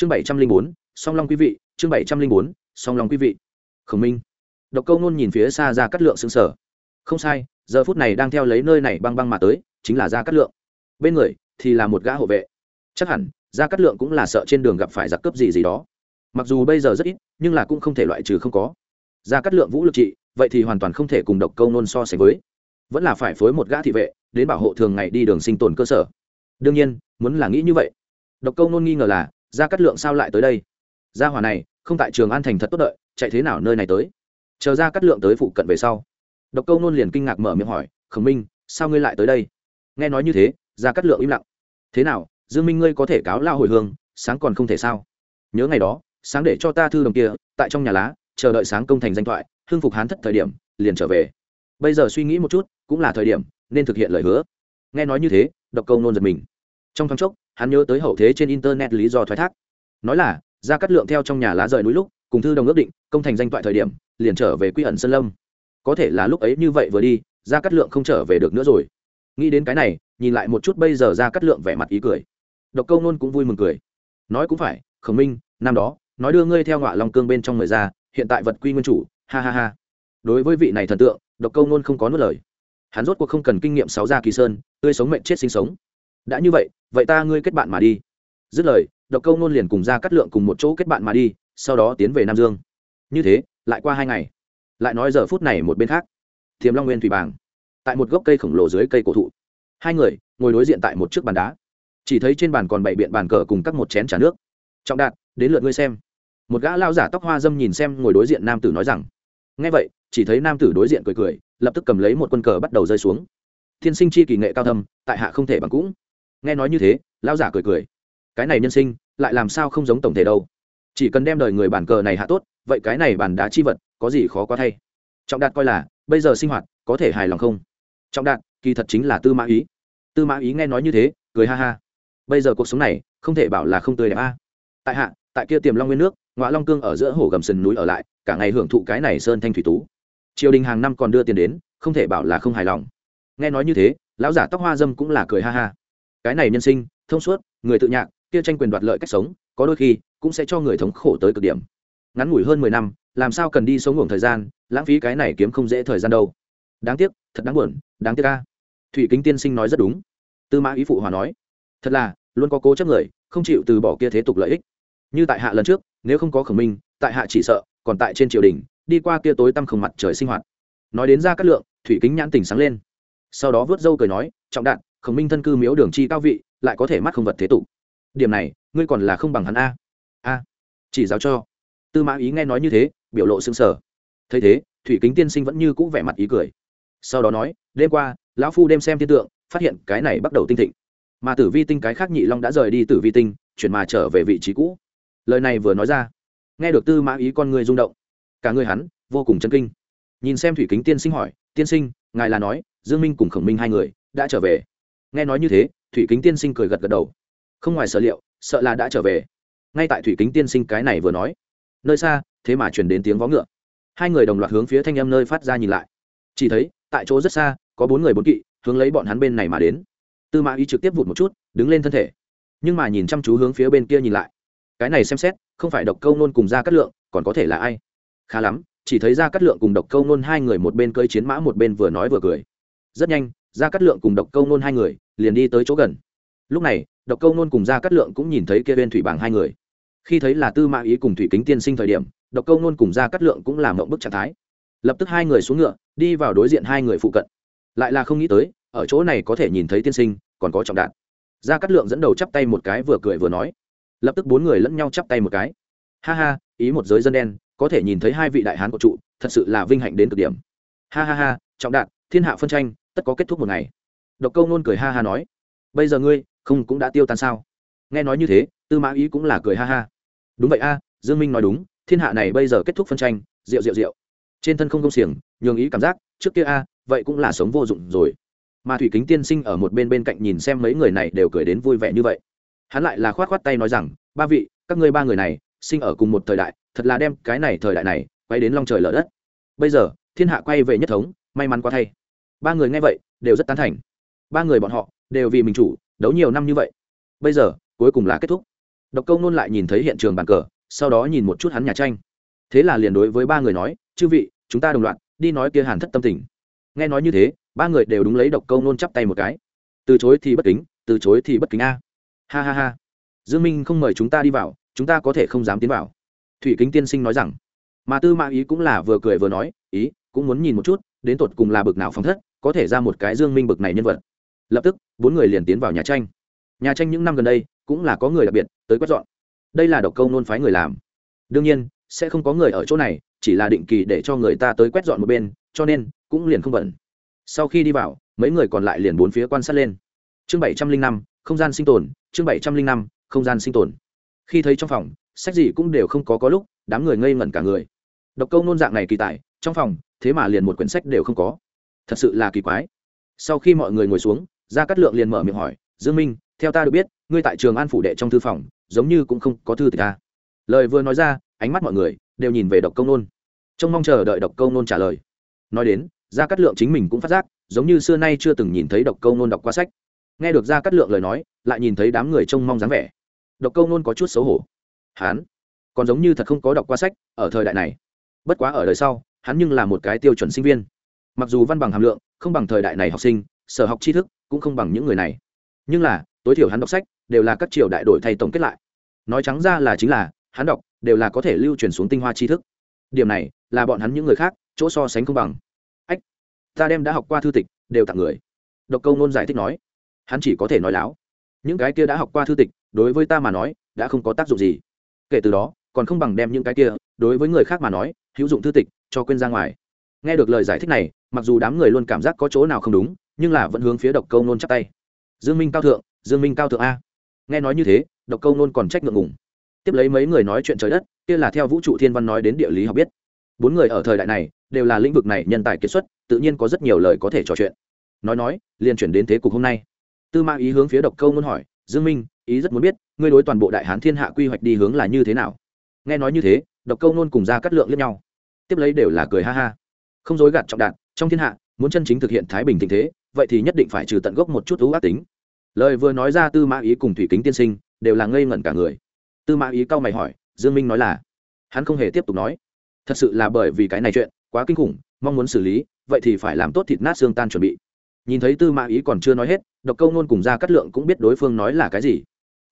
chương bảy trăm linh bốn, song long quý vị, chương bảy trăm linh bốn, song long quý vị. Khổng minh. Độc câu nôn nhìn phía xa ra cắt lượng xứng sở không sai, giờ phút này đang theo lấy nơi này băng băng mà tới, chính là ra cắt lượng. Bên người thì là một gã hộ vệ. Chắc hẳn ra cắt lượng cũng là sợ trên đường gặp phải giặc cướp gì gì đó. Mặc dù bây giờ rất ít, nhưng là cũng không thể loại trừ không có. Ra cắt lượng vũ lực trị, vậy thì hoàn toàn không thể cùng độc câu nôn so sánh với. Vẫn là phải phối một gã thị vệ, đến bảo hộ thường ngày đi đường sinh tồn cơ sở. Đương nhiên, muốn là nghĩ như vậy. Độc câu nôn nghi ngờ là ra cắt lượng sao lại tới đây? Gia hỏa này, không tại trường an thành thật tốt đợi, chạy thế nào nơi này tới? Chờ ra cắt lượng tới phụ cận về sau. Độc câu nôn liền kinh ngạc mở miệng hỏi, khổng minh, sao ngươi lại tới đây? Nghe nói như thế ra cắt lượng im lặng. Thế nào, dương minh ngươi có thể cáo lao hồi hương, sáng còn không thể sao? Nhớ ngày đó, sáng để cho ta thư đồng kia, tại trong nhà lá, chờ đợi sáng công thành danh thoại hưng phục hán thất thời điểm, liền trở về. Bây giờ suy nghĩ một chút, cũng là thời điểm, nên thực hiện lời hứa. Nghe nói như thế, độc câu nôn giật mình. Trong thoáng chốc hắn nhớ tới hậu thế trên internet lý do thoái thác. Nói là ra cắt lượng theo trong nhà lá rời núi lúc, cùng thư đồng ước định, công thành danh toại thời điểm, liền trở về quy ẩn sơn lâm. Có thể là lúc ấy như vậy vừa đi ra cắt lượng không trở về được nữa rồi. Nghĩ đến cái này, nhìn lại một chút bây giờ ra cắt lượng vẻ mặt ý cười. Độc câu nôn cũng vui mừng cười. Nói cũng phải, khổng minh, năm đó, nói đưa ngươi theo ngọa long cương bên trong người ra, hiện tại vật quy nguyên chủ, ha ha ha. Đối với vị này thần tượng, độc câu nôn không có nuốt lời. Hắn rốt cuộc không cần kinh nghiệm sáu gia kỳ sơn, tươi sống mệnh chết sinh sống. Đã như vậy vậy ta ngươi kết bạn mà đi. Dứt lời, độc câu nôn liền cùng ra cắt lượng cùng một chỗ kết bạn mà đi, sau đó tiến về nam dương. Như thế, lại qua hai ngày. Lại nói giờ phút này một bên khác. Thiềm long nguyên thủy bàng, tại một gốc cây khổng lồ dưới cây cổ thụ. Hai người ngồi đối diện tại một chiếc bàn đá. Chỉ thấy trên bàn còn bảy biện bàn cờ cùng các một chén t nước. Trọng đạt, đến lượt ngươi xem. Một gã lao giả tóc hoa dâm nhìn xem ngồi đối diện nam tử nói rằng ngay vậy, chỉ thấy nam tử đối diện cười cười, lập tức cầm lấy một quân cờ bắt đầu rơi xuống. Thiên sinh chi kỳ nghệ cao thâm, tại hạ không thể bằng cũng nghe nói như thế, lão giả cười cười. Cái này nhân sinh, lại làm sao không giống tổng thể đâu. Chỉ cần đem đời người bản cờ này hạ tốt, vậy cái này bản đá chi vật, có gì khó quá thay. Trọng đạt coi là, bây giờ sinh hoạt, có thể hài lòng không? Trọng đạt, kỳ thật chính là tư mã ý. Tư mã ý nghe nói như thế, cười ha ha. Bây giờ cuộc sống này, không thể bảo là không tươi đẹp a. Tại hạ, tại kia tiềm long nguyên nước ngoại long cương ở giữa hồ gầm sừng núi ở lại, cả ngày hưởng thụ cái này sơn thanh thủy tú. Triều đình hàng năm còn đưa tiền đến, không thể bảo là không hài lòng. Nghe nói như thế, lão giả tóc hoa dâm cũng là cười ha ha cái này nhân sinh, thông suốt, người tự nhạc, kia tranh quyền đoạt lợi cách sống, có đôi khi cũng sẽ cho người thống khổ tới cực điểm. Ngắn ngủi hơn mười năm, làm sao cần đi sống ngủ thời gian, lãng phí cái này kiếm không dễ thời gian đâu. Đáng tiếc, thật đáng buồn, đáng tiếc ca thủy kính tiên sinh nói rất đúng. Tư mã ý phụ hòa nói, thật là, luôn có cố chấp người, không chịu từ bỏ kia thế tục lợi ích. Như tại hạ lần trước, nếu không có khẩu minh, tại hạ chỉ sợ, còn tại trên triều đình, đi qua kia tối tăm không mặt trời sinh hoạt. Nói đến ra cát lượng, thủy kính nhãn tỉnh sáng lên. Sau đó vớt dâu cười nói, trọng đạn khổng minh thân cư miếu đường chi cao vị, lại có thể mắt không vật thế tục. Điểm này, ngươi còn là không bằng hắn a. A, chỉ giáo cho. Tư mã ý nghe nói như thế, biểu lộ xương sở thấy thế, thủy kính tiên sinh vẫn như cũ vẻ mặt ý cười. Sau đó nói, đêm qua, lão phu đêm xem thiên tượng, phát hiện cái này bắt đầu tinh thịnh. Mà tử vi tinh cái khác nhị long đã rời đi tử vi tinh, chuyển mà trở về vị trí cũ. Lời này vừa nói ra, nghe được tư mã ý con người rung động. Cả người hắn, vô cùng chân kinh. Nhìn xem thủy kính tiên sinh hỏi, tiên sinh, ngài là nói, dương minh cùng khổng minh hai người, đã trở về? Nghe nói như thế, thủy kính tiên sinh cười gật gật đầu. Không ngoài sở liệu, sợ là đã trở về. Ngay tại thủy kính tiên sinh cái này vừa nói, nơi xa, thế mà chuyển đến tiếng vó ngựa. Hai người đồng loạt hướng phía thanh âm nơi phát ra nhìn lại. Chỉ thấy, tại chỗ rất xa, có bốn người bốn kỵ, hướng lấy bọn hắn bên này mà đến. Tư mã ý trực tiếp vụt một chút, đứng lên thân thể. Nhưng mà nhìn chăm chú hướng phía bên kia nhìn lại. Cái này xem xét, không phải độc câu nôn cùng ra cắt lượng, còn có thể là ai? Khá lắm, chỉ thấy ra cắt lượng cùng độc câu nôn hai người một bên cơi chiến mã một bên vừa nói vừa cười. Rất nhanh ra cắt lượng cùng độc câu nôn hai người liền đi tới chỗ gần. Lúc này, độc câu nôn cùng ra cắt lượng cũng nhìn thấy kia bên thủy bảng hai người. Khi thấy là tư mã ý cùng thủy kính tiên sinh thời điểm, độc câu nôn cùng ra cắt lượng cũng làm mộng bức trạng thái. Lập tức hai người xuống ngựa, đi vào đối diện hai người phụ cận. Lại là không nghĩ tới, ở chỗ này có thể nhìn thấy tiên sinh, còn có trọng đạn. Ra cắt lượng dẫn đầu chắp tay một cái vừa cười vừa nói. Lập tức bốn người lẫn nhau chắp tay một cái. Ha ha, ý một giới dân đen, có thể nhìn thấy hai vị đại hán của trụ, thật sự là vinh hạnh đến cực điểm. Ha ha ha, trọng đạn, thiên hạ phân tranh tất có kết thúc một ngày. Độc câu nôn cười ha ha nói, bây giờ ngươi không cũng đã tiêu tan sao? Nghe nói như thế, tư mã ý cũng là cười ha ha. Đúng vậy a, dương minh nói đúng, thiên hạ này bây giờ kết thúc phân tranh, rượu rượu rượu. Trên thân không công xiềng, nhường ý cảm giác, trước kia a, vậy cũng là sống vô dụng rồi. Mà thủy kính tiên sinh ở một bên bên cạnh nhìn xem mấy người này đều cười đến vui vẻ như vậy. Hắn lại là khoát khoát tay nói rằng, ba vị, các ngươi ba người này, sinh ở cùng một thời đại, thật là đem cái này thời đại này quay đến long trời lở đất. Bây giờ, thiên hạ quay về nhất thống, may mắn quá thay ba người nghe vậy, đều rất tán thành. Ba người bọn họ, đều vì mình chủ, đấu nhiều năm như vậy. Bây giờ, cuối cùng là kết thúc. Độc câu nôn lại nhìn thấy hiện trường bàn cờ, sau đó nhìn một chút hắn nhà tranh. Thế là liền đối với ba người nói, chư vị, chúng ta đồng loạt, đi nói kia hàn thất tâm tình. Nghe nói như thế, ba người đều đúng lấy độc câu nôn chắp tay một cái. Từ chối thì bất kính, từ chối thì bất kính a. Ha ha ha. Dương minh không mời chúng ta đi vào, chúng ta có thể không dám tiến vào. Thủy kính tiên sinh nói rằng. Mà tư mã ý cũng là vừa cười vừa nói, ý, cũng muốn nhìn một chút đến tột cùng là bực nào phóng thất, có thể ra một cái dương minh bực này nhân vật. Lập tức, bốn người liền tiến vào nhà tranh. Nhà tranh những năm gần đây, cũng là có người đặc biệt tới quét dọn. Đây là độc câu nôn phái người làm. Đương nhiên, sẽ không có người ở chỗ này, chỉ là định kỳ để cho người ta tới quét dọn một bên, cho nên, cũng liền không bận. Sau khi đi vào, mấy người còn lại liền bốn phía quan sát lên. Chương bảy trăm linh năm, không gian sinh tồn, chương bảy trăm linh năm, không gian sinh tồn. Khi thấy trong phòng, sách gì cũng đều không có có lúc, đám người ngây ngẩn cả người. Độc câu nôn dạng này kỳ tài trong phòng, thế mà liền một quyển sách đều không có. Thật sự là kỳ quái. Sau khi mọi người ngồi xuống, gia cát lượng liền mở miệng hỏi, dương minh, theo ta được biết, ngươi tại trường an phủ đệ trong thư phòng, giống như cũng không có thư tịch ta. Lời vừa nói ra, ánh mắt mọi người đều nhìn về độc công nôn. Trông mong chờ đợi độc công nôn trả lời. Nói đến, gia cát lượng chính mình cũng phát giác, giống như xưa nay chưa từng nhìn thấy độc công nôn đọc qua sách. Nghe được gia cát lượng lời nói, lại nhìn thấy đám người trông mong dáng vẻ. Độc công nôn có chút xấu hổ. Hán, còn giống như thật không có đọc qua sách ở thời đại này. Bất quá ở đời sau hắn nhưng là một cái tiêu chuẩn sinh viên. Mặc dù văn bằng hàm lượng, không bằng thời đại này học sinh, sở học tri thức cũng không bằng những người này. Nhưng là, tối thiểu hắn đọc sách đều là các triều đại đổi thay tổng kết lại. Nói trắng ra là chính là, hắn đọc đều là có thể lưu truyền xuống tinh hoa tri thức. Điểm này, là bọn hắn những người khác, chỗ so sánh không bằng. Ách, ta đem đã học qua thư tịch, đều tặng người. Độc câu nôn giải thích nói, hắn chỉ có thể nói láo. Những cái kia đã học qua thư tịch, đối với ta mà nói, đã không có tác dụng gì. Kể từ đó, còn không bằng đem những cái kia, đối với người khác mà nói, hữu dụng thư tịch cho quên ra ngoài. Nghe được lời giải thích này, mặc dù đám người luôn cảm giác có chỗ nào không đúng, nhưng là vẫn hướng phía độc câu nôn chắp tay. Dương minh cao thượng, dương minh cao thượng a. Nghe nói như thế, độc câu nôn còn trách ngượng ngùng. Tiếp lấy mấy người nói chuyện trời đất, kia là theo vũ trụ thiên văn nói đến địa lý học biết. Bốn người ở thời đại này, đều là lĩnh vực này nhân tài kiệt xuất, tự nhiên có rất nhiều lời có thể trò chuyện. Nói nói, liền chuyển đến thế cục hôm nay. Tư mã ý hướng phía độc câu Nôn hỏi, dương minh, ý rất muốn biết, ngươi đối toàn bộ đại hán thiên hạ quy hoạch đi hướng là như thế nào? Nghe nói như thế, độc câu nôn cùng ra cắt lượng lẫn nhau tiếp lấy đều là cười ha ha. Không dối gạt trọng đạn trong thiên hạ, muốn chân chính thực hiện thái bình tình thế, vậy thì nhất định phải trừ tận gốc một chút ưu ác tính. Lời vừa nói ra tư mã ý cùng thủy kính tiên sinh đều là ngây ngẩn cả người. Tư mã ý cao mày hỏi, dương minh nói là? Hắn không hề tiếp tục nói. Thật sự là bởi vì cái này chuyện, quá kinh khủng, mong muốn xử lý, vậy thì phải làm tốt thịt nát xương tan chuẩn bị. Nhìn thấy tư mã ý còn chưa nói hết, độc câu nôn cùng ra cắt lượng cũng biết đối phương nói là cái gì.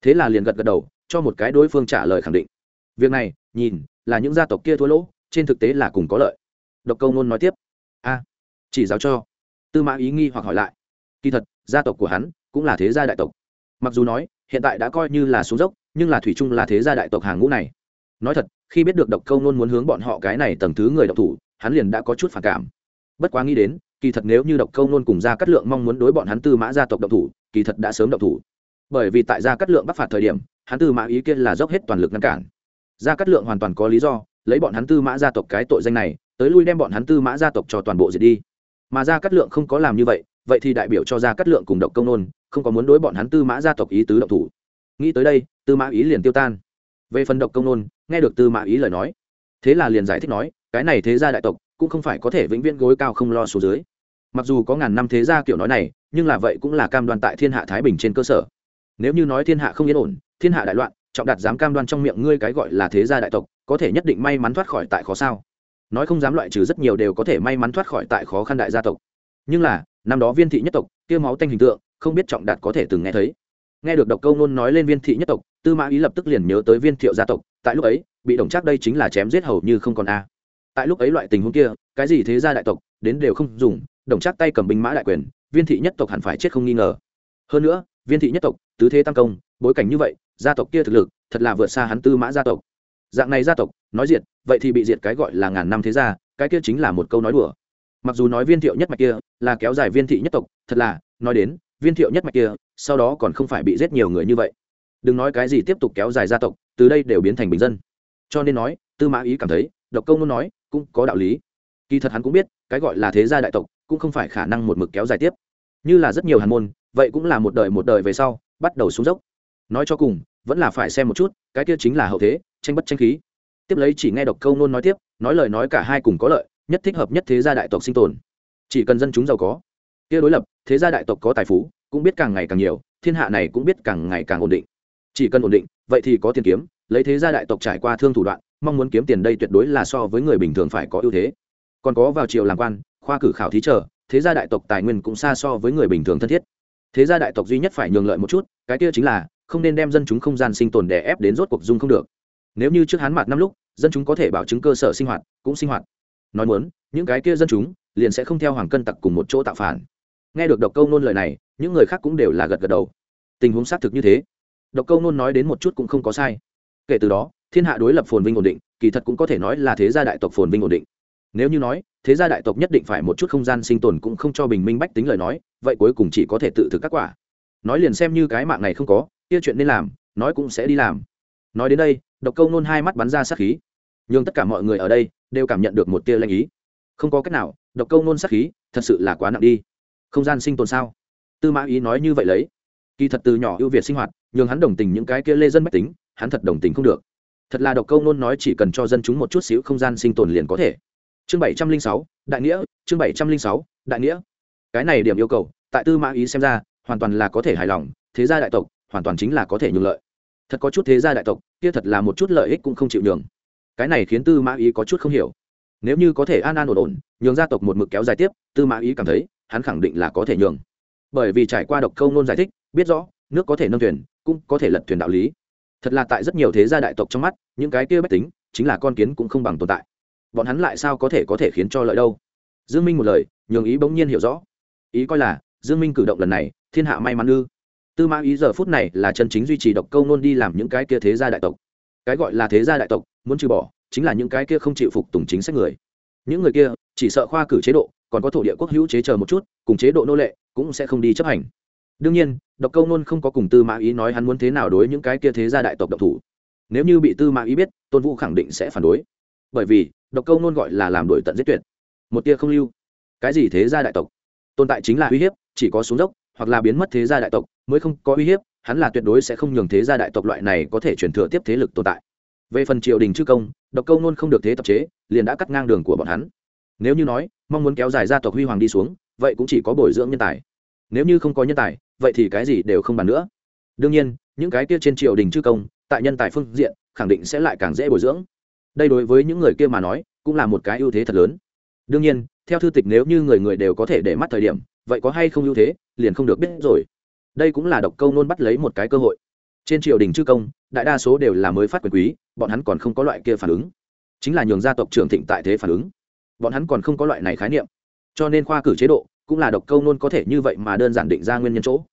Thế là liền gật gật đầu, cho một cái đối phương trả lời khẳng định. Việc này, nhìn, là những gia tộc kia thua lỗ trên thực tế là cùng có lợi. Độc câu nôn nói tiếp. A, chỉ giáo cho. Tư mã ý nghi hoặc hỏi lại. Kỳ thật, gia tộc của hắn cũng là thế gia đại tộc. Mặc dù nói, hiện tại đã coi như là xuống dốc, nhưng là thủy chung là thế gia đại tộc hàng ngũ này. Nói thật, khi biết được độc câu nôn muốn hướng bọn họ cái này tầng thứ người độc thủ, hắn liền đã có chút phản cảm. Bất quá nghĩ đến, kỳ thật nếu như độc câu nôn cùng gia cát lượng mong muốn đối bọn hắn tư mã gia tộc độc thủ, kỳ thật đã sớm độc thủ. Bởi vì tại gia cát lượng bắc phạt thời điểm, hắn tư mã ý kiến là dốc hết toàn lực ngăn cản. Gia cát lượng hoàn toàn có lý do lấy bọn hắn tư mã gia tộc cái tội danh này, tới lui đem bọn hắn tư mã gia tộc cho toàn bộ diệt đi. Mà gia cát lượng không có làm như vậy vậy thì đại biểu cho gia cát lượng cùng độc công nôn, không có muốn đối bọn hắn tư mã gia tộc ý tứ độc thủ. Nghĩ tới đây, tư mã ý liền tiêu tan. Về phần độc công nôn, nghe được tư mã ý lời nói, thế là liền giải thích nói, cái này thế gia đại tộc, cũng không phải có thể vĩnh viễn gối cao không lo số dưới. Mặc dù có ngàn năm thế gia kiểu nói này, nhưng là vậy cũng là cam đoan tại thiên hạ thái bình trên cơ sở. Nếu như nói thiên hạ không yên ổn, thiên hạ đại loạn trọng đạt dám cam đoan trong miệng ngươi cái gọi là thế gia đại tộc, có thể nhất định may mắn thoát khỏi tại khó sao. Nói không dám loại trừ rất nhiều đều có thể may mắn thoát khỏi tại khó khăn đại gia tộc. Nhưng là, năm đó viên thị nhất tộc, kia máu tanh hình tượng, không biết trọng đạt có thể từng nghe thấy. Nghe được độc câu nôn nói lên viên thị nhất tộc, tư mã ý lập tức liền nhớ tới viên thiệu gia tộc, tại lúc ấy, bị đồng chắc đây chính là chém giết hầu như không còn a. Tại lúc ấy loại tình huống kia, cái gì thế gia đại tộc, đến đều không dùng, đồng chắc tay cầm binh mã đại quyền, viên thị nhất tộc hẳn phải chết không nghi ngờ. Hơn nữa, viên thị nhất tộc, tứ thế tăng công, bối cảnh như vậy gia tộc kia thực lực, thật là vượt xa hắn tư mã gia tộc. Dạng này gia tộc, nói diệt, vậy thì bị diệt cái gọi là ngàn năm thế gia, cái kia chính là một câu nói đùa. Mặc dù nói viên thiệu nhất mạch kia là kéo dài viên thị nhất tộc, thật là, nói đến, viên thiệu nhất mạch kia, sau đó còn không phải bị giết nhiều người như vậy. Đừng nói cái gì tiếp tục kéo dài gia tộc, từ đây đều biến thành bình dân. Cho nên nói, tư mã ý cảm thấy, độc công muốn nói, cũng có đạo lý. Kỳ thật hắn cũng biết, cái gọi là thế gia đại tộc, cũng không phải khả năng một mực kéo dài tiếp. Như là rất nhiều hàn môn, vậy cũng là một đời một đời về sau, bắt đầu xuống dốc nói cho cùng, vẫn là phải xem một chút, cái kia chính là hậu thế, tranh bất tranh khí. Tiếp lấy chỉ nghe độc câu nôn nói tiếp, nói lời nói cả hai cùng có lợi, nhất thích hợp nhất thế gia đại tộc sinh tồn. Chỉ cần dân chúng giàu có, kia đối lập, thế gia đại tộc có tài phú, cũng biết càng ngày càng nhiều, thiên hạ này cũng biết càng ngày càng ổn định. Chỉ cần ổn định, vậy thì có tiền kiếm, lấy thế gia đại tộc trải qua thương thủ đoạn, mong muốn kiếm tiền đây tuyệt đối là so với người bình thường phải có ưu thế. Còn có vào triều làm quan, khoa cử khảo thí trở thế gia đại tộc tài nguyên cũng xa so với người bình thường thân thiết. Thế gia đại tộc duy nhất phải nhường lợi một chút, cái kia chính là không nên đem dân chúng không gian sinh tồn đè ép đến rốt cuộc dung không được. Nếu như trước hán mạt năm lúc, dân chúng có thể bảo chứng cơ sở sinh hoạt, cũng sinh hoạt. Nói muốn, những cái kia dân chúng liền sẽ không theo hoàng cân tặc cùng một chỗ tạo phản. Nghe được độc câu nôn lời này, những người khác cũng đều là gật gật đầu. Tình huống xác thực như thế. Độc câu nôn nói đến một chút cũng không có sai. Kể từ đó, thiên hạ đối lập phồn vinh ổn định, kỳ thật cũng có thể nói là thế gia đại tộc phồn vinh ổn định. Nếu như nói, thế gia đại tộc nhất định phải một chút không gian sinh tồn cũng không cho bình minh bách tính lời nói, vậy cuối cùng chỉ có thể tự thực các quả. Nói liền xem như cái mạng này không có kia chuyện nên làm, nói cũng sẽ đi làm. Nói đến đây, độc câu nôn hai mắt bắn ra sát khí. Nhưng tất cả mọi người ở đây đều cảm nhận được một tia lanh ý. Không có cách nào, độc câu nôn sát khí thật sự là quá nặng đi. Không gian sinh tồn sao? Tư mã ý nói như vậy lấy. Kỳ thật từ nhỏ ưu việt sinh hoạt, nhường hắn đồng tình những cái kia lê dân mách tính, hắn thật đồng tình không được. Thật là độc câu nôn nói chỉ cần cho dân chúng một chút xíu không gian sinh tồn liền có thể. Chương bảy trăm linh sáu, đại nghĩa, chương bảy trăm linh sáu, đại nghĩa. Cái này điểm yêu cầu, tại tư mã ý xem ra, hoàn toàn là có thể hài lòng, thế gia đại tộc hoàn toàn chính là có thể nhường lợi. Thật có chút thế gia đại tộc, kia thật là một chút lợi ích cũng không chịu nhường. Cái này khiến tư mã ý có chút không hiểu. Nếu như có thể an an ổn ổn, nhường gia tộc một mực kéo dài tiếp, tư mã ý cảm thấy, hắn khẳng định là có thể nhường. Bởi vì trải qua độc câu nôn giải thích, biết rõ, nước có thể nâng thuyền, cũng có thể lật thuyền đạo lý. Thật là tại rất nhiều thế gia đại tộc trong mắt, những cái kia bách tính, chính là con kiến cũng không bằng tồn tại. Bọn hắn lại sao có thể có thể khiến cho lợi đâu? Dương minh một lời, nhường ý bỗng nhiên hiểu rõ. Ý coi là, dương minh cử động lần này, thiên hạ may mắn ư? Tư mã ý giờ phút này là chân chính duy trì độc câu nôn đi làm những cái kia thế gia đại tộc. Cái gọi là thế gia đại tộc, muốn trừ bỏ, chính là những cái kia không chịu phục tùng chính sách người. Những người kia, chỉ sợ khoa cử chế độ, còn có thổ địa quốc hữu chế chờ một chút, cùng chế độ nô lệ, cũng sẽ không đi chấp hành. Đương nhiên, độc câu nôn không có cùng tư mã ý nói hắn muốn thế nào đối những cái kia thế gia đại tộc độc thủ. Nếu như bị tư mã ý biết, tôn vũ khẳng định sẽ phản đối. Bởi vì, độc câu nôn gọi là làm đổi tận giết tuyệt. Một tia không lưu. Cái gì thế gia đại tộc? Tồn tại chính là uy hiếp, chỉ có xuống dốc hoặc là biến mất thế gia đại tộc mới không có uy hiếp, hắn là tuyệt đối sẽ không nhường thế gia đại tộc loại này có thể chuyển thừa tiếp thế lực tồn tại. Về phần triều đình chư công, độc câu nôn không được thế tập chế, liền đã cắt ngang đường của bọn hắn. Nếu như nói, mong muốn kéo dài gia tộc huy hoàng đi xuống, vậy cũng chỉ có bồi dưỡng nhân tài. Nếu như không có nhân tài, vậy thì cái gì đều không bàn nữa. Đương nhiên, những cái kia trên triều đình chư công, tại nhân tài phương diện, khẳng định sẽ lại càng dễ bồi dưỡng. Đây đối với những người kia mà nói, cũng là một cái ưu thế thật lớn. Đương nhiên, theo thư tịch nếu như người người đều có thể để mắt thời điểm vậy có hay không ưu thế, liền không được biết rồi. Đây cũng là độc câu nôn bắt lấy một cái cơ hội. Trên triều đình chư công, đại đa số đều là mới phát quyền quý, bọn hắn còn không có loại kia phản ứng. Chính là nhường gia tộc trưởng thịnh tại thế phản ứng. Bọn hắn còn không có loại này khái niệm. Cho nên khoa cử chế độ cũng là độc câu nôn có thể như vậy mà đơn giản định ra nguyên nhân chỗ.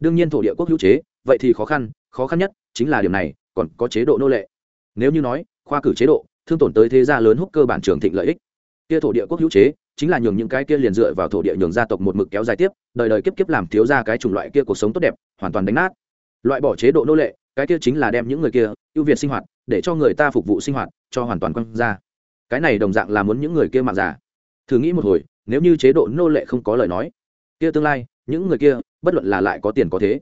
Đương nhiên thổ địa quốc hữu chế, vậy thì khó khăn khó khăn nhất chính là điểm này, còn có chế độ nô lệ. Nếu như nói, khoa cử chế độ thương tổn tới thế gia lớn hút cơ bản trường thịnh lợi ích, kia thổ địa quốc hữu chế chính là nhường những cái kia liền dựa vào thổ địa nhường gia tộc một mực kéo dài tiếp, đời đời kiếp kiếp làm thiếu ra cái chủng loại kia cuộc sống tốt đẹp, hoàn toàn đánh nát. Loại bỏ chế độ nô lệ, cái kia chính là đem những người kia ưu việt sinh hoạt, để cho người ta phục vụ sinh hoạt, cho hoàn toàn quăng ra. Cái này đồng dạng là muốn những người kia mạng giả thử nghĩ một hồi, nếu như chế độ nô lệ không có lời nói, kia tương lai, những người kia, bất luận là lại có tiền có thế,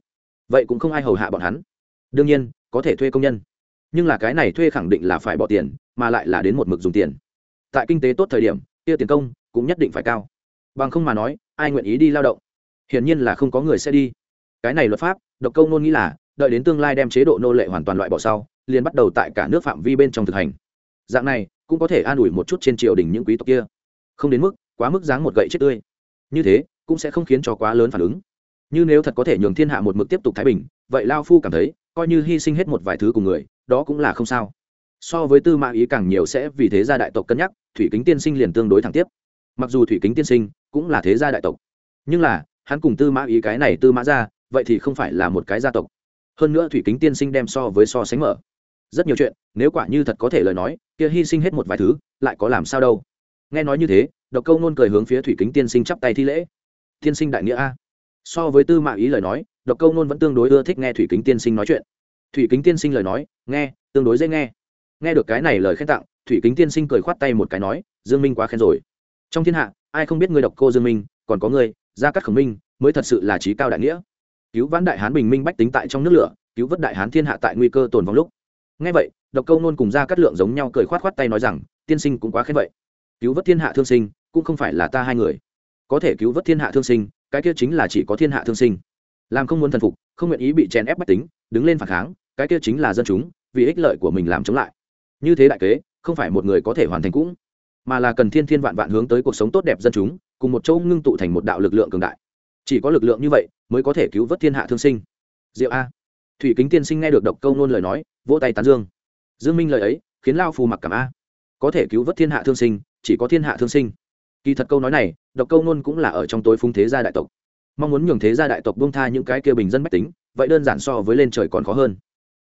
vậy cũng không ai hầu hạ bọn hắn. Đương nhiên, có thể thuê công nhân. Nhưng là cái này thuê khẳng định là phải bỏ tiền, mà lại là đến một mực dùng tiền. Tại kinh tế tốt thời điểm, kia tiền công cũng nhất định phải cao. Bằng không mà nói, ai nguyện ý đi lao động? Hiển nhiên là không có người sẽ đi. Cái này luật pháp, độc công nôn nghĩ là, đợi đến tương lai đem chế độ nô lệ hoàn toàn loại bỏ sau, liền bắt đầu tại cả nước phạm vi bên trong thực hành. Dạng này, cũng có thể an ủi một chút trên triều đình những quý tộc kia. Không đến mức, quá mức dáng một gậy chết tươi. Như thế, cũng sẽ không khiến cho quá lớn phản ứng. Như nếu thật có thể nhường thiên hạ một mực tiếp tục thái bình, vậy lao phu cảm thấy, coi như hy sinh hết một vài thứ cùng người, đó cũng là không sao. So với tư mã ý càng nhiều sẽ vì thế gia đại tộc cân nhắc, thủy kính tiên sinh liền tương đối thẳng tiếp mặc dù thủy kính tiên sinh cũng là thế gia đại tộc, nhưng là, hắn cùng tư mã ý cái này tư mã ra, vậy thì không phải là một cái gia tộc. Hơn nữa thủy kính tiên sinh đem so với so sánh mở. Rất nhiều chuyện, nếu quả như thật có thể lời nói, kia hy sinh hết một vài thứ, lại có làm sao đâu. Nghe nói như thế, độc câu nôn cười hướng phía thủy kính tiên sinh chắp tay thi lễ. Tiên sinh đại nghĩa a. So với tư mã ý lời nói, độc câu nôn vẫn tương đối ưa thích nghe thủy kính tiên sinh nói chuyện. Thủy kính tiên sinh lời nói, nghe, tương đối dễ nghe. Nghe được cái này lời khen tặng, thủy kính tiên sinh cười khoát tay một cái nói, dương minh quá khen rồi trong thiên hạ, ai không biết người độc cô dương minh, còn có người gia cát khổng minh, mới thật sự là trí cao đại nghĩa. Cứu vãn đại hán bình minh bách tính tại trong nước lửa, cứu vớt đại hán thiên hạ tại nguy cơ tồn vong lúc. Ngay vậy, độc câu nôn cùng gia cát lượng giống nhau cười khoát khoát tay nói rằng, tiên sinh cũng quá khen vậy. Cứu vớt thiên hạ thương sinh, cũng không phải là ta hai người. Có thể cứu vớt thiên hạ thương sinh, cái kia chính là chỉ có thiên hạ thương sinh. Làm không muốn thần phục, không nguyện ý bị chèn ép bách tính, đứng lên phản kháng, cái kia chính là dân chúng, vì ích lợi của mình làm chống lại. Như thế đại kế, không phải một người có thể hoàn thành cũng mà là cần thiên thiên vạn vạn hướng tới cuộc sống tốt đẹp dân chúng, cùng một chỗ ngưng tụ thành một đạo lực lượng cường đại. Chỉ có lực lượng như vậy mới có thể cứu vớt thiên hạ thương sinh. Diệu a. Thủy kính tiên sinh nghe được độc câu nôn lời nói, vỗ tay tán dương. Dương minh lời ấy khiến lao phù mặc cảm a. Có thể cứu vớt thiên hạ thương sinh, chỉ có thiên hạ thương sinh. Kỳ thật câu nói này, độc câu nôn cũng là ở trong tối phung thế gia đại tộc. Mong muốn nhường thế gia đại tộc buông tha những cái kia bình dân bách tính, vậy đơn giản so với lên trời còn khó hơn.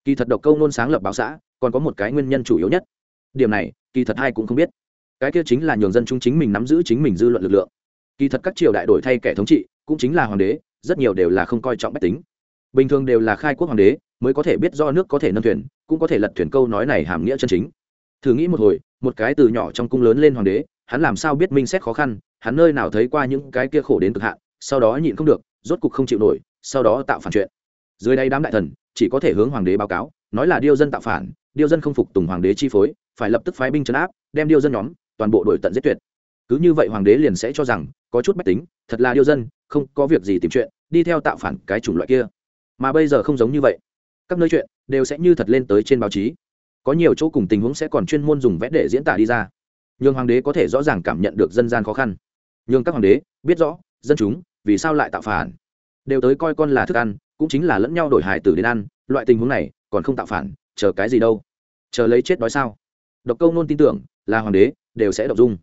Kỳ thật độc câu nôn sáng lập báo xã, còn có một cái nguyên nhân chủ yếu nhất. Điểm này, kỳ thật hai cũng không biết cái kia chính là nhường dân chúng chính mình nắm giữ chính mình dư luận lực lượng. Kỳ thật các triều đại đổi thay kẻ thống trị, cũng chính là hoàng đế, rất nhiều đều là không coi trọng bách tính. Bình thường đều là khai quốc hoàng đế, mới có thể biết do nước có thể nâng thuyền, cũng có thể lật thuyền câu nói này hàm nghĩa chân chính. Thử nghĩ một hồi, một cái từ nhỏ trong cung lớn lên hoàng đế, hắn làm sao biết minh xét khó khăn, hắn nơi nào thấy qua những cái kia khổ đến cực hạn, sau đó nhịn không được, rốt cục không chịu nổi, sau đó tạo phản chuyện. Dưới đây đám đại thần, chỉ có thể hướng hoàng đế báo cáo, nói là điêu dân tạo phản, điêu dân không phục tùng hoàng đế chi phối, phải lập tức phái binh trấn áp, đem điêu dân nhóm toàn bộ đội tận giết tuyệt. Cứ như vậy hoàng đế liền sẽ cho rằng, có chút bách tính, thật là điêu dân, không có việc gì tìm chuyện, đi theo tạo phản cái chủng loại kia. Mà bây giờ không giống như vậy. Các nơi chuyện đều sẽ như thật lên tới trên báo chí. Có nhiều chỗ cùng tình huống sẽ còn chuyên môn dùng vẽ để diễn tả đi ra. Nhường hoàng đế có thể rõ ràng cảm nhận được dân gian khó khăn. Nhường các hoàng đế biết rõ, dân chúng vì sao lại tạo phản. Đều tới coi con là thức ăn, cũng chính là lẫn nhau đổi hải tử đến ăn, loại tình huống này còn không tạo phản, chờ cái gì đâu? Chờ lấy chết đói sao? Độc câu nôn tin tưởng là hoàng đế đều sẽ đọc dung.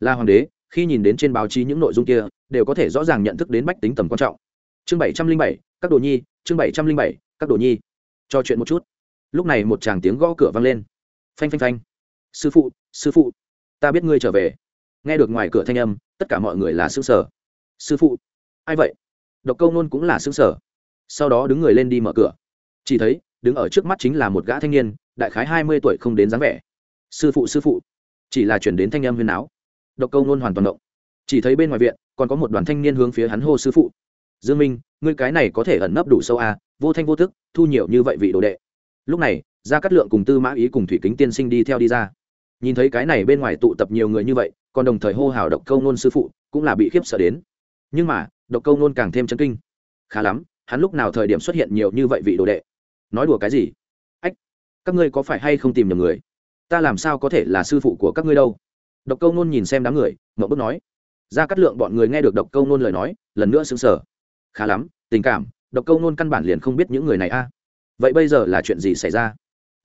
Là hoàng đế, khi nhìn đến trên báo chí những nội dung kia, đều có thể rõ ràng nhận thức đến bách tính tầm quan trọng. Chương bảy trăm linh bảy, các đồ nhi, chương bảy trăm linh bảy, các đồ nhi. Cho chuyện một chút. Lúc này một chàng tiếng gõ cửa vang lên. Phanh phanh phanh. Sư phụ sư phụ, ta biết ngươi trở về. Nghe được ngoài cửa thanh âm, tất cả mọi người là xương sở sư phụ, ai vậy? Độc câu nôn cũng là xương sở sau đó đứng người lên đi mở cửa. Chỉ thấy, đứng ở trước mắt chính là một gã thanh niên, đại khái hai mươi tuổi không đến dáng vẻ. Sư phụ sư phụ chỉ là chuyển đến thanh âm huyền áo độc câu nôn hoàn toàn động. Chỉ thấy bên ngoài viện còn có một đoàn thanh niên hướng phía hắn hô sư phụ. Dương minh ngươi cái này có thể ẩn nấp đủ sâu à, vô thanh vô thức thu nhiều như vậy vị đồ đệ. Lúc này gia cát lượng cùng tư mã ý cùng thủy kính tiên sinh đi theo đi ra. Nhìn thấy cái này bên ngoài tụ tập nhiều người như vậy còn đồng thời hô hào độc câu nôn sư phụ cũng là bị khiếp sợ đến. Nhưng mà độc câu nôn càng thêm chấn kinh. Khá lắm hắn lúc nào thời điểm xuất hiện nhiều như vậy vị đồ đệ? Nói đùa cái gì? Ách các ngươi có phải hay không tìm nhầm người? Ta làm sao có thể là sư phụ của các ngươi đâu? Độc câu nôn nhìn xem đám người mậu bước nói. Ra cắt lượng bọn người nghe được độc câu nôn lời nói, lần nữa xứng sở khá lắm, tình cảm, độc câu nôn căn bản liền không biết những người này a. Vậy bây giờ là chuyện gì xảy ra?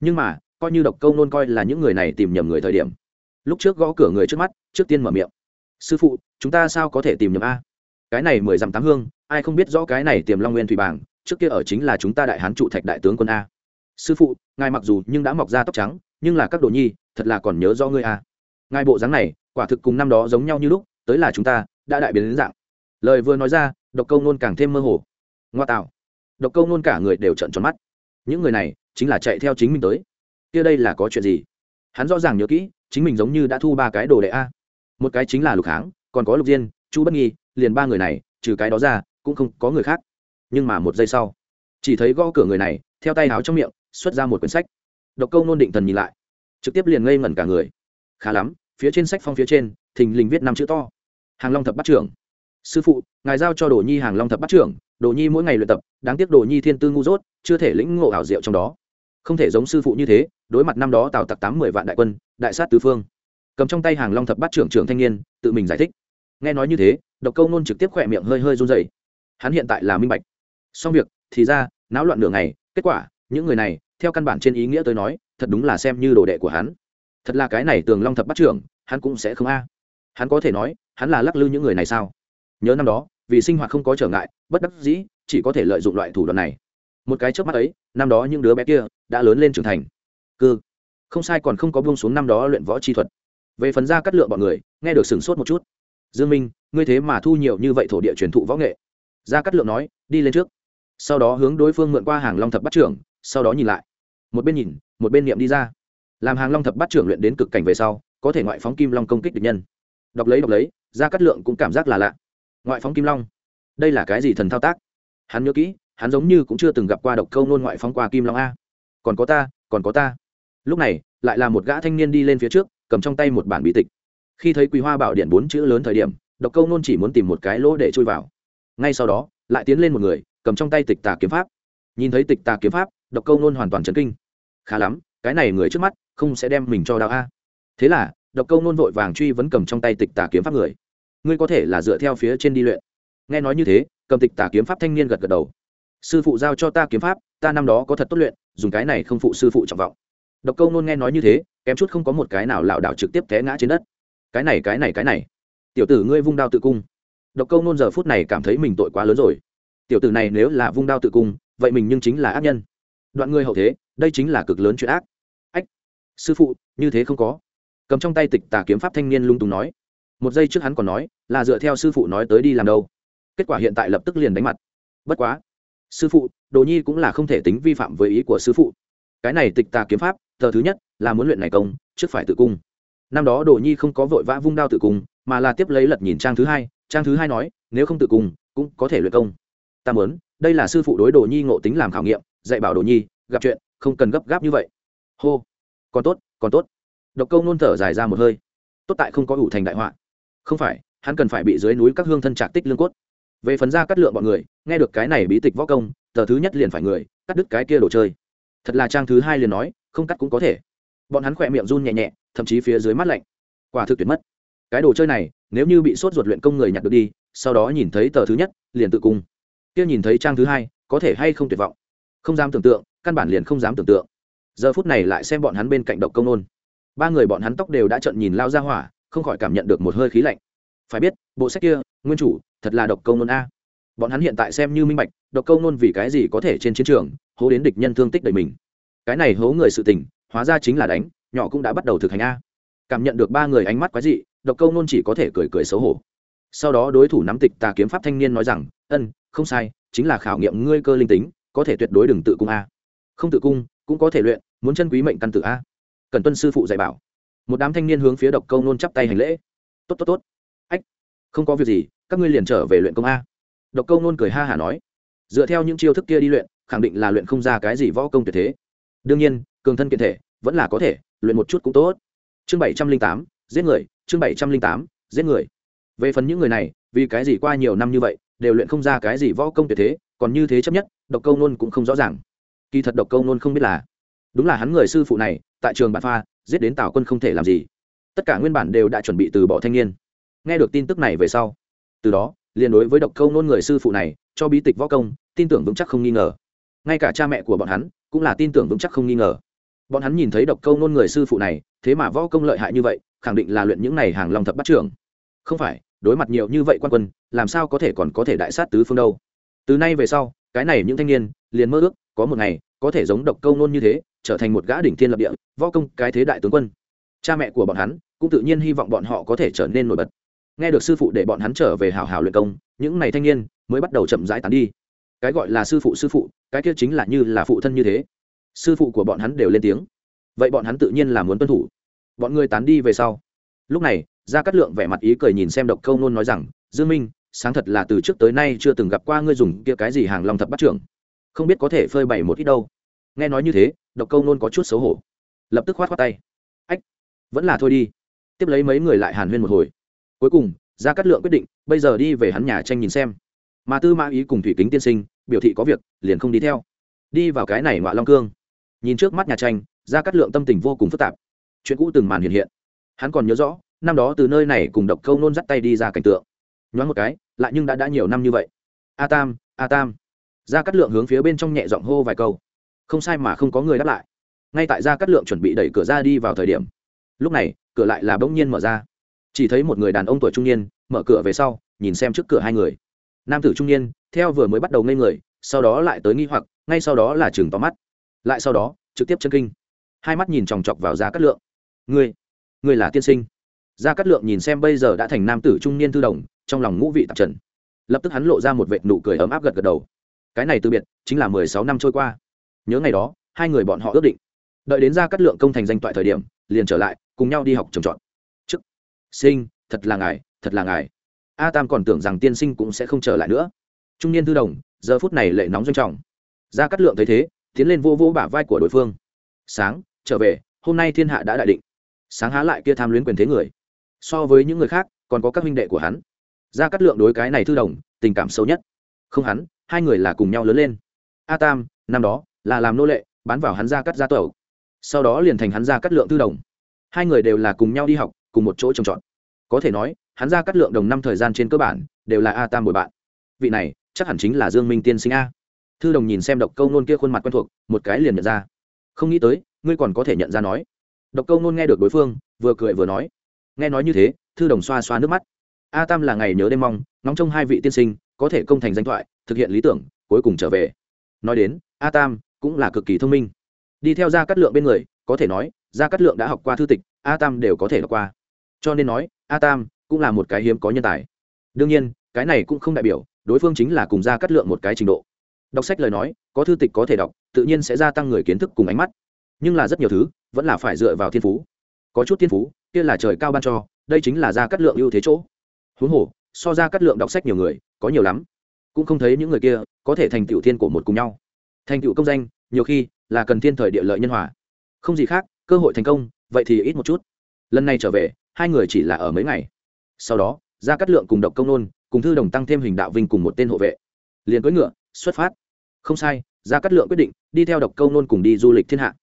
Nhưng mà, coi như độc câu nôn coi là những người này tìm nhầm người thời điểm, lúc trước gõ cửa người trước mắt, trước tiên mở miệng. Sư phụ, chúng ta sao có thể tìm nhầm a? Cái này mười dặm tám hương, ai không biết rõ cái này tiềm long nguyên thủy bảng, trước kia ở chính là chúng ta đại hán trụ thạch đại tướng quân a. Sư phụ, ngài mặc dù nhưng đã mọc ra tóc trắng nhưng là các đồ nhi, thật là còn nhớ do ngươi à? ngài bộ dáng này, quả thực cùng năm đó giống nhau như lúc, tới là chúng ta, đã đại biến đến dạng. Lời vừa nói ra, độc câu nôn càng thêm mơ hồ. Ngoa tạo. Độc câu nôn cả người đều trận tròn mắt. Những người này, chính là chạy theo chính mình tới. Kia đây là có chuyện gì? Hắn rõ ràng nhớ kỹ, chính mình giống như đã thu ba cái đồ đệ a. Một cái chính là lục kháng còn có lục diên, chu bất nghi, liền ba người này, trừ cái đó ra, cũng không có người khác. Nhưng mà một giây sau, chỉ thấy gõ cửa người này, theo tay áo trong miệng, xuất ra một quyển sách độc câu nôn định thần nhìn lại. Trực tiếp liền ngây ngẩn cả người. Khá lắm, phía trên sách phong phía trên, thình lình viết năm chữ to. Hàng long thập bắt trưởng. Sư phụ, ngài giao cho đồ nhi hàng long thập bắt trưởng. Đồ nhi mỗi ngày luyện tập, đáng tiếc đồ nhi thiên tư ngu dốt, chưa thể lĩnh ngộ ảo diệu trong đó. Không thể giống sư phụ như thế, đối mặt năm đó tào tặc tám mười vạn đại quân, đại sát tứ phương. Cầm trong tay hàng long thập bắt trưởng trưởng thanh niên, tự mình giải thích. Nghe nói như thế, độc câu nôn trực tiếp khỏe miệng hơi hơi run dày hắn hiện tại là minh bạch. Xong việc, thì ra, náo loạn nửa ngày, kết quả, những người này theo căn bản trên ý nghĩa tới nói, thật đúng là xem như đồ đệ của hắn. Thật là cái này tường long thập bắt trưởng, hắn cũng sẽ không a. Hắn có thể nói, hắn là lắc lư những người này sao? Nhớ năm đó, vì sinh hoạt không có trở ngại, bất đắc dĩ, chỉ có thể lợi dụng loại thủ đoạn này. Một cái trước mắt ấy, năm đó những đứa bé kia đã lớn lên trưởng thành. Cư. Không sai còn không có buông xuống năm đó luyện võ chi thuật. Về phần ra cắt lượng bọn người, nghe được sửng sốt một chút. Dương minh, ngươi thế mà thu nhiều như vậy thổ địa truyền thụ võ nghệ. Ra cắt lượng nói, đi lên trước. Sau đó hướng đối phương mượn qua hàng long thập bắt trưởng, sau đó nhìn lại một bên nhìn, một bên niệm đi ra. Làm hàng long thập bắt trưởng luyện đến cực cảnh về sau, có thể ngoại phóng kim long công kích địch nhân. Đọc lấy đọc lấy ra cắt lượng cũng cảm giác là lạ. Ngoại phóng kim long? Đây là cái gì thần thao tác? Hắn nhớ kỹ, hắn giống như cũng chưa từng gặp qua độc câu nôn ngoại phóng qua kim long a. Còn có ta, còn có ta. Lúc này, lại là một gã thanh niên đi lên phía trước, cầm trong tay một bản bí tịch. Khi thấy quý hoa bảo điện bốn chữ lớn thời điểm, độc câu nôn chỉ muốn tìm một cái lỗ để chui vào. Ngay sau đó, lại tiến lên một người, cầm trong tay tịch tà kiếm pháp. Nhìn thấy tịch tà kiếm pháp độc câu nôn hoàn toàn chấn kinh. Khá lắm, cái này người trước mắt không sẽ đem mình cho đau a. Thế là, độc câu nôn vội vàng truy vấn cầm trong tay tịch tà kiếm pháp người. Ngươi có thể là dựa theo phía trên đi luyện. Nghe nói như thế, cầm tịch tà kiếm pháp thanh niên gật gật đầu. Sư phụ giao cho ta kiếm pháp, ta năm đó có thật tốt luyện, dùng cái này không phụ sư phụ trọng vọng. Độc câu nôn nghe nói như thế, kém chút không có một cái nào lảo đảo trực tiếp té ngã trên đất. Cái này cái này cái này. Tiểu tử ngươi vung đao tự cung. Độc câu nôn giờ phút này cảm thấy mình tội quá lớn rồi. Tiểu tử này nếu là vung đao tự cung, vậy mình nhưng chính là ác nhân đoạn ngươi hậu thế, đây chính là cực lớn chuyện ác. Ách, sư phụ, như thế không có. Cầm trong tay tịch tà kiếm pháp thanh niên lung tùng nói. Một giây trước hắn còn nói, là dựa theo sư phụ nói tới đi làm đâu. Kết quả hiện tại lập tức liền đánh mặt. Bất quá, sư phụ, đồ nhi cũng là không thể tính vi phạm với ý của sư phụ. Cái này tịch tà kiếm pháp, tờ thứ nhất, là muốn luyện này công, trước phải tự cung. Năm đó đồ nhi không có vội vã vung đao tự cung, mà là tiếp lấy lật nhìn trang thứ hai. Trang thứ hai nói, nếu không tự cung, cũng có thể luyện công. Ta muốn đây là sư phụ đối đồ nhi ngộ tính làm khảo nghiệm, dạy bảo đồ nhi, gặp chuyện, không cần gấp gáp như vậy. Hô. Còn tốt còn tốt. Độc câu nôn thở dài ra một hơi. Tốt tại không có ủ thành đại họa. Không phải, hắn cần phải bị dưới núi các hương thân trạc tích lương cốt. Về phần ra cắt lượng bọn người, nghe được cái này bí tịch võ công, tờ thứ nhất liền phải người, cắt đứt cái kia đồ chơi. Thật là trang thứ hai liền nói, không cắt cũng có thể. Bọn hắn khỏe miệng run nhẹ nhẹ, thậm chí phía dưới mắt lạnh. Quả thực tuyệt mất. Cái đồ chơi này, nếu như bị sốt ruột luyện công người nhặt được đi, sau đó nhìn thấy tờ thứ nhất, liền tự cung kia nhìn thấy trang thứ hai, có thể hay không tuyệt vọng? Không dám tưởng tượng, căn bản liền không dám tưởng tượng. Giờ phút này lại xem bọn hắn bên cạnh độc công nôn. Ba người bọn hắn tóc đều đã trận nhìn lao ra hỏa, không khỏi cảm nhận được một hơi khí lạnh. Phải biết, bộ sách kia, nguyên chủ, thật là độc công nôn a. Bọn hắn hiện tại xem như minh bạch, độc công nôn vì cái gì có thể trên chiến trường, hố đến địch nhân thương tích đầy mình. Cái này hố người sự tình, hóa ra chính là đánh, nhỏ cũng đã bắt đầu thực hành a. Cảm nhận được ba người ánh mắt quái dị, độc câu nôn chỉ có thể cười cười xấu hổ. Sau đó đối thủ nắm tịch tà kiếm pháp thanh niên nói rằng, ân không sai, chính là khảo nghiệm ngươi cơ linh tính, có thể tuyệt đối đừng tự cung a. Không tự cung, cũng có thể luyện, muốn chân quý mệnh căn tử a. Cần tuân sư phụ dạy bảo. Một đám thanh niên hướng phía độc câu nôn chắp tay hành lễ. Tốt tốt tốt. Ách, không có việc gì, các ngươi liền trở về luyện công a. Độc câu nôn cười ha hả nói. Dựa theo những chiêu thức kia đi luyện, khẳng định là luyện không ra cái gì võ công tuyệt thế. Đương nhiên, cường thân kiện thể, vẫn là có thể, luyện một chút cũng tốt. Chương bảy trăm linh tám, giết người, chương bảy trăm linh tám, giết người. Về phần những người này, vì cái gì qua nhiều năm như vậy đều luyện không ra cái gì võ công tuyệt thế, còn như thế chấp nhất, độc câu nôn cũng không rõ ràng. Kỳ thật độc câu nôn không biết là, đúng là hắn người sư phụ này, tại trường bản pha, giết đến tào quân không thể làm gì. Tất cả nguyên bản đều đã chuẩn bị từ bỏ thanh niên. Nghe được tin tức này về sau, từ đó, liền đối với độc câu nôn người sư phụ này, cho bí tịch võ công, tin tưởng vững chắc không nghi ngờ. Ngay cả cha mẹ của bọn hắn, cũng là tin tưởng vững chắc không nghi ngờ. Bọn hắn nhìn thấy độc câu nôn người sư phụ này, thế mà võ công lợi hại như vậy, khẳng định là luyện những này hàng long thập bắt trưởng. Không phải đối mặt nhiều như vậy quan quân, làm sao có thể còn có thể đại sát tứ phương đâu? Từ nay về sau, cái này những thanh niên, liền mơ ước, có một ngày, có thể giống độc câu nôn như thế, trở thành một gã đỉnh thiên lập địa, võ công cái thế đại tướng quân. Cha mẹ của bọn hắn, cũng tự nhiên hy vọng bọn họ có thể trở nên nổi bật. Nghe được sư phụ để bọn hắn trở về hào hào luyện công, những này thanh niên mới bắt đầu chậm rãi tán đi. Cái gọi là sư phụ sư phụ, cái kia chính là như là phụ thân như thế. Sư phụ của bọn hắn đều lên tiếng. Vậy bọn hắn tự nhiên là muốn tuân thủ. Bọn người tán đi về sau lúc này, gia cát lượng vẻ mặt ý cười nhìn xem độc câu nôn nói rằng, dương minh, sáng thật là từ trước tới nay chưa từng gặp qua ngươi dùng kia cái gì hàng long thập bắt trưởng. Không biết có thể phơi bày một ít đâu. Nghe nói như thế, độc câu nôn có chút xấu hổ. Lập tức khoát khoát tay. Ách, vẫn là thôi đi. Tiếp lấy mấy người lại hàn huyên một hồi. Cuối cùng, gia cát lượng quyết định, bây giờ đi về hắn nhà tranh nhìn xem. Mà tư mã ý cùng thủy kính tiên sinh, biểu thị có việc, liền không đi theo. Đi vào cái này ngoại long cương. Nhìn trước mắt nhà tranh, gia cát lượng tâm tình vô cùng phức tạp. Chuyện cũ từng màn hiện hiện hắn còn nhớ rõ, năm đó từ nơi này cùng độc câu nôn dắt tay đi ra cảnh tượng. Nhoáng một cái, lại nhưng đã đã nhiều năm như vậy. A tam a tam. Gia cát lượng hướng phía bên trong nhẹ giọng hô vài câu. Không sai mà không có người đáp lại. Ngay tại gia cát lượng chuẩn bị đẩy cửa ra đi vào thời điểm, lúc này, cửa lại là bỗng nhiên mở ra. Chỉ thấy một người đàn ông tuổi trung niên, mở cửa về sau, nhìn xem trước cửa hai người. Nam tử trung niên, theo vừa mới bắt đầu ngây người, sau đó lại tới nghi hoặc, ngay sau đó là chừng tóm mắt. Lại sau đó, trực tiếp chân kinh. Hai mắt nhìn chòng chọc vào gia cát lượng. Ngươi ngươi là tiên sinh. Gia cát lượng nhìn xem bây giờ đã thành nam tử trung niên thư đồng, trong lòng ngũ vị tạp trần. Lập tức hắn lộ ra một vệt nụ cười ấm áp gật gật đầu. Cái này từ biệt, chính là mười sáu năm trôi qua. Nhớ ngày đó, hai người bọn họ ước định. Đợi đến gia cát lượng công thành danh toại thời điểm, liền trở lại, cùng nhau đi học trồng trọt. Chức sinh, thật là ngài, thật là ngài. A tam còn tưởng rằng tiên sinh cũng sẽ không trở lại nữa. Trung niên thư đồng, giờ phút này lệ nóng doanh trọng. Gia cát lượng thấy thế, tiến lên vô vô bả vai của đối phương. Sáng, trở về, hôm nay thiên hạ đã đại định sáng há lại kia tham luyến quyền thế người. So với những người khác, còn có các huynh đệ của hắn. Gia cát lượng đối cái này thư đồng, tình cảm sâu nhất. Không hắn, hai người là cùng nhau lớn lên. A tam, năm đó, là làm nô lệ, bán vào hắn ra cắt gia tẩu. Sau đó liền thành hắn ra cắt lượng Thư đồng. Hai người đều là cùng nhau đi học, cùng một chỗ trồng trọt. Có thể nói, hắn ra cắt lượng đồng năm thời gian trên cơ bản, đều là a tam bồi bạn. Vị này, chắc hẳn chính là dương minh tiên sinh a. Thư đồng nhìn xem độc câu nôn kia khuôn mặt quen thuộc, một cái liền nhận ra. Không nghĩ tới, ngươi còn có thể nhận ra nói độc câu nôn nghe được đối phương, vừa cười vừa nói. Nghe nói như thế, thư đồng xoa xoa nước mắt. A tam là ngày nhớ đêm mong nóng trong hai vị tiên sinh, có thể công thành danh thoại, thực hiện lý tưởng, cuối cùng trở về. Nói đến, a tam cũng là cực kỳ thông minh. Đi theo gia cát lượng bên người, có thể nói, gia cát lượng đã học qua thư tịch, a tam đều có thể đọc qua. Cho nên nói, a tam cũng là một cái hiếm có nhân tài. Đương nhiên, cái này cũng không đại biểu, đối phương chính là cùng gia cát lượng một cái trình độ. Đọc sách lời nói, có thư tịch có thể đọc, tự nhiên sẽ gia tăng người kiến thức cùng ánh mắt. Nhưng là rất nhiều thứ vẫn là phải dựa vào thiên phú. Có chút thiên phú, kia là trời cao ban cho, đây chính là gia cát lượng ưu thế chỗ. Huống hồ, so ra cát lượng đọc sách nhiều người, có nhiều lắm. Cũng không thấy những người kia có thể thành tựu thiên của một cùng nhau. Thành tựu công danh, nhiều khi là cần thiên thời địa lợi nhân hòa. Không gì khác, cơ hội thành công, vậy thì ít một chút. Lần này trở về, hai người chỉ là ở mấy ngày. Sau đó ra cắt lượng cùng độc công nôn, cùng thư đồng tăng thêm hình đạo vinh cùng một tên hộ vệ. Liền cưỡi ngựa, xuất phát. Không sai ra cắt lượng quyết định đi theo độc công nôn cùng đi du lịch thiên hạ.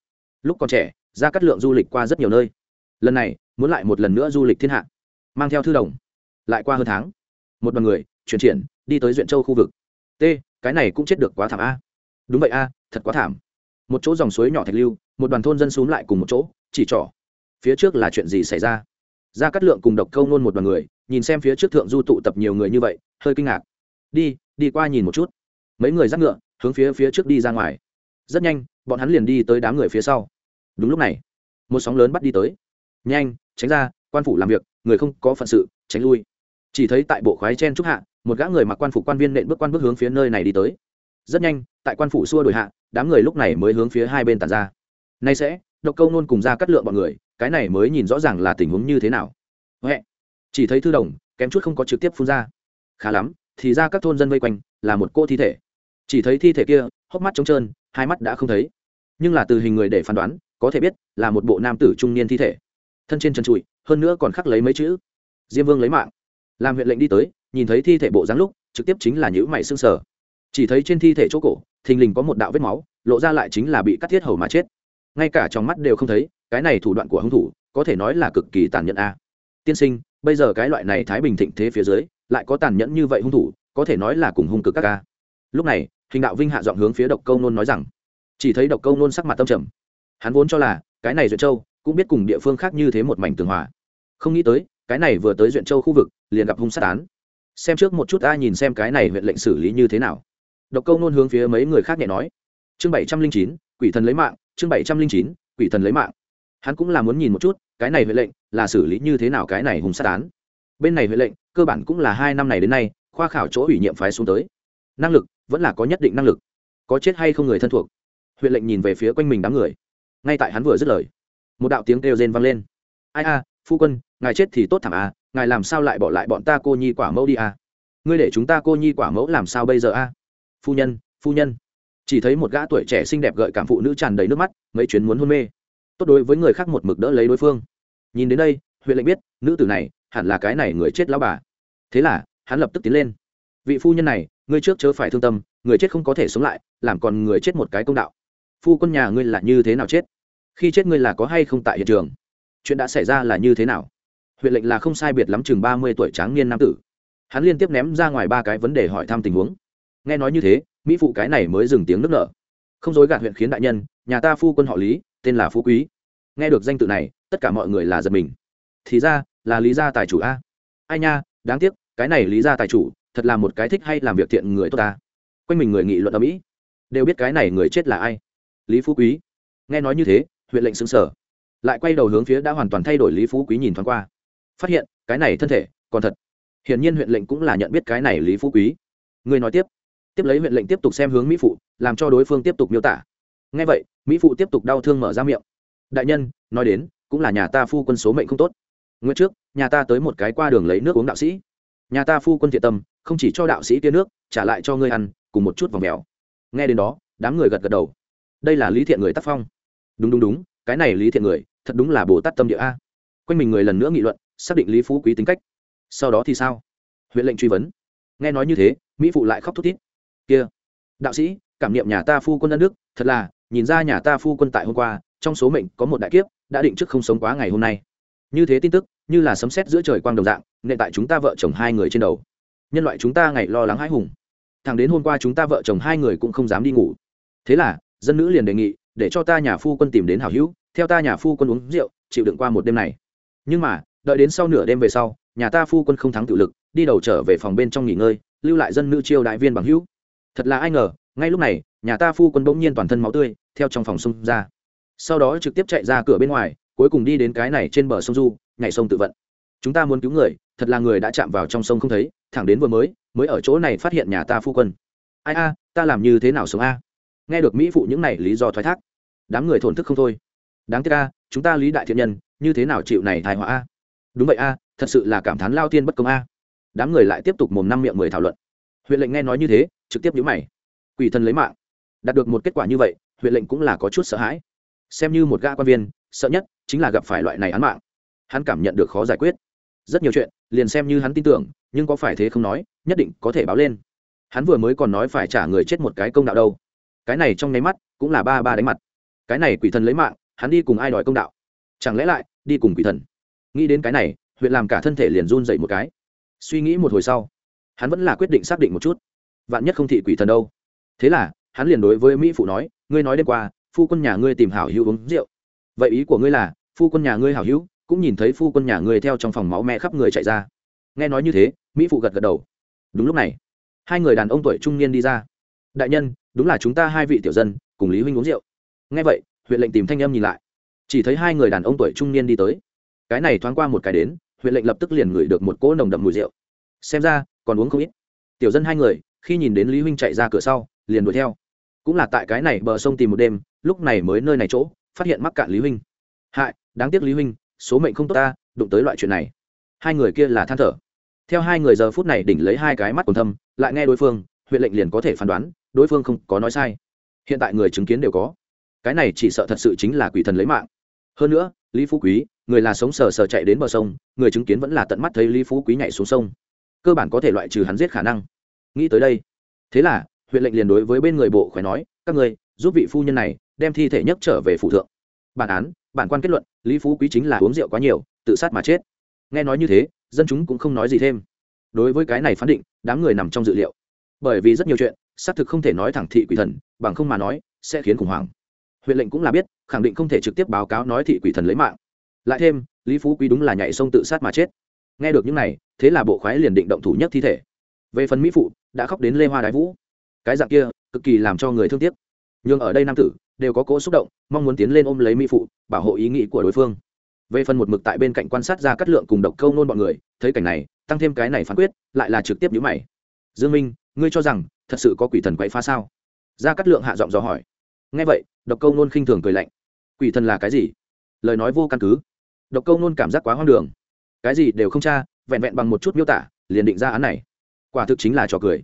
Lúc còn trẻ ra cắt lượng du lịch qua rất nhiều nơi. Lần này, muốn lại một lần nữa du lịch thiên hạ. Mang theo thư đồng. Lại qua hơn tháng. Một đoàn người, chuyển triển, đi tới duyện châu khu vực. T, cái này cũng chết được quá thảm a. Đúng vậy a, thật quá thảm. Một chỗ dòng suối nhỏ thạch lưu, một đoàn thôn dân xúm lại cùng một chỗ, chỉ trỏ. Phía trước là chuyện gì xảy ra? Ra cắt lượng cùng độc câu nôn một đoàn người, nhìn xem phía trước thượng du tụ tập nhiều người như vậy, hơi kinh ngạc. Đi đi qua nhìn một chút. Mấy người dắt ngựa, hướng phía phía trước đi ra ngoài. Rất nhanh, bọn hắn liền đi tới đám người phía sau đúng lúc này, một sóng lớn bắt đi tới. Nhanh, tránh ra, quan phủ làm việc, người không có phận sự, tránh lui. Chỉ thấy tại bộ khoái chen trúc hạ, một gã người mặc quan phủ quan viên nện bước quan bước hướng phía nơi này đi tới. Rất nhanh, tại quan phủ xua đổi hạ, đám người lúc này mới hướng phía hai bên tàn ra. Nay sẽ, độc câu nôn cùng ra cắt lượng bọn người, cái này mới nhìn rõ ràng là tình huống như thế nào. Huệ, chỉ thấy thư đồng, kém chút không có trực tiếp phun ra. Khá lắm, thì ra các thôn dân vây quanh, là một cô thi thể. Chỉ thấy thi thể kia, hốc mắt trống trơn, hai mắt đã không thấy. Nhưng là từ hình người để phán đoán có thể biết là một bộ nam tử trung niên thi thể. Thân trên trần trụi, hơn nữa còn khắc lấy mấy chữ. Diêm vương lấy mạng. Làm huyện lệnh đi tới, nhìn thấy thi thể bộ dáng lúc, trực tiếp chính là nhữ mày xương sở chỉ thấy trên thi thể chỗ cổ, thình lình có một đạo vết máu, lộ ra lại chính là bị cắt thiết hầu mà chết. Ngay cả trong mắt đều không thấy, cái này thủ đoạn của hung thủ, có thể nói là cực kỳ tàn nhẫn a. Tiên sinh, bây giờ cái loại này thái bình thịnh thế phía dưới, lại có tàn nhẫn như vậy hung thủ, có thể nói là cùng hung cực các ca lúc này, hình đạo vinh hạ giọng hướng phía độc câu nôn nói rằng, chỉ thấy độc câu nôn sắc mặt tâm trầm hắn vốn cho là, cái này duyện châu cũng biết cùng địa phương khác như thế một mảnh tường hòa. Không nghĩ tới, cái này vừa tới duyện châu khu vực, liền gặp hung sát án. Xem trước một chút ta nhìn xem cái này huyện lệnh xử lý như thế nào. Độc câu nôn hướng phía mấy người khác nhẹ nói. Chương bảy trăm linh chín, quỷ thần lấy mạng, chương bảy trăm linh chín, quỷ thần lấy mạng. Hắn cũng là muốn nhìn một chút, cái này huyện lệnh là xử lý như thế nào cái này hung sát án. Bên này huyện lệnh, cơ bản cũng là hai năm này đến nay, khoa khảo chỗ ủy nhiệm phái xuống tới. Năng lực vẫn là có nhất định năng lực. Có chết hay không người thân thuộc. Huyện lệnh nhìn về phía quanh mình đám người ngay tại hắn vừa dứt lời, một đạo tiếng kêu rên vang lên. Ai a, phu quân, ngài chết thì tốt thảm a ngài làm sao lại bỏ lại bọn ta cô nhi quả mẫu đi a ngươi để chúng ta cô nhi quả mẫu làm sao bây giờ a? Phu nhân phu nhân. Chỉ thấy một gã tuổi trẻ xinh đẹp gợi cảm phụ nữ tràn đầy nước mắt, mấy chuyến muốn hôn mê. Tốt đối với người khác một mực đỡ lấy đối phương. Nhìn đến đây, huyện lệnh biết, nữ tử này hẳn là cái này người chết lão bà. Thế là, hắn lập tức tiến lên. Vị phu nhân này, ngươi trước chớ phải thương tâm, người chết không có thể sống lại, làm còn người chết một cái công đạo. Phu quân nhà ngươi là như thế nào chết? Khi chết ngươi là có hay không tại hiện trường? Chuyện đã xảy ra là như thế nào? Huyện lệnh là không sai biệt lắm chừng ba mươi tuổi tráng niên nam tử. Hắn liên tiếp ném ra ngoài ba cái vấn đề hỏi thăm tình huống. Nghe nói như thế, mỹ phụ cái này mới dừng tiếng nước nở. Không dối gạt huyện khiến đại nhân, nhà ta phu quân họ lý, tên là phú quý. Nghe được danh tự này, tất cả mọi người là giật mình. Thì ra, là lý gia tài chủ a. Ai nha, đáng tiếc, cái này lý gia tài chủ, thật là một cái thích hay làm việc thiện người tốt ta. Quanh mình người nghị luận ở mỹ, đều biết cái này người chết là ai. Lý phú quý. Nghe nói như thế huyện lệnh xứng sở. Lại quay đầu hướng phía đã hoàn toàn thay đổi lý phú quý nhìn thoáng qua. Phát hiện, cái này thân thể, còn thật. Hiển nhiên huyện lệnh cũng là nhận biết cái này lý phú quý. Người nói tiếp. Tiếp lấy huyện lệnh tiếp tục xem hướng mỹ phụ, làm cho đối phương tiếp tục miêu tả. Ngay vậy, mỹ phụ tiếp tục đau thương mở ra miệng. Đại nhân, nói đến, cũng là nhà ta phu quân số mệnh không tốt. Nguyên trước, nhà ta tới một cái qua đường lấy nước uống đạo sĩ. Nhà ta phu quân thiện tâm, không chỉ cho đạo sĩ tia nước, trả lại cho ngươi ăn, cùng một chút vòng mèo. Nghe đến đó, đám người gật gật đầu. Đây là lý thiện người tác phong đúng đúng đúng, cái này lý thiện người, thật đúng là bồ tát tâm địa a. Quanh mình người lần nữa nghị luận, xác định lý phú quý tính cách. Sau đó thì sao? Huyện lệnh truy vấn. Nghe nói như thế, mỹ phụ lại khóc thút thít. Kia, đạo sĩ, cảm niệm nhà ta phu quân đất nước, thật là, nhìn ra nhà ta phu quân tại hôm qua, trong số mệnh có một đại kiếp, đã định trước không sống quá ngày hôm nay. Như thế tin tức, như là sấm sét giữa trời quang đồng dạng, nên tại chúng ta vợ chồng hai người trên đầu. Nhân loại chúng ta ngày lo lắng hãi hùng. Thằng đến hôm qua chúng ta vợ chồng hai người cũng không dám đi ngủ. Thế là, dân nữ liền đề nghị để cho ta nhà phu quân tìm đến hảo hữu, theo ta nhà phu quân uống rượu, chịu đựng qua một đêm này. Nhưng mà, đợi đến sau nửa đêm về sau, nhà ta phu quân không thắng tự lực, đi đầu trở về phòng bên trong nghỉ ngơi, lưu lại dân nữ chiêu đại viên bằng hữu. Thật là ai ngờ, ngay lúc này, nhà ta phu quân bỗng nhiên toàn thân máu tươi, theo trong phòng sông ra. Sau đó trực tiếp chạy ra cửa bên ngoài, cuối cùng đi đến cái này trên bờ sông du, nhảy sông tự vận. Chúng ta muốn cứu người, thật là người đã chạm vào trong sông không thấy, thẳng đến vừa mới mới ở chỗ này phát hiện nhà ta phu quân. Ai a, ta làm như thế nào sống a? Nghe được mỹ phụ những này lý do thoái thác, đám người thổn thức không thôi. Đáng tiếc a, chúng ta lý đại thiện nhân, như thế nào chịu này thai họa a? Đúng vậy a, thật sự là cảm thán lao tiên bất công a. Đám người lại tiếp tục mồm năm miệng mười thảo luận. Huyện lệnh nghe nói như thế, trực tiếp nhíu mày. Quỷ thần lấy mạng. Đạt được một kết quả như vậy, huyện lệnh cũng là có chút sợ hãi. Xem như một gã quan viên, sợ nhất chính là gặp phải loại này án mạng. Hắn cảm nhận được khó giải quyết. Rất nhiều chuyện, liền xem như hắn tin tưởng, nhưng có phải thế không nói, nhất định có thể báo lên. Hắn vừa mới còn nói phải trả người chết một cái công đạo đâu cái này trong nháy mắt cũng là ba ba đánh mặt. Cái này quỷ thần lấy mạng, hắn đi cùng ai đòi công đạo? Chẳng lẽ lại, đi cùng quỷ thần? Nghĩ đến cái này, huyện làm cả thân thể liền run dậy một cái. Suy nghĩ một hồi sau, hắn vẫn là quyết định xác định một chút. Vạn nhất không thị quỷ thần đâu. Thế là, hắn liền đối với mỹ phụ nói, ngươi nói đêm qua, phu quân nhà ngươi tìm hảo hữu uống rượu. Vậy ý của ngươi là, phu quân nhà ngươi hảo hữu, cũng nhìn thấy phu quân nhà ngươi theo trong phòng máu mẹ khắp người chạy ra. Nghe nói như thế, mỹ phụ gật gật đầu. Đúng lúc này, hai người đàn ông tuổi trung niên đi ra. Đại nhân đúng là chúng ta hai vị tiểu dân, cùng lý huynh uống rượu. Nghe vậy, huyện lệnh tìm thanh âm nhìn lại. Chỉ thấy hai người đàn ông tuổi trung niên đi tới. Cái này thoáng qua một cái đến, huyện lệnh lập tức liền ngửi được một cỗ nồng đậm mùi rượu. Xem ra, còn uống không ít. Tiểu dân hai người, khi nhìn đến lý huynh chạy ra cửa sau, liền đuổi theo. Cũng là tại cái này bờ sông tìm một đêm, lúc này mới nơi này chỗ, phát hiện mắc cạn lý huynh. Hại, đáng tiếc lý huynh, số mệnh không tốt ta, đụng tới loại chuyện này. Hai người kia là than thở. Theo hai người giờ phút này đỉnh lấy hai cái mắt còn thâm, lại nghe đối phương, huyện lệnh liền có thể phán đoán đối phương không có nói sai. Hiện tại người chứng kiến đều có. Cái này chỉ sợ thật sự chính là quỷ thần lấy mạng. Hơn nữa, lý phú quý, người là sống sờ sờ chạy đến bờ sông, người chứng kiến vẫn là tận mắt thấy lý phú quý nhảy xuống sông. Cơ bản có thể loại trừ hắn giết khả năng. Nghĩ tới đây, thế là, huyện lệnh liền đối với bên người bộ khỏe nói, các người giúp vị phu nhân này đem thi thể nhất trở về phủ thượng. Bản án, bản quan kết luận, lý phú quý chính là uống rượu quá nhiều, tự sát mà chết. Nghe nói như thế, dân chúng cũng không nói gì thêm. Đối với cái này phán định, đám người nằm trong dự liệu. Bởi vì rất nhiều chuyện xác thực không thể nói thẳng thị quỷ thần, bằng không mà nói, sẽ khiến khủng hoảng. Huyện lệnh cũng là biết, khẳng định không thể trực tiếp báo cáo nói thị quỷ thần lấy mạng. Lại thêm, lý phú quý đúng là nhảy sông tự sát mà chết. Nghe được những này, thế là bộ khoái liền định động thủ nhất thi thể. Về phần mỹ phụ, đã khóc đến lê hoa đái vũ. Cái dạng kia, cực kỳ làm cho người thương tiếc. Nhưng ở đây nam tử, đều có cỗ xúc động, mong muốn tiến lên ôm lấy mỹ phụ, bảo hộ ý nghĩ của đối phương. Về phần một mực tại bên cạnh quan sát ra cắt lượng cùng độc câu nôn bọn người, thấy cảnh này, tăng thêm cái này phán quyết, lại là trực tiếp nhữ mày. Dương minh ngươi cho rằng thật sự có quỷ thần quậy phá sao? Ra cắt lượng hạ giọng dò hỏi. Nghe vậy, độc câu nôn khinh thường cười lạnh. Quỷ thần là cái gì? Lời nói vô căn cứ. Độc câu nôn cảm giác quá hoang đường. Cái gì đều không tra, vẹn vẹn bằng một chút miêu tả, liền định ra án này. Quả thực chính là trò cười.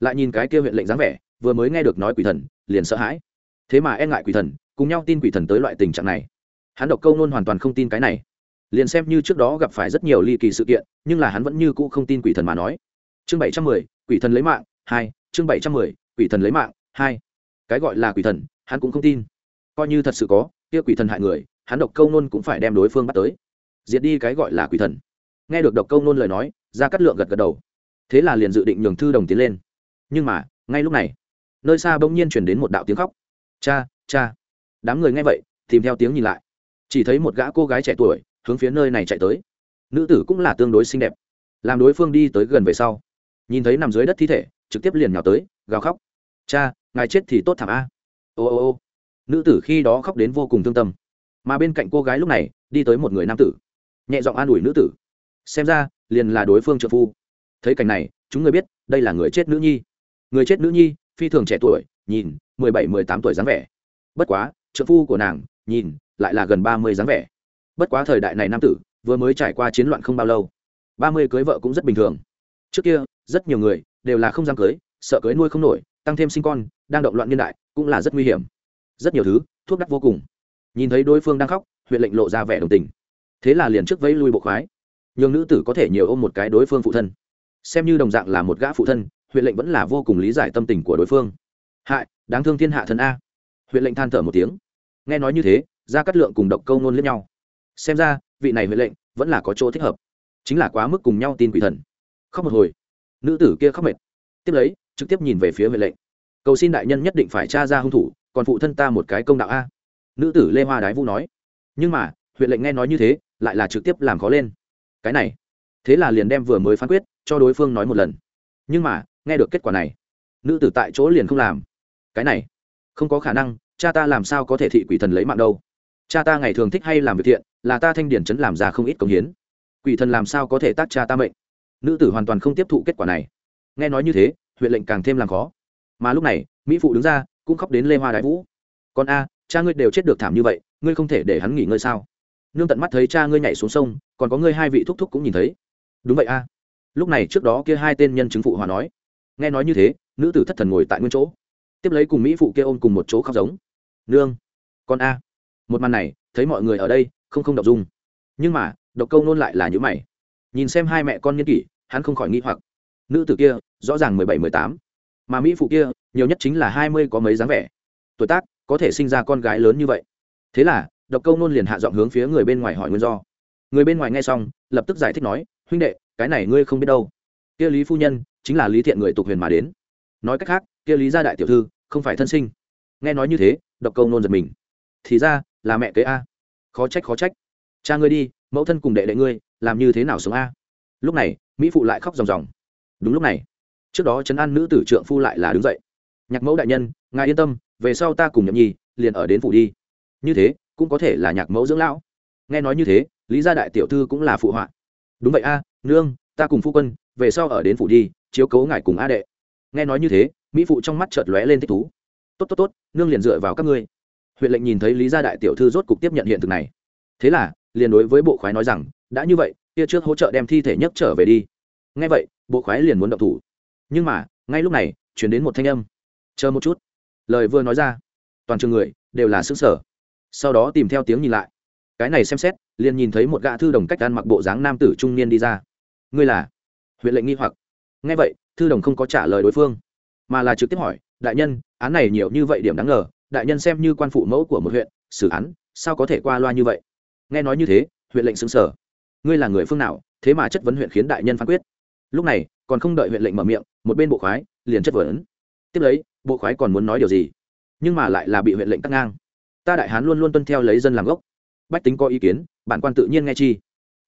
Lại nhìn cái kia huyện lệnh dáng vẻ, vừa mới nghe được nói quỷ thần, liền sợ hãi. Thế mà e ngại quỷ thần, cùng nhau tin quỷ thần tới loại tình trạng này. Hắn độc câu nôn hoàn toàn không tin cái này. Liền xem như trước đó gặp phải rất nhiều ly kỳ sự kiện, nhưng là hắn vẫn như cũ không tin quỷ thần mà nói. Chương bảy trăm mười, quỷ thần lấy mạng hai, chương bảy trăm mười, quỷ thần lấy mạng, hai. Cái gọi là quỷ thần, hắn cũng không tin. Coi như thật sự có, kia quỷ thần hại người, hắn độc câu nôn cũng phải đem đối phương bắt tới. Diệt đi cái gọi là quỷ thần. Nghe được độc câu nôn lời nói ra cắt lượng gật gật đầu. Thế là liền dự định nhường thư đồng tiến lên. Nhưng mà, ngay lúc này, nơi xa bỗng nhiên chuyển đến một đạo tiếng khóc. Cha cha. Đám người nghe vậy, tìm theo tiếng nhìn lại. Chỉ thấy một gã cô gái trẻ tuổi, hướng phía nơi này chạy tới. Nữ tử cũng là tương đối xinh đẹp. Làm đối phương đi tới gần về sau, nhìn thấy nằm dưới đất thi thể trực tiếp liền nhào tới, gào khóc. Cha, ngài chết thì tốt thảm a. Ô ô ô. Nữ tử khi đó khóc đến vô cùng thương tâm. Mà bên cạnh cô gái lúc này, đi tới một người nam tử. Nhẹ giọng an ủi nữ tử. Xem ra, liền là đối phương trợ phu. Thấy cảnh này, chúng người biết, đây là người chết nữ nhi. Người chết nữ nhi, phi thường trẻ tuổi, nhìn, mười bảy, mười tám tuổi dáng vẻ. Bất quá, trợ phu của nàng, nhìn, lại là gần ba mươi dáng vẻ. Bất quá thời đại này nam tử, vừa mới trải qua chiến loạn không bao lâu. ba mươi cưới vợ cũng rất bình thường. Trước kia, rất nhiều người đều là không dám cưới, sợ cưới nuôi không nổi, tăng thêm sinh con, đang động loạn niên đại, cũng là rất nguy hiểm. Rất nhiều thứ, thuốc đắt vô cùng. Nhìn thấy đối phương đang khóc, huyện lệnh lộ ra vẻ đồng tình. Thế là liền trước vẫy lui bộ khoái. Nhường nữ tử có thể nhiều ôm một cái đối phương phụ thân. Xem như đồng dạng là một gã phụ thân, huyện lệnh vẫn là vô cùng lý giải tâm tình của đối phương. Hại, đáng thương thiên hạ thần a. Huyện lệnh than thở một tiếng. Nghe nói như thế ra cắt lượng cùng độc câu nôn lẫn nhau. Xem ra, vị này huyện lệnh vẫn là có chỗ thích hợp. Chính là quá mức cùng nhau tin quỷ thần. Khóc một hồi nữ tử kia khóc mệt. Tiếp lấy, trực tiếp nhìn về phía huyện lệnh. Cầu xin đại nhân nhất định phải tra ra hung thủ, còn phụ thân ta một cái công đạo a. Nữ tử lê hoa đái vũ nói. Nhưng mà huyện lệnh nghe nói như thế, lại là trực tiếp làm khó lên. Cái này, thế là liền đem vừa mới phán quyết, cho đối phương nói một lần. Nhưng mà, nghe được kết quả này, nữ tử tại chỗ liền không làm. Cái này, không có khả năng, cha ta làm sao có thể thị quỷ thần lấy mạng đâu. Cha ta ngày thường thích hay làm việc thiện, là ta thanh điển chấn làm ra không ít công hiến. Quỷ thần làm sao có thể tác cha ta mệnh? Nữ tử hoàn toàn không tiếp thụ kết quả này. Nghe nói như thế, huyện lệnh càng thêm làm khó. Mà lúc này, mỹ phụ đứng ra, cũng khóc đến lê hoa đại vũ. Con a, cha ngươi đều chết được thảm như vậy, ngươi không thể để hắn nghỉ ngơi sao? Nương tận mắt thấy cha ngươi nhảy xuống sông, còn có ngươi hai vị thúc thúc cũng nhìn thấy. Đúng vậy a. Lúc này trước đó kia hai tên nhân chứng phụ hòa nói. Nghe nói như thế, nữ tử thất thần ngồi tại nguyên chỗ. Tiếp lấy cùng mỹ phụ kia ôm cùng một chỗ khóc giống. Nương, con a. Một màn này, thấy mọi người ở đây, không không đọc dung. Nhưng mà, độc câu nôn lại là những mày. Nhìn xem hai mẹ con nghiên kỷ hắn không khỏi nghĩ hoặc. Nữ tử kia, rõ ràng mười bảy, mười tám. Mà mỹ phụ kia, nhiều nhất chính là hai mươi có mấy dáng vẻ. Tuổi tác, có thể sinh ra con gái lớn như vậy. Thế là, độc câu nôn liền hạ giọng hướng phía người bên ngoài hỏi nguyên do. Người bên ngoài nghe xong, lập tức giải thích nói, huynh đệ, cái này ngươi không biết đâu. Kia lý phu nhân, chính là lý thiện người tục huyền mà đến. Nói cách khác, kia lý gia đại tiểu thư, không phải thân sinh. Nghe nói như thế, độc câu nôn giật mình. Thì ra, là mẹ kế a. Khó trách khó trách. Cha ngươi đi, mẫu thân cùng đệ đệ ngươi, làm như thế nào sống a? Lúc này, mỹ phụ lại khóc ròng ròng. Đúng lúc này, trước đó chấn an nữ tử trượng phu lại là đứng dậy. Nhạc mẫu đại nhân, ngài yên tâm, về sau ta cùng nhậm nhi liền ở đến phủ đi. Như thế, cũng có thể là nhạc mẫu dưỡng lão. Nghe nói như thế, lý gia đại tiểu thư cũng là phụ họa. Đúng vậy a, nương, ta cùng phu quân, về sau ở đến phủ đi, chiếu cố ngài cùng a đệ. Nghe nói như thế, mỹ phụ trong mắt chợt lóe lên thích thú. Tốt tốt tốt, nương liền dựa vào các ngươi. Huyện lệnh nhìn thấy lý gia đại tiểu thư rốt cục tiếp nhận hiện thực này. Thế là, liền đối với bộ khoái nói rằng, đã như vậy kia trước hỗ trợ đem thi thể nhấc trở về đi. Ngay vậy, bộ khoái liền muốn động thủ. Nhưng mà, ngay lúc này, chuyển đến một thanh âm. Chờ một chút. Lời vừa nói ra, toàn trường người đều là xứng sở sau đó tìm theo tiếng nhìn lại. Cái này xem xét, liền nhìn thấy một gã thư đồng cách ăn mặc bộ dáng nam tử trung niên đi ra. Ngươi là? Huyện lệnh nghi hoặc. Ngay vậy, thư đồng không có trả lời đối phương, mà là trực tiếp hỏi, đại nhân, án này nhiều như vậy điểm đáng ngờ, đại nhân xem như quan phụ mẫu của một huyện, xử án, sao có thể qua loa như vậy? Nghe nói như thế, huyện lệnh xứng sở ngươi là người phương nào, thế mà chất vấn huyện khiến đại nhân phán quyết. Lúc này, còn không đợi huyện lệnh mở miệng, một bên bộ khoái liền chất vấn. Tiếp lấy, bộ khoái còn muốn nói điều gì? Nhưng mà lại là bị huyện lệnh cắt ngang. Ta đại hán luôn luôn tuân theo lấy dân làm gốc. Bách tính có ý kiến, bản quan tự nhiên nghe chi.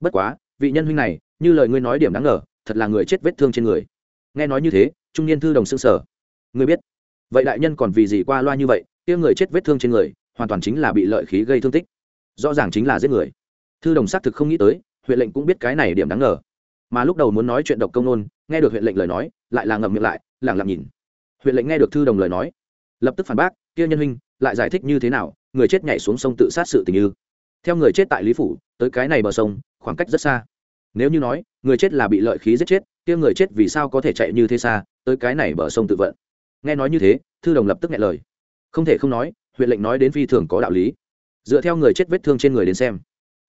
Bất quá, vị nhân huynh này, như lời ngươi nói điểm đáng ngờ, thật là người chết vết thương trên người. Nghe nói như thế, trung niên thư đồng xương sở ngươi biết, vậy đại nhân còn vì gì qua loa như vậy, kia người chết vết thương trên người, hoàn toàn chính là bị lợi khí gây thương tích. Rõ ràng chính là giết người. Thư đồng xác thực không nghĩ tới huyện lệnh cũng biết cái này điểm đáng ngờ. Mà lúc đầu muốn nói chuyện độc công nôn, nghe được huyện lệnh lời nói, lại là ngậm miệng lại, lẳng lặng nhìn. Huyện lệnh nghe được thư đồng lời nói, lập tức phản bác, kia nhân huynh, lại giải thích như thế nào, người chết nhảy xuống sông tự sát sự tình như? Theo người chết tại lý phủ, tới cái này bờ sông, khoảng cách rất xa. Nếu như nói, người chết là bị lợi khí giết chết, kia người chết vì sao có thể chạy như thế xa, tới cái này bờ sông tự vận? Nghe nói như thế, thư đồng lập tức nghe lời. Không thể không nói, huyện lệnh nói đến phi thường có đạo lý. Dựa theo người chết vết thương trên người đến xem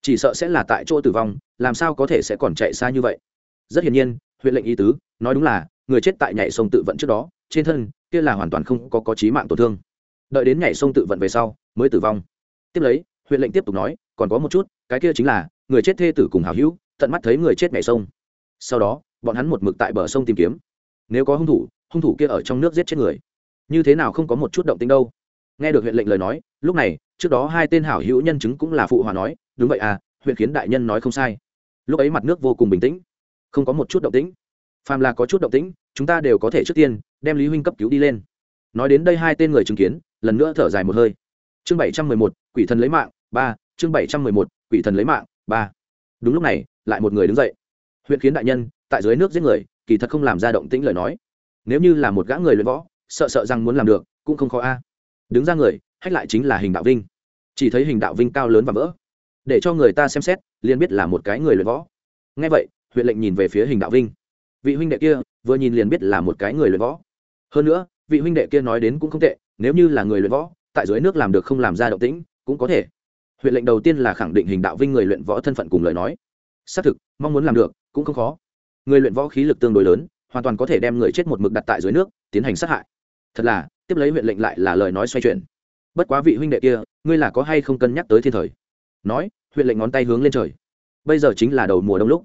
chỉ sợ sẽ là tại chỗ tử vong, làm sao có thể sẽ còn chạy xa như vậy? Rất hiển nhiên, huyện lệnh ý tứ, nói đúng là, người chết tại nhảy sông tự vận trước đó, trên thân, kia là hoàn toàn không có có trí mạng tổn thương. Đợi đến nhảy sông tự vận về sau, mới tử vong. Tiếp lấy, huyện lệnh tiếp tục nói, còn có một chút, cái kia chính là, người chết thê tử cùng hào hữu, tận mắt thấy người chết nhảy sông. Sau đó, bọn hắn một mực tại bờ sông tìm kiếm. Nếu có hung thủ hung thủ kia ở trong nước giết chết người. Như thế nào không có một chút động tính đâu? Nghe được huyện lệnh lời nói, lúc này, trước đó hai tên hảo hữu nhân chứng cũng là phụ hòa nói đúng vậy à huyện khiến đại nhân nói không sai. Lúc ấy mặt nước vô cùng bình tĩnh, không có một chút động tĩnh. Phàm là có chút động tĩnh, chúng ta đều có thể trước tiên đem lý huynh cấp cứu đi lên. Nói đến đây hai tên người chứng kiến, lần nữa thở dài một hơi. Chương bảy trăm mười một, quỷ thần lấy mạng, ba, chương bảy trăm mười một, quỷ thần lấy mạng, ba. Đúng lúc này, lại một người đứng dậy. Huyện khiến đại nhân, tại dưới nước giết người, kỳ thật không làm ra động tĩnh lời nói. Nếu như là một gã người luyện võ, sợ sợ rằng muốn làm được, cũng không khó a. Đứng ra người, hách lại chính là hình đạo vinh. Chỉ thấy hình đạo vinh cao lớn và vỡ để cho người ta xem xét, liền biết là một cái người luyện võ. Ngay vậy, huyện lệnh nhìn về phía hình đạo vinh. Vị huynh đệ kia, vừa nhìn liền biết là một cái người luyện võ. Hơn nữa, vị huynh đệ kia nói đến cũng không tệ, nếu như là người luyện võ, tại dưới nước làm được không làm ra động tĩnh, cũng có thể. Huyện lệnh đầu tiên là khẳng định hình đạo vinh người luyện võ thân phận cùng lời nói. Xác thực, mong muốn làm được, cũng không khó. Người luyện võ khí lực tương đối lớn, hoàn toàn có thể đem người chết một mực đặt tại dưới nước, tiến hành sát hại. Thật là, tiếp lấy huyện lệnh lại là lời nói xoay chuyển. Bất quá vị huynh đệ kia, ngươi là có hay không cân nhắc tới thiên thời? Nói, huyện lệnh ngón tay hướng lên trời. Bây giờ chính là đầu mùa đông lúc.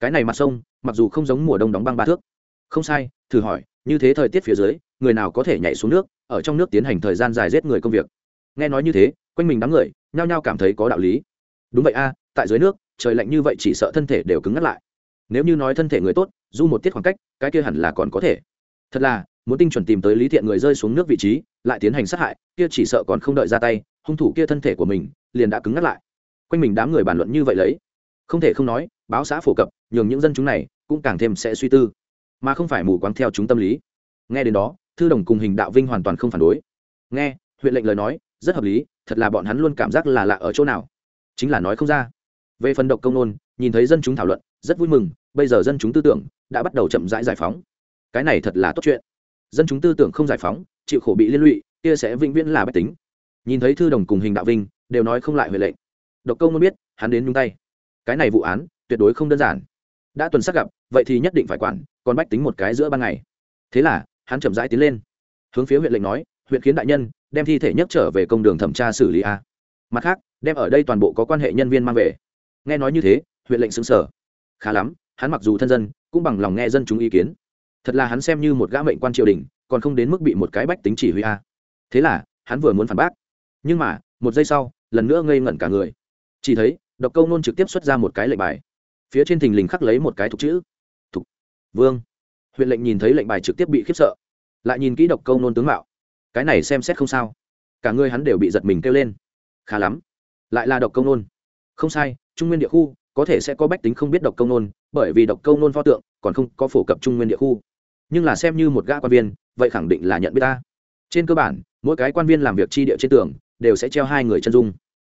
Cái này mặt sông, mặc dù không giống mùa đông đóng băng ba thước. Không sai, thử hỏi, như thế thời tiết phía dưới, người nào có thể nhảy xuống nước, ở trong nước tiến hành thời gian dài giết người công việc? Nghe nói như thế, quanh mình đám người, nhao nhao cảm thấy có đạo lý. Đúng vậy a, tại dưới nước, trời lạnh như vậy chỉ sợ thân thể đều cứng ngắt lại. Nếu như nói thân thể người tốt du một tiết khoảng cách, cái kia hẳn là còn có thể. Thật là, muốn tinh chuẩn tìm tới lý thiện người rơi xuống nước vị trí, lại tiến hành sát hại, kia chỉ sợ còn không đợi ra tay, hung thủ kia thân thể của mình, liền đã cứng ngắt lại quanh mình đám người bàn luận như vậy lấy. Không thể không nói, báo xã phổ cập, nhường những dân chúng này cũng càng thêm sẽ suy tư, mà không phải mù quáng theo chúng tâm lý. Nghe đến đó, thư đồng cùng hình đạo vinh hoàn toàn không phản đối. Nghe, huyện lệnh lời nói, rất hợp lý, thật là bọn hắn luôn cảm giác là lạ ở chỗ nào. Chính là nói không ra. Về phần độc công nôn, nhìn thấy dân chúng thảo luận, rất vui mừng, bây giờ dân chúng tư tưởng đã bắt đầu chậm rãi giải phóng. Cái này thật là tốt chuyện. Dân chúng tư tưởng không giải phóng, chịu khổ bị liên lụy, kia sẽ vĩnh viễn là bách tính. Nhìn thấy thư đồng cùng hình đạo vinh, đều nói không lại huệ lệnh độc công muốn biết, hắn đến nhung tay. Cái này vụ án, tuyệt đối không đơn giản. Đã tuần sắc gặp, vậy thì nhất định phải quản, còn bách tính một cái giữa ban ngày. Thế là, hắn chậm rãi tiến lên. Hướng phía huyện lệnh nói, huyện khiến đại nhân, đem thi thể nhất trở về công đường thẩm tra xử lý a. Mặt khác, đem ở đây toàn bộ có quan hệ nhân viên mang về. Nghe nói như thế, huyện lệnh xứng sở khá lắm, hắn mặc dù thân dân, cũng bằng lòng nghe dân chúng ý kiến. Thật là hắn xem như một gã mệnh quan triều đình, còn không đến mức bị một cái bách tính chỉ huy a. Thế là, hắn vừa muốn phản bác. Nhưng mà, một giây sau, lần nữa ngây ngẩn cả người chỉ thấy, độc câu nôn trực tiếp xuất ra một cái lệnh bài. Phía trên thình lình khắc lấy một cái thục chữ. Thục. Vương. Huyện lệnh nhìn thấy lệnh bài trực tiếp bị khiếp sợ. Lại nhìn kỹ độc câu nôn tướng mạo. Cái này xem xét không sao. Cả người hắn đều bị giật mình kêu lên. Khá lắm. Lại là độc câu nôn. Không sai, trung nguyên địa khu, có thể sẽ có bách tính không biết độc câu nôn, bởi vì độc câu nôn pho tượng, còn không có phổ cập trung nguyên địa khu. Nhưng là xem như một gã quan viên, vậy khẳng định là nhận biết ta. Trên cơ bản, mỗi cái quan viên làm việc chi địa trên tường, đều sẽ treo hai người chân dung.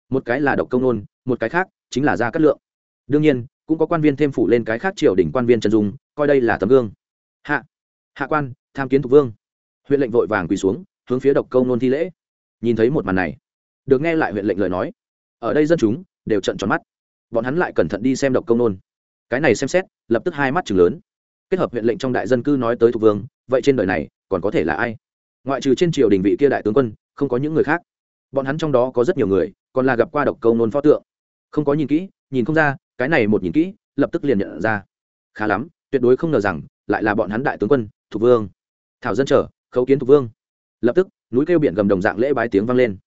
Một cái là độc công nôn một cái khác, chính là gia cát lượng. Đương nhiên, cũng có quan viên thêm phủ lên cái khác triều đỉnh quan viên trần dung, coi đây là tấm gương. Hạ hạ quan, tham kiến thục vương. Huyện lệnh vội vàng quỳ xuống, hướng phía độc câu nôn thi lễ. Nhìn thấy một màn này, được nghe lại huyện lệnh lời nói. Ở đây dân chúng đều trận tròn mắt. Bọn hắn lại cẩn thận đi xem độc câu nôn. Cái này xem xét, lập tức hai mắt chừng lớn. Kết hợp huyện lệnh trong đại dân cư nói tới thục vương, vậy trên đời này, còn có thể là ai? Ngoại trừ trên triều đình vị kia đại tướng quân, không có những người khác. Bọn hắn trong đó có rất nhiều người, còn là gặp qua độc câu nôn pho tượng không có nhìn kỹ, nhìn không ra, cái này một nhìn kỹ, lập tức liền nhận ra. Khá lắm, tuyệt đối không ngờ rằng, lại là bọn hắn đại tướng quân, thục vương. Thảo dân trở khấu kiến thục vương. Lập tức, núi kêu biển gầm đồng dạng lễ bái tiếng vang lên.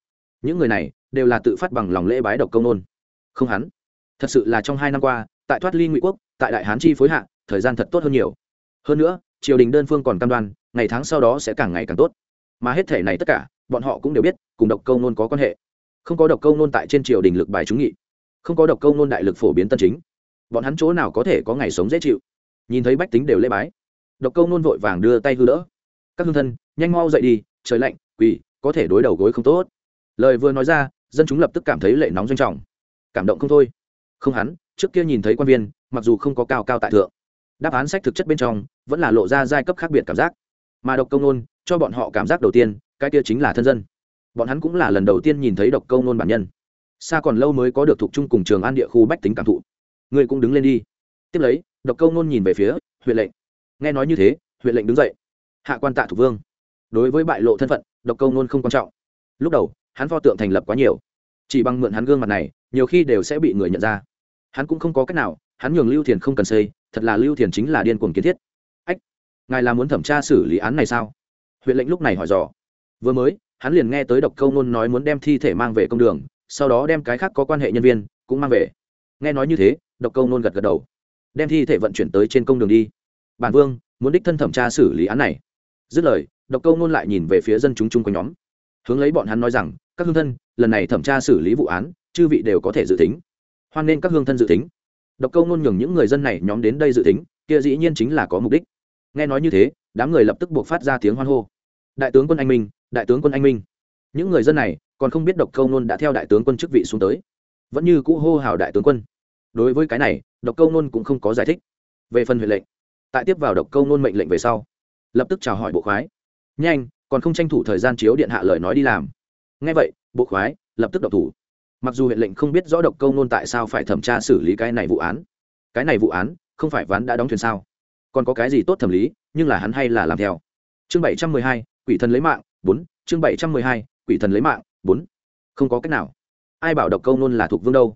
Những người này, đều là tự phát bằng lòng lễ bái độc công nôn. Không hắn, thật sự là trong hai năm qua, tại thoát ly ngụy quốc, tại đại hán chi phối hạ, thời gian thật tốt hơn nhiều. Hơn nữa, triều đình đơn phương còn cam đoan, ngày tháng sau đó sẽ càng ngày càng tốt. Mà hết thể này tất cả, bọn họ cũng đều biết, cùng độc câu nôn có quan hệ. Không có độc câu nôn tại trên triều đình lực bài trúng nghị không có độc câu nôn đại lực phổ biến tân chính. Bọn hắn chỗ nào có thể có ngày sống dễ chịu? Nhìn thấy bách tính đều lễ bái. Độc câu nôn vội vàng đưa tay hư đỡ. Các hương thân, nhanh mau dậy đi, trời lạnh quỳ có thể đối đầu gối không tốt. Lời vừa nói ra, dân chúng lập tức cảm thấy lệ nóng doanh trọng. Cảm động không thôi. Không hắn, trước kia nhìn thấy quan viên, mặc dù không có cao cao tại thượng, đáp án sách thực chất bên trong vẫn là lộ ra giai cấp khác biệt cảm giác. Mà độc công nôn, cho bọn họ cảm giác đầu tiên, cái kia chính là thân dân. Bọn hắn cũng là lần đầu tiên nhìn thấy độc công nôn bản nhân xa còn lâu mới có được thuộc chung cùng trường an địa khu bách tính cảm thụ. Ngươi cũng đứng lên đi. Tiếp lấy, độc câu nôn nhìn về phía huyện lệnh. Nghe nói như thế huyện lệnh đứng dậy. Hạ quan tạ thủ vương. Đối với bại lộ thân phận, độc câu nôn không quan trọng. Lúc đầu, hắn pho tượng thành lập quá nhiều. Chỉ bằng mượn hắn gương mặt này, nhiều khi đều sẽ bị người nhận ra. Hắn cũng không có cách nào, hắn nhường lưu thiền không cần xây, thật là lưu thiền chính là điên cuồng kiến thiết. Ách, ngài là muốn thẩm tra xử lý án này sao? Huyện lệnh lúc này hỏi dò. Vừa mới, hắn liền nghe tới độc câu nôn nói muốn đem thi thể mang về công đường sau đó đem cái khác có quan hệ nhân viên cũng mang về. Nghe nói như thế, độc câu nôn gật gật đầu. Đem thi thể vận chuyển tới trên công đường đi. Bản vương, muốn đích thân thẩm tra xử lý án này. Dứt lời, độc câu nôn lại nhìn về phía dân chúng chung quanh nhóm. Hướng lấy bọn hắn nói rằng, các hương thân, lần này thẩm tra xử lý vụ án, chư vị đều có thể dự tính. Hoan nên các hương thân dự tính. Độc câu nôn nhường những người dân này nhóm đến đây dự tính, kia dĩ nhiên chính là có mục đích. Nghe nói như thế, đám người lập tức buộc phát ra tiếng hoan hô. Đại tướng quân anh minh, đại tướng quân anh minh. Những người dân này còn không biết độc câu nôn đã theo đại tướng quân chức vị xuống tới. Vẫn như cũ hô hào đại tướng quân. Đối với cái này, độc câu nôn cũng không có giải thích. Về phần huệ lệnh, tại tiếp vào độc câu nôn mệnh lệnh về sau, lập tức chào hỏi bộ khoái. Nhanh, còn không tranh thủ thời gian chiếu điện hạ lời nói đi làm. Ngay vậy, bộ khoái lập tức độc thủ. Mặc dù huyện lệnh không biết rõ độc câu nôn tại sao phải thẩm tra xử lý cái này vụ án, cái này vụ án không phải ván đã đóng thuyền sao? Còn có cái gì tốt thẩm lý, nhưng là hắn hay là làm theo. Chương bảy trăm mười hai, quỷ thần lấy mạng, bốn, chương bảy trăm mười hai, quỷ thần lấy mạng bốn. Không có cách nào. Ai bảo độc câu nôn là thuộc vương đâu?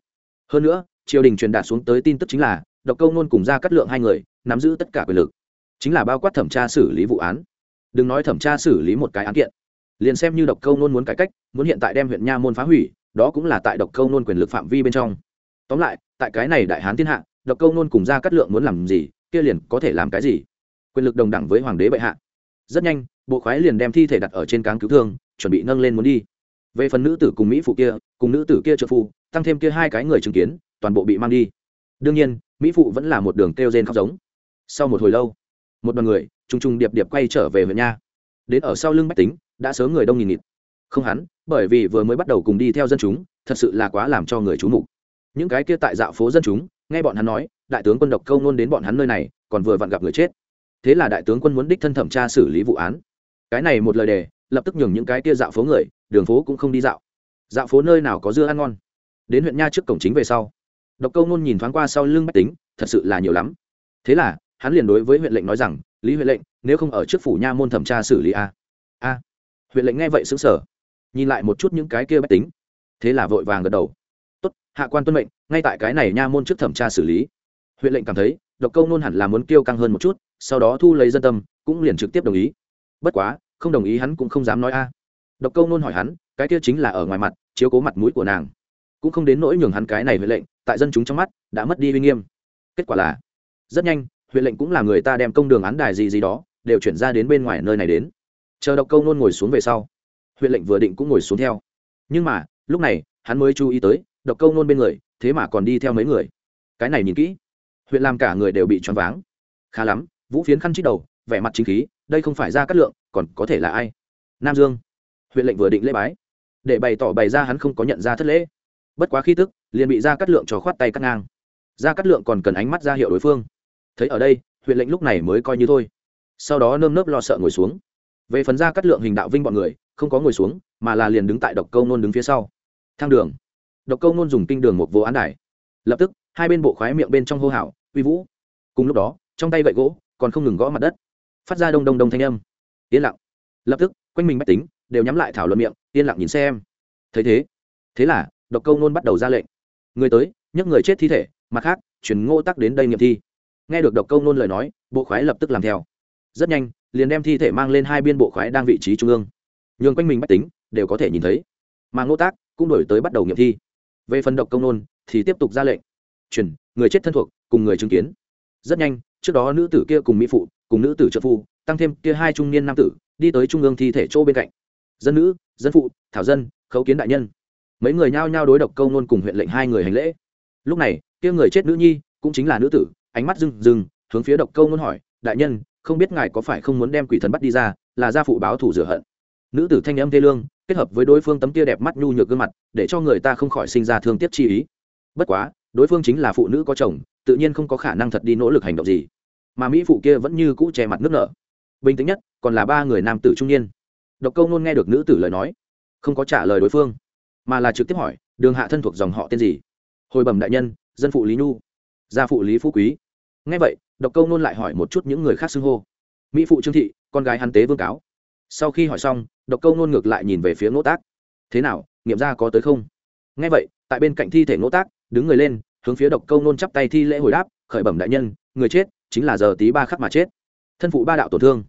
Hơn nữa, triều đình truyền đạt xuống tới tin tức chính là độc câu nôn cùng ra cắt lượng hai người nắm giữ tất cả quyền lực. Chính là bao quát thẩm tra xử lý vụ án. Đừng nói thẩm tra xử lý một cái án kiện. Liền xem như độc câu nôn muốn cải cách, muốn hiện tại đem huyện nha môn phá hủy, đó cũng là tại độc câu nôn quyền lực phạm vi bên trong. Tóm lại, tại cái này đại hán thiên hạ, độc câu nôn cùng ra cắt lượng muốn làm gì, kia liền có thể làm cái gì? Quyền lực đồng đẳng với hoàng đế bệ hạ. Rất nhanh, bộ khoái liền đem thi thể đặt ở trên cáng cứu thương, chuẩn bị nâng lên muốn đi về phần nữ tử cùng mỹ phụ kia, cùng nữ tử kia trợ phụ tăng thêm kia hai cái người chứng kiến, toàn bộ bị mang đi. Đương nhiên, mỹ phụ vẫn là một đường kêu rên khóc giống. Sau một hồi lâu, một đoàn người t r u n g t r u n g điệp điệp quay trở về huyện nha. Đến ở sau lưng bách tính, đã sớm người đông nghìn nghịt. Không hắn, bởi vì vừa mới bắt đầu cùng đi theo dân chúng, thật sự là quá làm cho người chú mục. Những cái kia tại dạo phố dân chúng, nghe bọn hắn nói, đại tướng quân độc câu nôn đến bọn hắn nơi này, còn vừa vặn gặp người chết. Thế là đại tướng quân muốn đích thân thẩm tra xử lý vụ án. Cái này một lời đề, lập tức nhường những cái kia dạo phố người đường phố cũng không đi dạo. Dạo phố nơi nào có dưa ăn ngon. Đến huyện nha trước cổng chính về sau, độc câu nôn nhìn thoáng qua sau lưng bách tính, thật sự là nhiều lắm. Thế là, hắn liền đối với huyện lệnh nói rằng, lý huyện lệnh, nếu không ở trước phủ nha môn thẩm tra xử lý a. A? Huyện lệnh nghe vậy xứng sở nhìn lại một chút những cái kia bách tính. Thế là vội vàng gật đầu. Tốt, hạ quan tuân mệnh, ngay tại cái này nha môn trước thẩm tra xử lý. Huyện lệnh cảm thấy, độc câu nôn hẳn là muốn kêu căng hơn một chút, sau đó thu lấy dân tâm, cũng liền trực tiếp đồng ý. Bất quá, không đồng ý hắn cũng không dám nói a độc câu nôn hỏi hắn, cái kia chính là ở ngoài mặt, chiếu cố mặt mũi của nàng. Cũng không đến nỗi nhường hắn cái này huệ lệnh, tại dân chúng trong mắt, đã mất đi uy nghiêm. Kết quả là, rất nhanh huyện lệnh cũng là người ta đem công đường án đài gì gì đó, đều chuyển ra đến bên ngoài nơi này đến. Chờ độc câu nôn ngồi xuống về sau huyện lệnh vừa định cũng ngồi xuống theo. Nhưng mà, lúc này, hắn mới chú ý tới, độc câu nôn bên người, thế mà còn đi theo mấy người. Cái này nhìn kỹ huyện làm cả người đều bị choáng váng. Khá lắm, vũ phiến khăn chít đầu, vẻ mặt chính khí, đây không phải ra cát lượng, còn có thể là ai? Nam dương huyện lệnh vừa định lễ bái. Để bày tỏ bày ra hắn không có nhận ra thất lễ. Bất quá khi tức, liền bị ra cắt lượng cho khoát tay cắt ngang. Ra cắt lượng còn cần ánh mắt ra hiệu đối phương. Thấy ở đây, huyện lệnh lúc này mới coi như thôi. Sau đó nơm nớp lo sợ ngồi xuống. Về phần ra cắt lượng hình đạo vinh bọn người, không có ngồi xuống, mà là liền đứng tại độc câu nôn đứng phía sau. Thang đường. Độc câu nôn dùng kinh đường một vô án đài. Lập tức, hai bên bộ khoái miệng bên trong hô hào, uy vũ! Cùng lúc đó, trong tay gậy gỗ còn không ngừng gõ mặt đất. Phát ra đông đông đông thanh âm. Yên lặng. Lập tức, quanh mình bách tính đều nhắm lại thảo luận miệng, yên lặng nhìn xem. Thấy thế thế là, độc câu nôn bắt đầu ra lệnh. Người tới, nhấc người chết thi thể, mặt khác chuyển ngô tắc đến đây nghiệm thi. Nghe được độc câu nôn lời nói, bộ khoái lập tức làm theo. Rất nhanh, liền đem thi thể mang lên hai biên bộ khoái đang vị trí trung ương. Nhường quanh mình bách tính, đều có thể nhìn thấy. Mà ngô tác cũng đổi tới bắt đầu nghiệm thi. Về phần độc công nôn thì tiếp tục ra lệnh. Chuyển người chết thân thuộc, cùng người chứng kiến. Rất nhanh, trước đó nữ tử kia cùng mỹ phụ, cùng nữ tử trợ phu, tăng thêm kia hai trung niên nam tử, đi tới trung ương thi thể chỗ bên cạnh dân nữ, dân phụ, thảo dân, khấu kiến đại nhân. Mấy người nhao nhao đối độc câu nôn cùng huyện lệnh hai người hành lễ. Lúc này, kia người chết nữ nhi cũng chính là nữ tử, ánh mắt rừng rừng hướng phía độc câu nôn hỏi, đại nhân, không biết ngài có phải không muốn đem quỷ thần bắt đi ra, là gia phụ báo thủ rửa hận? Nữ tử thanh âm thê lương, kết hợp với đối phương tấm tia đẹp mắt nhu nhược gương mặt, để cho người ta không khỏi sinh ra thương tiếc chi ý. Bất quá, đối phương chính là phụ nữ có chồng, tự nhiên không có khả năng thật đi nỗ lực hành động gì. Mà mỹ phụ kia vẫn như cũ che mặt nước nở. Bình tĩnh nhất, còn là ba người nam tử trung niên độc câu nôn nghe được nữ tử lời nói, không có trả lời đối phương, mà là trực tiếp hỏi, đường hạ thân thuộc dòng họ tên gì? Hồi bẩm đại nhân, dân phụ lý nhu, gia phụ lý phú quý. Nghe vậy, độc câu nôn lại hỏi một chút những người khác xưng hô. Mỹ phụ trương thị, con gái hắn tế vương cáo. Sau khi hỏi xong, độc câu nôn ngược lại nhìn về phía ngỗ tác. Thế nào, nghiệm ra có tới không? Nghe vậy, tại bên cạnh thi thể ngỗ tác, đứng người lên, hướng phía độc câu nôn chắp tay thi lễ hồi đáp, khởi bẩm đại nhân, người chết, chính là giờ tí ba khắc mà chết. Thân phụ ba đạo tổn thương.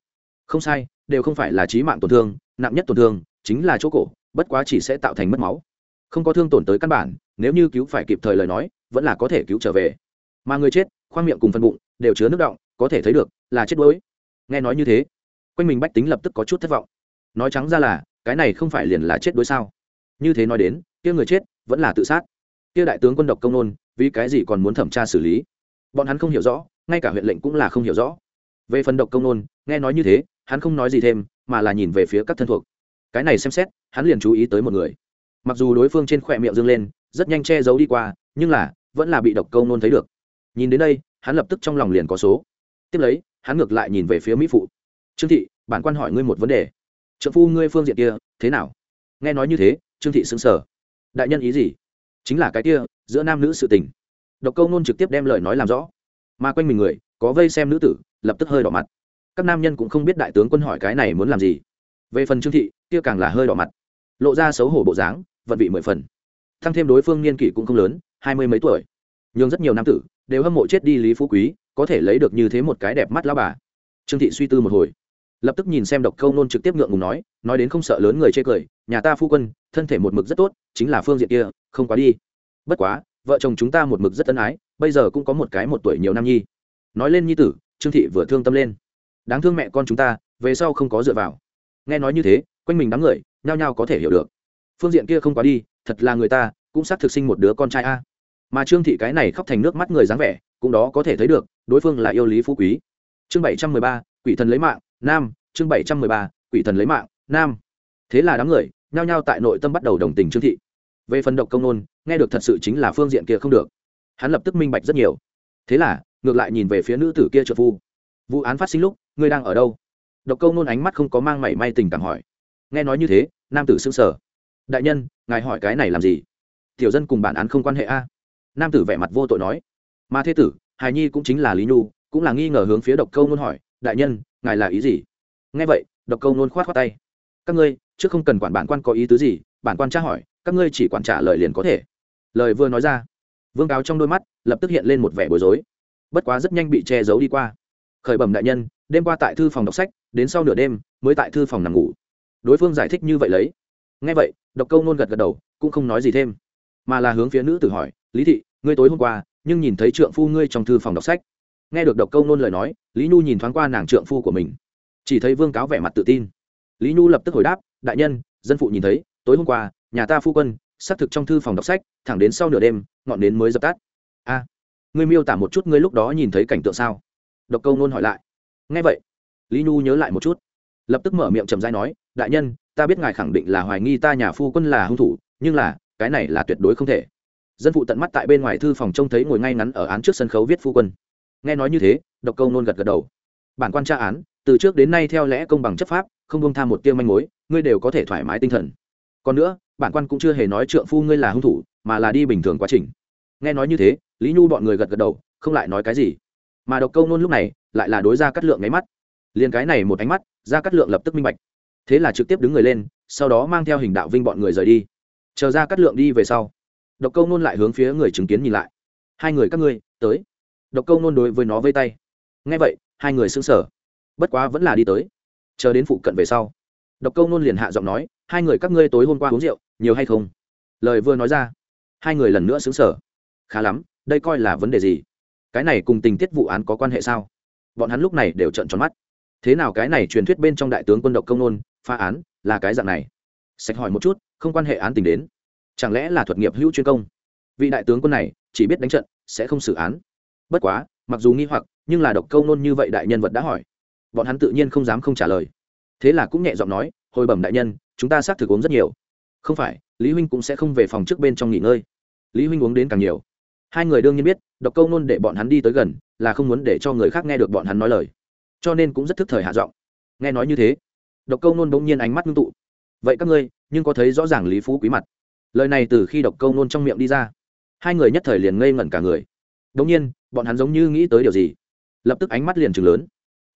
Không sai đều không phải là trí mạng tổn thương, nặng nhất tổn thương chính là chỗ cổ, bất quá chỉ sẽ tạo thành mất máu. Không có thương tổn tới căn bản, nếu như cứu phải kịp thời lời nói, vẫn là có thể cứu trở về. Mà người chết, khoang miệng cùng phần bụng, đều chứa nước động có thể thấy được, là chết đuối. Nghe nói như thế, quanh mình bách tính lập tức có chút thất vọng. Nói trắng ra là, cái này không phải liền là chết đuối sao? Như thế nói đến, kia người chết vẫn là tự sát. Kia đại tướng quân độc công nôn, vì cái gì còn muốn thẩm tra xử lý? Bọn hắn không hiểu rõ, ngay cả huyện lệnh cũng là không hiểu rõ. Về phần độc công nôn, nghe nói như thế hắn không nói gì thêm, mà là nhìn về phía các thân thuộc. Cái này xem xét, hắn liền chú ý tới một người. Mặc dù đối phương trên khỏe miệng dương lên, rất nhanh che giấu đi qua, nhưng là, vẫn là bị độc câu nôn thấy được. Nhìn đến đây, hắn lập tức trong lòng liền có số. Tiếp lấy, hắn ngược lại nhìn về phía mỹ phụ. Trương thị, bản quan hỏi ngươi một vấn đề. Trợ phu ngươi phương diện kia, thế nào? Nghe nói như thế, trương thị xứng sở đại nhân ý gì? Chính là cái kia, giữa nam nữ sự tình. Độc câu nôn trực tiếp đem lời nói làm rõ. Mà quanh mình người, có vây xem nữ tử, lập tức hơi đỏ mặt các nam nhân cũng không biết đại tướng quân hỏi cái này muốn làm gì. Về phần trương thị, kia càng là hơi đỏ mặt. Lộ ra xấu hổ bộ dáng, vận vị mười phần. Thăng thêm đối phương niên kỷ cũng không lớn, hai mươi mấy tuổi. Nhưng rất nhiều nam tử đều hâm mộ chết đi lý phú quý, có thể lấy được như thế một cái đẹp mắt lao bà. Trương thị suy tư một hồi, lập tức nhìn xem độc câu nôn trực tiếp ngượng ngùng nói nói đến không sợ lớn người chê cười, nhà ta phu quân, thân thể một mực rất tốt, chính là phương diện kia, không quá đi. Bất quá, vợ chồng chúng ta một mực rất ân ái, bây giờ cũng có một cái một tuổi nhiều năm nhi. Nói lên nhi tử, trương thị vừa thương tâm lên đáng thương mẹ con chúng ta, về sau không có dựa vào. Nghe nói như thế, quanh mình đám người, nhao nhao có thể hiểu được. Phương diện kia không quá đi, thật là người ta, cũng xác thực sinh một đứa con trai a. Mà trương thị cái này khóc thành nước mắt người dáng vẻ, cũng đó có thể thấy được, đối phương là yêu lý phú quý. Chương bảy trăm mười ba, quỷ thần lấy mạng, nam. Chương bảy trăm mười ba, quỷ thần lấy mạng, nam. Thế là đám người, nhao nhao tại nội tâm bắt đầu đồng tình trương thị. Về phần độc công nôn, nghe được thật sự chính là phương diện kia không được. Hắn lập tức minh bạch rất nhiều. Thế là, ngược lại nhìn về phía nữ tử kia trợ phu. Vụ án phát sinh lúc ngươi đang ở đâu? Độc câu nôn ánh mắt không có mang mảy may tình cảm hỏi. Nghe nói như thế, nam tử s ư n g sở đại nhân, ngài hỏi cái này làm gì? Tiểu dân cùng bản án không quan hệ a? Nam tử vẻ mặt vô tội nói. Mà thế tử, hài nhi cũng chính là lý nhu, cũng là nghi ngờ hướng phía độc câu nôn hỏi. Đại nhân, ngài là ý gì? Nghe vậy, độc câu nôn k h o á t khoác tay. Các ngươi, trước không cần quản bản quan có ý tứ gì, bản quan tra hỏi, các ngươi chỉ quản trả lời liền có thể. Lời vừa nói ra, vương cáo trong đôi mắt lập tức hiện lên một vẻ bối rối. Bất quá rất nhanh bị che giấu đi qua. Khởi bẩm đại nhân đêm qua tại thư phòng đọc sách, đến sau nửa đêm, mới tại thư phòng nằm ngủ. Đối phương giải thích như vậy lấy. Ngay vậy, độc câu nôn gật gật đầu, cũng không nói gì thêm. Mà là hướng phía nữ tử hỏi, lý thị, ngươi tối hôm qua, nhưng nhìn thấy trượng phu ngươi trong thư phòng đọc sách? Nghe được độc câu nôn lời nói, lý nhu nhìn thoáng qua nàng trượng phu của mình. Chỉ thấy vương cáo vẻ mặt tự tin. Lý nhu lập tức hồi đáp, đại nhân, dân phụ nhìn thấy, tối hôm qua, nhà ta phu quân, xác thực trong thư phòng đọc sách, thẳng đến sau nửa đêm, ngọn đến mới dập tắt. A, ngươi miêu tả một chút ngươi lúc đó nhìn thấy cảnh tượng sao? Độc câu nôn hỏi lại nghe vậy, lý nhu nhớ lại một chút, lập tức mở miệng trầm dai nói, đại nhân, ta biết ngài khẳng định là hoài nghi ta nhà phu quân là hung thủ, nhưng là, cái này là tuyệt đối không thể. Dân phụ tận mắt tại bên ngoài thư phòng trông thấy ngồi ngay ngắn ở án trước sân khấu viết phu quân. Nghe nói như thế, độc câu nôn gật gật đầu. Bản quan tra án, từ trước đến nay theo lẽ công bằng chấp pháp, không bông tham một tiêu manh mối, ngươi đều có thể thoải mái tinh thần. Còn nữa, bản quan cũng chưa hề nói trượng phu ngươi là hung thủ, mà là đi bình thường quá trình. Nghe nói như thế, lý nhu bọn người gật gật đầu, không lại nói cái gì. Mà độc câu nôn lúc này lại là đối ra cắt lượng nháy mắt. Liền cái này một ánh mắt ra cắt lượng lập tức minh bạch. Thế là trực tiếp đứng người lên, sau đó mang theo hình đạo vinh bọn người rời đi. Chờ ra cắt lượng đi về sau, độc câu nôn lại hướng phía người chứng kiến nhìn lại. Hai người các ngươi, tới. Độc câu nôn đối với nó vây tay. Ngay vậy, hai người xứng sở bất quá vẫn là đi tới. Chờ đến phụ cận về sau, độc câu nôn liền hạ giọng nói, hai người các ngươi tối hôm qua uống rượu, nhiều hay không? Lời vừa nói ra, hai người lần nữa xứng sở khá lắm, đây coi là vấn đề gì? Cái này cùng tình tiết vụ án có quan hệ sao? Bọn hắn lúc này đều trận tròn mắt. Thế nào cái này truyền thuyết bên trong đại tướng quân độc công nôn, phá án, là cái dạng này? Sạch hỏi một chút, không quan hệ án tình đến. Chẳng lẽ là thuật nghiệp hữu chuyên công? Vị đại tướng quân này, chỉ biết đánh trận, sẽ không xử án. Bất quá, mặc dù nghi hoặc, nhưng là độc câu nôn như vậy đại nhân vật đã hỏi. Bọn hắn tự nhiên không dám không trả lời. Thế là cũng nhẹ giọng nói, hồi bẩm đại nhân, chúng ta xác thực uống rất nhiều. Không phải, lý huynh cũng sẽ không về phòng trước bên trong nghỉ ngơi. Lý huynh uống đến càng nhiều. Hai người đương nhiên biết độc câu nôn để bọn hắn đi tới gần, là không muốn để cho người khác nghe được bọn hắn nói lời. Cho nên cũng rất thức thời hạ giọng. Nghe nói như thế, độc câu nôn bỗng nhiên ánh mắt ngưng tụ. Vậy các ngươi, nhưng có thấy rõ ràng lý phú quý mặt? Lời này từ khi độc câu nôn trong miệng đi ra, hai người nhất thời liền ngây ngẩn cả người. Đống nhiên, bọn hắn giống như nghĩ tới điều gì, lập tức ánh mắt liền chừng lớn.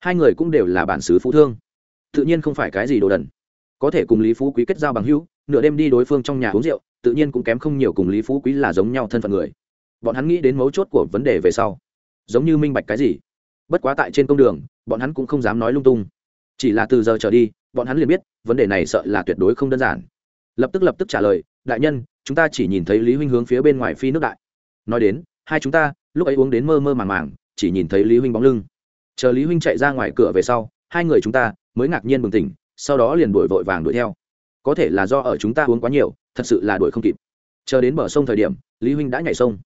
Hai người cũng đều là bản xứ phú thương. Tự nhiên không phải cái gì đồ đần. Có thể cùng lý phú quý kết giao bằng hữu, nửa đêm đi đối phương trong nhà uống rượu, tự nhiên cũng kém không nhiều cùng lý phú quý là giống nhau thân phận người bọn hắn nghĩ đến mấu chốt của vấn đề về sau. Giống như minh bạch cái gì? Bất quá tại trên công đường, bọn hắn cũng không dám nói lung tung. Chỉ là từ giờ trở đi, bọn hắn liền biết, vấn đề này sợ là tuyệt đối không đơn giản. Lập tức lập tức trả lời, đại nhân, chúng ta chỉ nhìn thấy lý huynh hướng phía bên ngoài phi nước đại. Nói đến, hai chúng ta, lúc ấy uống đến mơ mơ màng màng, chỉ nhìn thấy lý huynh bóng lưng. Chờ lý huynh chạy ra ngoài cửa về sau, hai người chúng ta mới ngạc nhiên bừng tỉnh, sau đó liền đuổi vội vàng đuổi theo. Có thể là do ở chúng ta uống quá nhiều, thật sự là đuổi không kịp. Chờ đến bờ sông thời điểm, lý huynh đã nhảy sông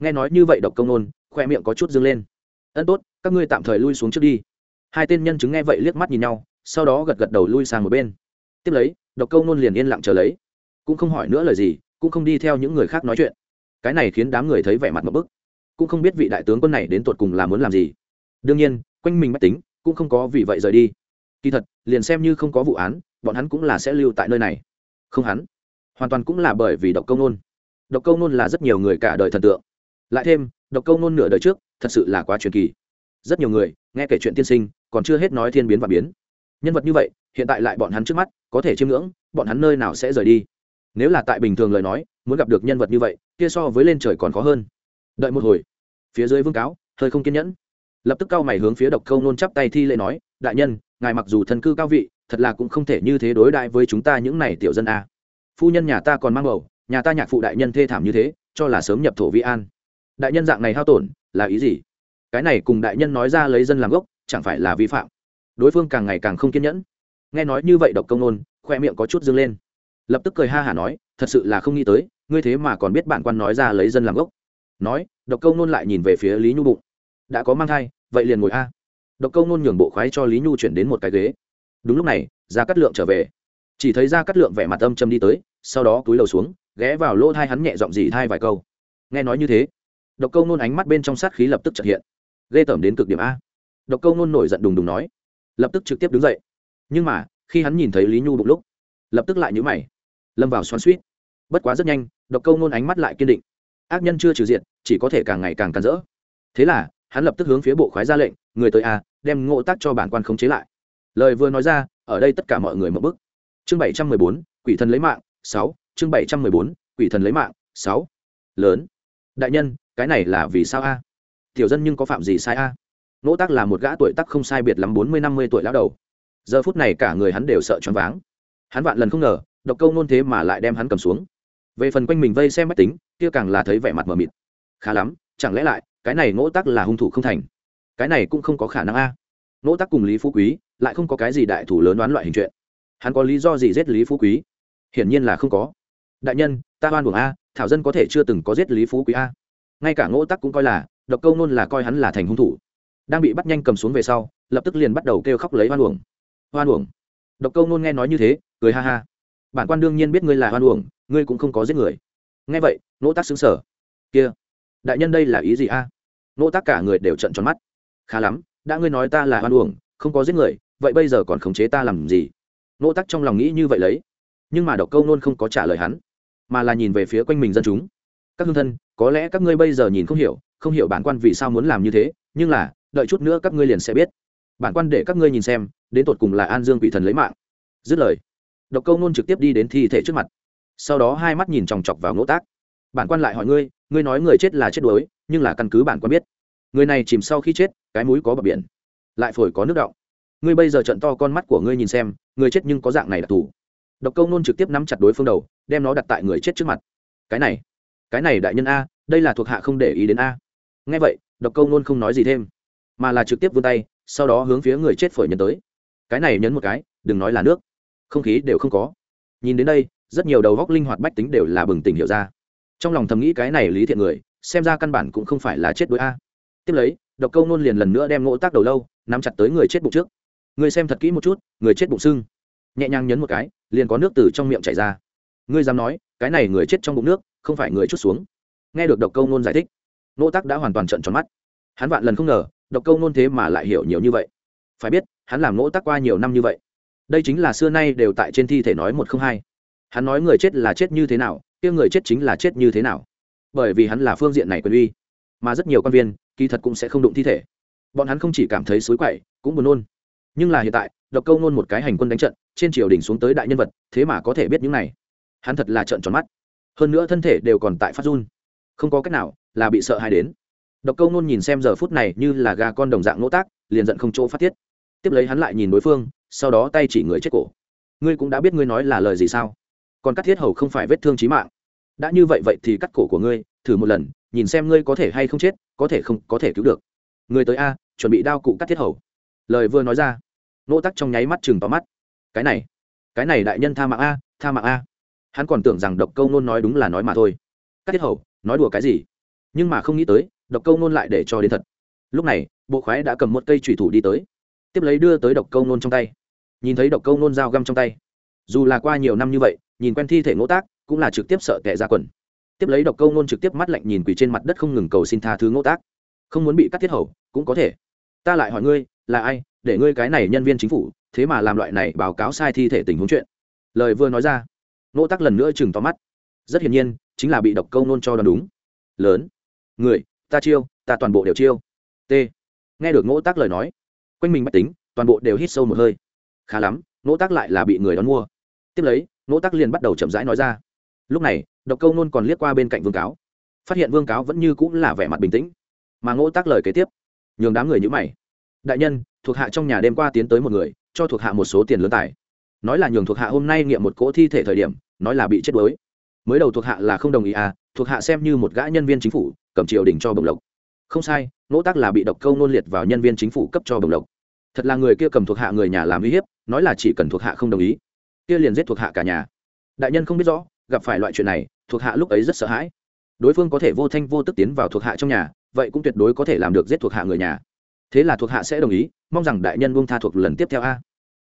nghe nói như vậy độc công nôn, khoe miệng có chút dâng lên. Ân tốt, các ngươi tạm thời lui xuống trước đi. Hai tên nhân chứng nghe vậy liếc mắt nhìn nhau, sau đó gật gật đầu lui sang một bên. Tiếp lấy, độc câu nôn liền yên lặng chờ lấy. Cũng không hỏi nữa lời gì, cũng không đi theo những người khác nói chuyện. Cái này khiến đám người thấy vẻ mặt một bức. Cũng không biết vị đại tướng quân này đến tột cùng là muốn làm gì. Đương nhiên, quanh mình mách tính, cũng không có vì vậy rời đi. Kỳ thật, liền xem như không có vụ án, bọn hắn cũng là sẽ lưu tại nơi này. Không hắn, hoàn toàn cũng là bởi vì độc câu nôn. Độc câu nôn là rất nhiều người cả đời thần tượng lại thêm, độc câu nôn nửa đời trước, thật sự là quá truyền kỳ. Rất nhiều người, nghe kể chuyện tiên sinh, còn chưa hết nói thiên biến và biến. Nhân vật như vậy, hiện tại lại bọn hắn trước mắt, có thể chiêm ngưỡng, bọn hắn nơi nào sẽ rời đi? Nếu là tại bình thường lời nói, muốn gặp được nhân vật như vậy, kia so với lên trời còn khó hơn. Đợi một hồi. Phía dưới vương cáo, hơi không kiên nhẫn. Lập tức cao mày hướng phía độc câu nôn chắp tay thi lễ nói, đại nhân, ngài mặc dù thần cư cao vị, thật là cũng không thể như thế đối đại với chúng ta những này tiểu dân a. Phu nhân nhà ta còn mang bầu, nhà ta nhạc phụ đại nhân thê thảm như thế, cho là sớm nhập thổ vi an đại nhân dạng này hao tổn, là ý gì? Cái này cùng đại nhân nói ra lấy dân làm gốc, chẳng phải là vi phạm. Đối phương càng ngày càng không kiên nhẫn. Nghe nói như vậy độc công nôn, khoe miệng có chút dâng lên. Lập tức cười ha hả nói, thật sự là không nghĩ tới, ngươi thế mà còn biết bản quan nói ra lấy dân làm gốc. Nói, độc công nôn lại nhìn về phía lý nhu bụng. Đã có mang thai, vậy liền ngồi a. Độc công nôn nhường bộ khoái cho lý nhu chuyển đến một cái ghế. Đúng lúc này ra cắt lượng trở về. Chỉ thấy ra cắt lượng vẻ mặt âm châm đi tới, sau đó túi lầu xuống, ghé vào lỗ thai hắn nhẹ giọng dì thai vài câu. Nghe nói như thế độc câu nôn ánh mắt bên trong sát khí lập tức trật hiện. Ghê tởm đến cực điểm a. Độc câu nôn nổi giận đùng đùng nói, lập tức trực tiếp đứng dậy. Nhưng mà, khi hắn nhìn thấy lý nhu bụng lúc, lập tức lại nhũ mày, lâm vào xoắn suýt bất quá rất nhanh, độc câu nôn ánh mắt lại kiên định. Ác nhân chưa trừ diện chỉ có thể càng ngày càng càn rỡ. Thế là, hắn lập tức hướng phía bộ khoái ra lệnh, người tới a, đem ngộ tác cho bản quan khống chế lại. Lời vừa nói ra, ở đây tất cả mọi người mở bức chương bảy trăm mười bốn, quỷ thần lấy mạng, sáu, chương bảy trăm mười bốn, quỷ thần lấy mạng, sáu. Lớn đại nhân, cái này là vì sao a? Tiểu dân nhưng có phạm gì sai a? Nỗ tác là một gã tuổi tác không sai biệt lắm bốn mươi năm mươi tuổi lão đầu. Giờ phút này cả người hắn đều sợ choáng váng. Hắn vạn lần không ngờ, độc câu nôn thế mà lại đem hắn cầm xuống. Về phần quanh mình vây xem máy tính, kia càng là thấy vẻ mặt mờ mịt. Khá lắm, chẳng lẽ lại, cái này nỗ tác là hung thủ không thành? Cái này cũng không có khả năng a. Nỗ tác cùng lý phú quý, lại không có cái gì đại thủ lớn đoán loại hình chuyện. Hắn có lý do gì giết lý phú quý? Hiển nhiên là không có đại nhân, ta oan buồng a, thảo dân có thể chưa từng có giết lý phú quý a. Ngay cả ngỗ tắc cũng coi là, độc câu nôn là coi hắn là thành hung thủ. Đang bị bắt nhanh cầm xuống về sau, lập tức liền bắt đầu kêu khóc lấy hoan uổng. Hoan uổng. Độc câu nôn nghe nói như thế, cười ha ha. Bản quan đương nhiên biết ngươi là hoan uổng, ngươi cũng không có giết người. Nghe vậy nỗ tác xứng sở kia, đại nhân đây là ý gì a? Nỗ tác cả người đều trận tròn mắt. Khá lắm, đã ngươi nói ta là hoan uổng, không có giết người, vậy bây giờ còn khống chế ta làm gì? Nỗ tác trong lòng nghĩ như vậy lấy. Nhưng mà độc câu nôn không có trả lời hắn mà là nhìn về phía quanh mình dân chúng. Các hương thân, có lẽ các ngươi bây giờ nhìn không hiểu không hiểu bản quan vì sao muốn làm như thế, nhưng là, đợi chút nữa các ngươi liền sẽ biết. Bản quan để các ngươi nhìn xem, đến tột cùng là an dương quỷ thần lấy mạng. Dứt lời, độc câu nôn trực tiếp đi đến thi thể trước mặt. Sau đó hai mắt nhìn chòng chọc vào ngỗ tác. Bản quan lại hỏi ngươi ngươi nói người chết là chết đuối, nhưng là căn cứ bản quan biết. Người này chìm sau khi chết, cái mũi có bờ biển, lại phổi có nước động ngươi bây giờ trận to con mắt của ngươi nhìn xem, người chết nhưng có dạng này là tù. độc câu nôn trực tiếp nắm chặt đối phương đầu đem nó đặt tại người chết trước mặt. Cái này cái này đại nhân a, đây là thuộc hạ không để ý đến a. Nghe vậy, độc câu nôn không nói gì thêm, mà là trực tiếp vươn tay, sau đó hướng phía người chết phổi nhấn tới. Cái này nhấn một cái, đừng nói là nước, không khí đều không có. Nhìn đến đây, rất nhiều đầu góc linh hoạt bách tính đều là bừng tỉnh hiểu ra. Trong lòng thầm nghĩ cái này lý thiện người, xem ra căn bản cũng không phải là chết đối a. Tiếp lấy, độc câu nôn liền lần nữa đem ngỗ tác đầu lâu, nắm chặt tới người chết bụng trước. Người xem thật kỹ một chút, người chết bụng sưng. Nhẹ nhàng nhấn một cái, liền có nước từ trong miệng chảy ra ngươi dám nói, cái này người chết trong bụng nước, không phải người chút xuống. Nghe được độc câu nôn giải thích nỗ tắc đã hoàn toàn trận tròn mắt. Hắn vạn lần không ngờ, độc câu nôn thế mà lại hiểu nhiều như vậy. Phải biết, hắn làm nỗ tắc qua nhiều năm như vậy. Đây chính là xưa nay đều tại trên thi thể nói một không hai. Hắn nói người chết là chết như thế nào, kia người chết chính là chết như thế nào. Bởi vì hắn là phương diện này quyền uy, mà rất nhiều quan viên, kỳ thật cũng sẽ không đụng thi thể. Bọn hắn không chỉ cảm thấy xối quậy, cũng buồn nôn. Nhưng là hiện tại, độc câu nôn một cái hành quân đánh trận, trên triều đình xuống tới đại nhân vật, thế mà có thể biết những này hắn thật là trợn tròn mắt. Hơn nữa thân thể đều còn tại phát run. Không có cách nào, là bị sợ hãi đến. Độc câu nôn nhìn xem giờ phút này như là gà con đồng dạng nỗ tác, liền giận không chỗ phát tiết. Tiếp lấy hắn lại nhìn đối phương, sau đó tay chỉ người chết cổ. Ngươi cũng đã biết ngươi nói là lời gì sao? Còn cắt thiết hầu không phải vết thương trí mạng. Đã như vậy vậy thì cắt cổ của ngươi, thử một lần, nhìn xem ngươi có thể hay không chết, có thể không có thể cứu được. Người tới a, chuẩn bị đao cụ cắt thiết hầu. Lời vừa nói ra, nỗ tắc trong nháy mắt chừng tóm mắt. Cái này cái này đại nhân tha mạng a, tha mạng a hắn còn tưởng rằng độc câu nôn nói đúng là nói mà thôi. Các tiết hầu, nói đùa cái gì? Nhưng mà không nghĩ tới, độc câu nôn lại để cho đến thật. Lúc này, bộ khoái đã cầm một cây thủy thủ đi tới, tiếp lấy đưa tới độc câu nôn trong tay. Nhìn thấy độc câu nôn dao găm trong tay, dù là qua nhiều năm như vậy, nhìn quen thi thể ngỗ tác, cũng là trực tiếp sợ tệ ra quần. Tiếp lấy độc câu nôn trực tiếp mắt lạnh nhìn quỳ trên mặt đất không ngừng cầu xin tha thứ ngỗ tác. Không muốn bị cắt tiết hầu, cũng có thể. Ta lại hỏi ngươi, là ai, để ngươi cái này nhân viên chính phủ, thế mà làm loại này báo cáo sai thi thể tình huống chuyện. Lời vừa nói ra nỗ tắc lần nữa chừng to mắt. Rất hiển nhiên, chính là bị độc câu nôn cho đoán đúng. Lớn. Người, ta chiêu, ta toàn bộ đều chiêu. T. Nghe được ngỗ tắc lời nói, quanh mình mách tính, toàn bộ đều hít sâu một hơi. Khá lắm, nỗ tác lại là bị người đón mua. Tiếp lấy, nỗ tác liền bắt đầu chậm rãi nói ra. Lúc này, độc câu nôn còn liếc qua bên cạnh vương cáo. Phát hiện vương cáo vẫn như cũng là vẻ mặt bình tĩnh. Mà ngỗ tác lời kế tiếp, nhường đám người nhữ mày. Đại nhân, thuộc hạ trong nhà đêm qua tiến tới một người, cho thuộc hạ một số tiền lớn tài nói là nhường thuộc hạ hôm nay nghiệm một cỗ thi thể thời điểm nói là bị chết đuối mới đầu thuộc hạ là không đồng ý à thuộc hạ xem như một gã nhân viên chính phủ cầm triều đình cho bồng lộc không sai nỗ tác là bị độc câu nôn liệt vào nhân viên chính phủ cấp cho bồng lộc thật là người kia cầm thuộc hạ người nhà làm uy hiếp nói là chỉ cần thuộc hạ không đồng ý kia liền giết thuộc hạ cả nhà đại nhân không biết rõ gặp phải loại chuyện này thuộc hạ lúc ấy rất sợ hãi đối phương có thể vô thanh vô tức tiến vào thuộc hạ trong nhà vậy cũng tuyệt đối có thể làm được giết thuộc hạ người nhà thế là thuộc hạ sẽ đồng ý mong rằng đại nhân buông tha thuộc lần tiếp theo a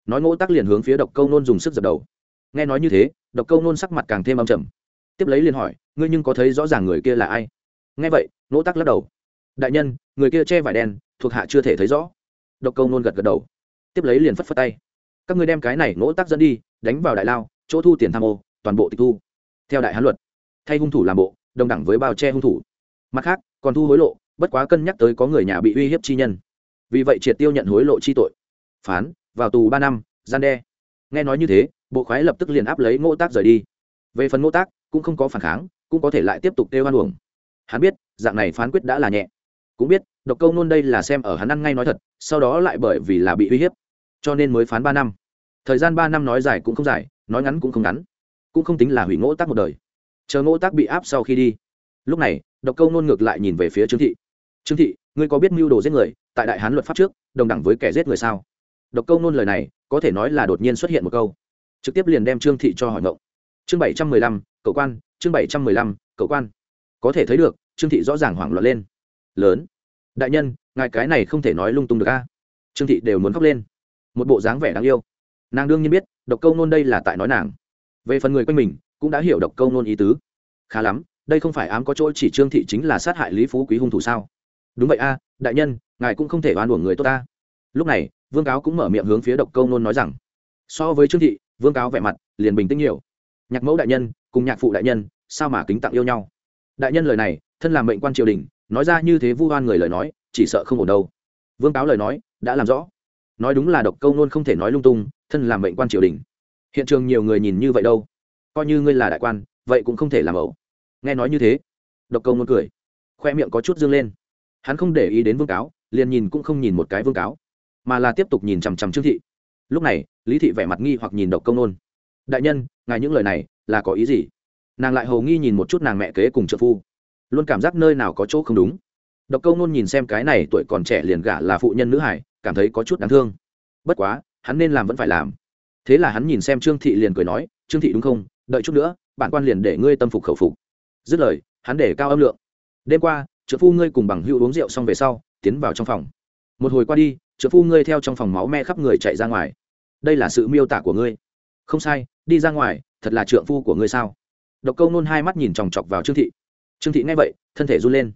nói ngỗ tắc liền hướng phía độc câu nôn dùng sức dập đầu. Nghe nói như thế, độc câu nôn sắc mặt càng thêm âm trầm. Tiếp lấy liền hỏi, ngươi nhưng có thấy rõ ràng người kia là ai? Nghe vậy ngỗ tắc lắc đầu. Đại nhân, người kia che vải đen, thuộc hạ chưa thể thấy rõ. Độc câu nôn gật gật đầu. Tiếp lấy liền phất phất tay. Các ngươi đem cái này ngỗ tắc dẫn đi, đánh vào đại lao, chỗ thu tiền tham ô, toàn bộ tịch thu. Theo đại hán luật, thay hung thủ làm bộ, đồng đẳng với bao che hung thủ. Mặt khác, còn thu hối lộ, bất quá cân nhắc tới có người nhà bị uy hiếp chi nhân. Vì vậy triệt tiêu nhận hối lộ chi tội. Phán vào tù ba năm, gian đe. Nghe nói như thế, bộ khoái lập tức liền áp lấy ngô tác rời đi. Về phần ngô tác, cũng không có phản kháng, cũng có thể lại tiếp tục kêu hoan uổng. Hắn biết, dạng này phán quyết đã là nhẹ. Cũng biết, độc câu nôn đây là xem ở hắn ăn ngay nói thật, sau đó lại bởi vì là bị uy hiếp, cho nên mới phán ba năm. Thời gian ba năm nói dài cũng không dài, nói ngắn cũng không ngắn. Cũng không tính là hủy ngỗ tác một đời. Chờ ngỗ tác bị áp sau khi đi. Lúc này, độc câu nôn ngược lại nhìn về phía trương thị. Trương thị, ngươi có biết mưu đồ giết người, tại đại hán luật pháp trước, đồng đẳng với kẻ giết người sao? Độc câu nôn lời này có thể nói là đột nhiên xuất hiện một câu. Trực tiếp liền đem trương thị cho hỏi ngộng. Chương bảy trăm mười lăm, cậu quan, chương bảy trăm mười lăm, cậu quan. Có thể thấy được, trương thị rõ ràng hoảng loạn lên. Lớn. Đại nhân, ngài cái này không thể nói lung tung được a. Trương thị đều muốn khóc lên. Một bộ dáng vẻ đáng yêu. Nàng đương nhiên biết, độc câu nôn đây là tại nói nàng. Về phần người quanh mình, cũng đã hiểu độc câu nôn ý tứ. Khá lắm, đây không phải ám có chỗ chỉ trương thị chính là sát hại lý phú quý hung thủ sao? Đúng vậy a, đại nhân, ngài cũng không thể oan uổng người tốt ta. Lúc này vương cáo cũng mở miệng hướng phía độc câu nôn nói rằng, so với trương thị, vương cáo vẻ mặt liền bình tĩnh nhiều. Nhạc mẫu đại nhân cùng nhạc phụ đại nhân, sao mà kính tặng yêu nhau? Đại nhân lời này, thân làm mệnh quan triều đình, nói ra như thế vu oan người lời nói, chỉ sợ không ổn đâu. Vương cáo lời nói đã làm rõ. Nói đúng là độc câu nôn không thể nói lung tung, thân làm mệnh quan triều đình. Hiện trường nhiều người nhìn như vậy đâu. Coi như ngươi là đại quan, vậy cũng không thể làm ẩu. Nghe nói như thế, độc câu nôn cười, khoe miệng có chút dương lên. Hắn không để ý đến vương cáo, liền nhìn cũng không nhìn một cái vương cáo mà là tiếp tục nhìn chằm chằm trương thị. Lúc này, lý thị vẻ mặt nghi hoặc nhìn độc công nôn. Đại nhân, ngài những lời này là có ý gì? Nàng lại hầu nghi nhìn một chút nàng mẹ kế cùng trợ phu. Luôn cảm giác nơi nào có chỗ không đúng. Độc câu nôn nhìn xem cái này tuổi còn trẻ liền gả là phụ nhân nữ hải, cảm thấy có chút đáng thương. Bất quá, hắn nên làm vẫn phải làm. Thế là hắn nhìn xem trương thị liền cười nói, trương thị đúng không? Đợi chút nữa, bản quan liền để ngươi tâm phục khẩu phục. Dứt lời, hắn để cao âm lượng. Đêm qua, trợ phu ngươi cùng bằng hữu uống rượu xong về sau, tiến vào trong phòng. Một hồi qua đi trợ phu ngươi theo trong phòng máu me khắp người chạy ra ngoài. Đây là sự miêu tả của ngươi. Không sai, đi ra ngoài, thật là trượng phu của ngươi sao? Độc câu nôn hai mắt nhìn chòng chọc vào trương thị. Trương thị nghe vậy, thân thể run lên.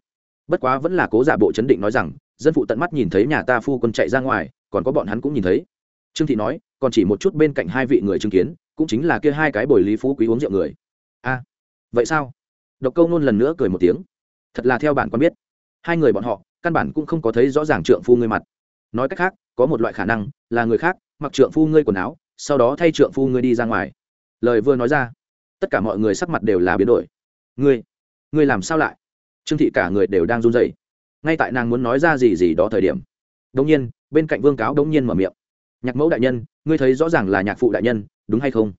Bất quá vẫn là cố giả bộ chấn định nói rằng, dân phụ tận mắt nhìn thấy nhà ta phu quân chạy ra ngoài, còn có bọn hắn cũng nhìn thấy. Trương thị nói, còn chỉ một chút bên cạnh hai vị người chứng kiến, cũng chính là kia hai cái bồi lý phú quý uống rượu người. A, vậy sao? Độc câu nôn lần nữa cười một tiếng. Thật là theo bản con biết. Hai người bọn họ, căn bản cũng không có thấy rõ ràng trượng phu ngươi mặt nói cách khác, có một loại khả năng là người khác mặc trượng phu ngươi quần áo, sau đó thay trượng phu ngươi đi ra ngoài. Lời vừa nói ra, tất cả mọi người sắc mặt đều là biến đổi. Ngươi ngươi làm sao lại? Trương thị cả người đều đang run rẩy. Ngay tại nàng muốn nói ra gì gì đó thời điểm, đống nhiên, bên cạnh vương cáo đống nhiên mở miệng. Nhạc mẫu đại nhân, ngươi thấy rõ ràng là nhạc phụ đại nhân, đúng hay không?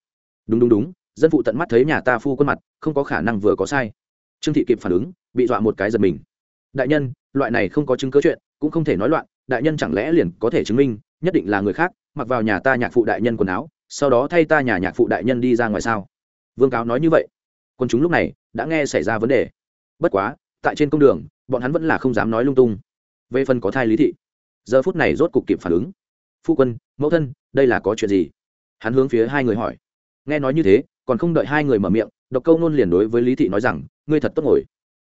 Đúng đúng đúng, dân phụ tận mắt thấy nhà ta phu quân mặt, không có khả năng vừa có sai. Trương thị kịp phản ứng, bị dọa một cái giật mình. Đại nhân, loại này không có chứng cớ chuyện, cũng không thể nói loạn đại nhân chẳng lẽ liền có thể chứng minh, nhất định là người khác, mặc vào nhà ta nhạc phụ đại nhân quần áo, sau đó thay ta nhà nhạc phụ đại nhân đi ra ngoài sao? Vương cáo nói như vậy. Quân chúng lúc này đã nghe xảy ra vấn đề. Bất quá, tại trên công đường, bọn hắn vẫn là không dám nói lung tung. Về phần có thai lý thị, giờ phút này rốt cục kịp phản ứng. Phu quân, mẫu thân, đây là có chuyện gì? Hắn hướng phía hai người hỏi. Nghe nói như thế, còn không đợi hai người mở miệng, độc câu nôn liền đối với lý thị nói rằng, ngươi thật tốt ngồi.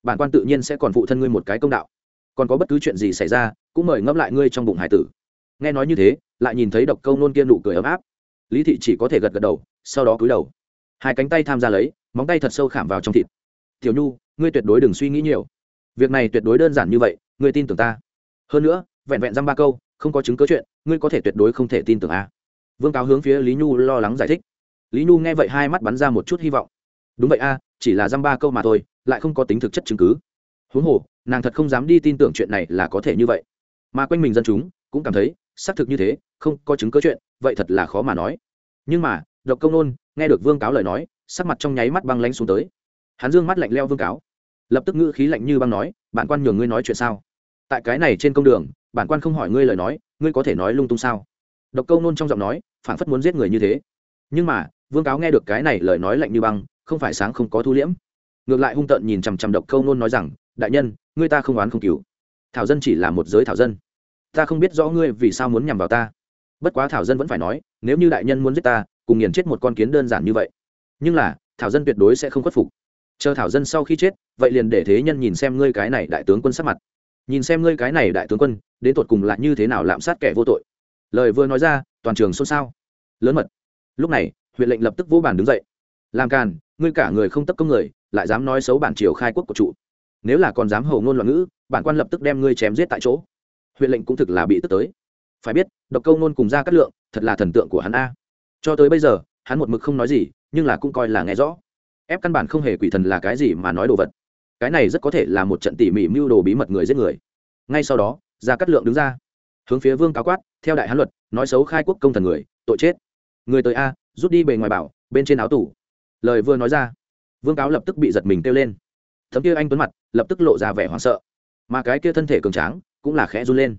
Bản quan tự nhiên sẽ còn phụ thân ngươi một cái công đạo. Còn có bất cứ chuyện gì xảy ra cũng mời ngẫm lại ngươi trong bụng hải tử. Nghe nói như thế, lại nhìn thấy độc câu nôn kia nụ cười ấm áp. Lý thị chỉ có thể gật gật đầu, sau đó cúi đầu. Hai cánh tay tham gia lấy, móng tay thật sâu khảm vào trong thịt. Tiểu nhu, ngươi tuyệt đối đừng suy nghĩ nhiều. Việc này tuyệt đối đơn giản như vậy, ngươi tin tưởng ta. Hơn nữa, vẹn vẹn dăm ba câu, không có chứng cớ chuyện, ngươi có thể tuyệt đối không thể tin tưởng a. Vương cáo hướng phía lý nhu lo lắng giải thích. Lý nhu nghe vậy hai mắt bắn ra một chút hy vọng. Đúng vậy a, chỉ là dăm ba câu mà thôi, lại không có tính thực chất chứng cứ. Huống hồ, nàng thật không dám đi tin tưởng chuyện này là có thể như vậy mà quanh mình dân chúng cũng cảm thấy xác thực như thế, không có chứng cứ chuyện, vậy thật là khó mà nói. Nhưng mà, độc công nôn nghe được vương cáo lời nói, sắc mặt trong nháy mắt băng lánh xuống tới. Hắn dương mắt lạnh leo vương cáo. Lập tức ngữ khí lạnh như băng nói, bản quan nhường ngươi nói chuyện sao? Tại cái này trên công đường, bản quan không hỏi ngươi lời nói, ngươi có thể nói lung tung sao? Độc câu nôn trong giọng nói phản phất muốn giết người như thế. Nhưng mà, vương cáo nghe được cái này lời nói lạnh như băng, không phải sáng không có thu liễm. Ngược lại hung tợn nhìn chằm chằm độc câu nôn nói rằng, đại nhân, ngươi ta không oán không cứu thảo dân chỉ là một giới thảo dân. Ta không biết rõ ngươi vì sao muốn nhằm vào ta. Bất quá thảo dân vẫn phải nói, nếu như đại nhân muốn giết ta, cùng nghiền chết một con kiến đơn giản như vậy. Nhưng là, thảo dân tuyệt đối sẽ không khuất phục. Chờ thảo dân sau khi chết, vậy liền để thế nhân nhìn xem ngươi cái này đại tướng quân sát mặt. Nhìn xem ngươi cái này đại tướng quân, đến tột cùng là như thế nào lạm sát kẻ vô tội. Lời vừa nói ra, toàn trường xôn xao. Lớn mật. Lúc này, huyện lệnh lập tức vỗ bàn đứng dậy. Làm càn, ngươi cả người không tấp công người, lại dám nói xấu bản triều khai quốc của trụ nếu là còn dám hầu ngôn loạn ngữ, bản quan lập tức đem ngươi chém giết tại chỗ. Huyện lệnh cũng thực là bị tức tới. Phải biết, độc câu nôn cùng ra cát lượng, thật là thần tượng của hắn a. Cho tới bây giờ, hắn một mực không nói gì, nhưng là cũng coi là nghe rõ. Ép căn bản không hề quỷ thần là cái gì mà nói đồ vật. Cái này rất có thể là một trận tỉ mỉ mưu đồ bí mật người giết người. Ngay sau đó, ra cát lượng đứng ra. Hướng phía vương cáo quát, theo đại hán luật, nói xấu khai quốc công thần người, tội chết. Người tới a, rút đi bề ngoài bảo, bên trên áo tủ. Lời vừa nói ra, vương cáo lập tức bị giật mình kêu lên thấm kia anh tuấn mặt, lập tức lộ ra vẻ hoảng sợ. Mà cái kia thân thể cường tráng cũng là khẽ run lên.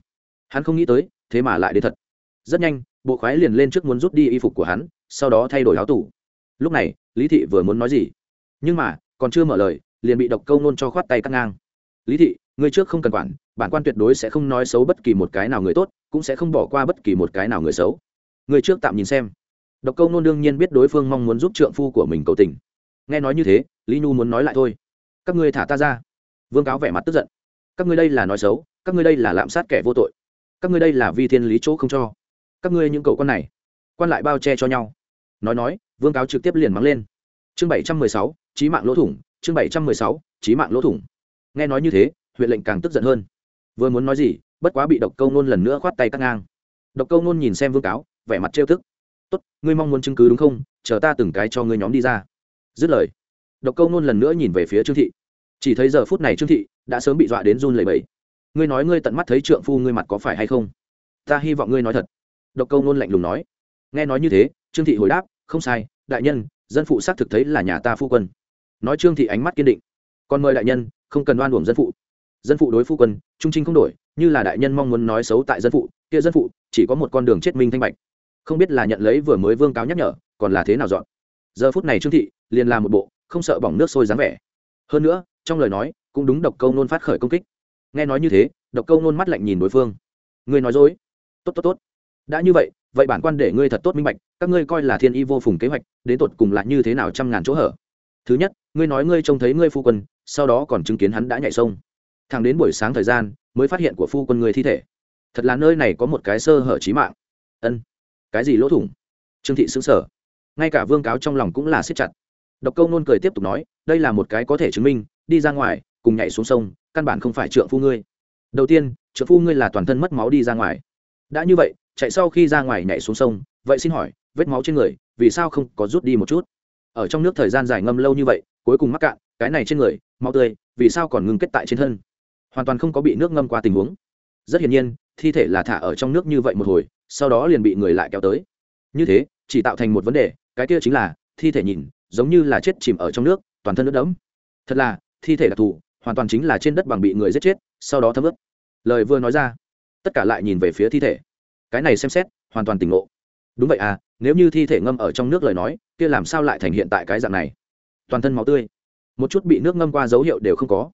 Hắn không nghĩ tới, thế mà lại đến thật. Rất nhanh, bộ khoái liền lên trước muốn rút đi y phục của hắn, sau đó thay đổi áo tủ. Lúc này, lý thị vừa muốn nói gì? Nhưng mà, còn chưa mở lời, liền bị độc câu nôn cho khoát tay cắt ngang. Lý thị, người trước không cần quản, bản quan tuyệt đối sẽ không nói xấu bất kỳ một cái nào người tốt, cũng sẽ không bỏ qua bất kỳ một cái nào người xấu. Người trước tạm nhìn xem. Độc câu nôn đương nhiên biết đối phương mong muốn giúp trượng phu của mình cầu tình. Nghe nói như thế, lý nhu muốn nói lại thôi các ngươi thả ta ra. Vương cáo vẻ mặt tức giận. Các ngươi đây là nói xấu, các ngươi đây là lạm sát kẻ vô tội. Các ngươi đây là vi thiên lý chỗ không cho. Các ngươi những cậu con này, quan lại bao che cho nhau. Nói nói, vương cáo trực tiếp liền mắng lên. Chương bảy trăm mười sáu trí mạng lỗ thủng, chương bảy trăm mười sáu trí mạng lỗ thủng. Nghe nói như thế, huyện lệnh càng tức giận hơn. Vừa muốn nói gì, bất quá bị độc câu nôn lần nữa khoát tay cắt ngang. Độc câu nôn nhìn xem vương cáo, vẻ mặt trêu thức tốt, ngươi mong muốn chứng cứ đúng không? Chờ ta từng cái cho ngươi nhóm đi ra. Dứt lời độc câu nôn lần nữa nhìn về phía trương thị. Chỉ thấy giờ phút này trương thị đã sớm bị dọa đến run lẩy bẩy. Ngươi nói ngươi tận mắt thấy trượng phu ngươi mặt có phải hay không? Ta hy vọng ngươi nói thật. Độc câu nôn lạnh lùng nói. Nghe nói như thế, trương thị hồi đáp, không sai, đại nhân, dân phụ xác thực thấy là nhà ta phu quân. Nói trương thị ánh mắt kiên định. Còn mời đại nhân, không cần đoan uổng dân phụ. Dân phụ đối phu quân, trung trinh không đổi, như là đại nhân mong muốn nói xấu tại dân phụ, kia dân phụ, chỉ có một con đường chết minh thanh bạch. Không biết là nhận lấy vừa mới vương cáo nhắc nhở, còn là thế nào dọn. Giờ phút này trương thị liền làm một bộ không sợ bỏng nước sôi dáng vẻ. Hơn nữa, trong lời nói, cũng đúng độc câu nôn phát khởi công kích. Nghe nói như thế, độc câu nôn mắt lạnh nhìn đối phương. Ngươi nói dối. Tốt tốt tốt. Đã như vậy vậy bản quan để ngươi thật tốt minh bạch, các ngươi coi là thiên y vô phùng kế hoạch, đến tột cùng là như thế nào trăm ngàn chỗ hở. Thứ nhất, ngươi nói ngươi trông thấy ngươi phu quân, sau đó còn chứng kiến hắn đã nhảy sông. Thẳng đến buổi sáng thời gian, mới phát hiện của phu quân người thi thể. Thật là nơi này có một cái sơ hở trí mạng. Ân. Cái gì lỗ thủng? Trương thị xứng sở ngay cả vương cáo trong lòng cũng là siết chặt độc câu nôn cười tiếp tục nói, đây là một cái có thể chứng minh, đi ra ngoài, cùng nhảy xuống sông, căn bản không phải trượng phu ngươi. Đầu tiên, trượng phu ngươi là toàn thân mất máu đi ra ngoài. Đã như vậy, chạy sau khi ra ngoài nhảy xuống sông, vậy xin hỏi, vết máu trên người, vì sao không có rút đi một chút? Ở trong nước thời gian dài ngâm lâu như vậy, cuối cùng mắc cạn, cái này trên người, máu tươi, vì sao còn ngừng kết tại trên thân? Hoàn toàn không có bị nước ngâm qua tình huống. Rất hiển nhiên, thi thể là thả ở trong nước như vậy một hồi, sau đó liền bị người lại kéo tới. Như thế, chỉ tạo thành một vấn đề, cái kia chính là, thi thể nhìn giống như là chết chìm ở trong nước, toàn thân nước đẫm. Thật là, thi thể đặc thù, hoàn toàn chính là trên đất bằng bị người giết chết, sau đó thấm ướt. Lời vừa nói ra, tất cả lại nhìn về phía thi thể. Cái này xem xét, hoàn toàn tỉnh ngộ. Đúng vậy à nếu như thi thể ngâm ở trong nước lời nói, kia làm sao lại thành hiện tại cái dạng này? Toàn thân máu tươi. Một chút bị nước ngâm qua dấu hiệu đều không có.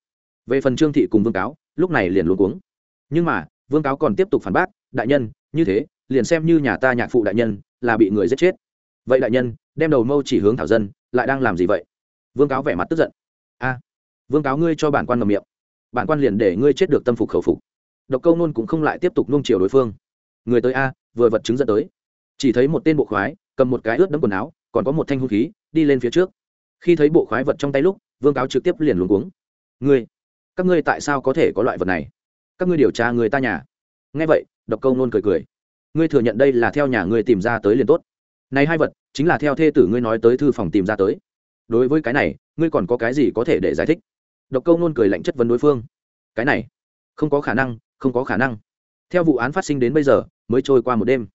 Về phần trương thị cùng vương cáo, lúc này liền luôn cuống. Nhưng mà, vương cáo còn tiếp tục phản bác, đại nhân, như thế, liền xem như nhà ta nhạc phụ đại nhân là bị người giết chết. Vậy đại nhân, đem đầu mâu chỉ hướng thảo dân lại đang làm gì vậy? Vương cáo vẻ mặt tức giận. A, vương cáo ngươi cho bản quan ngầm miệng. Bản quan liền để ngươi chết được tâm phục khẩu phục. Độc câu nôn cũng không lại tiếp tục nung chiều đối phương. Người tới a, vừa vật chứng dẫn tới. Chỉ thấy một tên bộ khoái, cầm một cái ướt đẫm quần áo, còn có một thanh hung khí, đi lên phía trước. Khi thấy bộ khoái vật trong tay lúc, vương cáo trực tiếp liền luống cuống. Ngươi, các ngươi tại sao có thể có loại vật này? Các ngươi điều tra người ta nhà. Nghe vậy, độc câu nôn cười cười. Ngươi thừa nhận đây là theo nhà ngươi tìm ra tới liền tốt. Này hai vật chính là theo thê tử ngươi nói tới thư phòng tìm ra tới. Đối với cái này, ngươi còn có cái gì có thể để giải thích? Độc câu nôn cười lạnh chất vấn đối phương. Cái này, không có khả năng, không có khả năng. Theo vụ án phát sinh đến bây giờ, mới trôi qua một đêm.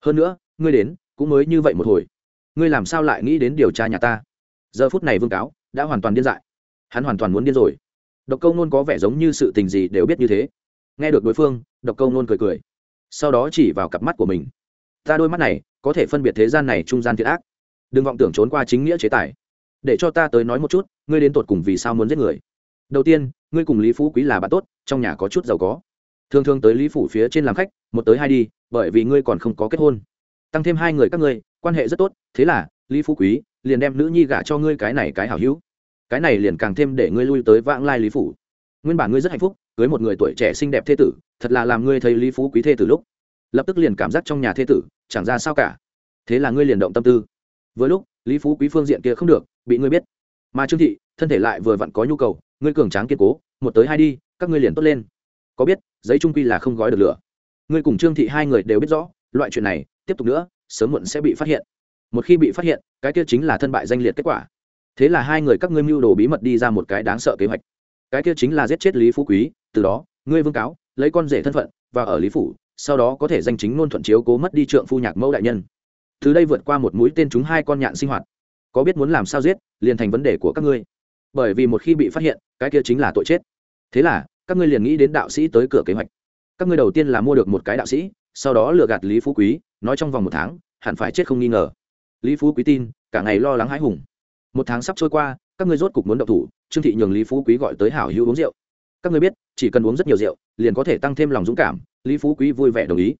Hơn nữa, ngươi đến, cũng mới như vậy một hồi. Ngươi làm sao lại nghĩ đến điều tra nhà ta? Giờ phút này vương cáo, đã hoàn toàn điên dại. Hắn hoàn toàn muốn điên rồi. Độc câu nôn có vẻ giống như sự tình gì đều biết như thế. Nghe được đối phương, độc câu nôn cười cười. Sau đó chỉ vào cặp mắt của mình ta đôi mắt này có thể phân biệt thế gian này trung gian thiệt ác. Đừng vọng tưởng trốn qua chính nghĩa chế tài. Để cho ta tới nói một chút, ngươi đến tột cùng vì sao muốn giết người? Đầu tiên, ngươi cùng lý phú quý là bạn tốt, trong nhà có chút giàu có. Thường thường tới lý phủ phía trên làm khách, một tới hai đi, bởi vì ngươi còn không có kết hôn. Tăng thêm hai người các ngươi, quan hệ rất tốt, thế là, lý phú quý liền đem nữ nhi gả cho ngươi cái này cái hảo hữu. Cái này liền càng thêm để ngươi lui tới vãng lai lý phủ. Nguyên bản ngươi rất hạnh phúc, cưới một người tuổi trẻ xinh đẹp thê tử, thật là làm ngươi thấy lý phú quý thê tử lúc lập tức liền cảm giác trong nhà thê tử, chẳng ra sao cả. Thế là ngươi liền động tâm tư. Với lúc, lý phú quý phương diện kia không được, bị ngươi biết. Mà trương thị, thân thể lại vừa vặn có nhu cầu, ngươi cường tráng kiên cố, một tới hai đi, các ngươi liền tốt lên. Có biết, giấy trung quy là không gói được lửa. Ngươi cùng trương thị hai người đều biết rõ, loại chuyện này, tiếp tục nữa, sớm muộn sẽ bị phát hiện. Một khi bị phát hiện, cái kia chính là thân bại danh liệt kết quả. Thế là hai người các ngươi mưu đồ bí mật đi ra một cái đáng sợ kế hoạch. Cái kia chính là giết chết lý phú quý, từ đó, ngươi vương cáo, lấy con rể thân phận, và ở lý phủ sau đó có thể danh chính ngôn thuận chiếu cố mất đi trượng phu nhạc mẫu đại nhân. Từ đây vượt qua một mũi tên chúng hai con nhạn sinh hoạt. Có biết muốn làm sao giết, liền thành vấn đề của các ngươi. Bởi vì một khi bị phát hiện, cái kia chính là tội chết. Thế là, các ngươi liền nghĩ đến đạo sĩ tới cửa kế hoạch. Các ngươi đầu tiên là mua được một cái đạo sĩ, sau đó lừa gạt lý phú quý, nói trong vòng một tháng, hẳn phải chết không nghi ngờ. Lý phú quý tin, cả ngày lo lắng hãi hùng. Một tháng sắp trôi qua, các ngươi rốt cục muốn động thủ, trương thị nhường lý phú quý gọi tới hảo hữu uống rượu các ngươi biết, chỉ cần uống rất nhiều rượu, liền có thể tăng thêm lòng dũng cảm, lý phú quý vui vẻ đồng ý.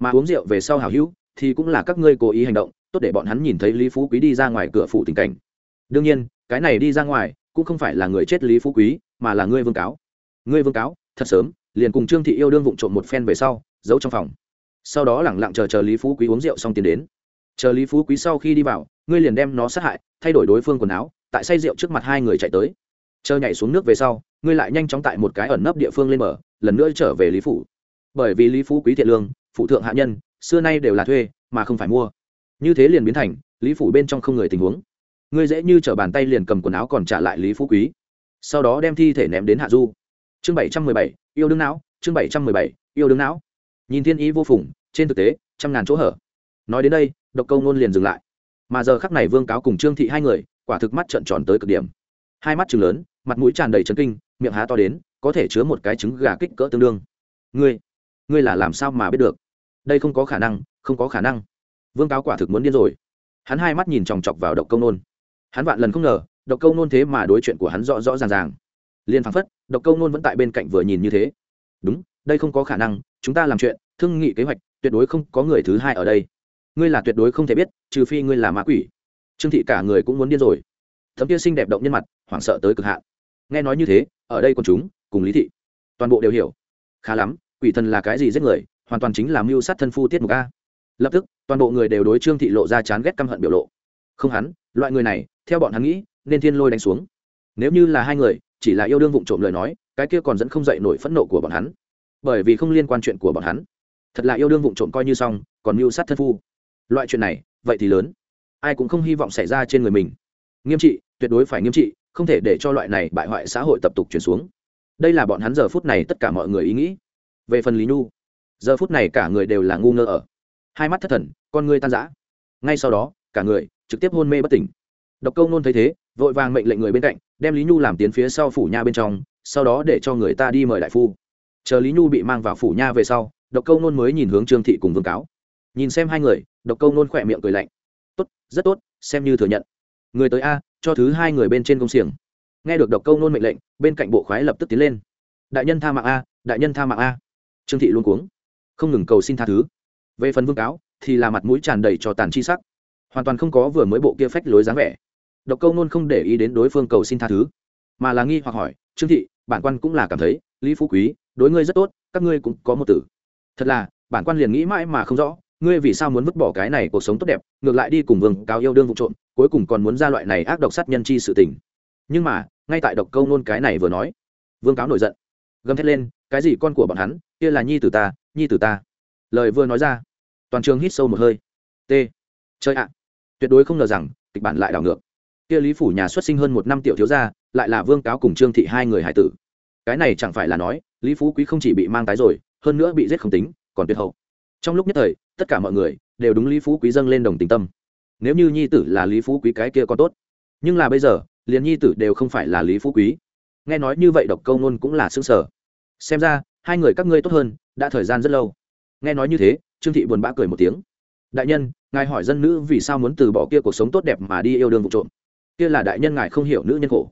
Mà uống rượu về sau hảo hữu, thì cũng là các ngươi cố ý hành động, tốt để bọn hắn nhìn thấy lý phú quý đi ra ngoài cửa phủ tình cảnh. Đương nhiên, cái này đi ra ngoài, cũng không phải là người chết lý phú quý, mà là ngươi vương cáo. Ngươi vương cáo, thật sớm, liền cùng trương thị yêu đương vụng trộm một phen về sau, giấu trong phòng. Sau đó lẳng lặng chờ chờ lý phú quý uống rượu xong tiến đến. Chờ lý phú quý sau khi đi vào, ngươi liền đem nó sát hại, thay đổi đối phương quần áo, tại say rượu trước mặt hai người chạy tới chờ nhảy xuống nước về sau, ngươi lại nhanh chóng tại một cái ẩn nấp địa phương lên mở lần nữa trở về lý phủ. Bởi vì lý phú quý thiện lương, phụ thượng hạ nhân, xưa nay đều là thuê, mà không phải mua. Như thế liền biến thành, lý phủ bên trong không người tình huống. Ngươi dễ như t r ở bàn tay liền cầm quần áo còn trả lại lý phú quý. Sau đó đem thi thể ném đến hạ du. Chương bảy trăm mười bảy, yêu đương não, chương bảy trăm mười bảy, yêu đương não. Nhìn thiên ý vô phùng, trên thực tế, trăm ngàn chỗ hở. Nói đến đây, độc câu nôn liền dừng lại. Mà giờ khắc này vương cáo cùng trương thị hai người, quả thực mắt trợn tròn tới cực điểm hai mắt chừng lớn, mặt mũi tràn đầy trấn kinh, miệng há to đến, có thể chứa một cái trứng gà kích cỡ tương đương. Ngươi ngươi là làm sao mà biết được? Đây không có khả năng, không có khả năng. Vương cáo quả thực muốn điên rồi. Hắn hai mắt nhìn chòng chọc vào độc công nôn. Hắn vạn lần không ngờ, độc câu nôn thế mà đối chuyện của hắn rõ rõ ràng ràng. Liền phăng phất, độc câu nôn vẫn tại bên cạnh vừa nhìn như thế. Đúng, đây không có khả năng, chúng ta làm chuyện, thương nghị kế hoạch, tuyệt đối không có người thứ hai ở đây. Ngươi là tuyệt đối không thể biết, trừ phi ngươi là ma quỷ. Trương thị cả người cũng muốn điên rồi thấm kia xinh đẹp động nhân mặt, hoảng sợ tới cực hạn. Nghe nói như thế, ở đây còn chúng, cùng lý thị, toàn bộ đều hiểu. Khá lắm, quỷ thần là cái gì giết người, hoàn toàn chính là mưu sát thân phu tiết mục a. Lập tức, toàn bộ người đều đối trương thị lộ ra chán ghét căm hận biểu lộ. Không hắn, loại người này, theo bọn hắn nghĩ, nên thiên lôi đánh xuống. Nếu như là hai người, chỉ là yêu đương vụng trộm lời nói, cái kia còn dẫn không dậy nổi phẫn nộ của bọn hắn. Bởi vì không liên quan chuyện của bọn hắn. Thật là yêu đương vụng trộm coi như xong, còn mưu sát thân phu. Loại chuyện này, vậy thì lớn. Ai cũng không hy vọng xảy ra trên người mình. Nghiêm trị tuyệt đối phải nghiêm trị, không thể để cho loại này bại hoại xã hội tập tục chuyển xuống. Đây là bọn hắn giờ phút này tất cả mọi người ý nghĩ. Về phần lý nhu, giờ phút này cả người đều là ngu ngơ ở. Hai mắt thất thần, con người tan rã. Ngay sau đó, cả người trực tiếp hôn mê bất tỉnh. Độc câu nôn thấy thế, vội vàng mệnh lệnh người bên cạnh, đem lý nhu làm tiến phía sau phủ nha bên trong, sau đó để cho người ta đi mời đại phu. Chờ lý nhu bị mang vào phủ nha về sau, độc câu nôn mới nhìn hướng trương thị cùng vương cáo. Nhìn xem hai người, độc câu nôn khỏe miệng cười lạnh. Tốt, rất tốt, xem như thừa nhận. Người tới a cho thứ hai người bên trên công xiềng. Nghe được độc câu nôn mệnh lệnh, bên cạnh bộ khoái lập tức tiến lên. Đại nhân tha mạng a, đại nhân tha mạng a. Trương thị luôn cuống, không ngừng cầu xin tha thứ. Về phần vương cáo, thì là mặt mũi tràn đầy cho tàn chi sắc. Hoàn toàn không có vừa mới bộ kia phách lối dáng vẻ. Độc câu nôn không để ý đến đối phương cầu xin tha thứ, mà là nghi hoặc hỏi, trương thị, bản quan cũng là cảm thấy, lý phú quý, đối ngươi rất tốt, các ngươi cũng có một tử. Thật là, bản quan liền nghĩ mãi mà không rõ, ngươi vì sao muốn vứt bỏ cái này, cuộc sống tốt đẹp, ngược lại đi cùng vương cao yêu đương vụ trộm cuối cùng còn muốn ra loại này ác độc sát nhân chi sự tình. Nhưng mà, ngay tại độc câu nôn cái này vừa nói, vương cáo nổi giận, gầm thét lên, cái gì con của bọn hắn? Kia là nhi tử ta, nhi tử ta. Lời vừa nói ra, toàn trường hít sâu một hơi. T. Chơi ạ, tuyệt đối không ngờ rằng, kịch bản lại đảo ngược. Kia lý phủ nhà xuất sinh hơn một năm tiểu thiếu gia, lại là vương cáo cùng trương thị hai người hải tử. Cái này chẳng phải là nói, lý phú quý không chỉ bị mang tái rồi, hơn nữa bị giết không tính, còn tuyệt hậu. Trong lúc nhất thời, tất cả mọi người đều đúng lý phú quý dâng lên đồng tình tâm nếu như nhi tử là lý phú quý cái kia có tốt. Nhưng là bây giờ liền nhi tử đều không phải là lý phú quý. Nghe nói như vậy độc câu nôn cũng là xương sở. Xem ra hai người các ngươi tốt hơn đã thời gian rất lâu. Nghe nói như thế trương thị buồn bã cười một tiếng. Đại nhân ngài hỏi dân nữ vì sao muốn từ bỏ kia cuộc sống tốt đẹp mà đi yêu đương vụ trộm. Kia là đại nhân ngài không hiểu nữ nhân khổ.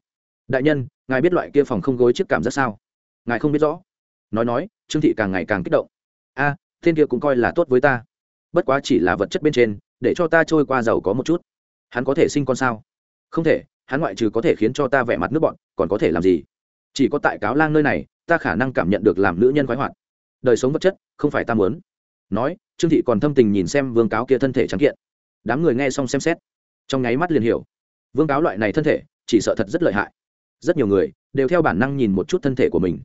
Đại nhân ngài biết loại kia phòng không gối chiếc cảm giác sao? Ngài không biết rõ. Nói nói trương thị càng ngày càng kích động. A à, tên kia cũng coi là tốt với ta. Bất quá chỉ là vật chất bên trên để cho ta trôi qua giàu có một chút. Hắn có thể sinh con sao? Không thể, hắn ngoại trừ có thể khiến cho ta vẻ mặt nước bọn, còn có thể làm gì? Chỉ có tại cáo lang nơi này, ta khả năng cảm nhận được làm nữ nhân khoái hoạt. Đời sống vật chất, không phải ta muốn. Nói, trương thị còn thâm tình nhìn xem vương cáo kia thân thể trắng kiện. Đám người nghe xong xem xét, trong nháy mắt liền hiểu. Vương cáo loại này thân thể, chỉ sợ thật rất lợi hại. Rất nhiều người đều theo bản năng nhìn một chút thân thể của mình.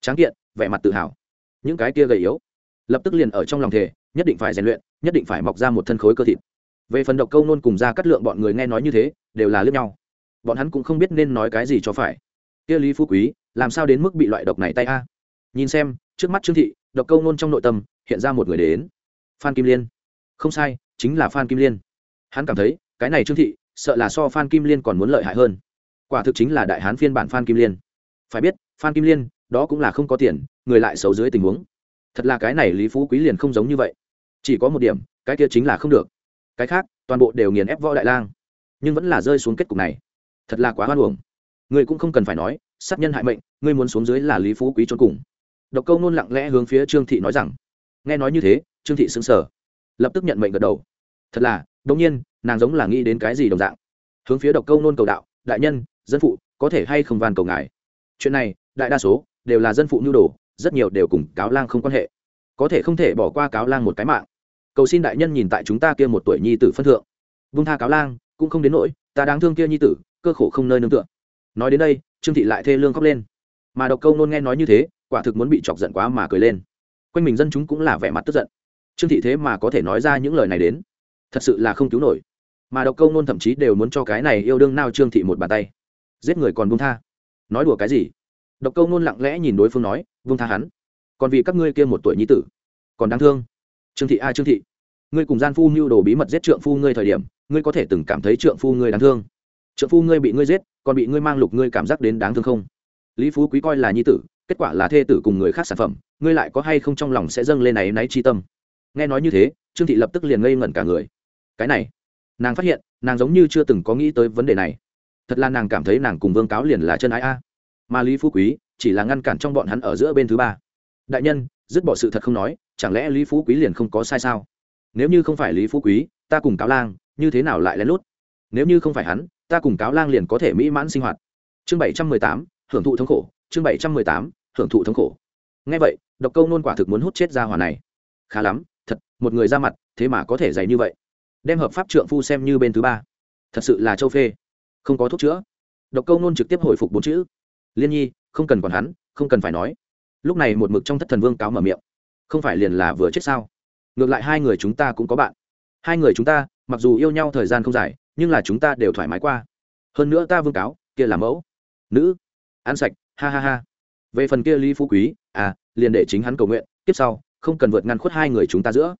Tráng kiện, vẻ mặt tự hào. Những cái kia gầy yếu, lập tức liền ở trong lòng thể nhất định phải rèn luyện, nhất định phải mọc ra một thân khối cơ thịt. Về phần độc câu nôn cùng ra cắt lượng bọn người nghe nói như thế, đều là lướt nhau. Bọn hắn cũng không biết nên nói cái gì cho phải. Kia lý phú quý, làm sao đến mức bị loại độc này tay a? Nhìn xem, trước mắt trương thị, độc câu nôn trong nội tâm, hiện ra một người đến. Phan kim liên. Không sai, chính là phan kim liên. Hắn cảm thấy, cái này trương thị, sợ là so phan kim liên còn muốn lợi hại hơn. Quả thực chính là đại hán phiên bản phan kim liên. Phải biết, phan kim liên, đó cũng là không có tiền, người lại xấu dưới tình huống. Thật là cái này lý phú quý liền không giống như vậy chỉ có một điểm, cái kia chính là không được. Cái khác, toàn bộ đều nghiền ép võ đại lang. Nhưng vẫn là rơi xuống kết cục này. Thật là quá hoan hồng người cũng không cần phải nói, sát nhân hại mệnh, ngươi muốn xuống dưới là lý phú quý trốn cùng. Độc câu nôn lặng lẽ hướng phía trương thị nói rằng, nghe nói như thế, trương thị xứng sở lập tức nhận mệnh gật đầu. Thật là đ ỗ n g nhiên, nàng giống là nghĩ đến cái gì đồng dạng. Hướng phía độc câu nôn cầu đạo, đại nhân, dân phụ, có thể hay không van cầu ngài? Chuyện này, đại đa số đều là dân phụ nhu đồ, rất nhiều đều cùng cáo lang không quan hệ. Có thể không thể bỏ qua cáo lang một cái mạng cầu xin đại nhân nhìn tại chúng ta kia một tuổi nhi tử phân thượng. Vung tha cáo lang, cũng không đến nỗi, ta đáng thương kia nhi tử, cơ khổ không nơi nương tựa. Nói đến đây, trương thị lại thê lương khóc lên. Mà độc câu nôn nghe nói như thế, quả thực muốn bị chọc giận quá mà cười lên. Quanh mình dân chúng cũng là vẻ mặt tức giận. Trương thị thế mà có thể nói ra những lời này đến. Thật sự là không cứu nổi. Mà độc câu nôn thậm chí đều muốn cho cái này yêu đương nao trương thị một bàn tay. Giết người còn buông tha. Nói đùa cái gì? Độc câu nôn lặng lẽ nhìn đối phương nói, buông tha hắn. Còn vì các ngươi kia một tuổi nhi tử, còn đáng thương trương thị a, trương thị. Ngươi cùng gian phu mưu đồ bí mật giết trượng phu ngươi thời điểm, ngươi có thể từng cảm thấy trượng phu ngươi đáng thương. Trượng phu ngươi bị ngươi giết, còn bị ngươi mang lục ngươi cảm giác đến đáng thương không? Lý phú quý coi là nhi tử, kết quả là thê tử cùng người khác sản phẩm, ngươi lại có hay không trong lòng sẽ dâng lên này náy chi tâm? Nghe nói như thế, trương thị lập tức liền ngây ngẩn cả người. Cái này, nàng phát hiện, nàng giống như chưa từng có nghĩ tới vấn đề này. Thật là nàng cảm thấy nàng cùng vương cáo liền là chân ái a. Mà lý phú quý chỉ là ngăn cản trong bọn hắn ở giữa bên thứ ba. Đại nhân dứt bỏ sự thật không nói, chẳng lẽ lý phú quý liền không có sai sao? Nếu như không phải lý phú quý, ta cùng cáo lang, như thế nào lại lén lút? Nếu như không phải hắn, ta cùng cáo lang liền có thể mỹ mãn sinh hoạt. Chương bảy trăm mười tám, hưởng thụ thống khổ. Chương bảy trăm mười tám, hưởng thụ thống khổ. Ngay vậy, độc câu nôn quả thực muốn hút chết ra hòa này. Khá lắm, thật, một người ra mặt, thế mà có thể dày như vậy. Đem hợp pháp trượng phu xem như bên thứ ba. Thật sự là châu phê. Không có thuốc chữa. Độc câu nôn trực tiếp hồi phục bốn chữ. Liên nhi, không cần còn hắn, không cần phải nói lúc này một mực trong thất thần vương cáo mở miệng. Không phải liền là vừa chết sao? Ngược lại hai người chúng ta cũng có bạn. Hai người chúng ta, mặc dù yêu nhau thời gian không dài, nhưng là chúng ta đều thoải mái qua. Hơn nữa ta vương cáo, kia là mẫu. Nữ. Ăn sạch, ha ha ha. Về phần kia lý phú quý à liền để chính hắn cầu nguyện tiếp sau, không cần vượt ngăn khuất hai người chúng ta giữa.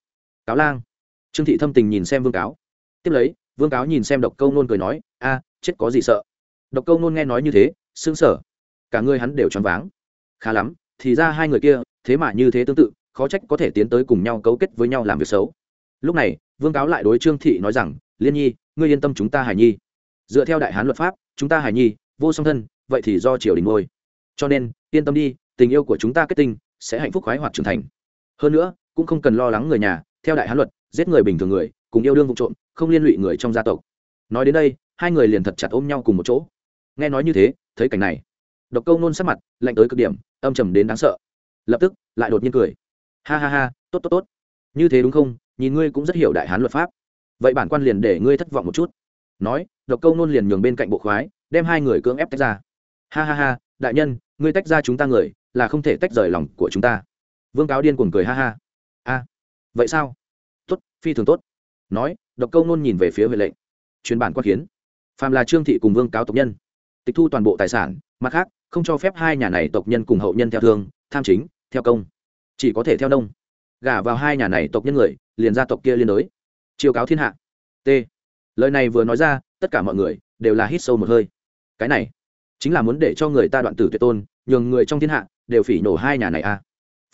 Cáo lang. Trương thị thâm tình nhìn xem vương cáo. Tiếp lấy, vương cáo nhìn xem độc câu nôn cười nói, a, chết có gì sợ. Độc câu nôn nghe nói như thế xương sở cả người hắn đều choáng váng. Khá lắm thì ra hai người kia, thế mà như thế tương tự, khó trách có thể tiến tới cùng nhau cấu kết với nhau làm việc xấu. Lúc này, vương cáo lại đối trương thị nói rằng, liên nhi, ngươi yên tâm chúng ta hải nhi. Dựa theo đại hán luật pháp, chúng ta hải nhi, vô song thân, vậy thì do triều đình ngôi. Cho nên, yên tâm đi, tình yêu của chúng ta kết tinh, sẽ hạnh phúc khoái hoạt trưởng thành. Hơn nữa, cũng không cần lo lắng người nhà, theo đại hán luật, giết người bình thường người, cùng yêu đương vụ trộm, không liên lụy người trong gia tộc. Nói đến đây, hai người liền thật chặt ôm nhau cùng một chỗ. Nghe nói như thế, thấy cảnh này độc câu nôn sắc mặt, lạnh tới cực điểm, âm trầm đến đáng sợ. Lập tức, lại đột nhiên cười. Ha ha ha, tốt tốt tốt. Như thế đúng không? Nhìn ngươi cũng rất hiểu đại hán luật pháp. Vậy bản quan liền để ngươi thất vọng một chút. Nói, độc câu nôn liền nhường bên cạnh bộ khoái, đem hai người cưỡng ép tách ra. Ha ha ha, đại nhân, ngươi tách ra chúng ta người, là không thể tách rời lòng của chúng ta. Vương cáo điên cuồng cười ha ha. A, vậy sao? Tốt, phi thường tốt. Nói, độc câu nôn nhìn về phía huệ lệnh. Truyền bản quan kiến. Phàm là trương thị cùng vương cáo tộc nhân. Tịch thu toàn bộ tài sản, mặt khác không cho phép hai nhà này tộc nhân cùng hậu nhân theo thương, tham chính, theo công. Chỉ có thể theo nông. Gả vào hai nhà này tộc nhân người, liền gia tộc kia liên đối. Chiêu cáo thiên hạ. T. Lời này vừa nói ra, tất cả mọi người đều là hít sâu một hơi. Cái này chính là muốn để cho người ta đoạn tử tuyệt tôn, nhường người trong thiên hạ đều phỉ nổ hai nhà này à.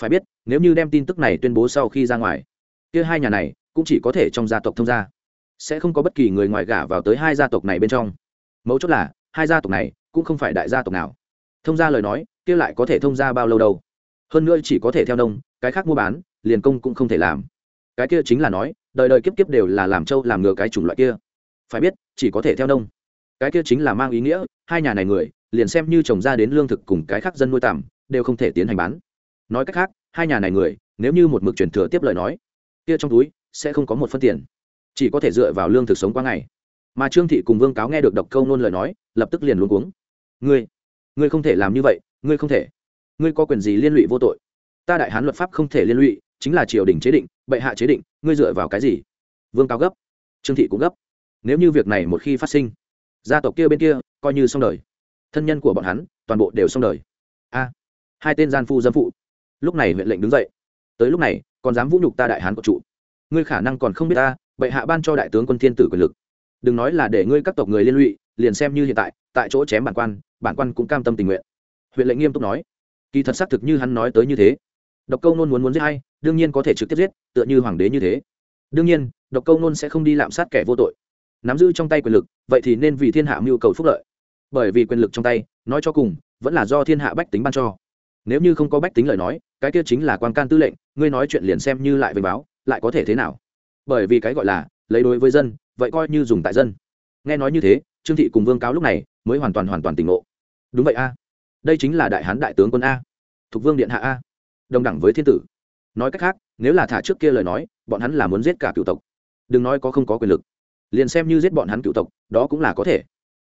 Phải biết, nếu như đem tin tức này tuyên bố sau khi ra ngoài, kia hai nhà này cũng chỉ có thể trong gia tộc thông gia. Sẽ không có bất kỳ người ngoài gả vào tới hai gia tộc này bên trong. Mấu chốt là, hai gia tộc này cũng không phải đại gia tộc nào thông gia lời nói, kia lại có thể thông gia bao lâu đâu. Hơn nữa chỉ có thể theo nông, cái khác mua bán, liền công cũng không thể làm. Cái kia chính là nói, đời đời kiếp kiếp đều là làm trâu làm ngựa cái chủng loại kia. Phải biết, chỉ có thể theo nông. Cái kia chính là mang ý nghĩa, hai nhà này người, liền xem như trồng ra đến lương thực cùng cái khác dân nuôi tằm đều không thể tiến hành bán. Nói cách khác, hai nhà này người, nếu như một mực truyền thừa tiếp lời nói, kia trong túi sẽ không có một phân tiền. Chỉ có thể dựa vào lương thực sống qua ngày. Mà trương thị cùng vương cáo nghe được độc câu nôn lời nói, lập tức liền luôn cuống. Ngươi ngươi không thể làm như vậy, ngươi không thể. Ngươi có quyền gì liên lụy vô tội? Ta đại hán luật pháp không thể liên lụy, chính là triều đình chế định, bệ hạ chế định, ngươi dựa vào cái gì? Vương cao gấp. Trương thị cũng gấp. Nếu như việc này một khi phát sinh, gia tộc kia bên kia coi như xong đời. Thân nhân của bọn hắn, toàn bộ đều xong đời. A. Hai tên gian phu dâm phụ. Lúc này huyện lệnh đứng dậy. Tới lúc này, còn dám vũ nhục ta đại hán của trụ ngươi khả năng còn không biết ta, bệ hạ ban cho đại tướng quân thiên tử quyền lực. Đừng nói là để ngươi các tộc người liên lụy, liền xem như hiện tại tại chỗ chém bản quan bản quan cũng cam tâm tình nguyện. Huyện lệnh nghiêm túc nói. Kỳ thật xác thực như hắn nói tới như thế. Độc câu nôn muốn muốn giết hay đương nhiên có thể trực tiếp giết, tựa như hoàng đế như thế. Đương nhiên, độc câu nôn sẽ không đi lạm sát kẻ vô tội. Nắm giữ trong tay quyền lực, vậy thì nên vì thiên hạ mưu cầu phúc lợi. Bởi vì quyền lực trong tay, nói cho cùng, vẫn là do thiên hạ bách tính ban cho. Nếu như không có bách tính lời nói, cái kia chính là quan can tư lệnh, ngươi nói chuyện liền xem như lại về báo, lại có thể thế nào? Bởi vì cái gọi là, lấy đối với dân, vậy coi như dùng tại dân. Nghe nói như thế, trương thị cùng vương cáo lúc này mới hoàn toàn hoàn toàn tỉnh ngộ đúng vậy a. Đây chính là đại hán đại tướng quân a. Thuộc vương điện hạ a. Đồng đẳng với thiên tử. Nói cách khác, nếu là thả trước kia lời nói, bọn hắn là muốn giết cả cựu tộc. Đừng nói có không có quyền lực. Liền xem như giết bọn hắn cựu tộc, đó cũng là có thể.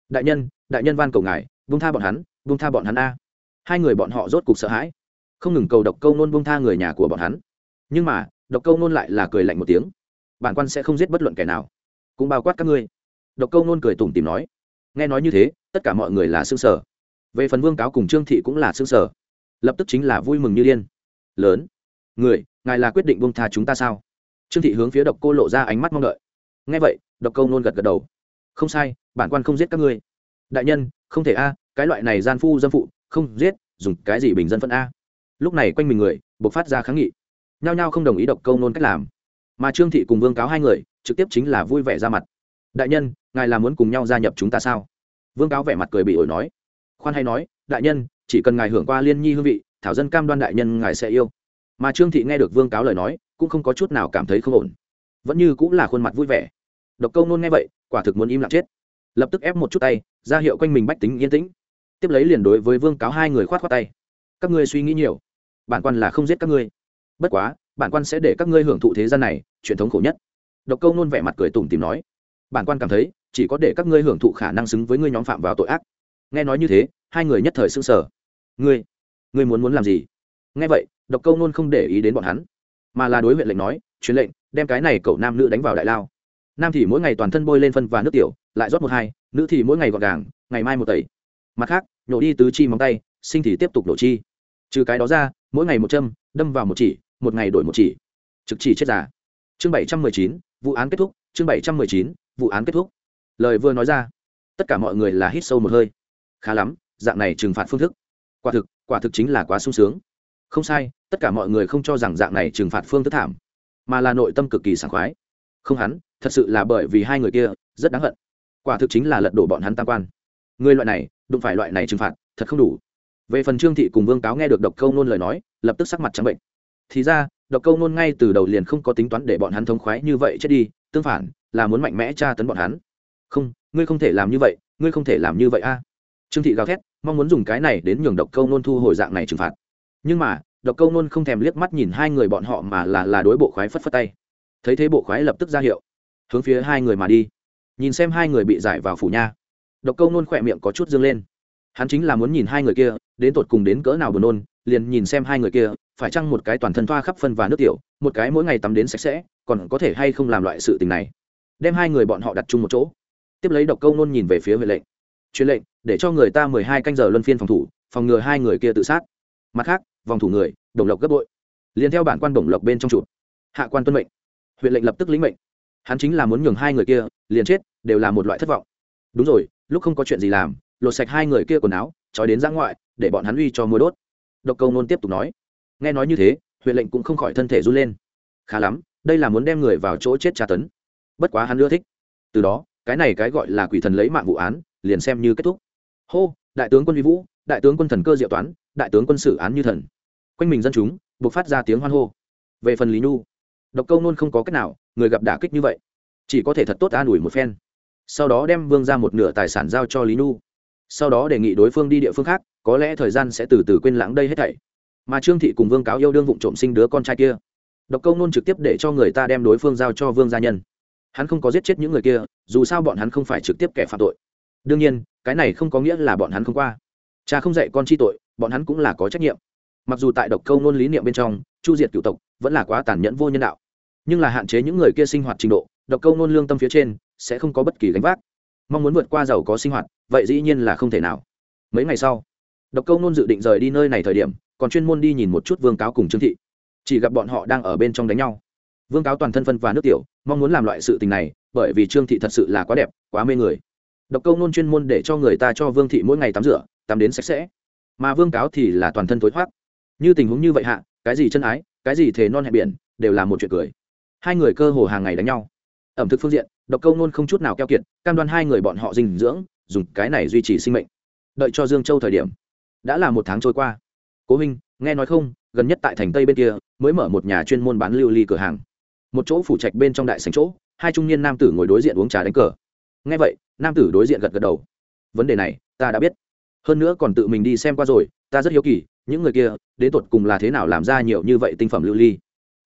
Đại nhân đại nhân van cầu ngài vung tha bọn hắn vung tha bọn hắn a. Hai người bọn họ rốt cục sợ hãi. Không ngừng cầu độc câu nôn vung tha người nhà của bọn hắn. Nhưng mà, độc câu nôn lại là cười lạnh một tiếng. Bản quan sẽ không giết bất luận kẻ nào. Cũng bao quát các ngươi. Độc câu nôn cười tủm tìm nói. Nghe nói như thế, tất cả mọi người là xương sở về phần vương cáo cùng trương thị cũng là xương sở lập tức chính là vui mừng như điên. Lớn. Người, ngài là quyết định bông tha chúng ta sao? Trương thị hướng phía độc cô lộ ra ánh mắt mong đợi. Nghe vậy, độc câu nôn gật gật đầu. Không sai, bản quan không giết các ngươi. Đại nhân, không thể a, cái loại này gian phu dâm phụ, không giết, dùng cái gì bình dân phân a? Lúc này quanh mình người buộc phát ra kháng nghị. Nhao nhao không đồng ý độc câu nôn cách làm. Mà trương thị cùng vương cáo hai người, trực tiếp chính là vui vẻ ra mặt. Đại nhân, ngài là muốn cùng nhau gia nhập chúng ta sao? Vương cáo vẻ mặt cười bị ổi nói khoan hay nói, đại nhân, chỉ cần ngài hưởng qua liên nhi hương vị, thảo dân cam đoan đại nhân ngài sẽ yêu. Mà trương thị nghe được vương cáo lời nói, cũng không có chút nào cảm thấy không ổn. Vẫn như cũng là khuôn mặt vui vẻ. Độc câu nôn nghe vậy, quả thực muốn im lặng chết. Lập tức ép một chút tay, ra hiệu quanh mình bách tính yên tĩnh. Tiếp lấy liền đối với vương cáo hai người khoát khoát tay. Các ngươi suy nghĩ nhiều. Bản quan là không giết các ngươi. Bất quá, bản quan sẽ để các ngươi hưởng thụ thế gian này truyền thống khổ nhất. Độc câu nôn vẻ mặt cười tủm tìm nói. Bản quan cảm thấy, chỉ có để các ngươi hưởng thụ khả năng xứng với ngươi nhóm phạm vào tội ác nghe nói như thế, hai người nhất thời s ư n g sở ngươi ngươi muốn muốn làm gì? Nghe vậy, độc câu nôn không để ý đến bọn hắn, mà là đối huyện lệnh nói, truyền lệnh, đem cái này cậu nam nữ đánh vào đại lao. Nam thì mỗi ngày toàn thân bôi lên phân và nước tiểu, lại rót một hai, nữ thì mỗi ngày gọn gàng, ngày mai một tẩy. Mặt khác, nhổ đi tứ chi móng tay, sinh thì tiếp tục đổ chi. Trừ cái đó ra, mỗi ngày một châm, đâm vào một chỉ, một ngày đổi một chỉ. Trực chỉ chết giả chương bảy trăm mười chín, vụ án kết thúc, chương bảy trăm mười chín, vụ án kết thúc. Lời vừa nói ra, tất cả mọi người là hít sâu một hơi khá lắm, dạng này trừng phạt phương thức. Quả thực quả thực chính là quá sung sướng. Không sai, tất cả mọi người không cho rằng dạng này trừng phạt phương thức thảm, mà là nội tâm cực kỳ sảng khoái. Không hắn, thật sự là bởi vì hai người kia, rất đáng hận. Quả thực chính là lật đổ bọn hắn tam quan. Người loại này, đụng phải loại này trừng phạt, thật không đủ. Về phần trương thị cùng vương cáo nghe được độc câu nôn lời nói, lập tức sắc mặt trắng bệnh. Thì ra, độc câu nôn ngay từ đầu liền không có tính toán để bọn hắn thống khoái như vậy chết đi, tương phản, là muốn mạnh mẽ tra tấn bọn hắn. Không, ngươi không thể làm như vậy, ngươi không thể làm như vậy a trương thị gào thét, mong muốn dùng cái này đến nhường độc câu nôn thu hồi dạng này trừng phạt. Nhưng mà, độc câu nôn không thèm liếc mắt nhìn hai người bọn họ mà là là đối bộ khoái phất phất tay. Thấy thế bộ khoái lập tức ra hiệu, hướng phía hai người mà đi. Nhìn xem hai người bị giải vào phủ nha, độc câu nôn khỏe miệng có chút dương lên. Hắn chính là muốn nhìn hai người kia, đến tột cùng đến cỡ nào buồn nôn, liền nhìn xem hai người kia, phải chăng một cái toàn thân thoa khắp phân và nước tiểu, một cái mỗi ngày tắm đến sạch sẽ, còn có thể hay không làm loại sự tình này. Đem hai người bọn họ đặt chung một chỗ. Tiếp lấy độc câu nôn nhìn về phía huệ lệnh. Truyền lệnh để cho người ta mười hai canh giờ luân phiên phòng thủ, phòng ngừa hai người kia tự sát. Mặt khác, vòng thủ người, đồng lộc gấp bội. Liền theo bản quan đồng lộc bên trong chụp hạ quan tuân mệnh. Huyện lệnh lập tức lĩnh mệnh. Hắn chính là muốn nhường hai người kia, liền chết, đều là một loại thất vọng. Đúng rồi, lúc không có chuyện gì làm, lột sạch hai người kia quần áo, trói đến ra ngoại, để bọn hắn uy cho mua đốt. Độc câu nôn tiếp tục nói. Nghe nói như thế, huyện lệnh cũng không khỏi thân thể run lên. Khá lắm, đây là muốn đem người vào chỗ chết tra tấn. Bất quá hắn ưa thích. Từ đó, cái này cái gọi là quỷ thần lấy mạng vụ án, liền xem như kết thúc hô, đại tướng quân vi vũ, đại tướng quân thần cơ diệu toán, đại tướng quân xử án như thần. Quanh mình dân chúng, buộc phát ra tiếng hoan hô. Về phần lý nhu, độc câu nôn không có cách nào, người gặp đả kích như vậy, chỉ có thể thật tốt an ủi một phen. Sau đó đem vương ra một nửa tài sản giao cho lý nhu. Sau đó đề nghị đối phương đi địa phương khác, có lẽ thời gian sẽ từ từ quên lãng đây hết thảy. Mà trương thị cùng vương cáo yêu đương vụng trộm sinh đứa con trai kia. Độc câu nôn trực tiếp để cho người ta đem đối phương giao cho vương gia nhân. Hắn không có giết chết những người kia, dù sao bọn hắn không phải trực tiếp kẻ phạm tội đương nhiên, cái này không có nghĩa là bọn hắn không qua. Cha không dạy con chi tội, bọn hắn cũng là có trách nhiệm. Mặc dù tại độc câu nôn lý niệm bên trong, chu diệt cựu tộc vẫn là quá tàn nhẫn vô nhân đạo. Nhưng là hạn chế những người kia sinh hoạt trình độ, độc câu nôn lương tâm phía trên sẽ không có bất kỳ gánh vác. Mong muốn vượt qua giàu có sinh hoạt, vậy dĩ nhiên là không thể nào. Mấy ngày sau, độc câu nôn dự định rời đi nơi này thời điểm, còn chuyên môn đi nhìn một chút vương cáo cùng trương thị. Chỉ gặp bọn họ đang ở bên trong đánh nhau. Vương cáo toàn thân phân và nước tiểu, mong muốn làm loại sự tình này, bởi vì trương thị thật sự là quá đẹp, quá mê người độc câu nôn chuyên môn để cho người ta cho vương thị mỗi ngày tắm rửa, tắm đến sạch sẽ. Mà vương cáo thì là toàn thân thối thoát. Như tình huống như vậy hạ, cái gì chân ái, cái gì thế non hẹn biển, đều là một chuyện cười. Hai người cơ hồ hàng ngày đánh nhau. Ẩm thực phương diện, độc câu nôn không chút nào keo kiệt, cam đoan hai người bọn họ dinh dưỡng, dùng cái này duy trì sinh mệnh. Đợi cho dương châu thời điểm. Đã là một tháng trôi qua. Cố huynh, nghe nói không, gần nhất tại thành tây bên kia, mới mở một nhà chuyên môn bán lưu ly cửa hàng. Một chỗ phủ trạch bên trong đại sành chỗ, hai trung niên nam tử ngồi đối diện uống trà đánh cờ nghe vậy, nam tử đối diện gật gật đầu. Vấn đề này, ta đã biết. Hơn nữa còn tự mình đi xem qua rồi, ta rất hiếu kỳ, những người kia, đến tột cùng là thế nào làm ra nhiều như vậy tinh phẩm lưu ly?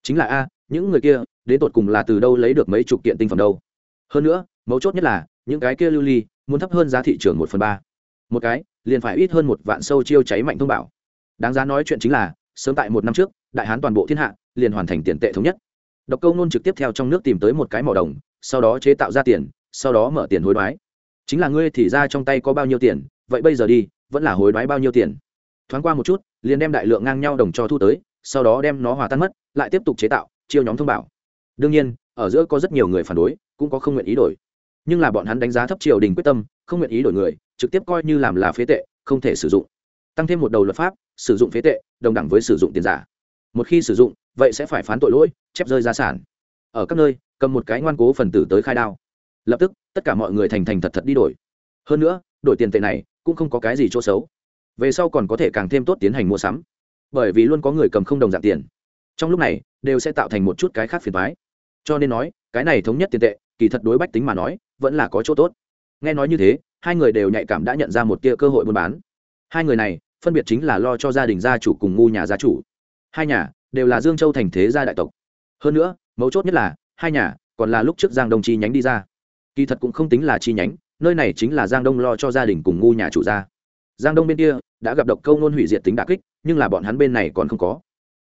Chính là a, những người kia, đến tột cùng là từ đâu lấy được mấy chục kiện tinh phẩm đâu? Hơn nữa, mấu chốt nhất là, những cái kia lưu ly, muốn thấp hơn giá thị trường một phần ba. Một cái, liền phải ít hơn một vạn sâu chiêu cháy mạnh thông bảo. Đáng giá nói chuyện chính là, sớm tại một năm trước, đại hán toàn bộ thiên hạ, liền hoàn thành tiền tệ thống nhất. Độc câu nôn trực tiếp theo trong nước tìm tới một cái mỏ đồng, sau đó chế tạo ra tiền sau đó mở tiền hối đoái. Chính là ngươi thì ra trong tay có bao nhiêu tiền, vậy bây giờ đi, vẫn là hối đoái bao nhiêu tiền? Thoáng qua một chút, liền đem đại lượng ngang nhau đồng cho thu tới, sau đó đem nó hòa tan mất, lại tiếp tục chế tạo, chiêu nhóm thông bảo. Đương nhiên, ở giữa có rất nhiều người phản đối, cũng có không nguyện ý đổi. Nhưng là bọn hắn đánh giá thấp triều đình quyết tâm, không nguyện ý đổi người, trực tiếp coi như làm là phế tệ, không thể sử dụng. Tăng thêm một đầu luật pháp, sử dụng phế tệ, đồng đẳng với sử dụng tiền giả. Một khi sử dụng, vậy sẽ phải phán tội lỗi, chép rơi gia sản. Ở các nơi, cầm một cái ngoan cố phần tử tới khai đao lập tức, tất cả mọi người thành thành thật thật đi đổi. Hơn nữa, đổi tiền tệ này cũng không có cái gì chỗ xấu. Về sau còn có thể càng thêm tốt tiến hành mua sắm. Bởi vì luôn có người cầm không đồng dạng tiền. Trong lúc này, đều sẽ tạo thành một chút cái khác phiền thoái cho nên nói, cái này thống nhất tiền tệ, kỳ thật đối bách tính mà nói, vẫn là có chỗ tốt. Nghe nói như thế, hai người đều nhạy cảm đã nhận ra một tia cơ hội buôn bán. Hai người này, phân biệt chính là lo cho gia đình gia chủ cùng ngu nhà gia chủ. Hai nhà đều là dương châu thành thế gia đại tộc. Hơn nữa, mấu chốt nhất là, hai nhà còn là lúc trước giang đồng chi nhánh đi ra kỳ thật cũng không tính là chi nhánh, nơi này chính là giang đông lo cho gia đình cùng ngu nhà chủ gia. Giang đông bên kia đã gặp độc câu nôn hủy diệt tính đà kích, nhưng là bọn hắn bên này còn không có.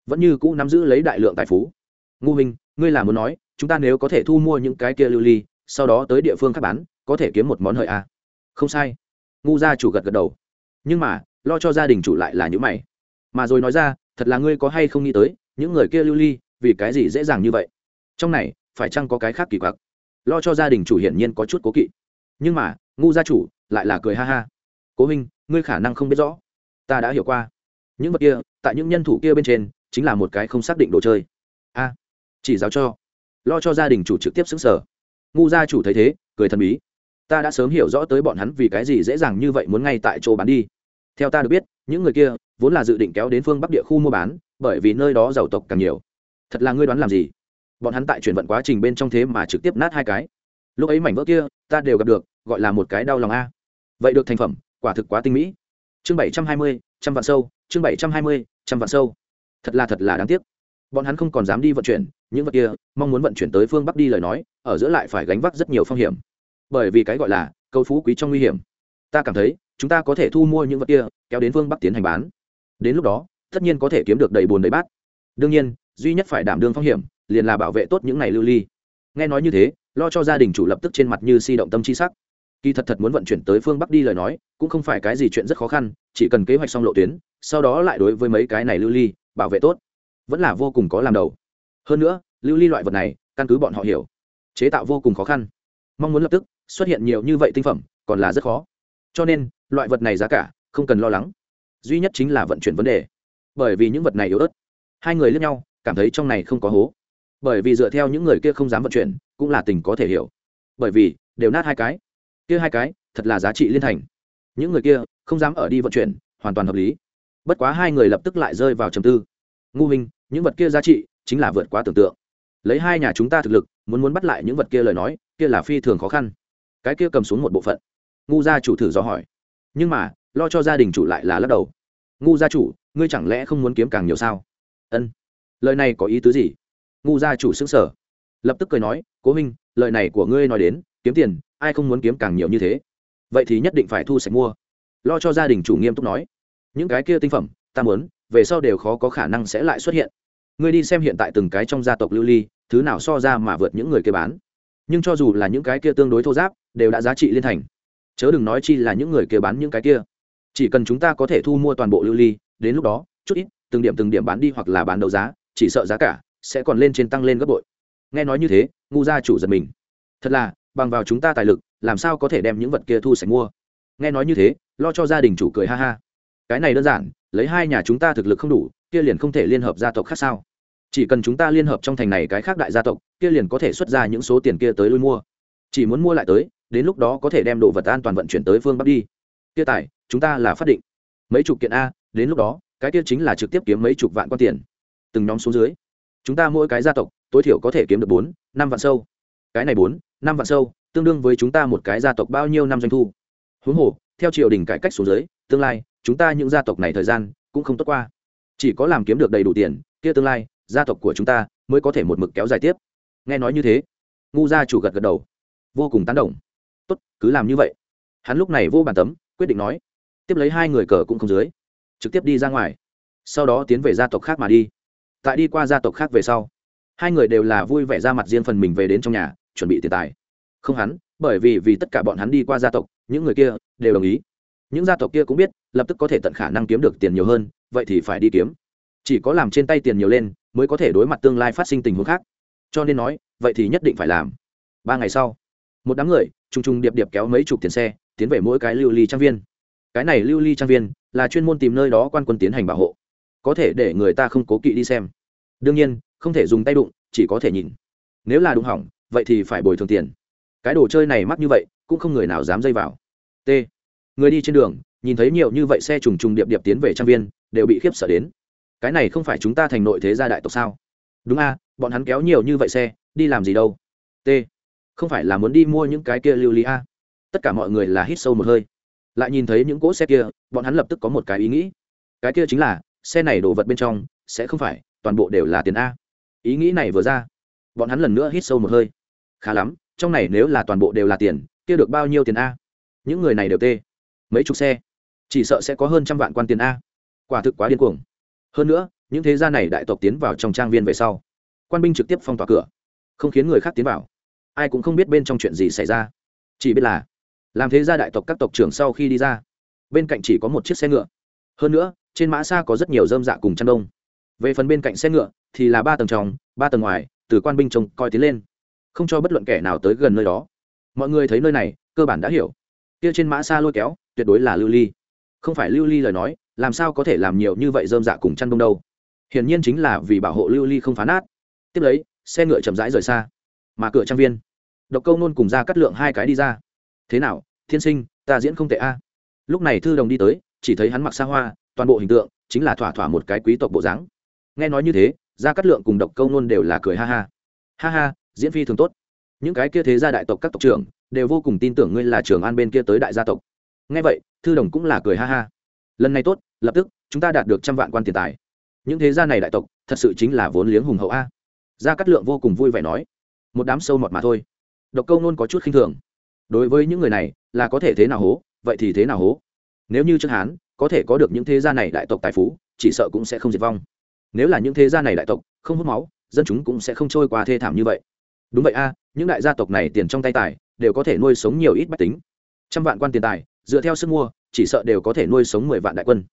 Vẫn như cũ nắm giữ lấy đại lượng tài phú. Ngu hình ngươi là muốn nói, chúng ta nếu có thể thu mua những cái kia lưu ly, sau đó tới địa phương khác bán, có thể kiếm một món hời à? không sai. Ngu gia chủ gật gật đầu. Nhưng mà, lo cho gia đình chủ lại là những mày. Mà rồi nói ra, thật là ngươi có hay không nghĩ tới, những người kia lưu ly, vì cái gì dễ dàng như vậy? Trong này, phải chăng có cái khác kỳ quặc? Lo cho gia đình chủ hiển nhiên có chút cố kỵ. Nhưng mà, ngu gia chủ lại là cười ha ha. Cố huynh, ngươi khả năng không biết rõ. Ta đã hiểu qua. Những vật kia, tại những nhân thủ kia bên trên, chính là một cái không xác định đồ chơi. A, chỉ giáo cho. Lo cho gia đình chủ trực tiếp xứng sở. Ngu gia chủ thấy thế, cười thần bí. Ta đã sớm hiểu rõ tới bọn hắn vì cái gì dễ dàng như vậy muốn ngay tại chỗ bán đi. Theo ta được biết, những người kia vốn là dự định kéo đến phương bắc địa khu mua bán, bởi vì nơi đó giàu tộc càng nhiều. Thật là ngươi đoán làm gì? Bọn hắn tại chuyển vận quá trình bên trong thế mà trực tiếp nát hai cái. Lúc ấy mảnh vỡ kia, ta đều gặp được, gọi là một cái đau lòng a. Vậy được thành phẩm, quả thực quá tinh mỹ. Chương bảy trăm hai mươi, trăm vạn sâu, chương bảy trăm hai mươi, trăm vạn sâu. Thật là thật là đáng tiếc. Bọn hắn không còn dám đi vận chuyển, những vật kia, mong muốn vận chuyển tới phương bắc đi lời nói, ở giữa lại phải gánh vác rất nhiều phong hiểm. Bởi vì cái gọi là, câu phú quý trong nguy hiểm. Ta cảm thấy, chúng ta có thể thu mua những vật kia, kéo đến phương bắc tiến hành bán. Đến lúc đó, tất nhiên có thể kiếm được đầy bùn đầy bát. Đương nhiên, duy nhất phải đảm đương phong hiểm liền là bảo vệ tốt những này lưu ly. Nghe nói như thế, lo cho gia đình chủ lập tức trên mặt như si động tâm chi sắc. Kỳ thật thật muốn vận chuyển tới phương bắc đi lời nói, cũng không phải cái gì chuyện rất khó khăn, chỉ cần kế hoạch xong lộ tuyến, sau đó lại đối với mấy cái này lưu ly, bảo vệ tốt, vẫn là vô cùng có làm đầu. Hơn nữa, lưu ly loại vật này, căn cứ bọn họ hiểu, chế tạo vô cùng khó khăn. Mong muốn lập tức xuất hiện nhiều như vậy tinh phẩm, còn là rất khó. Cho nên, loại vật này giá cả, không cần lo lắng. Duy nhất chính là vận chuyển vấn đề. Bởi vì những vật này yếu ớt. Hai người lướt nhau, cảm thấy trong này không có hố bởi vì dựa theo những người kia không dám vận chuyển, cũng là tình có thể hiểu. Bởi vì, đều nát hai cái. Kia hai cái, thật là giá trị liên thành. Những người kia, không dám ở đi vận chuyển, hoàn toàn hợp lý. Bất quá hai người lập tức lại rơi vào trầm tư. Ngu minh, những vật kia giá trị, chính là vượt quá tưởng tượng. Lấy hai nhà chúng ta thực lực, muốn muốn bắt lại những vật kia lời nói, kia là phi thường khó khăn. Cái kia cầm xuống một bộ phận. Ngu gia chủ thử do hỏi. Nhưng mà, lo cho gia đình chủ lại là lắc đầu. Ngu gia chủ, ngươi chẳng lẽ không muốn kiếm càng nhiều sao? Ân. Lời này có ý tứ gì? Ngu gia chủ xứng sở. Lập tức cười nói, cố minh lời này của ngươi nói đến, kiếm tiền, ai không muốn kiếm càng nhiều như thế? Vậy thì nhất định phải thu sạch mua. Lo cho gia đình chủ nghiêm túc nói, những cái kia tinh phẩm, ta muốn, về sau đều khó có khả năng sẽ lại xuất hiện. Ngươi đi xem hiện tại từng cái trong gia tộc lưu ly, thứ nào so ra mà vượt những người kia bán. Nhưng cho dù là những cái kia tương đối thô giáp, đều đã giá trị liên thành. Chớ đừng nói chi là những người kia bán những cái kia. Chỉ cần chúng ta có thể thu mua toàn bộ lưu ly, đến lúc đó, chút ít, từng điểm từng điểm bán đi hoặc là bán đấu giá, chỉ sợ giá cả sẽ còn lên trên tăng lên gấp bội. Nghe nói như thế, ngu gia chủ giật mình. Thật là, bằng vào chúng ta tài lực, làm sao có thể đem những vật kia thu sạch mua? Nghe nói như thế, lo cho gia đình chủ cười ha ha. Cái này đơn giản, lấy hai nhà chúng ta thực lực không đủ, kia liền không thể liên hợp gia tộc khác sao? Chỉ cần chúng ta liên hợp trong thành này cái khác đại gia tộc, kia liền có thể xuất ra những số tiền kia tới lui mua. Chỉ muốn mua lại tới, đến lúc đó có thể đem đồ vật an toàn vận chuyển tới phương bắc đi. Kia tài, chúng ta là phát định. Mấy chục kiện a, đến lúc đó, cái kia chính là trực tiếp kiếm mấy chục vạn quan tiền. Từng nhóm xuống dưới chúng ta mỗi cái gia tộc, tối thiểu có thể kiếm được bốn, năm vạn sâu. Cái này bốn, năm vạn sâu, tương đương với chúng ta một cái gia tộc bao nhiêu năm doanh thu? Huống hồ, theo triều đình cải cách xuống dưới, tương lai, chúng ta những gia tộc này thời gian cũng không tốt qua. Chỉ có làm kiếm được đầy đủ tiền, kia tương lai, gia tộc của chúng ta mới có thể một mực kéo dài tiếp. Nghe nói như thế, ngu gia chủ gật gật đầu. Vô cùng tán đồng. Tốt, cứ làm như vậy. Hắn lúc này vô bàn tấm, quyết định nói. Tiếp lấy hai người cờ cũng không dưới, trực tiếp đi ra ngoài. Sau đó tiến về gia tộc khác mà đi tại đi qua gia tộc khác về sau, hai người đều là vui vẻ ra mặt riêng phần mình về đến trong nhà, chuẩn bị tiền tài. Không hắn, bởi vì vì tất cả bọn hắn đi qua gia tộc, những người kia đều đồng ý. Những gia tộc kia cũng biết, lập tức có thể tận khả năng kiếm được tiền nhiều hơn, vậy thì phải đi kiếm. Chỉ có làm trên tay tiền nhiều lên, mới có thể đối mặt tương lai phát sinh tình huống khác. Cho nên nói, vậy thì nhất định phải làm. Ba ngày sau, một đám người t r u n g t r u n g điệp điệp kéo mấy chục tiền xe, tiến về mỗi cái lưu ly trang viên. Cái này lưu ly trang viên là chuyên môn tìm nơi đó quan quân tiến hành bảo hộ có thể để người ta không cố kỵ đi xem. Đương nhiên, không thể dùng tay đụng, chỉ có thể nhìn. Nếu là đụng hỏng, vậy thì phải bồi thường tiền. Cái đồ chơi này mắc như vậy, cũng không người nào dám dây vào. T. Người đi trên đường, nhìn thấy nhiều như vậy xe trùng trùng điệp điệp tiến về trang viên, đều bị khiếp sợ đến. Cái này không phải chúng ta thành nội thế gia đại tộc sao? Đúng a, bọn hắn kéo nhiều như vậy xe, đi làm gì đâu? T. Không phải là muốn đi mua những cái kia lưu lý a? Tất cả mọi người là hít sâu một hơi. Lại nhìn thấy những cỗ xe kia, bọn hắn lập tức có một cái ý nghĩ. Cái kia chính là xe này đồ vật bên trong, sẽ không phải, toàn bộ đều là tiền a. Ý nghĩ này vừa ra, bọn hắn lần nữa hít sâu một hơi. Khá lắm, trong này nếu là toàn bộ đều là tiền, kia được bao nhiêu tiền a? Những người này đều tê. Mấy chục xe. Chỉ sợ sẽ có hơn trăm vạn quan tiền a. Quả thực quá điên cuồng. Hơn nữa, những thế gia này đại tộc tiến vào trong trang viên về sau, quan binh trực tiếp phong tỏa cửa, không khiến người khác tiến vào. Ai cũng không biết bên trong chuyện gì xảy ra. Chỉ biết là, làm thế gia đại tộc các tộc trưởng sau khi đi ra, bên cạnh chỉ có một chiếc xe ngựa. Hơn nữa trên mã xa có rất nhiều dơm dạ cùng chăn đông về phần bên cạnh xe ngựa thì là ba tầng trong, ba tầng ngoài, từ quan binh trông coi tiến lên. Không cho bất luận kẻ nào tới gần nơi đó. Mọi người thấy nơi này, cơ bản đã hiểu. Kia trên mã xa lôi kéo, tuyệt đối là lưu ly. Không phải lưu ly lời nói, làm sao có thể làm nhiều như vậy dơm dạ cùng chăn đông đâu? Hiển nhiên chính là vì bảo hộ lưu ly không phá nát. Tiếp lấy, xe ngựa chậm rãi rời xa. Mà cửa trang viên. Độc câu nôn cùng ra cắt lượng hai cái đi ra. Thế nào, thiên sinh, ta diễn không tệ a. Lúc này thư đồng đi tới, chỉ thấy hắn mặc xa hoa toàn bộ hình tượng chính là thỏa thỏa một cái quý tộc bộ dáng. Nghe nói như thế, gia cát lượng cùng độc câu nôn đều là cười ha ha. Ha ha, diễn phi thường tốt. Những cái kia thế gia đại tộc các tộc trưởng đều vô cùng tin tưởng ngươi là trưởng an bên kia tới đại gia tộc. Nghe vậy, thư đồng cũng là cười ha ha. Lần này tốt, lập tức chúng ta đạt được trăm vạn quan tiền tài. Những thế gia này đại tộc thật sự chính là vốn liếng hùng hậu a. Gia cát lượng vô cùng vui vẻ nói. Một đám sâu mọt mà thôi. Độc câu nôn có chút khinh thường. Đối với những người này là có thể thế nào hố, vậy thì thế nào hố. Nếu như trương hán có thể có được những thế gia này đại tộc tài phú, chỉ sợ cũng sẽ không diệt vong. Nếu là những thế gia này đại tộc, không hút máu, dân chúng cũng sẽ không trôi qua thê thảm như vậy. Đúng vậy a, những đại gia tộc này tiền trong tay tài, đều có thể nuôi sống nhiều ít bách tính. Trăm vạn quan tiền tài, dựa theo sức mua, chỉ sợ đều có thể nuôi sống mười vạn đại quân.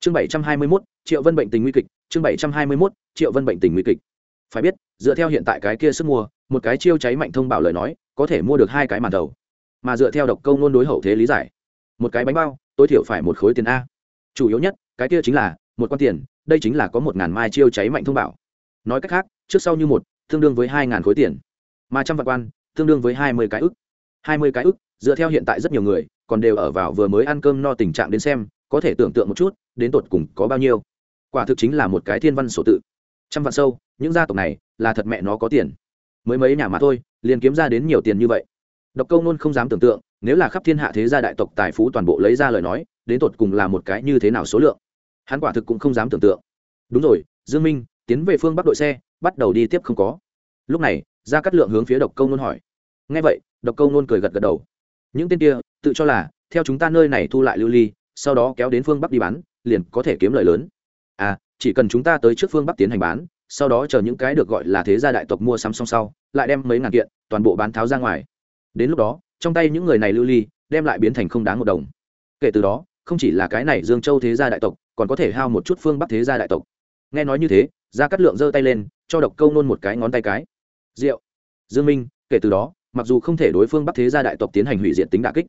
Chương bảy trăm hai mươi mốt, triệu vân bệnh tình nguy kịch, chương bảy trăm hai mươi mốt, triệu vân bệnh tình nguy kịch. Phải biết, dựa theo hiện tại cái kia sức mua, một cái chiêu cháy mạnh thông bảo lời nói, có thể mua được hai cái màn đầu. Mà dựa theo độc câu nôn đối hậu thế lý giải, một cái bánh bao tối thiểu phải một khối tiền a. Chủ yếu nhất, cái kia chính là, một quan tiền, đây chính là có một ngàn mai chiêu cháy mạnh thông bảo. Nói cách khác, trước sau như một, tương đương với hai ngàn khối tiền. Mà trăm vạn quan, tương đương với hai mươi cái ức. Hai mươi cái ức, dựa theo hiện tại rất nhiều người, còn đều ở vào vừa mới ăn cơm no tình trạng đến xem, có thể tưởng tượng một chút, đến tột cùng có bao nhiêu. Quả thực chính là một cái thiên văn sổ tự. Trăm vạn sâu, những gia tộc này, là thật mẹ nó có tiền. Mới mấy nhà mà thôi, liền kiếm ra đến nhiều tiền như vậy. Độc câu nôn không dám tưởng tượng nếu là khắp thiên hạ thế gia đại tộc tài phú toàn bộ lấy ra lời nói, đến tột cùng là một cái như thế nào số lượng? Hắn quả thực cũng không dám tưởng tượng. Đúng rồi, dương minh, tiến về phương bắc đội xe, bắt đầu đi tiếp không có. Lúc này ra cắt lượng hướng phía độc câu nôn hỏi. Nghe vậy, độc câu nôn cười gật gật đầu. Những tên kia, tự cho là, theo chúng ta nơi này thu lại lưu ly, sau đó kéo đến phương bắc đi bán, liền có thể kiếm lợi lớn. À chỉ cần chúng ta tới trước phương bắc tiến hành bán, sau đó chờ những cái được gọi là thế gia đại tộc mua sắm xong sau, lại đem mấy ngàn kiện, toàn bộ bán tháo ra ngoài. Đến lúc đó trong tay những người này lưu ly, đem lại biến thành không đáng một đồng. Kể từ đó, không chỉ là cái này dương châu thế gia đại tộc, còn có thể hao một chút phương bắc thế gia đại tộc. Nghe nói như thế, gia Cát lượng giơ tay lên, cho độc câu nôn một cái ngón tay cái. Rượu. Dương minh, kể từ đó, mặc dù không thể đối phương bắc thế gia đại tộc tiến hành hủy diệt tính đả kích,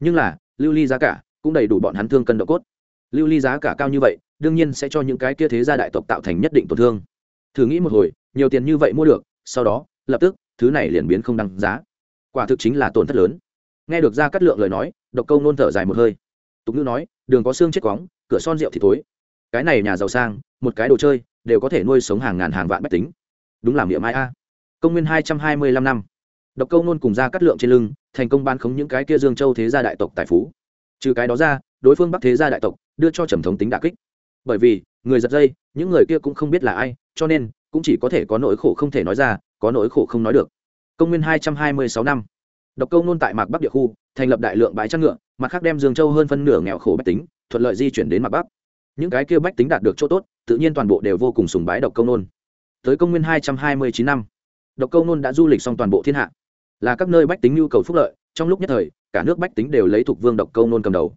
nhưng là, lưu ly giá cả cũng đầy đủ bọn hắn thương cân độ cốt. Lưu ly giá cả cao như vậy, đương nhiên sẽ cho những cái kia thế gia đại tộc tạo thành nhất định tổn thương. Thử nghĩ một hồi, nhiều tiền như vậy mua được, sau đó, lập tức, thứ này liền biến không đăng giá quả thực chính là tổn thất lớn. Nghe được ra cắt lượng lời nói, độc câu nôn thở dài một hơi. Tục ngữ nói, đường có xương chết cóng cửa son rượu thì tối cái này nhà giàu sang, một cái đồ chơi, đều có thể nuôi sống hàng ngàn hàng vạn bách tính. Đúng là miệng mai a. Công nguyên hai trăm hai mươi lăm năm. Độc câu nôn cùng ra cắt lượng trên lưng, thành công ban khống những cái kia dương châu thế gia đại tộc tài phú. Trừ cái đó ra, đối phương bắc thế gia đại tộc, đưa cho trầm thống tính đà kích. Bởi vì, người giật dây, những người kia cũng không biết là ai, cho nên, cũng chỉ có thể có nỗi khổ không thể nói ra, có nỗi khổ không nói được công nguyên hai trăm hai mươi sáu năm. Độc câu nôn tại mạc bắc địa khu, thành lập đại lượng bãi chăn ngựa, mặt khác đem dương châu hơn phân nửa nghèo khổ bách tính, thuận lợi di chuyển đến mạc bắc. Những cái kia bách tính đạt được chỗ tốt, tự nhiên toàn bộ đều vô cùng sùng bái độc câu nôn. Tới công nguyên hai trăm hai mươi chín năm, độc câu nôn đã du lịch xong toàn bộ thiên hạ. Là các nơi bách tính nhu cầu phúc lợi, trong lúc nhất thời, cả nước bách tính đều lấy thuộc vương độc câu nôn cầm đầu.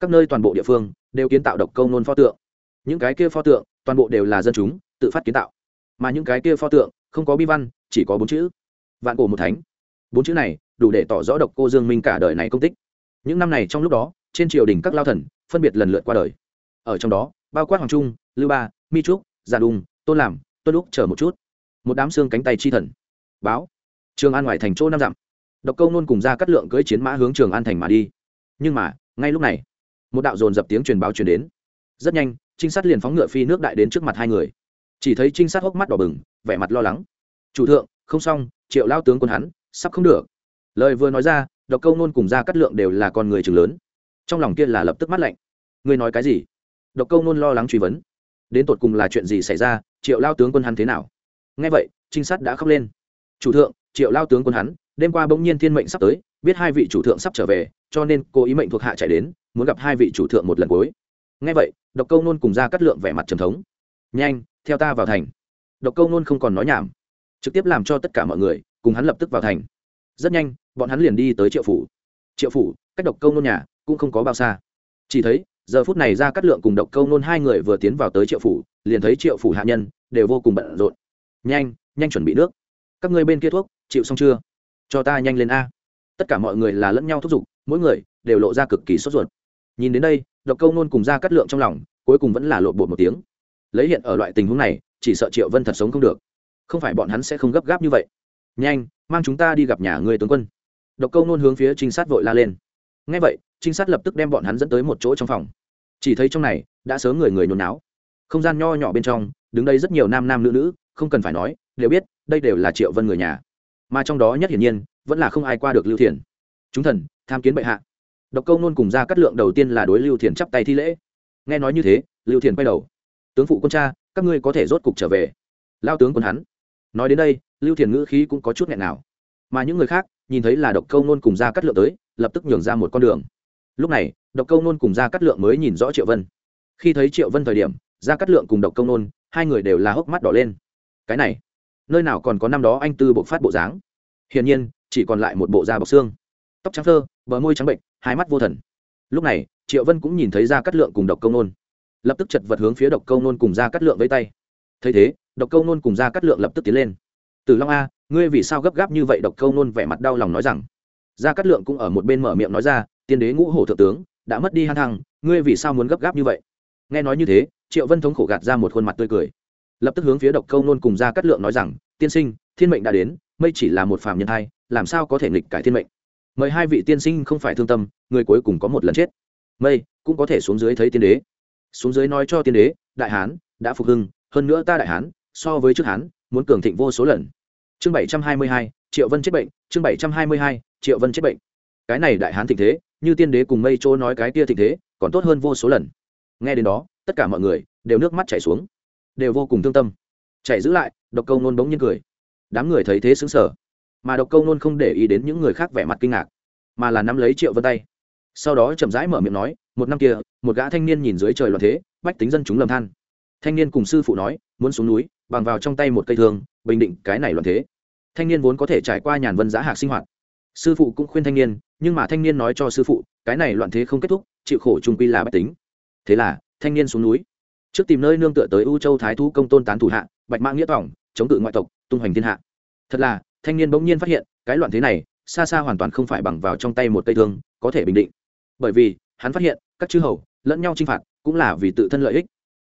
Các nơi toàn bộ địa phương đều kiến tạo độc câu nôn pho tượng. Những cái kia pho tượng, toàn bộ đều là dân chúng, tự phát kiến tạo. Mà những cái kia pho tượng, không có bi văn, chỉ có bốn chữ vạn cổ một thánh. Bốn chữ này đủ để tỏ rõ độc cô dương minh cả đời này công tích. Những năm này trong lúc đó, trên triều đình các lao thần phân biệt lần lượt qua đời. Ở trong đó, bao quát hoàng trung, lưu ba, mi trúc, già đùng, tôn làm tuân lúc chờ một chút. Một đám xương cánh tay chi thần. Báo. Trường an ngoài thành chỗ năm dặm. Độc câu nôn cùng ra cắt lượng cưỡi chiến mã hướng trường an thành mà đi. Nhưng mà, ngay lúc này, một đạo dồn dập tiếng truyền báo truyền đến. Rất nhanh, trinh sát liền phóng ngựa phi nước đại đến trước mặt hai người. Chỉ thấy trinh sát hốc mắt đỏ bừng, vẻ mặt lo lắng. Chủ thượng, không xong triệu lao tướng quân hắn, sắp không được. Lời vừa nói ra, độc câu nôn cùng ra cắt lượng đều là con người chừng lớn. Trong lòng kia là lập tức mắt lạnh. Ngươi nói cái gì? Độc câu nôn lo lắng truy vấn. Đến tột cùng là chuyện gì xảy ra? Triệu lao tướng quân hắn thế nào? Nghe vậy, trinh sát đã khóc lên. Chủ thượng, triệu lao tướng quân hắn, đêm qua bỗng nhiên thiên mệnh sắp tới, biết hai vị chủ thượng sắp trở về, cho nên cô ý mệnh thuộc hạ chạy đến, muốn gặp hai vị chủ thượng một lần cuối. Nghe vậy, độc câu nôn cùng ra cắt lượng vẻ mặt trầm thống. Nhanh, theo ta vào thành. Độc câu nôn không còn nói nhảm trực tiếp làm cho tất cả mọi người cùng hắn lập tức vào thành. Rất nhanh, bọn hắn liền đi tới triệu phủ. Triệu phủ, cách độc câu nôn nhà cũng không có bao xa. Chỉ thấy, giờ phút này ra cắt lượng cùng độc câu nôn hai người vừa tiến vào tới triệu phủ, liền thấy triệu phủ hạ nhân đều vô cùng bận rộn. Nhanh nhanh chuẩn bị nước. Các ngươi bên kia thuốc, chịu xong chưa? Cho ta nhanh lên a. Tất cả mọi người là lẫn nhau thúc giục, mỗi người đều lộ ra cực kỳ sốt ruột. Nhìn đến đây, độc câu nôn cùng ra cắt lượng trong lòng cuối cùng vẫn là lộ bột một tiếng. Lấy hiện ở loại tình huống này, chỉ sợ triệu vân thật sống không được không phải bọn hắn sẽ không gấp gáp như vậy. Nhanh, mang chúng ta đi gặp nhà người tướng quân. Độc câu nôn hướng phía trinh sát vội la lên. Ngay vậy trinh sát lập tức đem bọn hắn dẫn tới một chỗ trong phòng. Chỉ thấy trong này, đã sớm người người nhốn náo. Không gian nho nhỏ bên trong, đứng đây rất nhiều nam nam nữ nữ, không cần phải nói, đều biết, đây đều là triệu vân người nhà. Mà trong đó nhất hiển nhiên, vẫn là không ai qua được lưu thiền. Chúng thần, tham kiến bệ hạ. Độc câu nôn cùng ra cắt lượng đầu tiên là đối lưu thiền chắp tay thi lễ. Nghe nói như thế, lưu thiền quay đầu. Tướng phụ quân cha, các ngươi có thể rốt cục trở về. Lao tướng quân hắn nói đến đây, lưu thiền ngữ khí cũng có chút nghẹn nào. Mà những người khác, nhìn thấy là độc câu nôn cùng ra cắt lượng tới, lập tức nhường ra một con đường. Lúc này, độc câu nôn cùng ra cắt lượng mới nhìn rõ triệu vân. Khi thấy triệu vân thời điểm, ra cắt lượng cùng độc câu nôn, hai người đều là hốc mắt đỏ lên. Cái này, nơi nào còn có năm đó anh tư bộc phát bộ dáng? Hiển nhiên, chỉ còn lại một bộ da bọc xương. Tóc trắng thơ, bờ môi trắng bệnh hai mắt vô thần. Lúc này, triệu vân cũng nhìn thấy ra cắt lượng cùng độc câu nôn. Lập tức chật vật hướng phía độc câu nôn cùng ra cắt lượng với tay thấy thế, độc câu nôn cùng ra cắt lượng lập tức tiến lên. Từ long a, ngươi vì sao gấp gáp như vậy? Độc câu nôn vẻ mặt đau lòng nói rằng. Ra cắt lượng cũng ở một bên mở miệng nói ra, tiên đế ngũ hổ thượng tướng, đã mất đi hăng thăng ngươi vì sao muốn gấp gáp như vậy? Nghe nói như thế, triệu vân thống khổ gạt ra một khuôn mặt tươi cười. Lập tức hướng phía độc câu nôn cùng ra cắt lượng nói rằng, tiên sinh, thiên mệnh đã đến, mây chỉ là một phàm nhân thai làm sao có thể nghịch cải thiên mệnh? Mời hai vị tiên sinh không phải thương tâm, người cuối cùng có một lần chết. Mây, cũng có thể xuống dưới thấy tiên đế. Xuống dưới nói cho tiên đế, đại hán, đã phục hưng hơn nữa ta đại hán, so với trước hán, muốn cường thịnh vô số lần. Chương bảy trăm hai mươi hai, triệu vân chết bệnh, chương bảy trăm hai mươi hai, triệu vân chết bệnh. Cái này đại hán thịnh thế, như tiên đế cùng mây chỗ nói cái kia thịnh thế, còn tốt hơn vô số lần. Nghe đến đó, tất cả mọi người, đều nước mắt chảy xuống. Đều vô cùng thương tâm. Chạy giữ lại, độc câu nôn bỗng nhiên cười. Đám người thấy thế xứng sở mà độc câu nôn không để ý đến những người khác vẻ mặt kinh ngạc, mà là nắm lấy triệu vân tay. Sau đó chậm rãi mở miệng nói, một năm kia, một gã thanh niên nhìn dưới trời loạn thế, bách tính dân chúng lầm than thanh niên cùng sư phụ nói, muốn xuống núi, bằng vào trong tay một cây thương, bình định cái này loạn thế. Thanh niên vốn có thể trải qua nhàn vân giá hạc sinh hoạt. Sư phụ cũng khuyên thanh niên, nhưng mà thanh niên nói cho sư phụ, cái này loạn thế không kết thúc, chịu khổ trung quy là bách tính. Thế là, thanh niên xuống núi. Trước tìm nơi nương tựa tới u châu thái thú công tôn tán thủ hạ, bạch mã nghĩa tỏng, chống cự ngoại tộc, tung hoành thiên hạ. Thật là, thanh niên bỗng nhiên phát hiện, cái loạn thế này, xa xa hoàn toàn không phải bằng vào trong tay một cây thương, có thể bình định. Bởi vì, hắn phát hiện, các chư hầu, lẫn nhau chinh phạt, cũng là vì tự thân lợi ích.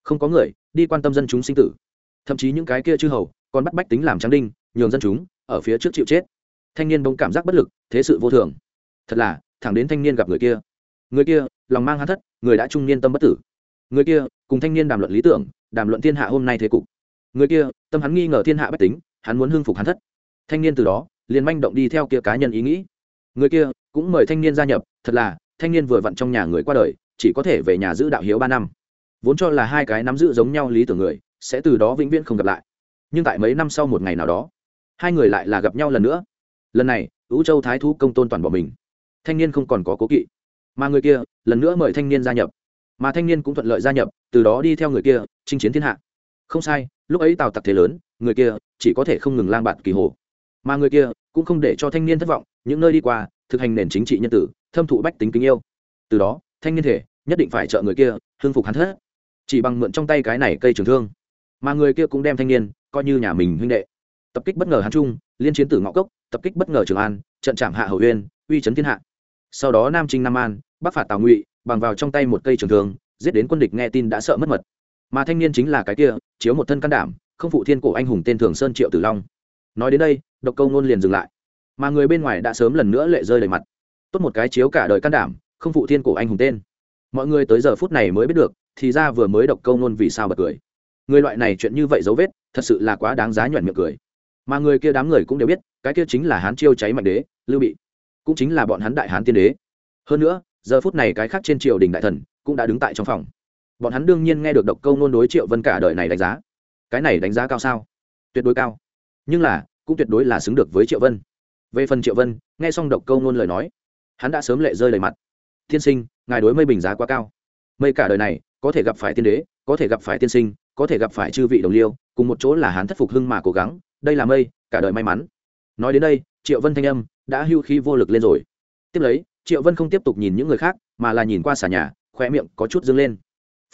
Không có người đi quan tâm dân chúng sinh tử. Thậm chí những cái kia chư hầu còn bắt bách tính làm trắng đinh, nhường dân chúng ở phía trước chịu chết. Thanh niên bỗng cảm giác bất lực, thế sự vô thường. Thật là, thẳng đến thanh niên gặp người kia. Người kia, lòng mang hắn thất, người đã trung niên tâm bất tử. Người kia, cùng thanh niên đàm luận lý tưởng, đàm luận thiên hạ hôm nay thế cục. Người kia, tâm hắn nghi ngờ thiên hạ bách tính, hắn muốn hưng phục hắn thất. Thanh niên từ đó, liền manh động đi theo kia cá nhân ý nghĩ. Người kia, cũng mời thanh niên gia nhập, thật là, thanh niên vừa vặn trong nhà người qua đời, chỉ có thể về nhà giữ đạo hiếu ba năm vốn cho là hai cái nắm giữ giống nhau lý tưởng người, sẽ từ đó vĩnh viễn không gặp lại. Nhưng tại mấy năm sau một ngày nào đó, hai người lại là gặp nhau lần nữa. Lần này ứ châu thái thú công tôn toàn bỏ mình. Thanh niên không còn có cố kỵ. Mà người kia, lần nữa mời thanh niên gia nhập. Mà thanh niên cũng thuận lợi gia nhập, từ đó đi theo người kia, chinh chiến thiên hạ. Không sai, lúc ấy tào tặc thế lớn, người kia chỉ có thể không ngừng lang bạt kỳ hồ. Mà người kia cũng không để cho thanh niên thất vọng, những nơi đi qua, thực hành nền chính trị nhân tử, thâm thụ bách tính kính yêu. Từ đó, thanh niên thể nhất định phải trợ người kia hương phục hắn thất chỉ bằng mượn trong tay cái này cây trường thương. Mà người kia cũng đem thanh niên coi như nhà mình huynh đệ. Tập kích bất ngờ hán trung, liên chiến tử ngõ cốc, tập kích bất ngờ trường an, trận trạm hạ hậu uyên, uy chấn thiên hạ. Sau đó nam trinh nam an, bắc phạt tào ngụy, bằng vào trong tay một cây trường thương, giết đến quân địch nghe tin đã sợ mất mật. Mà thanh niên chính là cái kia, chiếu một thân can đảm, không phụ thiên cổ anh hùng tên thường sơn triệu tử long. Nói đến đây, độc câu nôn liền dừng lại. Mà người bên ngoài đã sớm lần nữa lệ rơi đầy mặt. Tốt một cái chiếu cả đời can đảm, không phụ thiên cổ anh hùng tên. Mọi người tới giờ phút này mới biết được thì ra vừa mới độc câu nôn vì sao bật cười. Người loại này chuyện như vậy dấu vết, thật sự là quá đáng giá nhuận miệng cười. Mà người kia đám người cũng đều biết, cái kia chính là hán chiêu cháy mạnh đế, lưu bị. Cũng chính là bọn hắn đại hán tiên đế. Hơn nữa, giờ phút này cái khác trên triều đình đại thần cũng đã đứng tại trong phòng. Bọn hắn đương nhiên nghe được độc câu nôn đối triệu vân cả đời này đánh giá. Cái này đánh giá cao sao? Tuyệt đối cao. Nhưng là, cũng tuyệt đối là xứng được với triệu vân. Về phần triệu vân, nghe xong độc câu nôn lời nói, hắn đã sớm lệ rơi đầy mặt. Thiên sinh, ngài đối mây bình giá quá cao. Mây cả đời này có thể gặp phải tiên đế, có thể gặp phải tiên sinh, có thể gặp phải chư vị đồng liêu, cùng một chỗ là hắn thất phục hưng mà cố gắng, đây là mây, cả đời may mắn. Nói đến đây, triệu vân thanh âm đã hưu khí vô lực lên rồi. Tiếp lấy, triệu vân không tiếp tục nhìn những người khác, mà là nhìn qua xà nhà khoe miệng có chút dâng lên.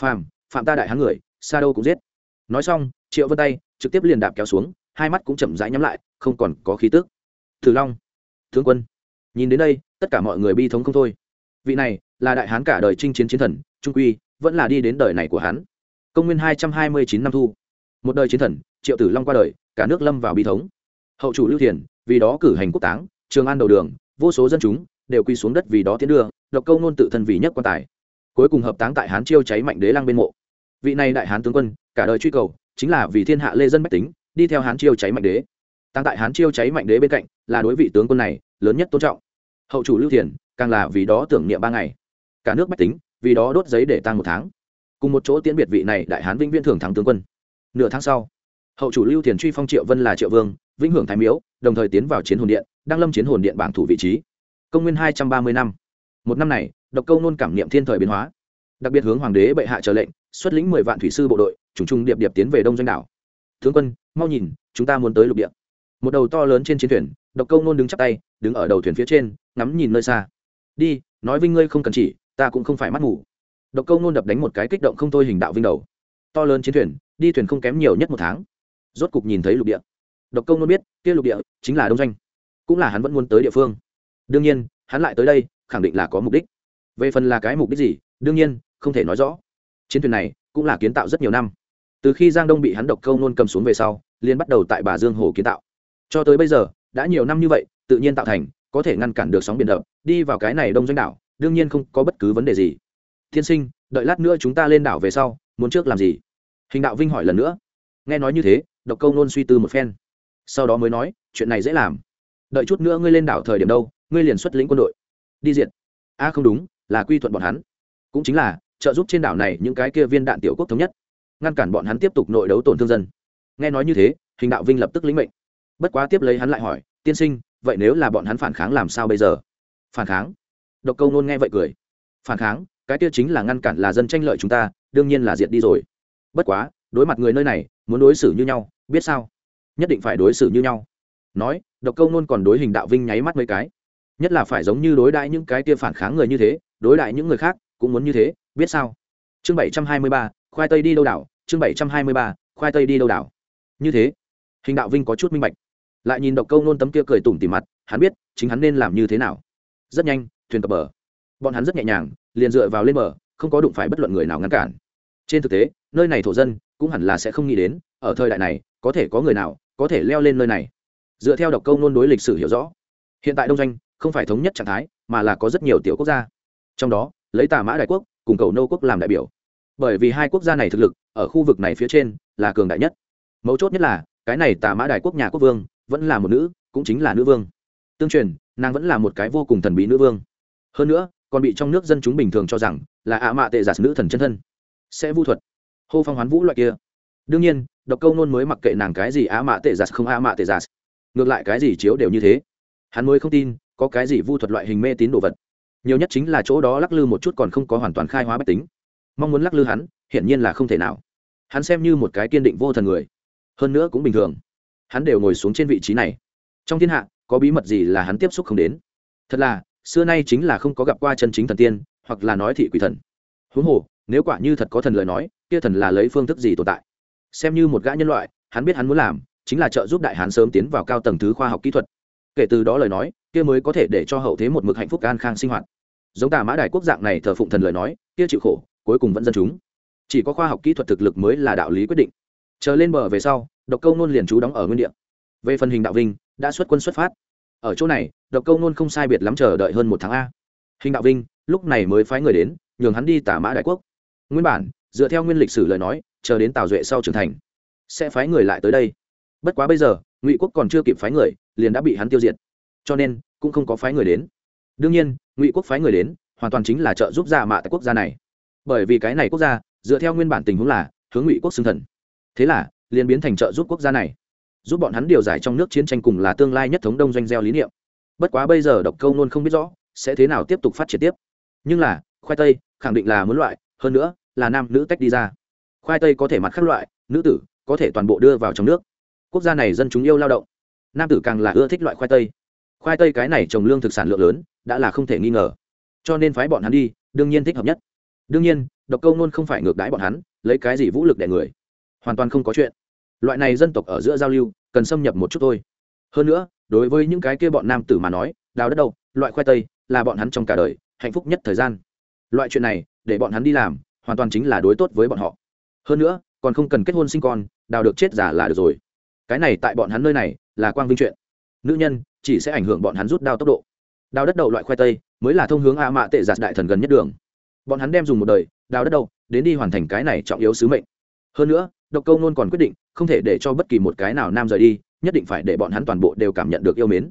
Phàm, phạm ta đại hán người, xa đâu cũng giết. Nói xong, triệu vân tay trực tiếp liền đạp kéo xuống, hai mắt cũng chậm rãi nhắm lại, không còn có khí tức. Thử long tướng quân, nhìn đến đây, tất cả mọi người bi thống không thôi. Vị này là đại hán cả đời chinh chiến chiến thần, trung quy vẫn là đi đến đời này của hắn. Công nguyên hai trăm hai mươi chín năm thu. Một đời chiến thần, triệu tử long qua đời, cả nước lâm vào bi thống. Hậu chủ lưu thiền, vì đó cử hành quốc táng, trường an đầu đường, vô số dân chúng đều quy xuống đất vì đó tiến đưa, độc câu nôn tự thân vì nhất quan tài. Cuối cùng hợp táng tại hán chiêu cháy mạnh đế lang bên mộ. Vị này đại hán tướng quân, cả đời truy cầu, chính là vì thiên hạ lê dân bách tính, đi theo hán chiêu cháy mạnh đế. Tăng tại hán chiêu cháy mạnh đế bên cạnh là đối vị tướng quân này lớn nhất tôn trọng. Hậu chủ lưu thiền, càng là vì đó tưởng niệm ba ngày. Cả nước bách tính vì đó đốt giấy để tăng một tháng. Cùng một chỗ tiễn biệt vị này đại hán vĩnh viễn thường thắng tướng quân. Nửa tháng sau, hậu chủ lưu thiền truy phong triệu vân là triệu vương, vĩnh hưởng thái miếu, đồng thời tiến vào chiến hồn điện, đang lâm chiến hồn điện bảng thủ vị trí. Công nguyên hai trăm ba mươi năm. Một năm này, độc câu nôn cảm niệm thiên thời biến hóa. Đặc biệt hướng hoàng đế bệ hạ trở lệnh, xuất lĩnh mười vạn thủy sư bộ đội, trùng trùng điệp điệp tiến về đông doanh đảo. Tướng quân, mau nhìn, chúng ta muốn tới lục địa. Một đầu to lớn trên chiến thuyền, độc câu nôn đứng chắp tay, đứng ở đầu thuyền phía trên, ngắm nhìn nơi xa. Đi, nói vinh ngươi không cần chỉ ta cũng không phải mắt ngủ độc câu nôn đập đánh một cái kích động không thôi hình đạo vinh đầu. To lớn chiến thuyền đi thuyền không kém nhiều nhất một tháng. Rốt cục nhìn thấy lục địa. Độc câu nôn biết kia lục địa chính là đông doanh. Cũng là hắn vẫn muốn tới địa phương. Đương nhiên hắn lại tới đây khẳng định là có mục đích. Về phần là cái mục đích gì đương nhiên không thể nói rõ. Chiến thuyền này cũng là kiến tạo rất nhiều năm. Từ khi giang đông bị hắn độc câu nôn cầm xuống về sau liên bắt đầu tại bà dương hồ kiến tạo. Cho tới bây giờ đã nhiều năm như vậy tự nhiên tạo thành có thể ngăn cản được sóng biển động, đi vào cái này đông doanh đảo đương nhiên không có bất cứ vấn đề gì. Thiên sinh, đợi lát nữa chúng ta lên đảo về sau, muốn trước làm gì? Hình đạo vinh hỏi lần nữa. Nghe nói như thế, độc câu nôn suy tư một phen. Sau đó mới nói, chuyện này dễ làm. Đợi chút nữa ngươi lên đảo thời điểm đâu, ngươi liền xuất lĩnh quân đội. Đi diện a à không đúng, là quy thuận bọn hắn. Cũng chính là, trợ giúp trên đảo này những cái kia viên đạn tiểu quốc thống nhất, ngăn cản bọn hắn tiếp tục nội đấu tổn thương dân. Nghe nói như thế, hình đạo vinh lập tức lĩnh mệnh. Bất quá tiếp lấy hắn lại hỏi, tiên sinh, vậy nếu là bọn hắn phản kháng làm sao bây giờ? Phản kháng? Độc câu nôn nghe vậy cười. Phản kháng, cái kia chính là ngăn cản là dân tranh lợi chúng ta, đương nhiên là diệt đi rồi. Bất quá, đối mặt người nơi này, muốn đối xử như nhau, biết sao? Nhất định phải đối xử như nhau. Nói, độc câu nôn còn đối hình đạo vinh nháy mắt mấy cái. Nhất là phải giống như đối đại những cái kia phản kháng người như thế, đối đại những người khác, cũng muốn như thế, biết sao? Chương bảy trăm hai mươi ba, khoai tây đi đâu đảo? Chương bảy trăm hai mươi ba, khoai tây đi đâu đảo? Như thế, hình đạo vinh có chút minh bạch. Lại nhìn độc câu nôn tấm kia cười tủm tỉm mặt, hắn biết chính hắn nên làm như thế nào. Rất nhanh thuyền cập bờ. Bọn hắn rất nhẹ nhàng, liền dựa vào lên bờ, không có đụng phải bất luận người nào ngăn cản. Trên thực tế, nơi này thổ dân cũng hẳn là sẽ không nghĩ đến, ở thời đại này, có thể có người nào có thể leo lên nơi này. Dựa theo độc câu nôn đối lịch sử hiểu rõ, hiện tại đông doanh không phải thống nhất trạng thái, mà là có rất nhiều tiểu quốc gia. Trong đó, lấy tà mã đại quốc cùng cầu nô quốc làm đại biểu. Bởi vì hai quốc gia này thực lực ở khu vực này phía trên là cường đại nhất. Mấu chốt nhất là, cái này tà mã đại quốc nhà quốc vương vẫn là một nữ, cũng chính là nữ vương. Tương truyền, nàng vẫn là một cái vô cùng thần bí nữ vương hơn nữa, còn bị trong nước dân chúng bình thường cho rằng là ạ mạ tệ giả nữ thần chân thân. Sẽ vu thuật. Hô phong hoán vũ loại kia. Đương nhiên, độc câu nôn mới mặc kệ nàng cái gì ạ mạ tệ giả không ạ mạ tệ giả. Ngược lại cái gì chiếu đều như thế. Hắn mới không tin, có cái gì vu thuật loại hình mê tín đồ vật. Nhiều nhất chính là chỗ đó lắc lư một chút còn không có hoàn toàn khai hóa bách tính. Mong muốn lắc lư hắn, hiển nhiên là không thể nào. Hắn xem như một cái kiên định vô thần người. Hơn nữa cũng bình thường. Hắn đều ngồi xuống trên vị trí này. Trong thiên hạ, có bí mật gì là hắn tiếp xúc không đến? Thật là xưa nay chính là không có gặp qua chân chính thần tiên, hoặc là nói thị quỷ thần. Huống hồ, nếu quả như thật có thần lời nói, kia thần là lấy phương thức gì tồn tại? Xem như một gã nhân loại, hắn biết hắn muốn làm, chính là trợ giúp đại hán sớm tiến vào cao tầng thứ khoa học kỹ thuật. Kể từ đó lời nói, kia mới có thể để cho hậu thế một mực hạnh phúc an khang sinh hoạt. Giống tà mã đại quốc dạng này thờ phụng thần lời nói, kia chịu khổ, cuối cùng vẫn dân chúng. Chỉ có khoa học kỹ thuật thực lực mới là đạo lý quyết định. Chờ lên bờ về sau, độc câu nôn liền trú đóng ở nguyên địa. Về phần hình đạo vinh, đã xuất quân xuất phát ở chỗ này, độc câu nôn không sai biệt lắm chờ đợi hơn một tháng a. Hình đạo vinh, lúc này mới phái người đến, nhường hắn đi tả mã đại quốc. Nguyên bản, dựa theo nguyên lịch sử lời nói, chờ đến tào duệ sau trưởng thành, sẽ phái người lại tới đây. Bất quá bây giờ, ngụy quốc còn chưa kịp phái người, liền đã bị hắn tiêu diệt. Cho nên, cũng không có phái người đến. Đương nhiên, ngụy quốc phái người đến, hoàn toàn chính là trợ giúp giả mạ tại quốc gia này. Bởi vì cái này quốc gia, dựa theo nguyên bản tình huống là, hướng ngụy quốc xưng thần. Thế là, liền biến thành trợ giúp quốc gia này giúp bọn hắn điều giải trong nước chiến tranh cùng là tương lai nhất thống đông doanh gieo lý niệm. Bất quá bây giờ độc câu nôn không biết rõ, sẽ thế nào tiếp tục phát triển tiếp. Nhưng là, khoai tây, khẳng định là muốn loại, hơn nữa, là nam nữ tách đi ra. Khoai tây có thể mặt khác loại, nữ tử, có thể toàn bộ đưa vào trong nước. Quốc gia này dân chúng yêu lao động. Nam tử càng là ưa thích loại khoai tây. Khoai tây cái này trồng lương thực sản lượng lớn, đã là không thể nghi ngờ. Cho nên phái bọn hắn đi, đương nhiên thích hợp nhất. Đương nhiên, độc câu nôn không phải ngược đãi bọn hắn, lấy cái gì vũ lực để người? Hoàn toàn không có chuyện. Loại này dân tộc ở giữa giao lưu cần xâm nhập một chút thôi. Hơn nữa, đối với những cái kia bọn nam tử mà nói, đào đất đâu, loại khoai tây là bọn hắn trong cả đời hạnh phúc nhất thời gian. Loại chuyện này, để bọn hắn đi làm, hoàn toàn chính là đối tốt với bọn họ. Hơn nữa, còn không cần kết hôn sinh con, đào được chết giả là được rồi. Cái này tại bọn hắn nơi này là quang vinh chuyện. Nữ nhân chỉ sẽ ảnh hưởng bọn hắn rút đao tốc độ. Đào đất đậu loại khoai tây mới là thông hướng a mạ tệ giạt đại thần gần nhất đường. Bọn hắn đem dùng một đời, đào đất đậu đến đi hoàn thành cái này trọng yếu sứ mệnh hơn nữa, độc câu nôn còn quyết định, không thể để cho bất kỳ một cái nào nam rời đi, nhất định phải để bọn hắn toàn bộ đều cảm nhận được yêu mến.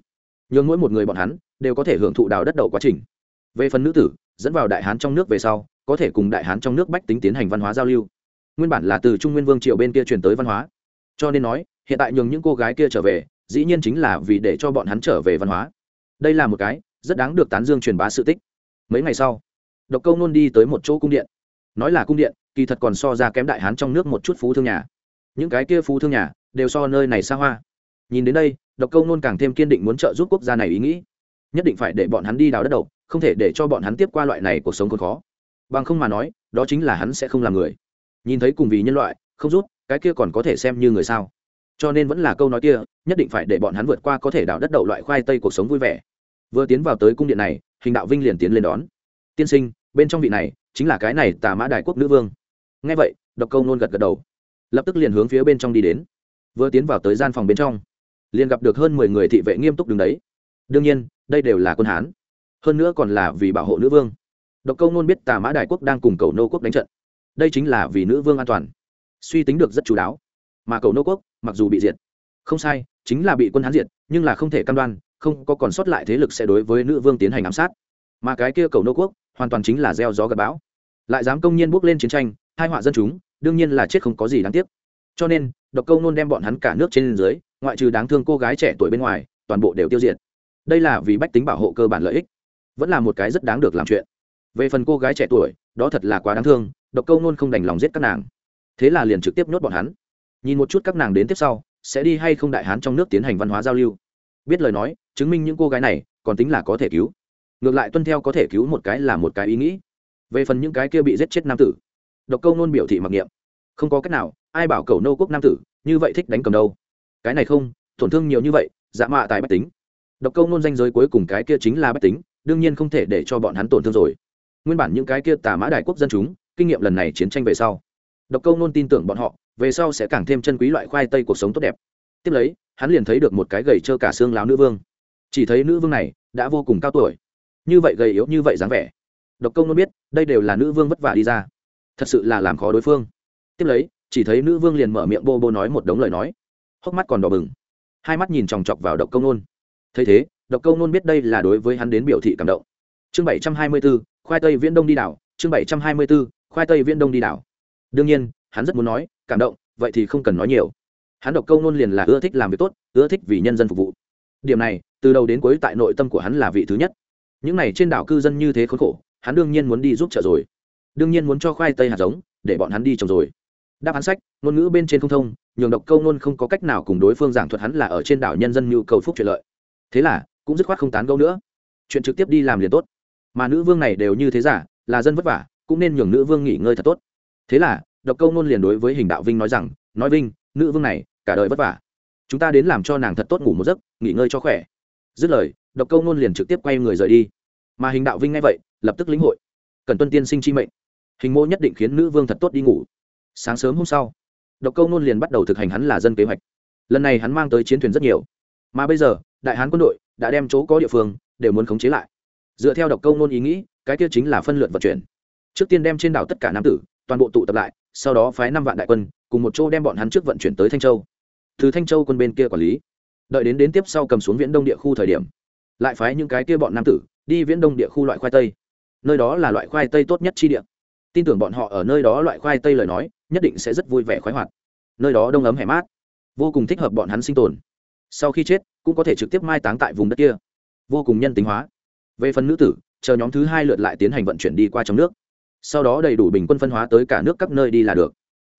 Nhường mỗi một người bọn hắn, đều có thể hưởng thụ đào đất đậu quá trình. Về phần nữ tử, dẫn vào đại hán trong nước về sau, có thể cùng đại hán trong nước bách tính tiến hành văn hóa giao lưu. Nguyên bản là từ trung nguyên vương triều bên kia truyền tới văn hóa. Cho nên nói, hiện tại nhường những cô gái kia trở về, dĩ nhiên chính là vì để cho bọn hắn trở về văn hóa. Đây là một cái rất đáng được tán dương truyền bá sự tích. Mấy ngày sau, độc câu nôn đi tới một chỗ cung điện. Nói là cung điện kỳ thật còn so ra kém đại hán trong nước một chút phú thương nhà. Những cái kia phú thương nhà đều so nơi này xa hoa. Nhìn đến đây, độc câu nôn càng thêm kiên định muốn trợ giúp quốc gia này ý nghĩ. Nhất định phải để bọn hắn đi đào đất đầu, không thể để cho bọn hắn tiếp qua loại này cuộc sống còn khó. Bằng không mà nói, đó chính là hắn sẽ không làm người. Nhìn thấy cùng vì nhân loại, không rút, cái kia còn có thể xem như người sao. Cho nên vẫn là câu nói kia, nhất định phải để bọn hắn vượt qua có thể đào đất đậu loại khoai tây cuộc sống vui vẻ. Vừa tiến vào tới cung điện này, hình đạo vinh liền tiến lên đón. Tiên sinh, bên trong vị này chính là cái này tà mã đại quốc nữ vương nghe vậy, độc câu nôn gật gật đầu. Lập tức liền hướng phía bên trong đi đến. Vừa tiến vào tới gian phòng bên trong, liền gặp được hơn mười người thị vệ nghiêm túc đứng đấy. Đương nhiên, đây đều là quân hán. Hơn nữa còn là vì bảo hộ nữ vương. Độc câu nôn biết tà mã đại quốc đang cùng cầu nô quốc đánh trận. Đây chính là vì nữ vương an toàn. Suy tính được rất chú đáo. Mà cầu nô quốc, mặc dù bị diệt, không sai, chính là bị quân hán diệt, nhưng là không thể căn đoan, không có còn sót lại thế lực sẽ đối với nữ vương tiến hành ám sát. Mà cái kia cầu nô quốc, hoàn toàn chính là gieo gió gặp bão. Lại dám công nhiên bước lên chiến tranh hai họa dân chúng, đương nhiên là chết không có gì đáng tiếc. Cho nên, độc câu nôn đem bọn hắn cả nước trên dưới, ngoại trừ đáng thương cô gái trẻ tuổi bên ngoài, toàn bộ đều tiêu diệt. Đây là vì bách tính bảo hộ cơ bản lợi ích, vẫn là một cái rất đáng được làm chuyện. Về phần cô gái trẻ tuổi, đó thật là quá đáng thương, độc câu nôn không đành lòng giết các nàng. Thế là liền trực tiếp nhốt bọn hắn. Nhìn một chút các nàng đến tiếp sau, sẽ đi hay không đại hán trong nước tiến hành văn hóa giao lưu. Biết lời nói, chứng minh những cô gái này, còn tính là có thể cứu. Ngược lại tuân theo có thể cứu một cái là một cái ý nghĩ. Về phần những cái kia bị giết chết nam tử độc câu nôn biểu thị mặc niệm. Không có cách nào, ai bảo cầu nô quốc nam tử như vậy thích đánh cầm đâu. Cái này không, tổn thương nhiều như vậy dạ mạ tại bách tính. Độc câu nôn danh giới cuối cùng cái kia chính là bách tính, đương nhiên không thể để cho bọn hắn tổn thương rồi. Nguyên bản những cái kia tà mã đại quốc dân chúng, kinh nghiệm lần này chiến tranh về sau. Độc câu nôn tin tưởng bọn họ, về sau sẽ càng thêm chân quý loại khoai tây cuộc sống tốt đẹp. Tiếp lấy, hắn liền thấy được một cái gầy trơ cả xương láo nữ vương. Chỉ thấy nữ vương này đã vô cùng cao tuổi. Như vậy gầy yếu như vậy dáng vẻ. Độc câu nôn biết, đây đều là nữ vương vất vả đi ra thật sự là làm khó đối phương. Tiếp lấy, chỉ thấy nữ vương liền mở miệng bô bô nói một đống lời nói. Hốc mắt còn đỏ bừng. Hai mắt nhìn chòng chọc vào độc câu nôn. Thấy thế, độc câu nôn biết đây là đối với hắn đến biểu thị cảm động. Chương bảy trăm hai mươi b ố khoai tây viễn đông đi đảo. Chương bảy trăm hai mươi b ố khoai tây viễn đông đi đảo. Đương nhiên, hắn rất muốn nói, cảm động, vậy thì không cần nói nhiều. Hắn độc câu nôn liền là ưa thích làm việc tốt, ưa thích vì nhân dân phục vụ. Điểm này, từ đầu đến cuối tại nội tâm của hắn là vị thứ nhất. Những này trên đảo cư dân như thế khốn khổ, hắn đương nhiên muốn đi giúp trợ rồi đương nhiên muốn cho khoai tây hạt giống, để bọn hắn đi trồng rồi. Đáp án sách, ngôn ngữ bên trên không thông, nhường độc câu nôn không có cách nào cùng đối phương giảng thuật hắn là ở trên đảo nhân dân nhu cầu phúc truyền lợi. Thế là, cũng dứt khoát không tán gẫu nữa. Chuyện trực tiếp đi làm liền tốt. Mà nữ vương này đều như thế giả, là dân vất vả, cũng nên nhường nữ vương nghỉ ngơi thật tốt. Thế là, độc câu nôn liền đối với hình đạo vinh nói rằng, nói vinh, nữ vương này, cả đời vất vả. Chúng ta đến làm cho nàng thật tốt ngủ một giấc, nghỉ ngơi cho khỏe. Dứt lời, độc câu nôn liền trực tiếp quay người rời đi. Mà hình đạo vinh nghe vậy, lập tức lĩnh hội. Cần tuân tiên sinh chi mệnh hình mô nhất định khiến nữ vương thật tốt đi ngủ. Sáng sớm hôm sau, độc câu nôn liền bắt đầu thực hành hắn là dân kế hoạch. Lần này hắn mang tới chiến thuyền rất nhiều. Mà bây giờ, đại hán quân đội đã đem chỗ có địa phương đều muốn khống chế lại. Dựa theo độc câu nôn ý nghĩ, cái kia chính là phân lượt vận chuyển. Trước tiên đem trên đảo tất cả nam tử, toàn bộ tụ tập lại, sau đó phái năm vạn đại quân, cùng một chỗ đem bọn hắn trước vận chuyển tới thanh châu. Từ thanh châu quân bên kia quản lý, đợi đến đến tiếp sau cầm xuống viễn đông địa khu thời điểm, lại phái những cái kia bọn nam tử đi viễn đông địa khu loại khoai tây. Nơi đó là loại khoai tây tốt nhất chi địa tin tưởng bọn họ ở nơi đó loại khoai tây lời nói, nhất định sẽ rất vui vẻ khoái hoạt. Nơi đó đông ấm hẻ mát, vô cùng thích hợp bọn hắn sinh tồn. Sau khi chết, cũng có thể trực tiếp mai táng tại vùng đất kia. Vô cùng nhân tính hóa. Về phần nữ tử, chờ nhóm thứ hai lượt lại tiến hành vận chuyển đi qua trong nước. Sau đó đầy đủ bình quân phân hóa tới cả nước các nơi đi là được.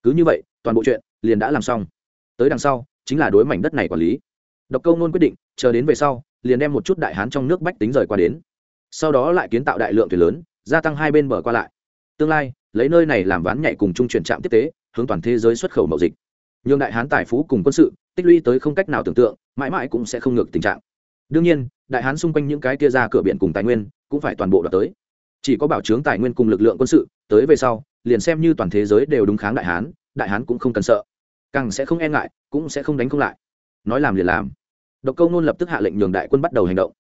Cứ như vậy, toàn bộ chuyện liền đã làm xong. Tới đằng sau, chính là đối mảnh đất này quản lý. Độc câu nôn quyết định, chờ đến về sau, liền đem một chút đại hán trong nước bách tính rời qua đến. Sau đó lại kiến tạo đại lượng thuyền lớn, gia tăng hai bên bờ qua lại tương lai, lấy nơi này làm ván nhạy cùng trung chuyển trạm tiếp tế, hướng toàn thế giới xuất khẩu mậu dịch. Nhường đại hán tài phú cùng quân sự, tích lũy tới không cách nào tưởng tượng, mãi mãi cũng sẽ không ngược tình trạng. Đương nhiên, đại hán xung quanh những cái kia ra cửa biển cùng tài nguyên, cũng phải toàn bộ đoạt tới. Chỉ có bảo chướng tài nguyên cùng lực lượng quân sự, tới về sau, liền xem như toàn thế giới đều đúng kháng đại hán đại hán cũng không cần sợ. Càng sẽ không e ngại, cũng sẽ không đánh không lại. Nói làm liền làm. Độc câu nôn lập tức hạ lệnh nhường đại quân bắt đầu hành động.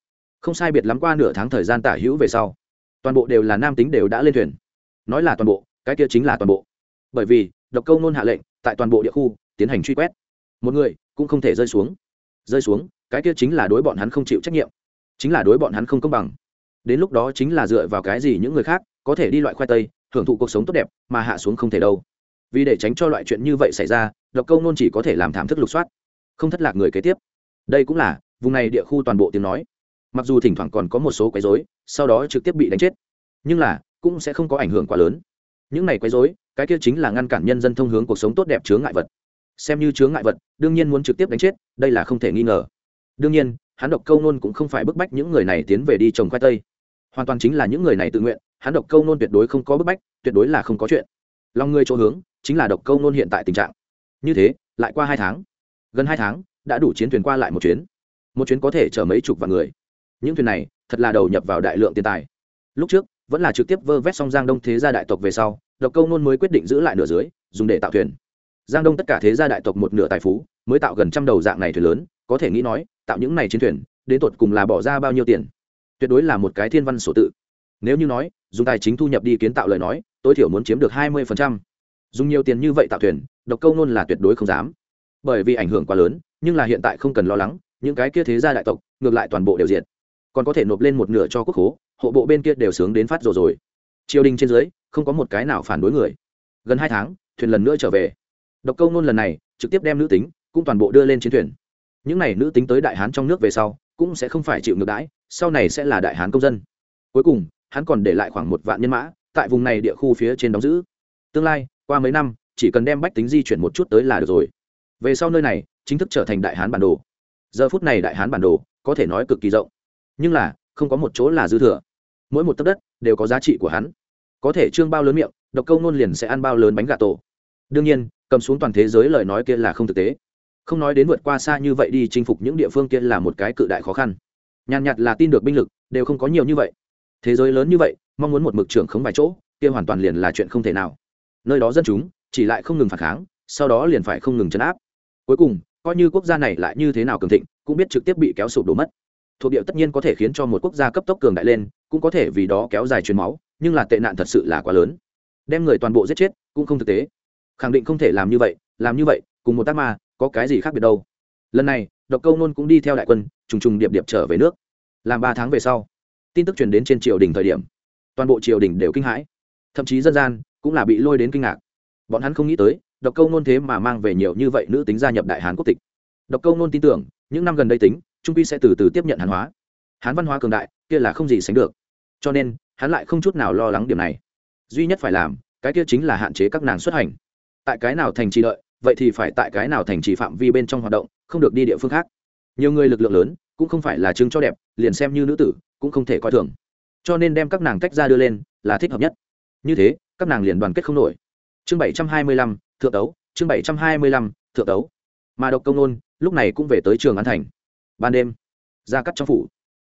Không sai biệt lắm qua nửa tháng thời gian tả hữu về sau, toàn bộ đều là nam tính đều đã lên thuyền nói là toàn bộ, cái kia chính là toàn bộ. Bởi vì, độc câu nôn hạ lệnh, tại toàn bộ địa khu, tiến hành truy quét. Một người, cũng không thể rơi xuống. Rơi xuống, cái kia chính là đối bọn hắn không chịu trách nhiệm. Chính là đối bọn hắn không công bằng. Đến lúc đó chính là dựa vào cái gì những người khác có thể đi loại khoai tây, hưởng thụ cuộc sống tốt đẹp, mà hạ xuống không thể đâu. Vì để tránh cho loại chuyện như vậy xảy ra, độc câu nôn chỉ có thể làm thảm thức lục soát, không thất lạc người kế tiếp. Đây cũng là, vùng này địa khu toàn bộ tiếng nói. Mặc dù thỉnh thoảng còn có một số quấy rối, sau đó trực tiếp bị đánh chết. Nhưng là cũng sẽ không có ảnh hưởng quá lớn. Những này quấy rối, cái kia chính là ngăn cản nhân dân thông hướng cuộc sống tốt đẹp chướng ngại vật. Xem như chướng ngại vật, đương nhiên muốn trực tiếp đánh chết, đây là không thể nghi ngờ. Đương nhiên, hắn độc câu nôn cũng không phải bức bách những người này tiến về đi trồng khoai tây. Hoàn toàn chính là những người này tự nguyện, hắn độc câu nôn tuyệt đối không có bức bách, tuyệt đối là không có chuyện. Lòng người chỗ hướng, chính là độc câu nôn hiện tại tình trạng. Như thế, lại qua hai tháng, gần hai tháng, đã đủ chiến thuyền qua lại một chuyến. Một chuyến có thể chở mấy chục vạn người. Những thuyền này, thật là đầu nhập vào đại lượng tiền tài. Lúc trước vẫn là trực tiếp vơ vét xong giang đông thế gia đại tộc về sau, độc câu nôn mới quyết định giữ lại nửa dưới, dùng để tạo thuyền. Giang đông tất cả thế gia đại tộc một nửa tài phú, mới tạo gần trăm đầu dạng này thuyền lớn, có thể nghĩ nói, tạo những này chiến thuyền, đến tột cùng là bỏ ra bao nhiêu tiền? Tuyệt đối là một cái thiên văn sổ tự. Nếu như nói, dùng tài chính thu nhập đi kiến tạo lời nói, tối thiểu muốn chiếm được hai mươi dùng nhiều tiền như vậy tạo thuyền, độc câu nôn là tuyệt đối không dám. Bởi vì ảnh hưởng quá lớn, nhưng là hiện tại không cần lo lắng, những cái kia thế gia đại tộc, ngược lại toàn bộ đều diệt còn có thể nộp lên một nửa cho quốc khố, hộ bộ bên kia đều sướng đến phát rồi rồi. Triều đình trên dưới, không có một cái nào phản đối người. Gần hai tháng, thuyền lần nữa trở về. Độc câu nôn lần này, trực tiếp đem nữ tính, cũng toàn bộ đưa lên chiến thuyền. Những n à y nữ tính tới đại hán trong nước về sau, cũng sẽ không phải chịu ngược đãi, sau này sẽ là đại hán công dân. Cuối cùng, hắn còn để lại khoảng một vạn nhân mã, tại vùng này địa khu phía trên đóng giữ. Tương lai, qua mấy năm, chỉ cần đem bách tính di chuyển một chút tới là được rồi. Về sau nơi này, chính thức trở thành đại hán bản đồ. Giờ phút này đại hán bản đồ, có thể nói cực kỳ rộng nhưng là, không có một chỗ là dư thừa. Mỗi một tấc đất đều có giá trị của hắn. Có thể trương bao lớn miệng, độc câu nôn liền sẽ ăn bao lớn bánh gà tổ. Đương nhiên, cầm xuống toàn thế giới lời nói kia là không thực tế. Không nói đến vượt qua xa như vậy đi chinh phục những địa phương kia là một cái cự đại khó khăn. Nhàn nhạt là tin được binh lực, đều không có nhiều như vậy. Thế giới lớn như vậy, mong muốn một mực trưởng không vài chỗ, kia hoàn toàn liền là chuyện không thể nào. Nơi đó dân chúng, chỉ lại không ngừng phản kháng, sau đó liền phải không ngừng chấn áp. Cuối cùng, coi như quốc gia này lại như thế nào cường thịnh, cũng biết trực tiếp bị kéo sụp đổ mất thuộc địa tất nhiên có thể khiến cho một quốc gia cấp tốc cường đại lên, cũng có thể vì đó kéo dài truyền máu, nhưng là tệ nạn thật sự là quá lớn. Đem người toàn bộ giết chết cũng không thực tế. Khẳng định không thể làm như vậy, làm như vậy, cùng một tác ma, có cái gì khác biệt đâu. Lần này, độc câu nôn cũng đi theo đại quân, trùng trùng điệp điệp trở về nước. Làm ba tháng về sau, tin tức truyền đến trên triều đình thời điểm. Toàn bộ triều đình đều kinh hãi. Thậm chí dân gian cũng là bị lôi đến kinh ngạc. Bọn hắn không nghĩ tới, độc câu nôn thế mà mang về nhiều như vậy nữ tính gia nhập đại hán quốc tịch. Độc câu nôn tin tưởng, những năm gần đây tính trung quy sẽ từ từ tiếp nhận hán hóa. Hán văn hóa cường đại, kia là không gì sánh được. Cho nên, hắn lại không chút nào lo lắng điểm này. Duy nhất phải làm, cái kia chính là hạn chế các nàng xuất hành. Tại cái nào thành trì đợi, vậy thì phải tại cái nào thành trì phạm vi bên trong hoạt động, không được đi địa phương khác. Nhiều người lực lượng lớn, cũng không phải là chứng cho đẹp, liền xem như nữ tử, cũng không thể coi thường. Cho nên đem các nàng tách ra đưa lên, là thích hợp nhất. Như thế, các nàng liền đoàn kết không nổi. Chương bảy trăm hai mươi lăm, thượng tấu, chương bảy trăm hai mươi lăm, thượng tấu. Mà độc công nôn, lúc này cũng về tới trường an thành ban đêm, ra cắt trong phủ.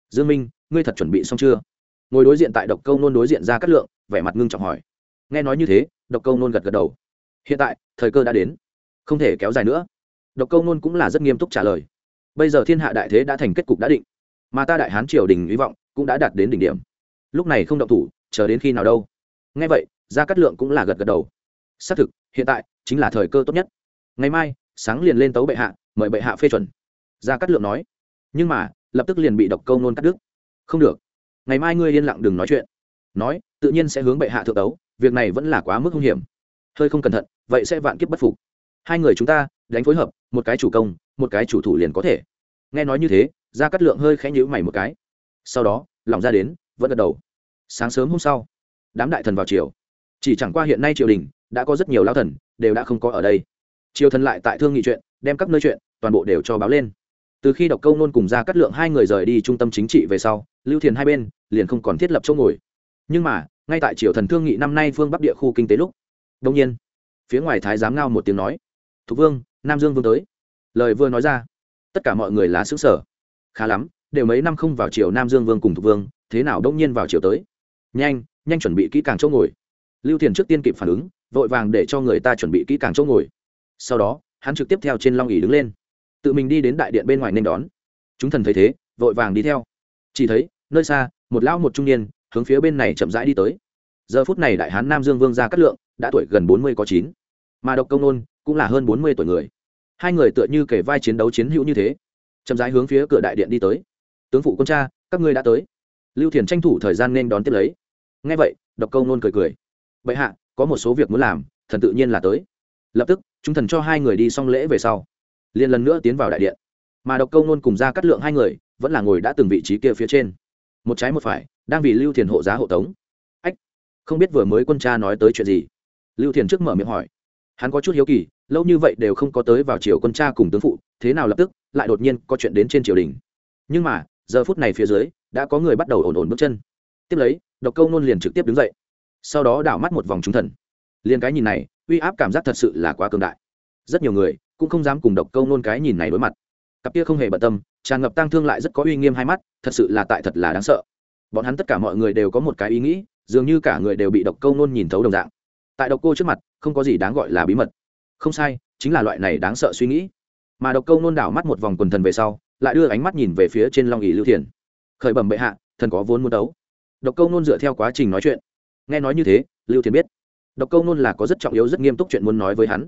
Dương minh, ngươi thật chuẩn bị xong chưa? Ngồi đối diện tại độc câu nôn đối diện ra cắt lượng, vẻ mặt ngưng trọng hỏi. Nghe nói như thế, độc câu nôn gật gật đầu. Hiện tại, thời cơ đã đến. Không thể kéo dài nữa. Độc câu nôn cũng là rất nghiêm túc trả lời. Bây giờ thiên hạ đại thế đã thành kết cục đã định, mà ta đại hán triều đình hy vọng cũng đã đạt đến đỉnh điểm. Lúc này không động thủ, chờ đến khi nào đâu? Nghe vậy gia cát lượng cũng là gật gật đầu. Xác thực, hiện tại chính là thời cơ tốt nhất. Ngày mai, sáng liền lên tấu bệ hạ, mời bệ hạ phê chuẩn. Gia cát lượng nói nhưng mà, lập tức liền bị độc câu nôn cắt đứt. Không được. Ngày mai ngươi yên lặng đừng nói chuyện. Nói, tự nhiên sẽ hướng bệ hạ thượng tấu việc này vẫn là quá mức hung hiểm. Hơi không cẩn thận, vậy sẽ vạn kiếp bất phục. Hai người chúng ta, đánh phối hợp, một cái chủ công, một cái chủ thủ liền có thể. Nghe nói như thế ra cắt lượng hơi khẽ nhữ mày một cái. Sau đó, lòng ra đến, vẫn gật đầu. Sáng sớm hôm sau, đám đại thần vào triều. Chỉ chẳng qua hiện nay triều đình, đã có rất nhiều lao thần, đều đã không có ở đây. Triều thần lại tại thương nghị chuyện, đem các nơi chuyện, toàn bộ đều cho báo lên từ khi đọc câu nôn cùng ra cắt lượng hai người rời đi trung tâm chính trị về sau, lưu thiền hai bên liền không còn thiết lập chỗ ngồi. Nhưng mà, ngay tại triều thần thương nghị năm nay phương bắc địa khu kinh tế lúc đông nhiên, phía ngoài thái giám ngao một tiếng nói, thục vương, nam dương vương tới. Lời vừa nói ra, tất cả mọi người lá xứ sở khá lắm, đều mấy năm không vào triều nam dương vương cùng thục vương, thế nào đông nhiên vào triều tới? Nhanh nhanh chuẩn bị kỹ càng chỗ ngồi. Lưu thiền trước tiên kịp phản ứng, vội vàng để cho người ta chuẩn bị kỹ càng chỗ ngồi. Sau đó, hắn trực tiếp theo trên long ỉ đứng lên tự mình đi đến đại điện bên ngoài nên đón. Chúng thần thấy thế, vội vàng đi theo. Chỉ thấy, nơi xa, một lão một trung niên, hướng phía bên này chậm rãi đi tới. Giờ phút này đại hán nam dương vương ra cát lượng, đã tuổi gần bốn mươi có chín. Mà độc công nôn, cũng là hơn bốn mươi tuổi người. Hai người tựa như kể vai chiến đấu chiến hữu như thế. Chậm rãi hướng phía cửa đại điện đi tới. Tướng phụ quân cha, các ngươi đã tới. Lưu thiền tranh thủ thời gian nên đón tiếp lấy. Ngay vậy, độc câu nôn cười cười. Vậy hạ, có một số việc muốn làm, thần tự nhiên là tới. Lập tức, chúng thần cho hai người đi xong lễ về sau liền lần nữa tiến vào đại điện. Mà độc câu nôn cùng ra cắt lượng hai người vẫn là ngồi đã từng vị trí kia phía trên. Một trái một phải, đang vì lưu thiền hộ giá hộ tống. Ách, không biết vừa mới quân cha nói tới chuyện gì. Lưu thiền trước mở miệng hỏi. Hắn có chút hiếu kỳ, lâu như vậy đều không có tới vào triều quân cha cùng tướng phụ, thế nào lập tức lại đột nhiên có chuyện đến trên triều đình? Nhưng mà, giờ phút này phía dưới, đã có người bắt đầu ổn ổn bước chân. Tiếp lấy, độc câu nôn liền trực tiếp đứng dậy. Sau đó đảo mắt một vòng trúng thần. Liền cái nhìn này, uy áp cảm giác thật sự là quá cường đại. Rất nhiều người cũng không dám cùng độc câu nôn cái nhìn này đối mặt. Cặp kia không hề bận tâm, tràn ngập tang thương lại rất có uy nghiêm hai mắt, thật sự là tại thật là đáng sợ. Bọn hắn tất cả mọi người đều có một cái ý nghĩ, dường như cả người đều bị độc câu nôn nhìn thấu đồng dạng. Tại độc cô trước mặt, không có gì đáng gọi là bí mật. Không sai, chính là loại này đáng sợ suy nghĩ. Mà độc câu nôn đảo mắt một vòng quần thần về sau, lại đưa ánh mắt nhìn về phía trên long ỉ lưu thiền. Khởi bẩm bệ hạ, thần có vốn muốn đấu. Độc câu nôn dựa theo quá trình nói chuyện. Nghe nói như thế, lưu thiền biết. Độc câu nôn là có rất trọng yếu, rất nghiêm túc chuyện muốn nói với hắn.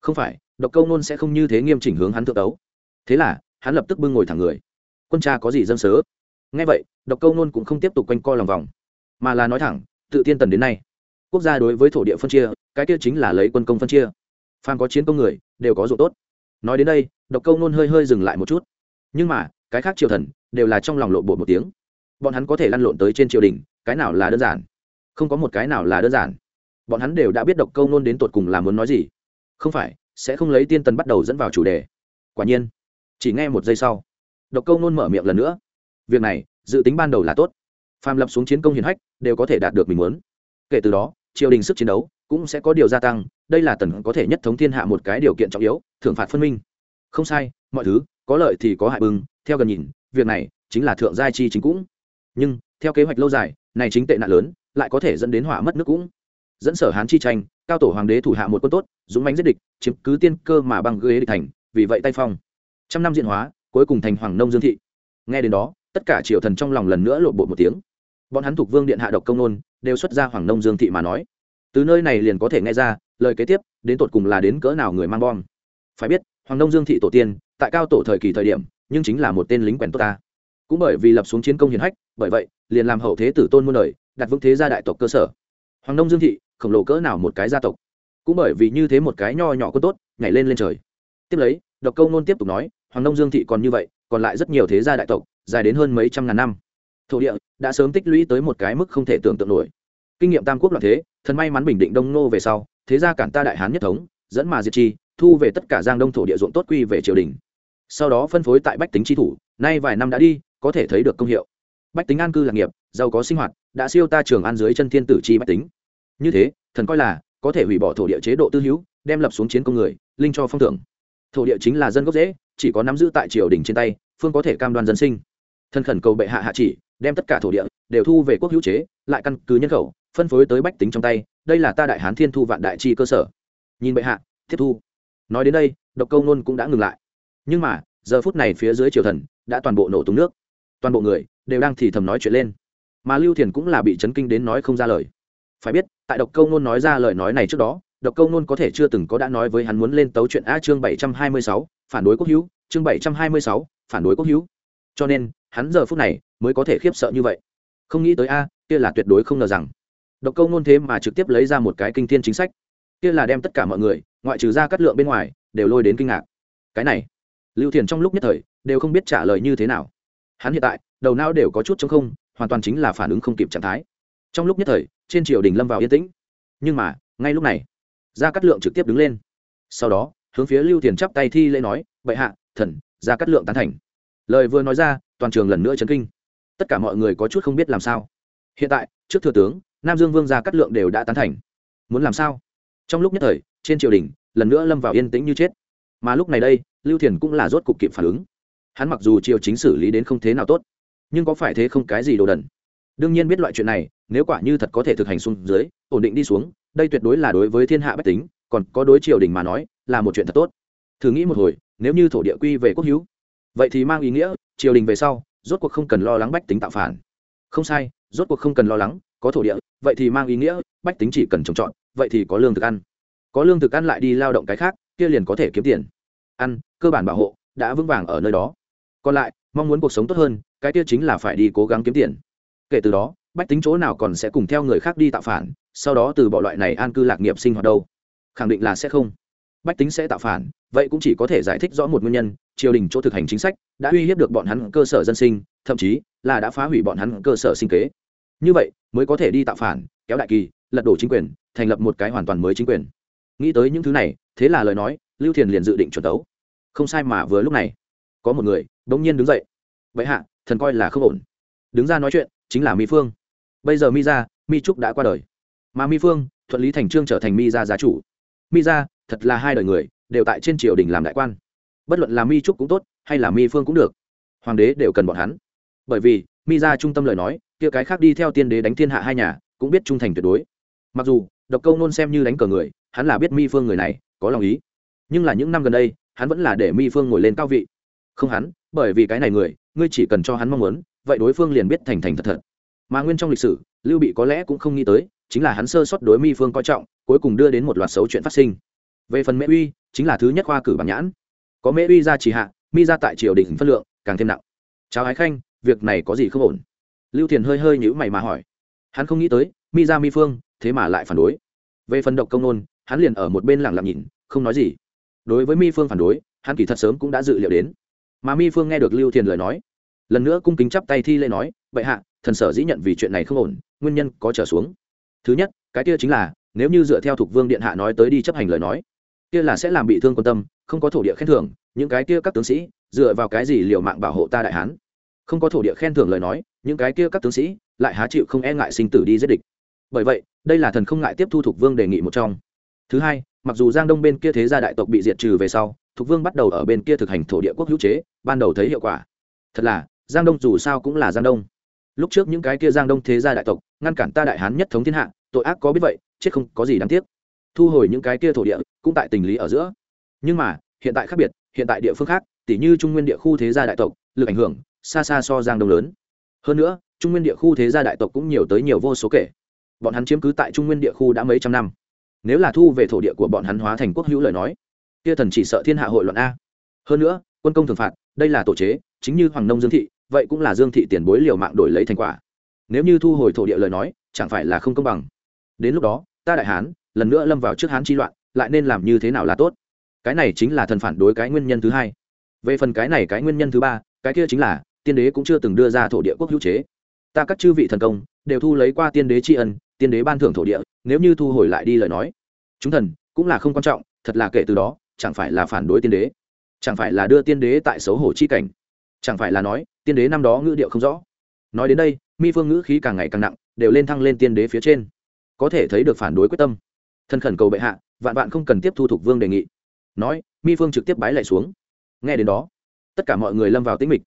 Không phải độc câu nôn sẽ không như thế nghiêm chỉnh hướng hắn thượng đấu. Thế là, hắn lập tức bưng ngồi thẳng người. Quân cha có gì dâm sớ? Nghe vậy, độc câu nôn cũng không tiếp tục quanh co lòng vòng, mà là nói thẳng, tự tiên tần đến nay, quốc gia đối với thổ địa phân chia, cái kia chính là lấy quân công phân chia. Phan có chiến công người, đều có dụng tốt. Nói đến đây, độc câu nôn hơi hơi dừng lại một chút. Nhưng mà, cái khác triều thần, đều là trong lòng lộ bộ một tiếng. Bọn hắn có thể lăn lộn tới trên triều đình, cái nào là đơn giản? Không có một cái nào là đơn giản. Bọn hắn đều đã biết độc câu nôn đến tột cùng là muốn nói gì. Không phải sẽ không lấy tiên tần bắt đầu dẫn vào chủ đề. Quả nhiên, chỉ nghe một giây sau, độc câu nôn mở miệng lần nữa. Việc này, dự tính ban đầu là tốt. Phàm lập xuống chiến công hiển hách, đều có thể đạt được mình muốn. Kể từ đó, triều đình sức chiến đấu cũng sẽ có điều gia tăng, đây là tần có thể nhất thống thiên hạ một cái điều kiện trọng yếu, thưởng phạt phân minh. Không sai, mọi thứ, có lợi thì có hại bưng theo gần nhìn, việc này chính là thượng giai chi chính cũng. Nhưng, theo kế hoạch lâu dài, này chính tệ nạn lớn, lại có thể dẫn đến hỏa mất nước cũng dẫn sở hán chi tranh, cao tổ hoàng đế thủ hạ một quân tốt, dũng mánh giết địch, chiếm cứ tiên cơ mà băng ghế địch thành, vì vậy tay phong. Trăm năm diện hóa, cuối cùng thành hoàng nông dương thị. Nghe đến đó, tất cả triều thần trong lòng lần nữa lộ bộ một tiếng. Bọn hắn thuộc vương điện hạ độc công nôn, đều xuất ra hoàng nông dương thị mà nói. Từ nơi này liền có thể nghe ra, lời kế tiếp, đến tột cùng là đến cỡ nào người mang bom. Phải biết, hoàng nông dương thị tổ tiên, tại cao tổ thời kỳ thời điểm, nhưng chính là một tên lính quèn tốt ta. Cũng bởi vì lập xuống chiến công hiển hách, bởi vậy, liền làm hậu thế tử tôn muôn đời, đặt vững thế gia đại tộc cơ sở. Hoàng nông dương thị khổng lồ cỡ nào một cái gia tộc. Cũng bởi vì như thế một cái nho nhỏ có tốt, nhảy lên lên trời. Tiếp lấy, độc câu nôn tiếp tục nói, hoàng nông dương thị còn như vậy, còn lại rất nhiều thế gia đại tộc, dài đến hơn mấy trăm ngàn năm. Thổ địa đã sớm tích lũy tới một cái mức không thể tưởng tượng nổi. Kinh nghiệm tam quốc loạn thế, thần may mắn bình định đông nô về sau, thế gia cản ta đại hán nhất thống, dẫn mà diệt chi, thu về tất cả giang đông thổ địa ruộng tốt quy về triều đình. Sau đó phân phối tại bách tính tri thủ, nay vài năm đã đi, có thể thấy được công hiệu. Bách tính an cư lạc nghiệp, giàu có sinh hoạt, đã siêu ta trường an dưới chân thiên tử chi bách tính như thế, thần coi là có thể hủy bỏ thổ địa chế độ tư hữu, đem lập xuống chiến công người, linh cho phong thưởng. Thổ địa chính là dân gốc dễ, chỉ có nắm giữ tại triều đình trên tay, phương có thể cam đoan dân sinh. Thần khẩn cầu bệ hạ hạ chỉ, đem tất cả thổ địa đều thu về quốc hữu chế, lại căn cứ nhân khẩu, phân phối tới bách tính trong tay, đây là ta đại hán thiên thu vạn đại chi cơ sở. Nhìn bệ hạ, tiếp thu. Nói đến đây, độc câu nôn cũng đã ngừng lại. Nhưng mà, giờ phút này phía dưới triều thần đã toàn bộ nổ tung nước. Toàn bộ người đều đang thì thầm nói chuyện lên. Mà lưu thiền cũng là bị chấn kinh đến nói không ra lời phải biết, tại độc câu nôn nói ra lời nói này trước đó, độc câu nôn có thể chưa từng có đã nói với hắn muốn lên tấu chuyện a chương bảy trăm hai mươi sáu, phản đối quốc hữu, chương bảy trăm hai mươi sáu, phản đối quốc hữu. Cho nên, hắn giờ phút này mới có thể khiếp sợ như vậy. Không nghĩ tới a, kia là tuyệt đối không ngờ rằng, độc câu nôn thế mà trực tiếp lấy ra một cái kinh thiên chính sách. Kia là đem tất cả mọi người, ngoại trừ ra cắt lượng bên ngoài, đều lôi đến kinh ngạc. Cái này, lưu thiền trong lúc nhất thời, đều không biết trả lời như thế nào. Hắn hiện tại, đầu não đều có chút chống không, hoàn toàn chính là phản ứng không kịp trạng thái. Trong lúc nhất thời trên triều đình lâm vào yên tĩnh. Nhưng mà, ngay lúc này, gia cát lượng trực tiếp đứng lên. Sau đó, hướng phía lưu thiền chắp tay thi lễ nói, bệ hạ, thần, gia cát lượng tán thành. Lời vừa nói ra, toàn trường lần nữa chấn kinh. Tất cả mọi người có chút không biết làm sao. Hiện tại, trước thừa tướng, nam dương vương gia cát lượng đều đã tán thành. Muốn làm sao? Trong lúc nhất thời, trên triều đình, lần nữa lâm vào yên tĩnh như chết. Mà lúc này đây, lưu thiền cũng là rốt cục kịp phản ứng. Hắn mặc dù triều chính xử lý đến không thế nào tốt, nhưng có phải thế không cái gì đồ đần? Đương nhiên biết loại chuyện này nếu quả như thật có thể thực hành xuống dưới, ổn định đi xuống, đây tuyệt đối là đối với thiên hạ bách tính, còn có đối triều đình mà nói, là một chuyện thật tốt. Thử nghĩ một hồi, nếu như thổ địa quy về quốc hữu, vậy thì mang ý nghĩa, triều đình về sau, rốt cuộc không cần lo lắng bách tính tạo phản. Không sai, rốt cuộc không cần lo lắng, có thổ địa, vậy thì mang ý nghĩa, bách tính chỉ cần trồng trọt, vậy thì có lương thực ăn. Có lương thực ăn lại đi lao động cái khác, kia liền có thể kiếm tiền. Ăn, cơ bản bảo hộ, đã vững vàng ở nơi đó. Còn lại, mong muốn cuộc sống tốt hơn, cái kia chính là phải đi cố gắng kiếm tiền. Kể từ đó bách tính chỗ nào còn sẽ cùng theo người khác đi tạo phản, sau đó từ bỏ loại này an cư lạc nghiệp sinh hoạt đâu? Khẳng định là sẽ không. Bách tính sẽ tạo phản, vậy cũng chỉ có thể giải thích rõ một nguyên nhân, triều đình chỗ thực hành chính sách đã uy hiếp được bọn hắn cơ sở dân sinh, thậm chí là đã phá hủy bọn hắn cơ sở sinh kế. Như vậy, mới có thể đi tạo phản, kéo đại kỳ, lật đổ chính quyền, thành lập một cái hoàn toàn mới chính quyền. Nghĩ tới những thứ này, thế là lời nói, lưu thiền liền dự định chuẩn tấu không sai mà vừa lúc này, có một người đ ỗ n g nhiên đứng dậy. Vậy hạ, thần coi là không ổn. Đứng ra nói chuyện chính là mi phương bây giờ mi ra, mi trúc đã qua đời. Mà mi phương, thuận lý thành trương trở thành mi ra giá chủ. Mi ra, thật là hai đời người, đều tại trên triều đình làm đại quan. Bất luận là mi trúc cũng tốt, hay là mi phương cũng được. Hoàng đế đều cần bọn hắn. Bởi vì, mi ra trung tâm lời nói, kia cái khác đi theo tiên đế đánh thiên hạ hai nhà, cũng biết trung thành tuyệt đối. Mặc dù, độc câu nôn xem như đánh cờ người, hắn là biết mi phương người này, có lòng ý. Nhưng là những năm gần đây, hắn vẫn là để mi phương ngồi lên cao vị. Không hắn, bởi vì cái này người, ngươi chỉ cần cho hắn mong muốn, vậy đối phương liền biết thành thành thật thật mà nguyên trong lịch sử, lưu bị có lẽ cũng không nghĩ tới, chính là hắn sơ sót đối mi phương coi trọng, cuối cùng đưa đến một loạt xấu chuyện phát sinh. Về phần mễ uy, chính là thứ nhất khoa cử bằng nhãn. Có mễ uy ra chỉ hạ, mi ra tại triều đình phân lượng càng thêm nặng. Cháo ái khanh, việc này có gì không ổn? Lưu thiền hơi hơi nhữ mày mà hỏi. Hắn không nghĩ tới, mi ra mi phương, thế mà lại phản đối. Về phần độc công nôn, hắn liền ở một bên lặng lặng nhìn, không nói gì. Đối với mi phương phản đối, hắn kỳ thật sớm cũng đã dự liệu đến. Mà mi phương nghe được lưu thiền lời nói, lần nữa cung kính chắp tay thi lễ nói vậy hạ thần sở dĩ nhận vì chuyện này không ổn, nguyên nhân có trở xuống. Thứ nhất, cái kia chính là, nếu như dựa theo thục vương điện hạ nói tới đi chấp hành lời nói, kia là sẽ làm bị thương quan tâm, không có thổ địa khen thưởng, những cái kia các tướng sĩ, dựa vào cái gì liều mạng bảo hộ ta đại hán? Không có thổ địa khen thưởng lời nói, những cái kia các tướng sĩ lại há chịu không e ngại sinh tử đi giết địch. Bởi vậy, đây là thần không ngại tiếp thu thục vương đề nghị một trong. Thứ hai, mặc dù giang đông bên kia thế gia đại tộc bị diệt trừ về sau thục vương bắt đầu ở bên kia thực hành thổ địa quốc hữu chế, ban đầu thấy hiệu quả. Thật là, giang đông dù sao cũng là giang đông lúc trước những cái kia giang đông thế gia đại tộc, ngăn cản ta đại hán nhất thống thiên hạ, tội ác có biết vậy, chết không có gì đáng tiếc. Thu hồi những cái kia thổ địa, cũng tại tình lý ở giữa. Nhưng mà, hiện tại khác biệt, hiện tại địa phương khác tỷ như trung nguyên địa khu thế gia đại tộc, lực ảnh hưởng, xa xa so giang đông lớn. Hơn nữa, trung nguyên địa khu thế gia đại tộc cũng nhiều tới nhiều vô số kể. Bọn hắn chiếm cứ tại trung nguyên địa khu đã mấy trăm năm. Nếu là thu về thổ địa của bọn hắn hóa thành quốc hữu lời nói, kia thần chỉ sợ thiên hạ hội luận a. Hơn nữa, quân công thường phạt, đây là tổ chế, chính như hoàng nông dương thị vậy cũng là dương thị tiền bối liều mạng đổi lấy thành quả. Nếu như thu hồi thổ địa lời nói, chẳng phải là không công bằng. Đến lúc đó, ta đại hán, lần nữa lâm vào trước hán chi loạn, lại nên làm như thế nào là tốt? Cái này chính là thần phản đối cái nguyên nhân thứ hai. Về phần cái này cái nguyên nhân thứ ba, cái kia chính là, tiên đế cũng chưa từng đưa ra thổ địa quốc hữu chế. Ta các chư vị thần công, đều thu lấy qua tiên đế tri ân, tiên đế ban thưởng thổ địa, nếu như thu hồi lại đi lời nói. Chúng thần, cũng là không quan trọng, thật là kể từ đó, chẳng phải là phản đối tiên đế. Chẳng phải là đưa tiên đế tại xấu hổ chi cảnh chẳng phải là nói, tiên đế năm đó ngữ điệu không rõ. Nói đến đây, mi phương ngữ khí càng ngày càng nặng, đều lên thăng lên tiên đế phía trên. Có thể thấy được phản đối quyết tâm. Thân khẩn cầu bệ hạ, vạn vạn không cần tiếp thu thục vương đề nghị. Nói, mi phương trực tiếp bái lại xuống. Nghe đến đó, tất cả mọi người lâm vào tĩnh mịch.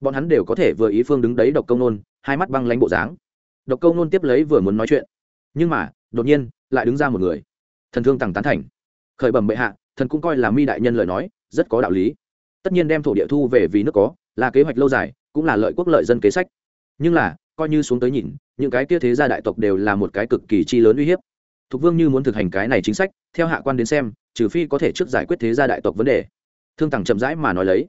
Bọn hắn đều có thể vừa ý phương đứng đấy độc công nôn, hai mắt băng lánh bộ dáng. Độc công nôn tiếp lấy vừa muốn nói chuyện. Nhưng mà, đột nhiên, lại đứng ra một người. Thần thương tằng tán thành. Khởi bẩm bệ hạ, thần cũng coi là mi đại nhân lời nói, rất có đạo lý. Tất nhiên đem thổ địa thu về vì nước có là kế hoạch lâu dài, cũng là lợi quốc lợi dân kế sách. Nhưng là, coi như xuống tới nhìn, những cái kia thế gia đại tộc đều là một cái cực kỳ chi lớn uy hiếp. Thục vương như muốn thực hành cái này chính sách, theo hạ quan đến xem, trừ phi có thể trước giải quyết thế gia đại tộc vấn đề. Thương tằng chậm rãi mà nói lấy.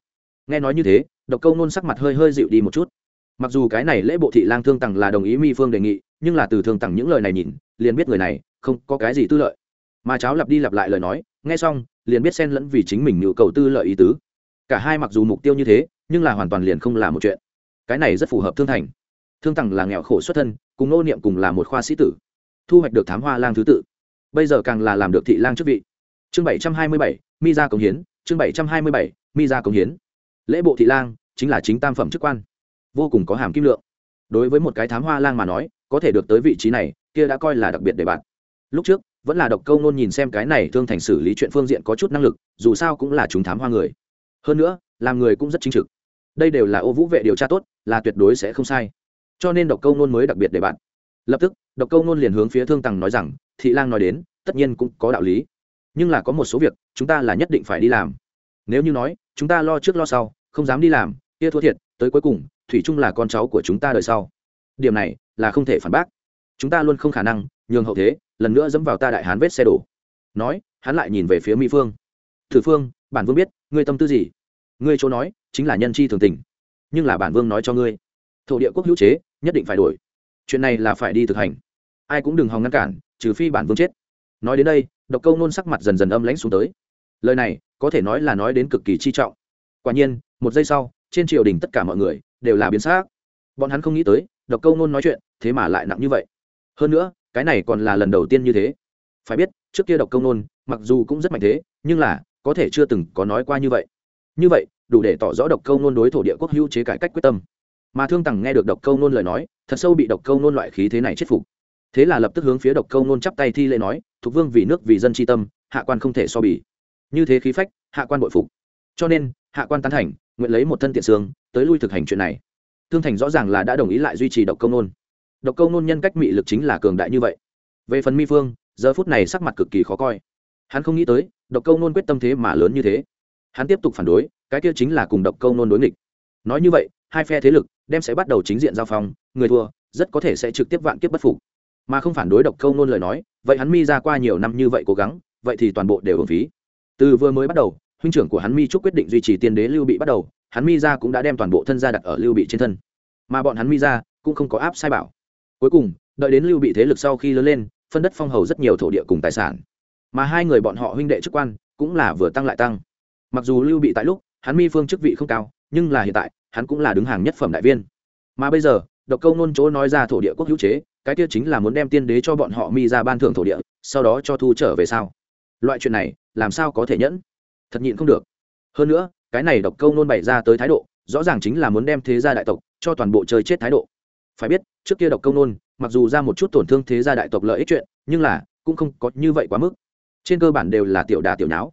Nghe nói như thế, độc câu nôn sắc mặt hơi hơi dịu đi một chút. Mặc dù cái này lễ bộ thị lang thương tằng là đồng ý mi phương đề nghị, nhưng là từ thương tằng những lời này nhìn, liền biết người này không có cái gì tư lợi. Mà cháu lặp đi lặp lại lời nói, nghe xong, liền biết xen lẫn vì chính mình nhu cầu tư lợi ý tứ. Cả hai mặc dù mục tiêu như thế nhưng là hoàn toàn liền không là một chuyện. Cái này rất phù hợp thương thành. Thương tằng là nghèo khổ xuất thân, cùng nô niệm cùng là một khoa sĩ tử, thu hoạch được thám hoa lang thứ tự. Bây giờ càng là làm được thị lang chức vị. Chương bảy trăm hai mươi bảy, mi ra cống hiến, chương bảy trăm hai mươi bảy, mi ra cống hiến. Lễ bộ thị lang chính là chính tam phẩm chức quan, vô cùng có hàm kim lượng. Đối với một cái thám hoa lang mà nói, có thể được tới vị trí này, kia đã coi là đặc biệt để bạn. Lúc trước, vẫn là độc câu nôn nhìn xem cái này thương thành xử lý chuyện phương diện có chút năng lực, dù sao cũng là chúng thám hoa người. Hơn nữa, làm người cũng rất chính trực đây đều là ô vũ vệ điều tra tốt, là tuyệt đối sẽ không sai. Cho nên độc câu nôn mới đặc biệt để bạn. Lập tức, độc câu nôn liền hướng phía thương tằng nói rằng, thị lang nói đến, tất nhiên cũng có đạo lý. Nhưng là có một số việc, chúng ta là nhất định phải đi làm. Nếu như nói, chúng ta lo trước lo sau, không dám đi làm, kia thua thiệt, tới cuối cùng, thủy trung là con cháu của chúng ta đời sau. Điểm này, là không thể phản bác. Chúng ta luôn không khả năng, nhường hậu thế, lần nữa dẫm vào ta đại hán vết xe đổ. Nói, hắn lại nhìn về phía mỹ phương. Thử phương, bản vương biết, ngươi tâm tư gì? Ngươi chỗ nói chính là nhân chi thường tình, nhưng là bản vương nói cho ngươi, thổ địa quốc hữu chế, nhất định phải đổi. Chuyện này là phải đi thực hành. Ai cũng đừng hòng ngăn cản, trừ phi bản vương chết. Nói đến đây, độc câu nôn sắc mặt dần dần âm lãnh xuống tới. Lời này, có thể nói là nói đến cực kỳ chi trọng. Quả nhiên, một giây sau, trên triều đình tất cả mọi người đều là biến xác bọn hắn không nghĩ tới, độc câu nôn nói chuyện, thế mà lại nặng như vậy. Hơn nữa, cái này còn là lần đầu tiên như thế. Phải biết, trước kia độc câu nôn, mặc dù cũng rất mạnh thế, nhưng là, có thể chưa từng có nói qua như vậy như vậy, đủ để tỏ rõ độc câu nôn đối thổ địa quốc hữu chế cải cách quyết tâm. Mà thương tằng nghe được độc câu nôn lời nói, thật sâu bị độc câu nôn loại khí thế này chết phục. Thế là lập tức hướng phía độc câu nôn chắp tay thi lễ nói thuộc vương vì nước vì dân tri tâm, hạ quan không thể so bì. Như thế khí phách, hạ quan bội phục. Cho nên, hạ quan tán thành, nguyện lấy một thân tiện xương, tới lui thực hành chuyện này. Thương thành rõ ràng là đã đồng ý lại duy trì độc câu nôn. Độc câu nôn nhân cách mị lực chính là cường đại như vậy. Về phần mi phương, giờ phút này sắc mặt cực kỳ khó coi. Hắn không nghĩ tới, độc câu nôn quyết tâm thế mà lớn như thế hắn tiếp tục phản đối, cái kia chính là cùng độc câu nôn đối nghịch. Nói như vậy, hai phe thế lực đem sẽ bắt đầu chính diện giao phong, người thua, rất có thể sẽ trực tiếp vạn kiếp bất phục. Mà không phản đối độc câu nôn lời nói, vậy hắn mi ra qua nhiều năm như vậy cố gắng, vậy thì toàn bộ đều hưởng phí. Từ vừa mới bắt đầu, huynh trưởng của hắn mi trúc quyết định duy trì tiên đế lưu bị bắt đầu, hắn mi ra cũng đã đem toàn bộ thân gia đặt ở lưu bị trên thân. Mà bọn hắn mi ra cũng không có áp sai bảo. Cuối cùng, đợi đến lưu bị thế lực sau khi lớn lên, phân đất phong hầu rất nhiều thổ địa cùng tài sản. Mà hai người bọn họ huynh đệ chức quan cũng là vừa tăng lại tăng mặc dù lưu bị tại lúc, hắn mi phương chức vị không cao, nhưng là hiện tại, hắn cũng là đứng hàng nhất phẩm đại viên. Mà bây giờ, độc câu nôn chỗ nói ra thổ địa quốc hữu chế, cái kia chính là muốn đem tiên đế cho bọn họ mi ra ban thưởng thổ địa, sau đó cho thu trở về sao? Loại chuyện này, làm sao có thể nhẫn? Thật nhịn không được. Hơn nữa, cái này độc câu nôn bày ra tới thái độ, rõ ràng chính là muốn đem thế gia đại tộc cho toàn bộ chơi chết thái độ. Phải biết, trước kia độc câu nôn, mặc dù ra một chút tổn thương thế gia đại tộc lợi ích chuyện, nhưng là cũng không có như vậy quá mức. Trên cơ bản đều là tiểu đà tiểu nháo.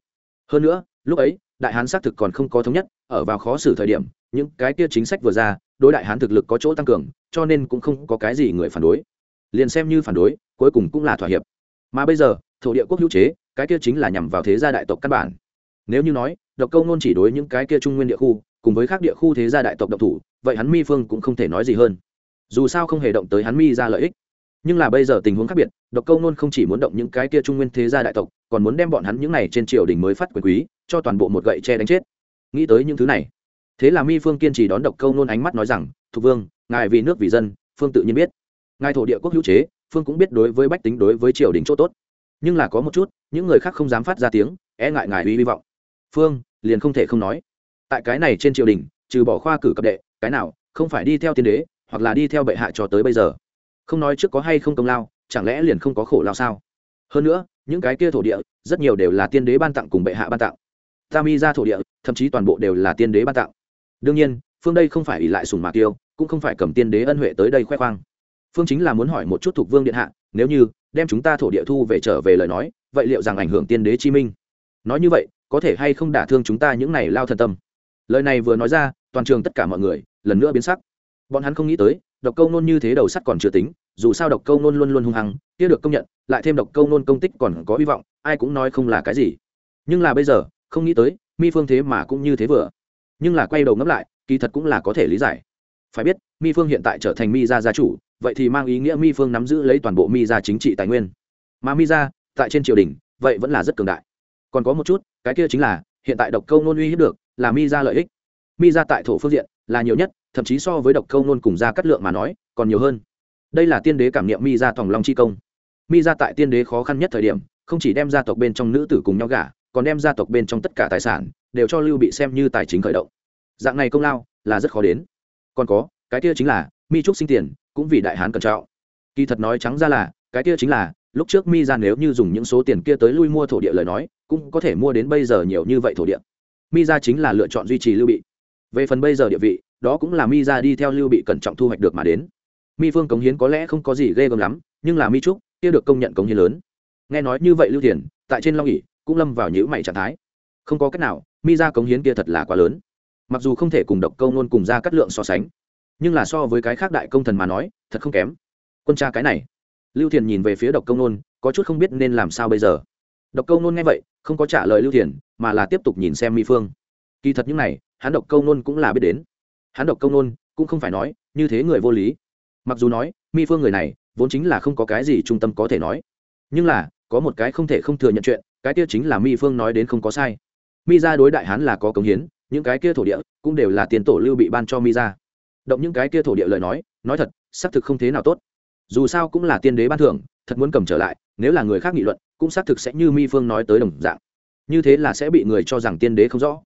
Hơn nữa, lúc ấy đại hán xác thực còn không có thống nhất, ở vào khó xử thời điểm, những cái kia chính sách vừa ra, đối đại hán thực lực có chỗ tăng cường, cho nên cũng không có cái gì người phản đối. Liền xem như phản đối, cuối cùng cũng là thỏa hiệp. Mà bây giờ, thổ địa quốc hữu chế, cái kia chính là nhằm vào thế gia đại tộc căn bản. Nếu như nói, độc câu nôn chỉ đối những cái kia trung nguyên địa khu, cùng với các địa khu thế gia đại tộc độc thủ, vậy hắn mi phương cũng không thể nói gì hơn. Dù sao không hề động tới hắn mi ra lợi ích nhưng là bây giờ tình huống khác biệt, độc câu nôn không chỉ muốn động những cái kia trung nguyên thế gia đại tộc, còn muốn đem bọn hắn những này trên triều đình mới phát quyền quý, cho toàn bộ một gậy che đánh chết. Nghĩ tới những thứ này, thế là mi phương kiên trì đón độc câu nôn ánh mắt nói rằng, thục vương, ngài vì nước vì dân, phương tự nhiên biết. Ngài thổ địa quốc hữu chế, phương cũng biết đối với bách tính đối với triều đình chỗ tốt. Nhưng là có một chút, những người khác không dám phát ra tiếng e ngại ngài uy hy vọng. Phương liền không thể không nói, tại cái này trên triều đình, trừ bỏ khoa cử cập đệ, cái nào không phải đi theo tiên đế, hoặc là đi theo bệ hạ cho tới bây giờ không nói trước có hay không công lao, chẳng lẽ liền không có khổ lao sao? Hơn nữa, những cái kia thổ địa, rất nhiều đều là tiên đế ban tặng cùng bệ hạ ban tặng. Ta mi ra thổ địa, thậm chí toàn bộ đều là tiên đế ban tặng. Đương nhiên, phương đây không phải ỉ lại sùng mạc tiêu, cũng không phải cầm tiên đế ân huệ tới đây khoe khoang. Phương chính là muốn hỏi một chút thuộc vương điện hạ, nếu như đem chúng ta thổ địa thu về trở về lời nói, vậy liệu rằng ảnh hưởng tiên đế chi minh? Nói như vậy, có thể hay không đả thương chúng ta những này lao thần tâm? Lời này vừa nói ra, toàn trường tất cả mọi người lần nữa biến sắc. Bọn hắn không nghĩ tới độc câu nôn như thế đầu sắt còn chưa tính, dù sao độc câu nôn luôn luôn hung hăng, kia được công nhận, lại thêm độc câu nôn công tích còn có hy vọng, ai cũng nói không là cái gì. Nhưng là bây giờ, không nghĩ tới, mi phương thế mà cũng như thế vừa. Nhưng là quay đầu ngẫm lại, kỳ thật cũng là có thể lý giải. Phải biết, mi phương hiện tại trở thành mi gia gia chủ, vậy thì mang ý nghĩa mi phương nắm giữ lấy toàn bộ mi gia chính trị tài nguyên. Mà mi gia, tại trên triều đình, vậy vẫn là rất cường đại. Còn có một chút, cái kia chính là, hiện tại độc câu nôn uy hiếp được, là mi gia lợi ích. Mi gia tại thổ phương diện, là nhiều nhất thậm chí so với độc câu nôn cùng gia cắt lượng mà nói, còn nhiều hơn. Đây là tiên đế cảm nghiệm mi gia tòng long chi công. Mi gia tại tiên đế khó khăn nhất thời điểm, không chỉ đem gia tộc bên trong nữ tử cùng nhau gả, còn đem gia tộc bên trong tất cả tài sản đều cho lưu bị xem như tài chính khởi động. Dạng này công lao là rất khó đến. Còn có, cái kia chính là, mi trúc sinh tiền cũng vì đại hán cẩn trọng. Kỳ thật nói trắng ra là, cái kia chính là, lúc trước mi ra nếu như dùng những số tiền kia tới lui mua thổ địa lời nói, cũng có thể mua đến bây giờ nhiều như vậy thổ địa. Mi ra chính là lựa chọn duy trì lưu bị. Về phần bây giờ địa vị đó cũng là mi ra đi theo lưu bị cẩn trọng thu hoạch được mà đến. Mi phương cống hiến có lẽ không có gì ghê gớm lắm, nhưng là mi trúc, kia được công nhận cống hiến lớn. Nghe nói như vậy lưu thiền, tại trên long nghỉ cũng lâm vào nhữ mày trạng thái. Không có cách nào, mi ra cống hiến kia thật là quá lớn. Mặc dù không thể cùng độc câu nôn cùng ra cắt lượng so sánh, nhưng là so với cái khác đại công thần mà nói, thật không kém. Quân cha cái này. Lưu thiền nhìn về phía độc Câu nôn, có chút không biết nên làm sao bây giờ. Độc Câu nôn nghe vậy, không có trả lời lưu thiền, mà là tiếp tục nhìn xem mi phương. Kỳ thật những này, hắn độc Câu nôn cũng là biết đến hắn độc công nôn cũng không phải nói như thế người vô lý. Mặc dù nói, mi phương người này vốn chính là không có cái gì trung tâm có thể nói. Nhưng là, có một cái không thể không thừa nhận chuyện, cái kia chính là mi phương nói đến không có sai. Mi ra đối đại hắn là có cống hiến, những cái kia thổ địa cũng đều là tiền tổ lưu bị ban cho mi ra. Động những cái kia thổ địa lời nói nói thật, xác thực không thế nào tốt. Dù sao cũng là tiên đế ban thưởng, thật muốn cầm trở lại, nếu là người khác nghị luận, cũng xác thực sẽ như mi phương nói tới đồng dạng. Như thế là sẽ bị người cho rằng tiên đế không rõ.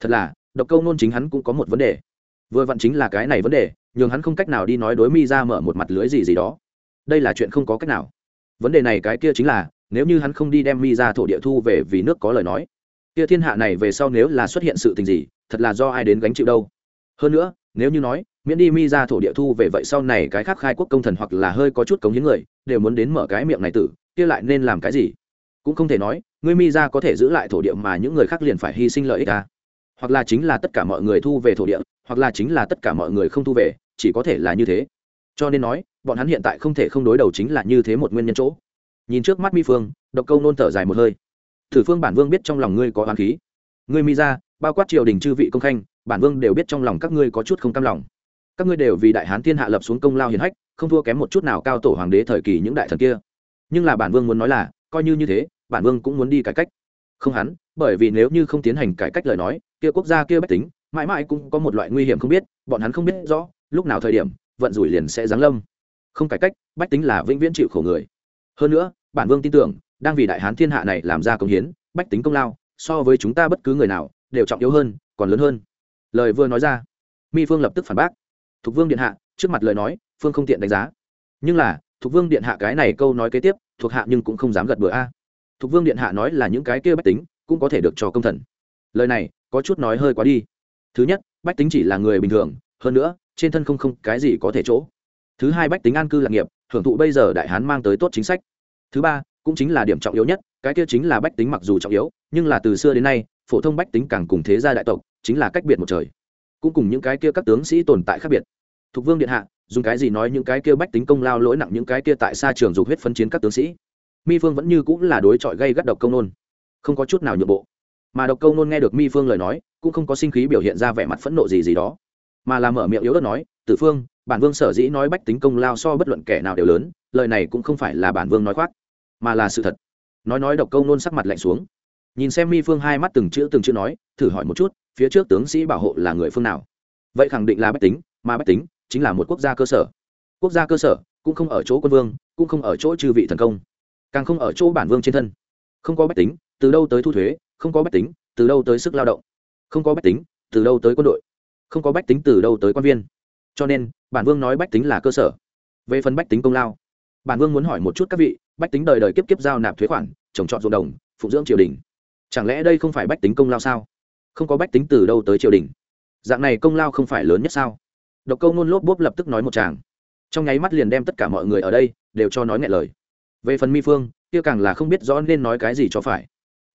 Thật là, độc câu nôn chính hắn cũng có một vấn đề vừa vặn chính là cái này vấn đề, nhường hắn không cách nào đi nói đối mi ra mở một mặt lưới gì gì đó. Đây là chuyện không có cách nào. Vấn đề này cái kia chính là, nếu như hắn không đi đem mi ra thổ địa thu về vì nước có lời nói, kia thiên hạ này về sau nếu là xuất hiện sự tình gì, thật là do ai đến gánh chịu đâu. Hơn nữa, nếu như nói, miễn đi mi ra thổ địa thu về vậy sau này cái khác khai quốc công thần hoặc là hơi có chút cống hiến người, đều muốn đến mở cái miệng này tử, kia lại nên làm cái gì? Cũng không thể nói, ngươi mi ra có thể giữ lại thổ địa mà những người khác liền phải hy sinh lợi ích à. hoặc là chính là tất cả mọi người thu về thổ địa hoặc là chính là tất cả mọi người không thu về, chỉ có thể là như thế. Cho nên nói, bọn hắn hiện tại không thể không đối đầu chính là như thế một nguyên nhân chỗ. Nhìn trước mắt mi phương, độc câu nôn thở dài một hơi. Thử phương bản vương biết trong lòng ngươi có oán khí. Ngươi mi ra bao quát triều đình chư vị công khanh, bản vương đều biết trong lòng các ngươi có chút không cam lòng. Các ngươi đều vì đại hán thiên hạ lập xuống công lao hiền hách, không thua kém một chút nào cao tổ hoàng đế thời kỳ những đại thần kia. Nhưng là bản vương muốn nói là, coi như như thế, bản vương cũng muốn đi cải cách. Không hắn, bởi vì nếu như không tiến hành cải cách lời nói, kia quốc gia kia bách tính mãi mãi cũng có một loại nguy hiểm không biết, bọn hắn không biết rõ, lúc nào thời điểm, vận rủi liền sẽ giáng lâm. Không cải cách, bách tính là vĩnh viễn chịu khổ người. Hơn nữa, bản vương tin tưởng, đang vì đại hán thiên hạ này làm ra công hiến, bách tính công lao, so với chúng ta bất cứ người nào, đều trọng yếu hơn, còn lớn hơn. Lời vừa nói ra, mi phương lập tức phản bác. Thục vương điện hạ, trước mặt lời nói, phương không tiện đánh giá. Nhưng là, thục vương điện hạ cái này câu nói kế tiếp, thuộc hạ nhưng cũng không dám gật bừa a. Thục vương điện hạ nói là những cái kia bách tính, cũng có thể được cho công thần. Lời này, có chút nói hơi quá đi thứ nhất, bách tính chỉ là người bình thường, hơn nữa, trên thân không không cái gì có thể chỗ. Thứ hai, bách tính an cư lạc nghiệp, hưởng thụ bây giờ đại hán mang tới tốt chính sách. Thứ ba, cũng chính là điểm trọng yếu nhất, cái kia chính là bách tính mặc dù trọng yếu, nhưng là từ xưa đến nay, phổ thông bách tính càng cùng thế gia đại tộc, chính là cách biệt một trời. Cũng cùng những cái kia các tướng sĩ tồn tại khác biệt. Thục vương điện hạ, dùng cái gì nói những cái kia bách tính công lao lỗi nặng những cái kia tại xa trường dục huyết phân chiến các tướng sĩ? Mi phương vẫn như cũng là đối chọi gây gắt độc công nôn. Không có chút nào nhượng bộ mà độc công nôn nghe được mi phương lời nói, cũng không có sinh khí biểu hiện ra vẻ mặt phẫn nộ gì gì đó, mà là mở miệng yếu ớt nói, tử phương, bản vương sở dĩ nói bách tính công lao so bất luận kẻ nào đều lớn, lời này cũng không phải là bản vương nói khoác, mà là sự thật. Nói nói độc câu nôn sắc mặt lạnh xuống. Nhìn xem mi phương hai mắt từng chữ từng chữ nói, thử hỏi một chút, phía trước tướng sĩ bảo hộ là người phương nào? Vậy khẳng định là bách tính, mà bách tính chính là một quốc gia cơ sở. Quốc gia cơ sở cũng không ở chỗ quân vương, cũng không ở chỗ chư vị thần công, càng không ở chỗ bản vương trên thân. Không có bách tính, từ đâu tới thu thuế không có bách tính, từ đâu tới sức lao động? Không có bách tính, từ đâu tới quân đội? Không có bách tính, từ đâu tới quan viên? Cho nên, bản vương nói bách tính là cơ sở. Về phần bách tính công lao, bản vương muốn hỏi một chút các vị, bách tính đời đời kiếp kiếp giao nạp thuế khoản, trồng trọt ruộng đồng, phụng dưỡng triều đình. Chẳng lẽ đây không phải bách tính công lao sao? Không có bách tính, từ đâu tới triều đình? Dạng này công lao không phải lớn nhất sao? Độc câu nôn lốp bốp lập tức nói một chàng trong nháy mắt liền đem tất cả mọi người ở đây đều cho nói ngại lời. Về phần mi phương, kia càng là không biết rõ nên nói cái gì cho phải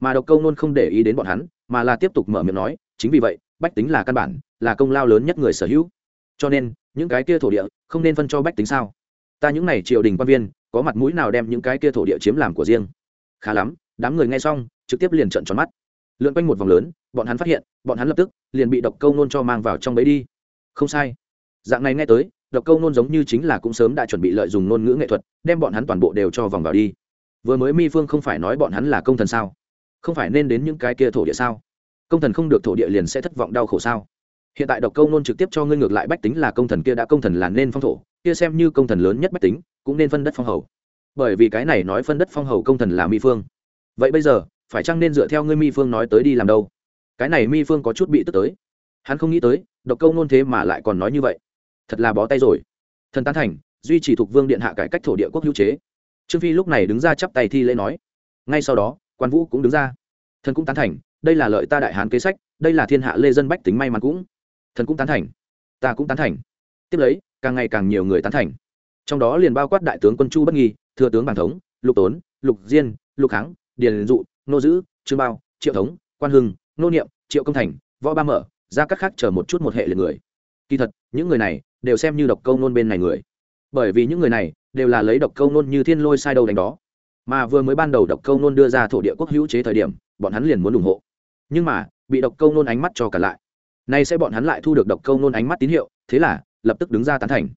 mà độc câu nôn không để ý đến bọn hắn, mà là tiếp tục mở miệng nói, chính vì vậy, bách tính là căn bản, là công lao lớn nhất người sở hữu. Cho nên, những cái kia thổ địa, không nên phân cho bách tính sao? Ta những n à y triều đình quan viên, có mặt mũi nào đem những cái kia thổ địa chiếm làm của riêng? Khá lắm, đám người nghe xong, trực tiếp liền trận tròn mắt. Lượn quanh một vòng lớn, bọn hắn phát hiện, bọn hắn lập tức, liền bị độc câu nôn cho mang vào trong bẫy đi. Không sai. Dạng này nghe tới, độc câu nôn giống như chính là cũng sớm đã chuẩn bị lợi dụng ngôn ngữ nghệ thuật, đem bọn hắn toàn bộ đều cho vòng vào đi. Vừa mới mi phương không phải nói bọn hắn là công thần sao? Không phải nên đến những cái kia thổ địa sao? Công thần không được thổ địa liền sẽ thất vọng đau khổ sao? Hiện tại độc câu nôn trực tiếp cho ngươi ngược lại bách tính là công thần kia đã công thần là nên phong thổ, kia xem như công thần lớn nhất bách tính, cũng nên phân đất phong hầu. Bởi vì cái này nói phân đất phong hầu công thần là mi phương. Vậy bây giờ, phải chăng nên dựa theo ngươi mi phương nói tới đi làm đâu? Cái này mi phương có chút bị tức tới. Hắn không nghĩ tới, độc câu nôn thế mà lại còn nói như vậy. Thật là bó tay rồi. Thần tán thành, duy trì thuộc vương điện hạ cải cách thổ địa quốc hữu chế. Trương phi lúc này đứng ra chắp tay thi lễ nói. Ngay sau đó quan vũ cũng đứng ra. Thần cũng tán thành, đây là lợi ta đại hán kế sách, đây là thiên hạ lê dân bách tính may mắn cũng. Thần cũng tán thành, ta cũng tán thành. Tiếp lấy, càng ngày càng nhiều người tán thành. Trong đó liền bao quát đại tướng quân chu bất nghi, thừa tướng bàn thống, lục tốn, lục diên, lục kháng điền dụ, nô dữ, trương bao, triệu thống, quan hưng, nô niệm, triệu công thành, võ ba mở, ra các khác chờ một chút một hệ liệt người. Kỳ thật, những người này đều xem như độc câu nôn bên này người. Bởi vì những người này đều là lấy độc câu nôn như thiên lôi sai đầu đánh đó mà vừa mới ban đầu độc câu nôn đưa ra thổ địa quốc hữu chế thời điểm, bọn hắn liền muốn ủng hộ. Nhưng mà, bị độc câu nôn ánh mắt cho cả lại. Nay sẽ bọn hắn lại thu được độc câu nôn ánh mắt tín hiệu, thế là, lập tức đứng ra tán thành.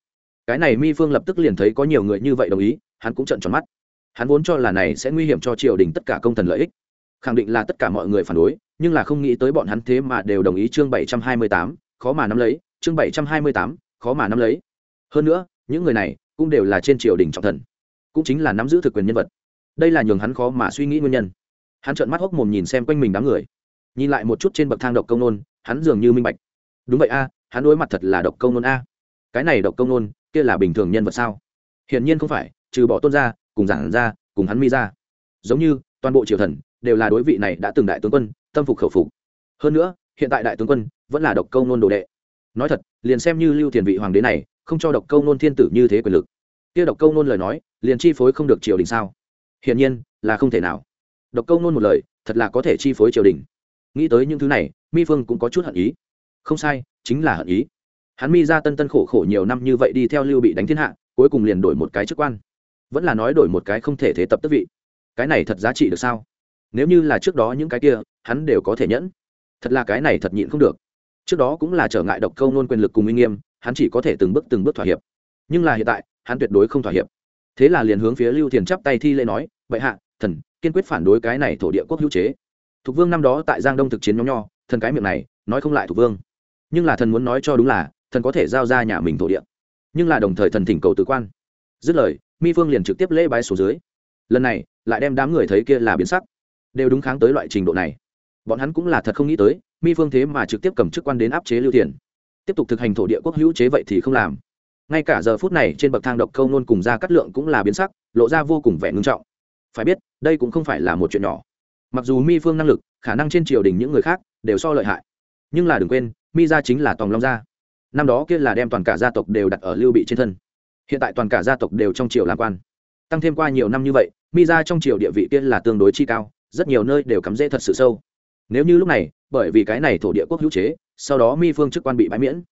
Cái này mi phương lập tức liền thấy có nhiều người như vậy đồng ý, hắn cũng trận tròn mắt. Hắn vốn cho là này sẽ nguy hiểm cho triều đình tất cả công thần lợi ích. Khẳng định là tất cả mọi người phản đối, nhưng là không nghĩ tới bọn hắn thế mà đều đồng ý chương bảy trăm hai mươi tám, khó mà nắm lấy, chương bảy trăm hai mươi tám, khó mà nắm lấy. Hơn nữa, những người này cũng đều là trên triều đình trọng thần. Cũng chính là nắm giữ thực quyền nhân vật đây là nhường hắn khó mà suy nghĩ nguyên nhân. Hắn trợn mắt hốc mồm nhìn xem quanh mình đám người. Nhìn lại một chút trên bậc thang độc công nôn, hắn dường như minh bạch. Đúng vậy a, hắn đối mặt thật là độc công nôn a. Cái này độc công nôn, kia là bình thường nhân vật sao? Hiển nhiên không phải, trừ bỏ tôn ra cùng giảng ra cùng hắn mi ra giống như, toàn bộ triều thần đều là đối vị này đã từng đại tướng quân, tâm phục khẩu phục. Hơn nữa, hiện tại đại tướng quân vẫn là độc công nôn đồ đệ. Nói thật, liền xem như lưu tiền vị hoàng đế này, không cho độc công nôn thiên tử như thế quyền lực. Kia độc công nôn lời nói, liền chi phối không được triều đình sao? Hiển nhiên là không thể nào. Độc câu nôn một lời, thật là có thể chi phối triều đình. Nghĩ tới những thứ này, mi phương cũng có chút hận ý. Không sai, chính là hận ý. Hắn mi ra tân tân khổ khổ nhiều năm như vậy đi theo lưu bị đánh thiên hạ, cuối cùng liền đổi một cái chức quan. Vẫn là nói đổi một cái không thể thế tập tức vị. Cái này thật giá trị được sao? Nếu như là trước đó những cái kia, hắn đều có thể nhẫn. Thật là cái này thật nhịn không được. Trước đó cũng là trở ngại độc câu nôn quyền lực cùng uy nghiêm, hắn chỉ có thể từng bước từng bước thỏa hiệp. Nhưng là hiện tại, hắn tuyệt đối không thỏa hiệp thế là liền hướng phía lưu thiền chắp tay thi lễ nói vậy hạ, thần, kiên quyết phản đối cái này thổ địa quốc hữu chế. Thục vương năm đó tại giang đông thực chiến nhóm nho, thần cái miệng này, nói không lại thục vương. Nhưng là thần muốn nói cho đúng là, thần có thể giao ra nhà mình thổ địa. Nhưng là đồng thời thần thỉnh cầu tử quan. Dứt lời, mi phương liền trực tiếp lễ bái xuống dưới. Lần này, lại đem đám người thấy kia là biến sắc. Đều đúng kháng tới loại trình độ này. Bọn hắn cũng là thật không nghĩ tới, mi phương thế mà trực tiếp cầm chức quan đến áp chế lưu Thiền. tiếp tục thực hành thổ địa quốc hữu chế vậy thì không làm ngay cả giờ phút này trên bậc thang độc câu nôn cùng ra cắt lượng cũng là biến sắc, lộ ra vô cùng vẻ ngưng trọng. Phải biết, đây cũng không phải là một chuyện nhỏ. Mặc dù mi phương năng lực, khả năng trên triều đình những người khác đều so lợi hại. Nhưng là đừng quên, mi gia chính là tòng long gia. Năm đó kia là đem toàn cả gia tộc đều đặt ở lưu bị trên thân. Hiện tại toàn cả gia tộc đều trong triều làm quan. Tăng thêm qua nhiều năm như vậy, mi gia trong triều địa vị kia là tương đối chi cao, rất nhiều nơi đều cắm rễ thật sự sâu. Nếu như lúc này, bởi vì cái này thổ địa quốc hữu chế, sau đó mi phương chức quan bị bãi miễn,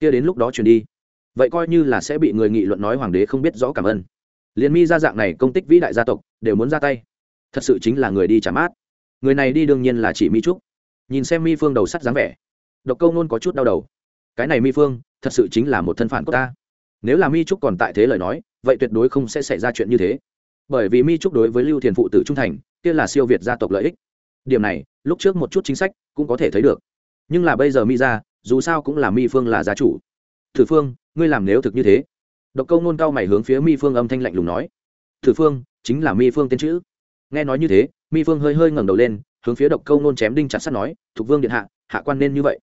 kia đến lúc đó chuyển đi vậy coi như là sẽ bị người nghị luận nói hoàng đế không biết rõ cảm ơn. Liền mi ra dạng này công tích vĩ đại gia tộc, đều muốn ra tay. Thật sự chính là người đi trả mát. Người này đi đương nhiên là chỉ mi trúc. Nhìn xem mi phương đầu sắt dáng vẻ, độc câu nôn có chút đau đầu. Cái này mi phương, thật sự chính là một thân phản của ta. Nếu là mi trúc còn tại thế lời nói, vậy tuyệt đối không sẽ xảy ra chuyện như thế. Bởi vì mi trúc đối với lưu thiền phụ tử trung thành, kia là siêu việt gia tộc lợi ích. Điểm này, lúc trước một chút chính sách cũng có thể thấy được. Nhưng là bây giờ mi ra, dù sao cũng là mi phương là gia chủ. Thử phương ngươi làm nếu thực như thế. Độc câu nôn cao mày hướng phía mi phương âm thanh lạnh lùng nói. Thử phương, chính là mi phương tên chữ. Nghe nói như thế, mi phương hơi hơi ngẩng đầu lên, hướng phía độc câu nôn chém đinh chặt sắt nói, thục vương điện hạ hạ quan nên như vậy.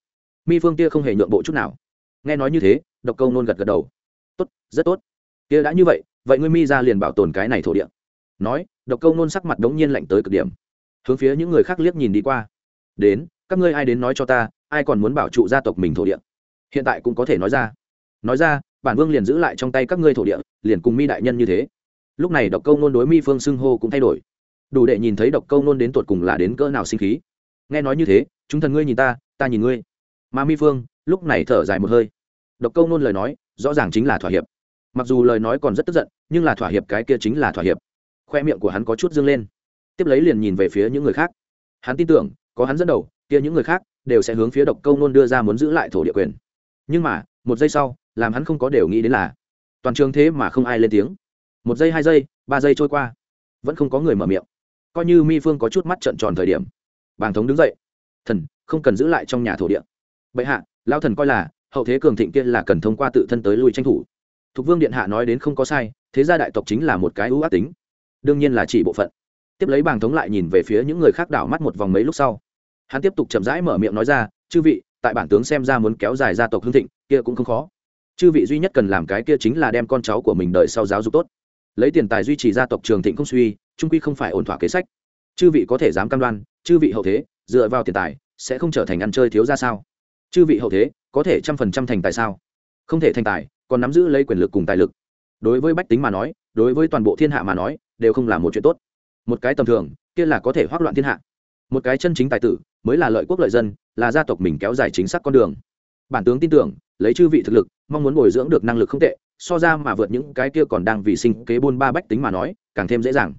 Mi phương kia không hề nhượng bộ chút nào. Nghe nói như thế, độc câu nôn gật gật đầu. Tốt, rất tốt. Kia đã như vậy vậy ngươi mi ra liền bảo tồn cái này thổ địa. Nói, độc câu nôn sắc mặt đống nhiên lạnh tới cực điểm. Hướng phía những người khác liếc nhìn đi qua. Đến, các ngươi ai đến nói cho ta, ai còn muốn bảo trụ gia tộc mình thổ địa? Hiện tại cũng có thể nói ra nói ra, bản vương liền giữ lại trong tay các ngươi thổ địa, liền cùng mi đại nhân như thế. Lúc này độc câu nôn đối mi phương xưng hô cũng thay đổi. Đủ để nhìn thấy độc câu nôn đến tột cùng là đến cỡ nào sinh khí. Nghe nói như thế, chúng thần ngươi nhìn ta ta nhìn ngươi. Mà mi phương, lúc này thở dài một hơi. Độc câu nôn lời nói, rõ ràng chính là thỏa hiệp. Mặc dù lời nói còn rất tức giận, nhưng là thỏa hiệp cái kia chính là thỏa hiệp. Khoe miệng của hắn có chút dương lên. Tiếp lấy liền nhìn về phía những người khác. Hắn tin tưởng, có hắn dẫn đầu, kia những người khác đều sẽ hướng phía độc câu nôn đưa ra muốn giữ lại thổ địa quyền nhưng mà, một giây sau, làm hắn không có đều nghĩ đến là, toàn trường thế mà không ai lên tiếng. Một giây, hai giây, ba giây trôi qua, vẫn không có người mở miệng. Coi như mi phương có chút mắt trận tròn thời điểm, bàng thống đứng dậy. Thần, không cần giữ lại trong nhà thổ địa. Bệ hạ lao thần coi là, hậu thế cường thịnh kia là cần thông qua tự thân tới lui tranh thủ. Thục vương điện hạ nói đến không có sai, thế gia đại tộc chính là một cái ưu ác tính, đương nhiên là chỉ bộ phận. Tiếp lấy bàng thống lại nhìn về phía những người khác đảo mắt một vòng mấy lúc sau. Hắn tiếp tục chậm rãi mở miệng nói ra, chư vị tại bản tướng xem ra muốn kéo dài gia tộc hương thịnh, kia cũng không khó. Chư vị duy nhất cần làm cái kia chính là đem con cháu của mình đợi sau giáo dục tốt. Lấy tiền tài duy trì gia tộc trường thịnh không suy, trung quy không phải ổn thỏa kế sách. Chư vị có thể dám cam đoan, chư vị hậu thế, dựa vào tiền tài, sẽ không trở thành ăn chơi thiếu ra sao? Chư vị hậu thế, có thể trăm phần trăm thành tài sao? Không thể thành tài, còn nắm giữ lấy quyền lực cùng tài lực. Đối với bách tính mà nói, đối với toàn bộ thiên hạ mà nói, đều không là một chuyện tốt. Một cái tầm thường, kia là có thể hoác loạn thiên hạ. Một cái chân chính tài tử mới là lợi quốc lợi dân, là gia tộc mình kéo dài chính xác con đường. Bản tướng tin tưởng, lấy chư vị thực lực, mong muốn bồi dưỡng được năng lực không tệ, so ra mà vượt những cái kia còn đang vì sinh kế buôn ba bách tính mà nói, càng thêm dễ dàng.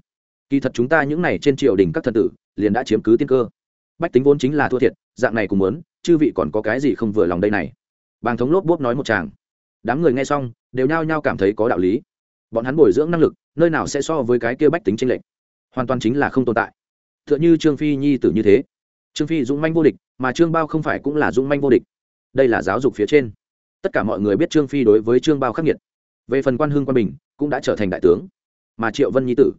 Kỳ thật chúng ta những này trên triều đình các thần tử, liền đã chiếm cứ tiên cơ. Bách tính vốn chính là thua thiệt, dạng này cũng muốn, chư vị còn có cái gì không vừa lòng đây này? Bàng thống lốp bốp nói một chàng đám người nghe xong, đều nhao nhao cảm thấy có đạo lý. Bọn hắn bồi dưỡng năng lực, nơi nào sẽ so với cái kia bách tính tranh lệch? Hoàn toàn chính là không tồn tại. T h ư ợ n h ư trương phi nhi tử như thế trương phi dũng manh vô địch, mà trương bao không phải cũng là dũng manh vô địch. Đây là giáo dục phía trên. Tất cả mọi người biết trương phi đối với trương bao khắc nghiệt. Về phần quan hưng quan bình, cũng đã trở thành đại tướng. Mà triệu vân nhi tử,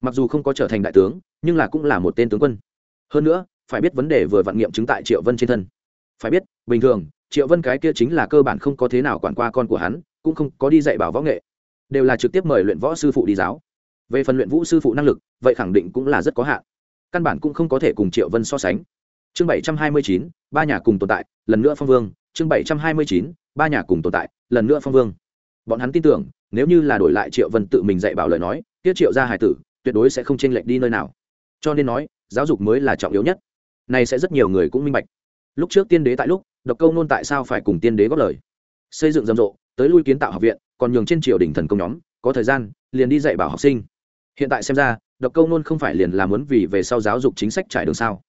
mặc dù không có trở thành đại tướng, nhưng là cũng là một tên tướng quân. Hơn nữa, phải biết vấn đề vừa vạn nghiệm chứng tại triệu vân trên thân. Phải biết, bình thường, triệu vân cái kia chính là cơ bản không có thế nào quản qua con của hắn, cũng không có đi dạy bảo võ nghệ. Đều là trực tiếp mời luyện võ sư phụ đi giáo. Về phần luyện vũ sư phụ năng lực, vậy khẳng định cũng là rất có hạn. Căn bản cũng không có thể cùng triệu vân so sánh chương bảy trăm hai mươi chín, ba nhà cùng tồn tại, lần nữa phong vương. Chương bảy trăm hai mươi chín, ba nhà cùng tồn tại, lần nữa phong vương. Bọn hắn tin tưởng, nếu như là đổi lại triệu vân tự mình dạy bảo lời nói tiết triệu gia hải tử, tuyệt đối sẽ không chênh lệch đi nơi nào. Cho nên nói, giáo dục mới là trọng yếu nhất. Này sẽ rất nhiều người cũng minh bạch. Lúc trước tiên đế tại lúc, độc câu nôn tại sao phải cùng tiên đế góp lời? Xây dựng rầm rộ, tới lui kiến tạo học viện, còn nhường trên triều đình thần công nhóm, có thời gian, liền đi dạy bảo học sinh. Hiện tại xem ra, độc câu nôn không phải liền làm muốn vì về sau giáo dục chính sách trải đường sao?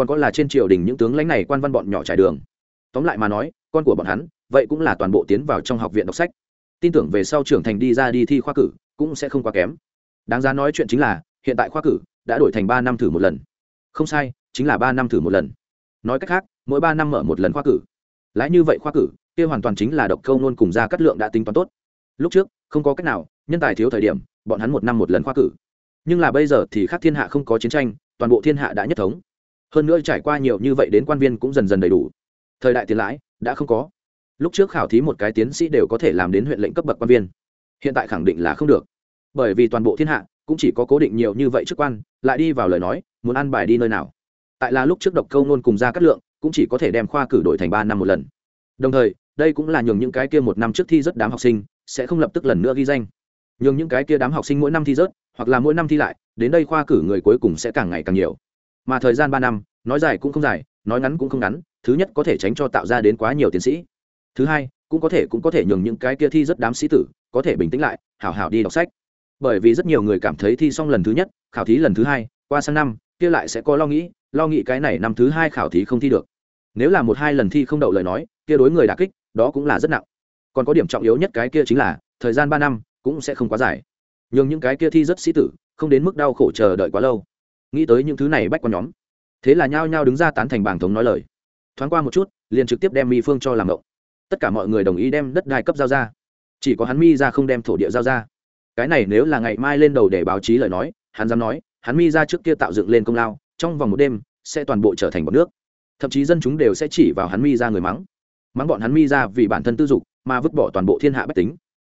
Còn có là trên triều đình những tướng lãnh này quan văn bọn nhỏ trải đường. Tóm lại mà nói, con của bọn hắn, vậy cũng là toàn bộ tiến vào trong học viện đọc sách. Tin tưởng về sau trưởng thành đi ra đi thi khoa cử, cũng sẽ không quá kém. Đáng giá nói chuyện chính là, hiện tại khoa cử đã đổi thành ba năm thử một lần. Không sai, chính là ba năm thử một lần. Nói cách khác, mỗi ba năm mở một lần khoa cử. Lãi như vậy khoa cử, kia hoàn toàn chính là độc câu nôn cùng ra cắt lượng đã tính toán tốt. Lúc trước, không có cách nào, nhân tài thiếu thời điểm, bọn hắn một năm một lần khoa cử. Nhưng là bây giờ thì khác thiên hạ không có chiến tranh, toàn bộ thiên hạ đã nhất thống hơn nữa trải qua nhiều như vậy đến quan viên cũng dần dần đầy đủ. Thời đại tiền lãi đã không có. Lúc trước khảo thí một cái tiến sĩ đều có thể làm đến huyện lệnh cấp bậc quan viên. Hiện tại khẳng định là không được. Bởi vì toàn bộ thiên hạ cũng chỉ có cố định nhiều như vậy chức quan, lại đi vào lời nói, muốn ăn bài đi nơi nào. Tại là lúc trước độc câu nôn cùng ra cắt lượng, cũng chỉ có thể đem khoa cử đổi thành ba năm một lần. Đồng thời, đây cũng là nhường những cái kia một năm trước thi rất đám học sinh sẽ không lập tức lần nữa ghi danh. Nhường những cái kia đám học sinh mỗi năm thi rớt, hoặc là mỗi năm thi lại, đến đây khoa cử người cuối cùng sẽ càng ngày càng nhiều mà thời gian ba năm, nói dài cũng không dài, nói ngắn cũng không ngắn, thứ nhất có thể tránh cho tạo ra đến quá nhiều tiến sĩ. Thứ hai, cũng có thể, cũng có thể nhường những cái kia thi rất đám sĩ tử, có thể bình tĩnh lại, hảo hảo đi đọc sách. Bởi vì rất nhiều người cảm thấy thi xong lần thứ nhất, khảo thí lần thứ hai, qua sang năm, kia lại sẽ có lo nghĩ lo nghĩ cái này năm thứ hai khảo thí không thi được. Nếu là một hai lần thi không đậu lời nói, kia đối người đà kích, đó cũng là rất nặng. Còn có điểm trọng yếu nhất cái kia chính là, thời gian ba năm cũng sẽ không quá dài. Nhường những cái kia thi rất sĩ tử, không đến mức đau khổ chờ đợi quá lâu nghĩ tới những thứ này bách quan nhóm. Thế là nhao nhao đứng ra tán thành bảng thống nói lời. Thoáng qua một chút, liền trực tiếp đem mi phương cho làm động tất cả mọi người đồng ý đem đất đai cấp giao ra. Chỉ có hắn mi ra không đem thổ địa giao ra. Cái này nếu là ngày mai lên đầu để báo chí lời nói, hắn dám nói, hắn mi ra trước kia tạo dựng lên công lao, trong vòng một đêm, sẽ toàn bộ trở thành bọn nước. Thậm chí dân chúng đều sẽ chỉ vào hắn mi ra người mắng. Mắng bọn hắn mi ra vì bản thân tư dục, mà vứt bỏ toàn bộ thiên hạ bách tính.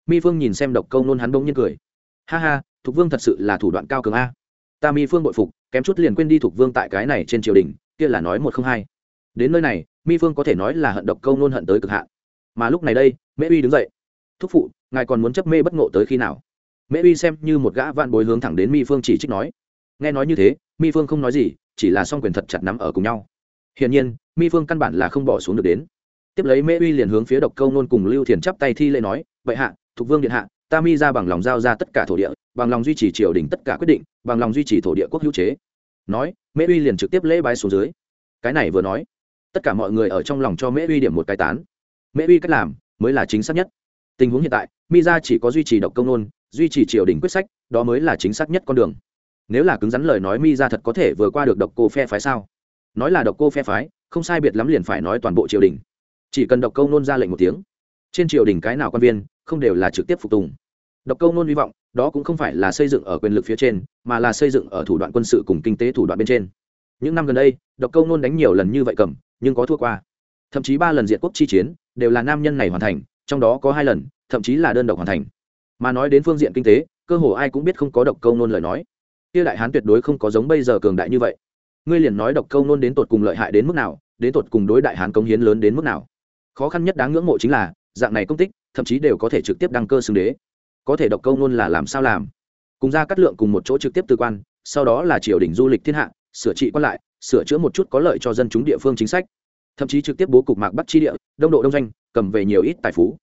Mi phương nhìn xem độc câu nôn hắn bỗng nhiên cười. Ha ha, thục vương thật sự là thủ đoạn cao cường a ta mi phương bội phục, kém chút liền quên đi thục vương tại cái này trên triều đình, kia là nói một không hai. Đến nơi này, mi phương có thể nói là hận độc câu nôn hận tới cực hạn. Mà lúc này đây, mễ uy đứng dậy. Thúc phụ, ngài còn muốn chấp mê bất ngộ tới khi nào? Mễ uy xem như một gã vạn bối hướng thẳng đến mi phương chỉ trích nói. Nghe nói như thế, mi phương không nói gì, chỉ là song quyền thật chặt nắm ở cùng nhau. Hiển nhiên, mi phương căn bản là không bỏ xuống được đến. Tiếp lấy mễ uy liền hướng phía độc câu nôn cùng lưu thiền chắp tay thi lễ nói vậy hạ thục vương điện hạ ta mi ra bằng lòng giao ra tất cả thổ địa, bằng lòng duy trì triều đình tất cả quyết định, bằng lòng duy trì thổ địa quốc hữu chế. Nói, mễ uy liền trực tiếp lễ bái xuống dưới. Cái này vừa nói, tất cả mọi người ở trong lòng cho mễ uy điểm một cái tán. Mễ uy cách làm mới là chính xác nhất. Tình huống hiện tại, mi ra chỉ có duy trì độc công nôn, duy trì triều đình quyết sách, đó mới là chính xác nhất con đường. Nếu là cứng rắn lời nói mi ra thật có thể vừa qua được độc cô phe phái sao? Nói là độc cô phe phái, không sai biệt lắm liền phải nói toàn bộ triều đình. Chỉ cần độc câu nôn ra lệnh một tiếng trên triều đình cái nào quan viên, không đều là trực tiếp phục tùng. Độc câu nôn hy vọng, đó cũng không phải là xây dựng ở quyền lực phía trên, mà là xây dựng ở thủ đoạn quân sự cùng kinh tế thủ đoạn bên trên. Những năm gần đây, độc câu nôn đánh nhiều lần như vậy cầm, nhưng có thua qua. Thậm chí ba lần diện quốc chi chiến, đều là nam nhân này hoàn thành, trong đó có hai lần, thậm chí là đơn độc hoàn thành. Mà nói đến phương diện kinh tế, cơ hồ ai cũng biết không có độc câu nôn lời nói. Kia đại hán tuyệt đối không có giống bây giờ cường đại như vậy. Ngươi liền nói độc câu nôn đến tột cùng lợi hại đến mức nào, đến tột cùng đối đại hán công hiến lớn đến mức nào. Khó khăn nhất đáng ngưỡng mộ chính là dạng này công tích, thậm chí đều có thể trực tiếp đăng cơ xưng đế. Có thể độc câu nôn là làm sao làm? Cùng ra cắt lượng cùng một chỗ trực tiếp tư quan, sau đó là triều đình du lịch thiên hạ, sửa trị quan lại, sửa chữa một chút có lợi cho dân chúng địa phương chính sách. Thậm chí trực tiếp bố cục mạc bắc chi địa, đông độ đông doanh, cầm về nhiều ít tài phú.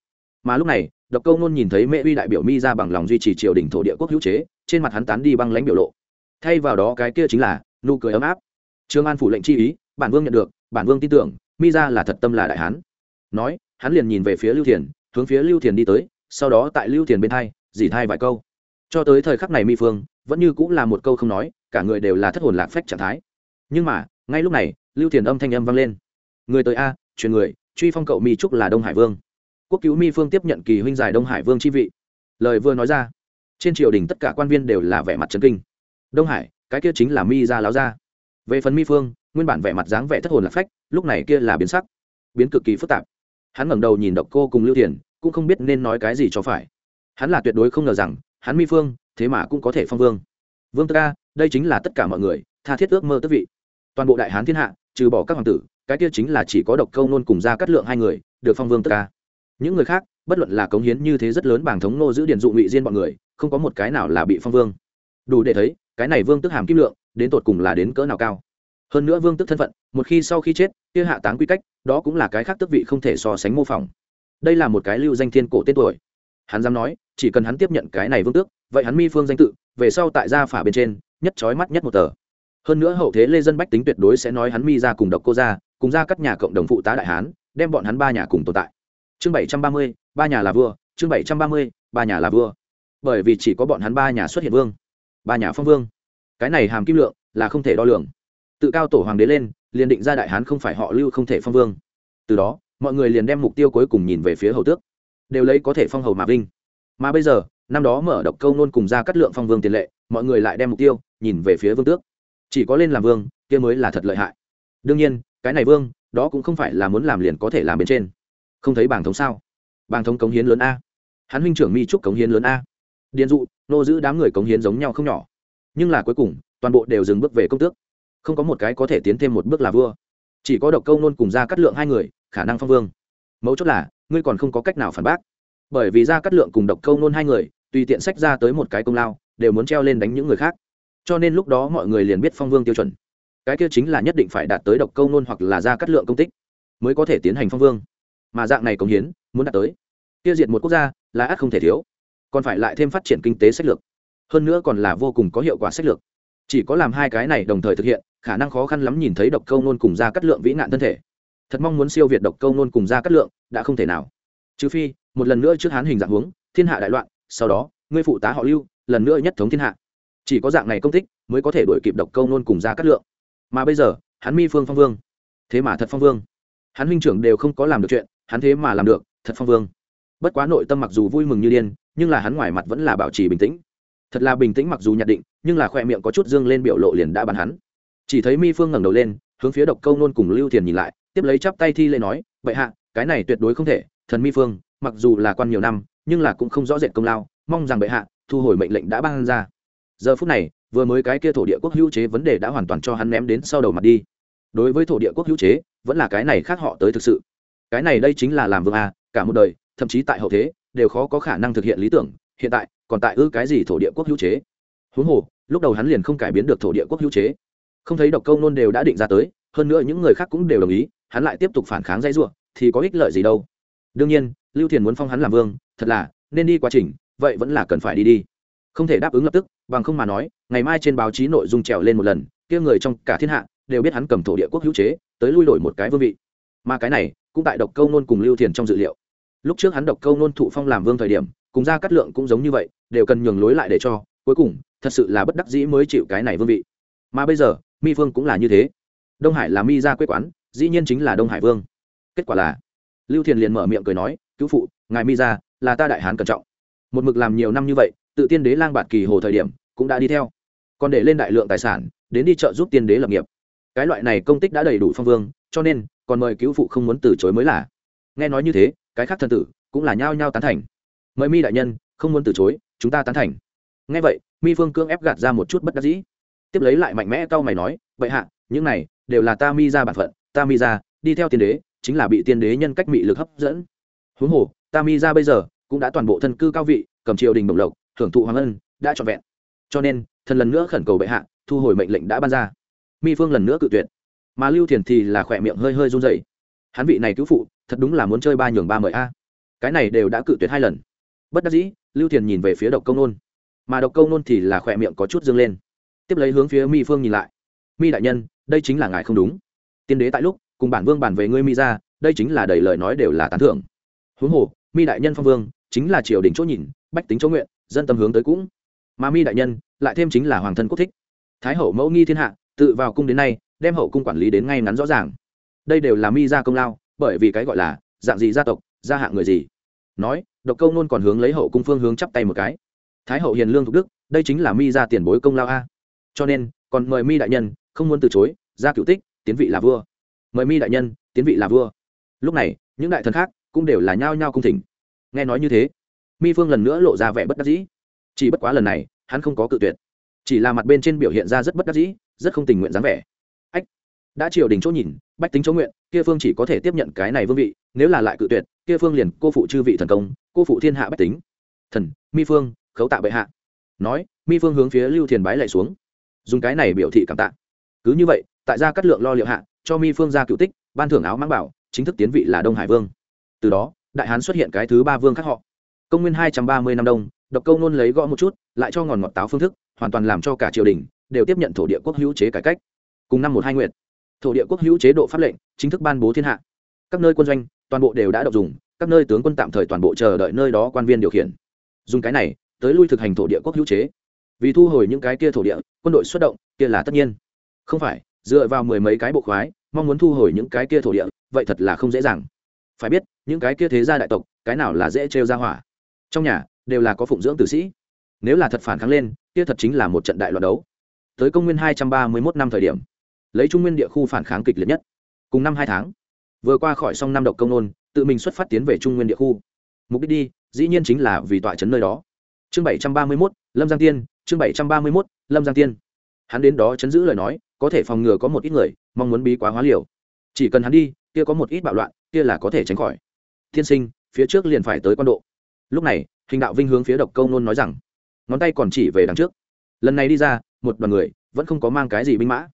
Mà lúc này, độc câu nôn nhìn thấy mẹ uy đại biểu mi ra bằng lòng duy trì triều đình thổ địa quốc hữu chế, trên mặt hắn tán đi băng lãnh biểu lộ. Thay vào đó cái kia chính là nụ cười ấm áp. Trương an phủ lệnh chi ý, bản vương nhận được, bản vương tin tưởng, mi ra là thật tâm là đại hán. Nói hắn liền nhìn về phía lưu thiền, hướng phía lưu thiền đi tới, sau đó tại lưu thiền bên thai dỉ thai vài câu. Cho tới thời khắc này mi phương, vẫn như cũng là một câu không nói, cả người đều là thất hồn lạc phách trạng thái. Nhưng mà, ngay lúc này, lưu thiền âm thanh âm vang lên. Người tới a truyền người, truy phong cậu mi trúc là đông hải vương. Quốc cứu mi phương tiếp nhận kỳ huynh giải đông hải vương chi vị. Lời vừa nói ra, trên triều đình tất cả quan viên đều là vẻ mặt trấn kinh. Đông hải, cái kia chính là mi gia láo gia. Về phần mi phương, nguyên bản vẻ mặt dáng vẻ thất hồn lạc phách, lúc này kia là biến sắc, biến cực kỳ phức tạp hắn ngẩng đầu nhìn độc cô cùng lưu thiền, cũng không biết nên nói cái gì cho phải. Hắn là tuyệt đối không ngờ rằng, hắn mi phương, thế mà cũng có thể phong vương. Vương tước ca, đây chính là tất cả mọi người, tha thiết ước mơ tước vị. Toàn bộ đại hán thiên hạ, trừ bỏ các hoàng tử, cái kia chính là chỉ có độc câu nôn cùng ra cắt lượng hai người, được phong vương tước ca. Những người khác, bất luận là cống hiến như thế rất lớn bảng thống nô giữ điền dụ ngụy diên bọn người, không có một cái nào là bị phong vương. Đủ để thấy, cái này vương tức hàm kim lượng, đến tột cùng là đến cỡ nào cao hơn nữa vương tức thân phận, một khi sau khi chết, kia hạ táng quy cách, đó cũng là cái khác tức vị không thể so sánh mô phỏng. Đây là một cái lưu danh thiên cổ tên tuổi. Hắn dám nói, chỉ cần hắn tiếp nhận cái này vương tước, vậy hắn mi phương danh tự, về sau tại gia phả bên trên, nhất trói mắt nhất một tờ. Hơn nữa hậu thế lê dân bách tính tuyệt đối sẽ nói hắn mi ra cùng độc cô ra, cùng ra các nhà cộng đồng phụ tá đại hán, đem bọn hắn ba nhà cùng tồn tại. Chương bảy trăm ba mươi, ba nhà là vua, chương bảy trăm ba mươi, ba nhà là vua. Bởi vì chỉ có bọn hắn ba nhà xuất hiện vương, ba nhà phong vương. Cái này hàm kim lượng là không thể đo lường tự cao tổ hoàng đế lên, liền định ra đại hán không phải họ lưu không thể phong vương. Từ đó, mọi người liền đem mục tiêu cuối cùng nhìn về phía hầu tước. Đều lấy có thể phong hầu mà vinh. Mà bây giờ, năm đó mở độc câu nôn cùng ra cắt lượng phong vương tiền lệ, mọi người lại đem mục tiêu nhìn về phía vương tước. Chỉ có lên làm vương, kia mới là thật lợi hại. Đương nhiên, cái này vương, đó cũng không phải là muốn làm liền có thể làm bên trên. Không thấy bảng thống sao? Bảng thống cống hiến lớn a. Hắn huynh trưởng mi trúc cống hiến lớn a. Điền dụ, nô giữ đám người cống hiến giống nhau không nhỏ. Nhưng là cuối cùng, toàn bộ đều dừng bước về công tước không có một cái có thể tiến thêm một bước là vua. Chỉ có độc câu nôn cùng ra cắt lượng hai người, khả năng phong vương. Mấu chốt là, ngươi còn không có cách nào phản bác. Bởi vì ra cắt lượng cùng độc câu nôn hai người, tùy tiện sách ra tới một cái công lao, đều muốn treo lên đánh những người khác. Cho nên lúc đó mọi người liền biết phong vương tiêu chuẩn. Cái kia chính là nhất định phải đạt tới độc câu nôn hoặc là ra cắt lượng công tích, mới có thể tiến hành phong vương. Mà dạng này công hiến, muốn đạt tới. Tiêu diệt một quốc gia, là ắt không thể thiếu. Còn phải lại thêm phát triển kinh tế sách lược. Hơn nữa còn là vô cùng có hiệu quả sách lược chỉ có làm hai cái này đồng thời thực hiện, khả năng khó khăn lắm nhìn thấy độc câu nôn cùng ra cắt lượng vĩ nạn thân thể. Thật mong muốn siêu việt độc câu nôn cùng ra cắt lượng, đã không thể nào. Trừ phi, một lần nữa trước hán hình dạng huống thiên hạ đại loạn, sau đó, ngươi phụ tá họ lưu, lần nữa nhất thống thiên hạ. Chỉ có dạng này công tích, mới có thể đuổi kịp độc câu nôn cùng ra cắt lượng. Mà bây giờ, hắn mi phương phong vương. Thế mà thật phong vương. Hắn huynh trưởng đều không có làm được chuyện, hắn thế mà làm được, thật phong vương. Bất quá nội tâm mặc dù vui mừng như điên, nhưng là hắn ngoài mặt vẫn là bảo trì bình tĩnh thật là bình tĩnh mặc dù nhận định, nhưng là khoe miệng có chút dương lên biểu lộ liền đã bắn hắn. Chỉ thấy mi phương ngẩng đầu lên, hướng phía độc câu nôn cùng lưu thiền nhìn lại, tiếp lấy chắp tay thi lễ nói vậy hạ, cái này tuyệt đối không thể, thần mi phương, mặc dù là quan nhiều năm, nhưng là cũng không rõ rệt công lao, mong rằng bệ hạ, thu hồi mệnh lệnh đã ban ra. Giờ phút này, vừa mới cái kia thổ địa quốc hữu chế vấn đề đã hoàn toàn cho hắn ném đến sau đầu mặt đi. Đối với thổ địa quốc hữu chế, vẫn là cái này khác họ tới thực sự. Cái này đây chính là làm vương a, cả một đời, thậm chí tại hậu thế, đều khó có khả năng thực hiện lý tưởng, hiện tại còn tại ư cái gì thổ địa quốc hữu chế? Huống hồ, lúc đầu hắn liền không cải biến được thổ địa quốc hữu chế. Không thấy độc câu nôn đều đã định ra tới, hơn nữa những người khác cũng đều đồng ý, hắn lại tiếp tục phản kháng dãy ruộng, thì có ích lợi gì đâu? Đương nhiên, lưu thiền muốn phong hắn làm vương, thật là, nên đi quá trình, vậy vẫn là cần phải đi đi. Không thể đáp ứng lập tức, bằng không mà nói, ngày mai trên báo chí nội dung trèo lên một lần, kia người trong cả thiên hạ đều biết hắn cầm thổ địa quốc hữu chế, tới lui đổi một cái vương vị. Mà cái này, cũng tại độc câu nôn cùng lưu thiền trong dự liệu. Lúc trước hắn độc câu nôn thụ phong làm vương thời điểm cùng ra cắt lượng cũng giống như vậy, đều cần nhường lối lại để cho, cuối cùng, thật sự là bất đắc dĩ mới chịu cái này vương vị. Mà bây giờ, mi vương cũng là như thế. Đông hải là mi ra quê quán, dĩ nhiên chính là đông hải vương. Kết quả là, lưu thiền liền mở miệng cười nói, cứu phụ, ngài mi ra là ta đại hán cẩn trọng. Một mực làm nhiều năm như vậy, tự tiên đế lang bạt kỳ hồ thời điểm, cũng đã đi theo. Còn để lên đại lượng tài sản, đến đi chợ giúp tiên đế lập nghiệp. Cái loại này công tích đã đầy đủ phong vương, cho nên, còn mời cứu phụ không muốn từ chối mới là. Nghe nói như thế, cái khác thân tử cũng là nhao nhao tán thành mời mi đại nhân, không muốn từ chối, chúng ta tán thành. Nghe vậy, mi phương cương ép gạt ra một chút bất đắc dĩ. Tiếp lấy lại mạnh mẽ cau mày nói vậy hạ, những này đều là ta mi ra bản phận, ta mi ra, đi theo tiên đế, chính là bị tiên đế nhân cách mị lực hấp dẫn. Huống hồ, ta mi ra bây giờ cũng đã toàn bộ thân cư cao vị, cầm triều đình bổng lộc hưởng thụ hoàng ân, đã trọn vẹn. Cho nên, thần lần nữa khẩn cầu bệ hạ, thu hồi mệnh lệnh đã ban ra. Mi phương lần nữa cự tuyệt. Mà lưu thiền thì là khỏe miệng hơi hơi run dậy hắn vị này cứu phụ, thật đúng là muốn chơi ba nhường ba mời a. Cái này đều đã cự tuyệt hai lần bất đắc dĩ, lưu thiền nhìn về phía độc công nôn. Mà độc công nôn thì là khỏe miệng có chút dâng lên. Tiếp lấy hướng phía mi phương nhìn lại. Mi đại nhân, đây chính là ngài không đúng. Tiên đế tại lúc, cùng bản vương bản về ngươi mi ra đây chính là đầy lời nói đều là tán thưởng. Huống hồ, mi đại nhân phong vương, chính là triều đình chỗ nhìn, bách tính chỗ nguyện, dân tâm hướng tới cũng. Mà mi đại nhân, lại thêm chính là hoàng thân quốc thích. Thái hậu mẫu nghi thiên hạ, tự vào cung đến nay, đem hậu cung quản lý đến ngay ngắn rõ ràng. Đây đều là mi ra công lao, bởi vì cái gọi là, dạng gì gia tộc, gia hạng người gì nói, độc câu nôn còn hướng lấy hậu cung phương hướng chắp tay một cái. Thái hậu hiền lương thục đức, đây chính là mi ra tiền bối công lao a. Cho nên, còn mời mi đại nhân, không muốn từ chối, ra cựu tích, tiến vị là vua. Mời mi đại nhân, tiến vị là vua. Lúc này, những đại thần khác cũng đều là nhao nhao cung thỉnh. Nghe nói như thế, mi phương lần nữa lộ ra vẻ bất đắc dĩ. Chỉ bất quá lần này, hắn không có cự tuyệt. Chỉ là mặt bên trên biểu hiện ra rất bất đắc dĩ, rất không tình nguyện dáng vẻ đã triều đình chỗ nhìn, bách tính chỗ nguyện, kia phương chỉ có thể tiếp nhận cái này vương vị, nếu là lại cự tuyệt, kia phương liền cô phụ chư vị thần công, cô phụ thiên hạ bách tính. Thần, mi phương, khấu tạ bệ hạ. Nói, mi phương hướng phía lưu thiền bái lại xuống. Dùng cái này biểu thị cảm tạ. Cứ như vậy, tại gia cắt lượng lo liệu hạ, cho mi phương ra cựu tích, ban thưởng áo mang bảo, chính thức tiến vị là đông hải vương. Từ đó, đại hán xuất hiện cái thứ ba vương khác họ. Công nguyên hai trăm ba mươi năm đông, độc câu nôn lấy gõ một chút, lại cho ngòn ngọt táo phương thức, hoàn toàn làm cho cả triều đình đều tiếp nhận thổ địa quốc hữu chế cải cách. Cùng năm một hai nguyện thổ địa quốc hữu chế độ pháp lệnh, chính thức ban bố thiên hạ. Các nơi quân doanh, toàn bộ đều đã đọc dùng, các nơi tướng quân tạm thời toàn bộ chờ đợi nơi đó quan viên điều khiển. Dùng cái này, tới lui thực hành thổ địa quốc hữu chế. Vì thu hồi những cái kia thổ địa, quân đội xuất động, kia là tất nhiên. Không phải, dựa vào mười mấy cái bộ khoái, mong muốn thu hồi những cái kia thổ địa, vậy thật là không dễ dàng. Phải biết, những cái kia thế gia đại tộc, cái nào là dễ trêu ra hỏa. Trong nhà, đều là có phụng dưỡng tử sĩ. Nếu là thật phản kháng lên, kia thật chính là một trận đại loạn đấu. Tới công nguyên hai trăm ba mươi mốt năm thời điểm lấy trung nguyên địa khu phản kháng kịch liệt nhất. Cùng năm hai tháng, vừa qua khỏi xong năm độc công nôn, tự mình xuất phát tiến về trung nguyên địa khu. Mục đích đi, dĩ nhiên chính là vì tọa trấn nơi đó. Chương bảy trăm ba mươi mốt, lâm giang tiên, chương bảy trăm ba mươi mốt, lâm giang tiên. Hắn đến đó chấn giữ lời nói, có thể phòng ngừa có một ít người, mong muốn bí quá hóa liều. Chỉ cần hắn đi, kia có một ít bạo loạn, kia là có thể tránh khỏi. Thiên sinh, phía trước liền phải tới quan độ. Lúc này, hình đạo vinh hướng phía độc câu nôn nói rằng, ngón tay còn chỉ về đằng trước. Lần này đi ra, một đoàn người, vẫn không có mang cái gì binh mã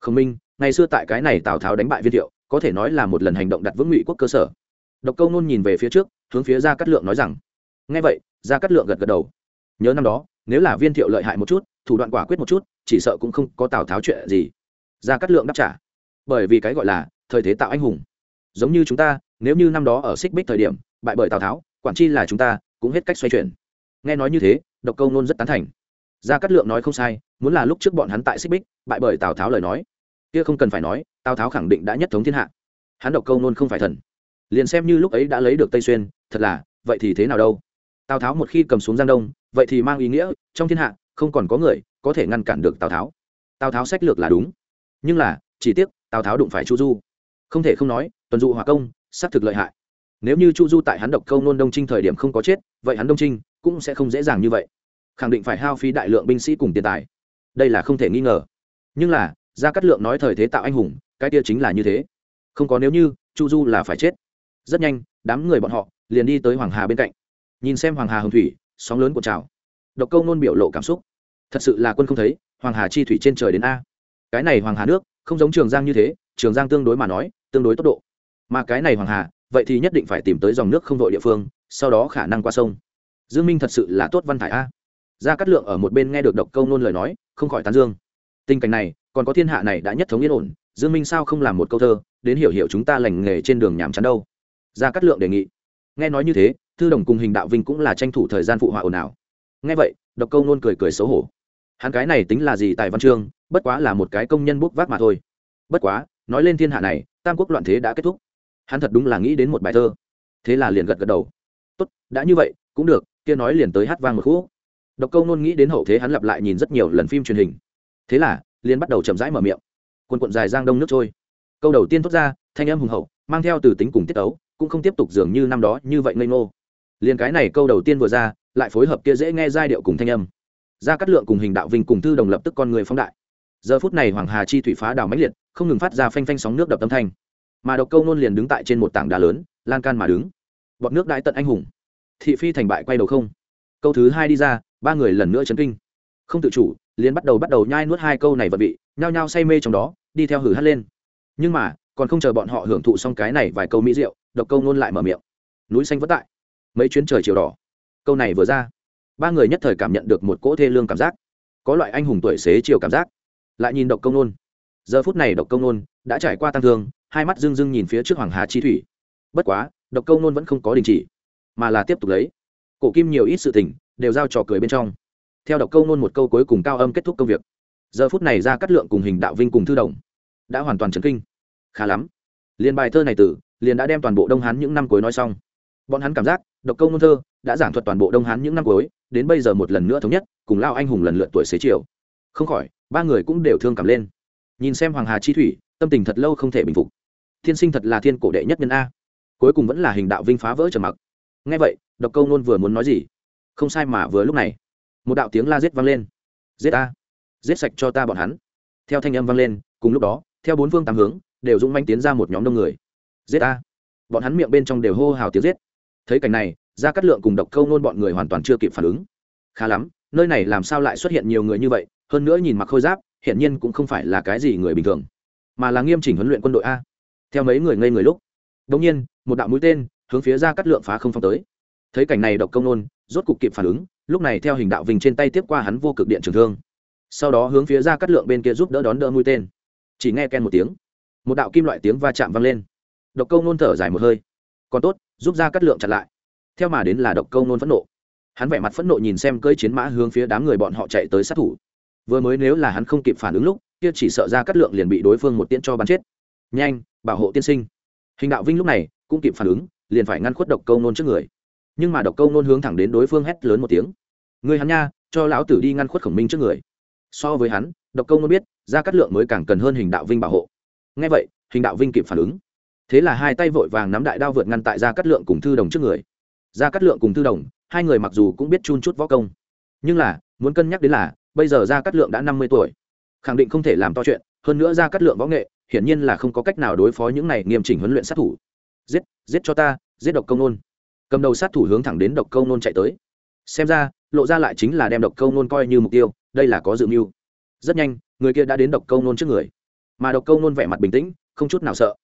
khổng minh, ngày xưa tại cái này tào tháo đánh bại viên thiệu, có thể nói là một lần hành động đặt vững ngụy quốc cơ sở. Độc câu nôn nhìn về phía trước, hướng phía ra Cát lượng nói rằng ngay vậy ra Cát lượng gật gật đầu. Nhớ năm đó, nếu là viên thiệu lợi hại một chút, thủ đoạn quả quyết một chút, chỉ sợ cũng không có tào tháo chuyện gì. Ra Cát lượng đáp trả, bởi vì cái gọi là thời thế tạo anh hùng. Giống như chúng ta, nếu như năm đó ở xích bích thời điểm, bại bởi tào tháo, quản chi là chúng ta, cũng hết cách xoay chuyển. Nghe nói như thế, độc câu nôn rất tán thành gia cát lượng nói không sai, muốn là lúc trước bọn hắn tại xích bích, bại bởi tào tháo lời nói, kia không cần phải nói, tào tháo khẳng định đã nhất thống thiên hạ. Hắn độc câu nôn không phải thần. Liền xem như lúc ấy đã lấy được tây xuyên, thật là, vậy thì thế nào đâu? Tào tháo một khi cầm xuống giang đông, vậy thì mang ý nghĩa, trong thiên hạ, không còn có người có thể ngăn cản được tào tháo. Tào tháo sách lược là đúng. Nhưng là, chỉ tiếc, tào tháo đụng phải chu du. Không thể không nói, tuần dụ hòa công, xác thực lợi hại. Nếu như chu du tại hắn độc câu nôn đông trinh thời điểm không có chết, vậy hắn đông trinh cũng sẽ không dễ dàng như vậy khẳng định phải hao phí đại lượng binh sĩ cùng tiền tài. Đây là không thể nghi ngờ. Nhưng là, gia cát lượng nói thời thế tạo anh hùng, cái kia chính là như thế. Không có nếu như, chu du là phải chết. Rất nhanh, đám người bọn họ liền đi tới hoàng hà bên cạnh. Nhìn xem hoàng hà hồng thủy, sóng lớn của trào. Độc câu nôn biểu lộ cảm xúc. Thật sự là quân không thấy, hoàng hà chi thủy trên trời đến a. Cái này hoàng hà nước, không giống trường giang như thế, trường giang tương đối mà nói, tương đối tốc độ. Mà cái này hoàng hà, vậy thì nhất định phải tìm tới dòng nước không vội địa phương, sau đó khả năng qua sông. Dương minh thật sự là tốt văn thải a gia cát lượng ở một bên nghe được độc câu nôn lời nói, không khỏi tán dương. Tình cảnh này, còn có thiên hạ này đã nhất thống yên ổn, dương minh sao không làm một câu thơ, đến hiểu hiểu chúng ta lành nghề trên đường nhảm chán đâu? Gia cát lượng đề nghị. Nghe nói như thế, thư đồng cùng hình đạo vinh cũng là tranh thủ thời gian phụ họa ồn ào. Nghe vậy, độc câu nôn cười cười xấu hổ. Hắn cái này tính là gì tài văn chương, bất quá là một cái công nhân bốc vác mà thôi. Bất quá, nói lên thiên hạ này, tam quốc loạn thế đã kết thúc. Hắn thật đúng là nghĩ đến một bài thơ. Thế là liền gật gật đầu. Tốt, đã như vậy, cũng được, kia nói liền tới hát vang một khúc độc câu nôn nghĩ đến hậu thế hắn lặp lại nhìn rất nhiều lần phim truyền hình. Thế là, liền bắt đầu chậm rãi mở miệng. Quần quận dài giang đông nước trôi. Câu đầu tiên thốt ra, thanh âm hùng hậu, mang theo từ tính cùng tiết tấu, cũng không tiếp tục dường như năm đó như vậy ngây ngô. Liền cái này câu đầu tiên vừa ra, lại phối hợp kia dễ nghe giai điệu cùng thanh âm. Ra cắt lượng cùng hình đạo vinh cùng thư đồng lập tức con người phóng đại. Giờ phút này hoàng hà chi thủy phá đảo mãnh liệt, không ngừng phát ra phanh phanh sóng nước đập tâm thanh. Mà độc câu nôn liền đứng tại trên một tảng đá lớn, lan can mà đứng. Bọt nước đại tận anh hùng. Thị phi thành bại quay đầu không. Câu thứ hai đi ra ba người lần nữa chấn kinh. Không tự chủ, liền bắt đầu bắt đầu nhai nuốt hai câu này vật vị, nhao nhao say mê trong đó, đi theo hử hắt lên. Nhưng mà, còn không chờ bọn họ hưởng thụ xong cái này vài câu mỹ rượu, độc câu nôn lại mở miệng. Núi xanh vất tại. Mấy chuyến trời chiều đỏ. Câu này vừa ra, ba người nhất thời cảm nhận được một cỗ thê lương cảm giác. Có loại anh hùng tuổi xế chiều cảm giác. Lại nhìn độc công nôn. Giờ phút này độc công nôn đã trải qua tăng thương, hai mắt rưng rưng nhìn phía trước hoàng hà chi thủy. Bất quá, độc công nôn vẫn không có đình chỉ, mà là tiếp tục lấy. Cổ kim nhiều ít sự tình đều giao trò cười bên trong. Theo độc câu nôn một câu cuối cùng cao âm kết thúc công việc. Giờ phút này ra cắt lượng cùng hình đạo vinh cùng thư đồng đã hoàn toàn chấn kinh. Khá lắm. Liền bài thơ này tử, liền đã đem toàn bộ đông hán những năm cuối nói xong. Bọn hắn cảm giác, độc câu nôn thơ đã giảng thuật toàn bộ đông hán những năm cuối, đến bây giờ một lần nữa thống nhất, cùng lao anh hùng lần lượt tuổi xế chiều. Không khỏi, ba người cũng đều thương cảm lên. Nhìn xem hoàng hà chi thủy, tâm tình thật lâu không thể bình phục. Thiên sinh thật là thiên cổ đệ nhất nhân a. Cuối cùng vẫn là hình đạo vinh phá vỡ trầm mặc. Ngay vậy, độc câu nôn vừa muốn nói gì không sai mà vừa lúc này, một đạo tiếng la giết vang lên. Giết ta, giết sạch cho ta bọn hắn. Theo thanh âm vang lên, cùng lúc đó, theo bốn phương tám hướng, đều dũng manh tiến ra một nhóm đông người. Giết ta. Bọn hắn miệng bên trong đều hô hào tiếng giết. Thấy cảnh này ra cắt lượng cùng độc câu nôn bọn người hoàn toàn chưa kịp phản ứng. Khá lắm, nơi này làm sao lại xuất hiện nhiều người như vậy? Hơn nữa nhìn mặc khôi giáp, hiển nhiên cũng không phải là cái gì người bình thường, mà là nghiêm chỉnh huấn luyện quân đội a. Theo mấy người ngây người lúc đông nhiên, một đạo mũi tên hướng phía ra cắt lượng phá không phong tới thấy cảnh này độc công nôn, rốt cục kịp phản ứng, lúc này theo hình đạo vinh trên tay tiếp qua hắn vô cực điện trường thương. Sau đó hướng phía ra cắt lượng bên kia giúp đỡ đón đỡ mũi tên. Chỉ nghe ken một tiếng, một đạo kim loại tiếng va chạm vang lên. Độc công nôn thở dài một hơi. Còn tốt, giúp ra cắt lượng chặn lại. Theo mà đến là độc công nôn phẫn nộ. Hắn vẻ mặt phẫn nộ nhìn xem cơi chiến mã hướng phía đám người bọn họ chạy tới sát thủ. Vừa mới nếu là hắn không kịp phản ứng lúc, kia chỉ sợ ra cắt lượng liền bị đối phương một tiễn cho bắn chết. Nhanh, bảo hộ tiên sinh. Hình đạo vinh lúc này cũng kịp phản ứng, liền phải ngăn khuất độc câu nôn trước người nhưng mà độc câu nôn hướng thẳng đến đối phương hét lớn một tiếng. Người hắn nha, cho lão tử đi ngăn khuất khổng minh trước người. So với hắn, độc câu nôn biết ra cắt lượng mới càng cần hơn hình đạo vinh bảo hộ. Ngay vậy, hình đạo vinh kịp phản ứng. Thế là hai tay vội vàng nắm đại đao vượt ngăn tại ra cắt lượng cùng thư đồng trước người. Ra cắt lượng cùng thư đồng, hai người mặc dù cũng biết chun chút võ công, nhưng là, muốn cân nhắc đến là, bây giờ ra cắt lượng đã năm mươi tuổi. Khẳng định không thể làm to chuyện, hơn nữa ra cắt lượng võ nghệ, hiển nhiên là không có cách nào đối phó những này nghiêm chỉnh huấn luyện sát thủ. Giết giết cho ta, giết độc công nôn cầm đầu sát thủ hướng thẳng đến độc công nôn chạy tới. Xem ra, lộ ra lại chính là đem độc công nôn coi như mục tiêu, đây là có dự mưu. Rất nhanh, người kia đã đến độc công nôn trước người. Mà độc công nôn vẻ mặt bình tĩnh, không chút nào sợ.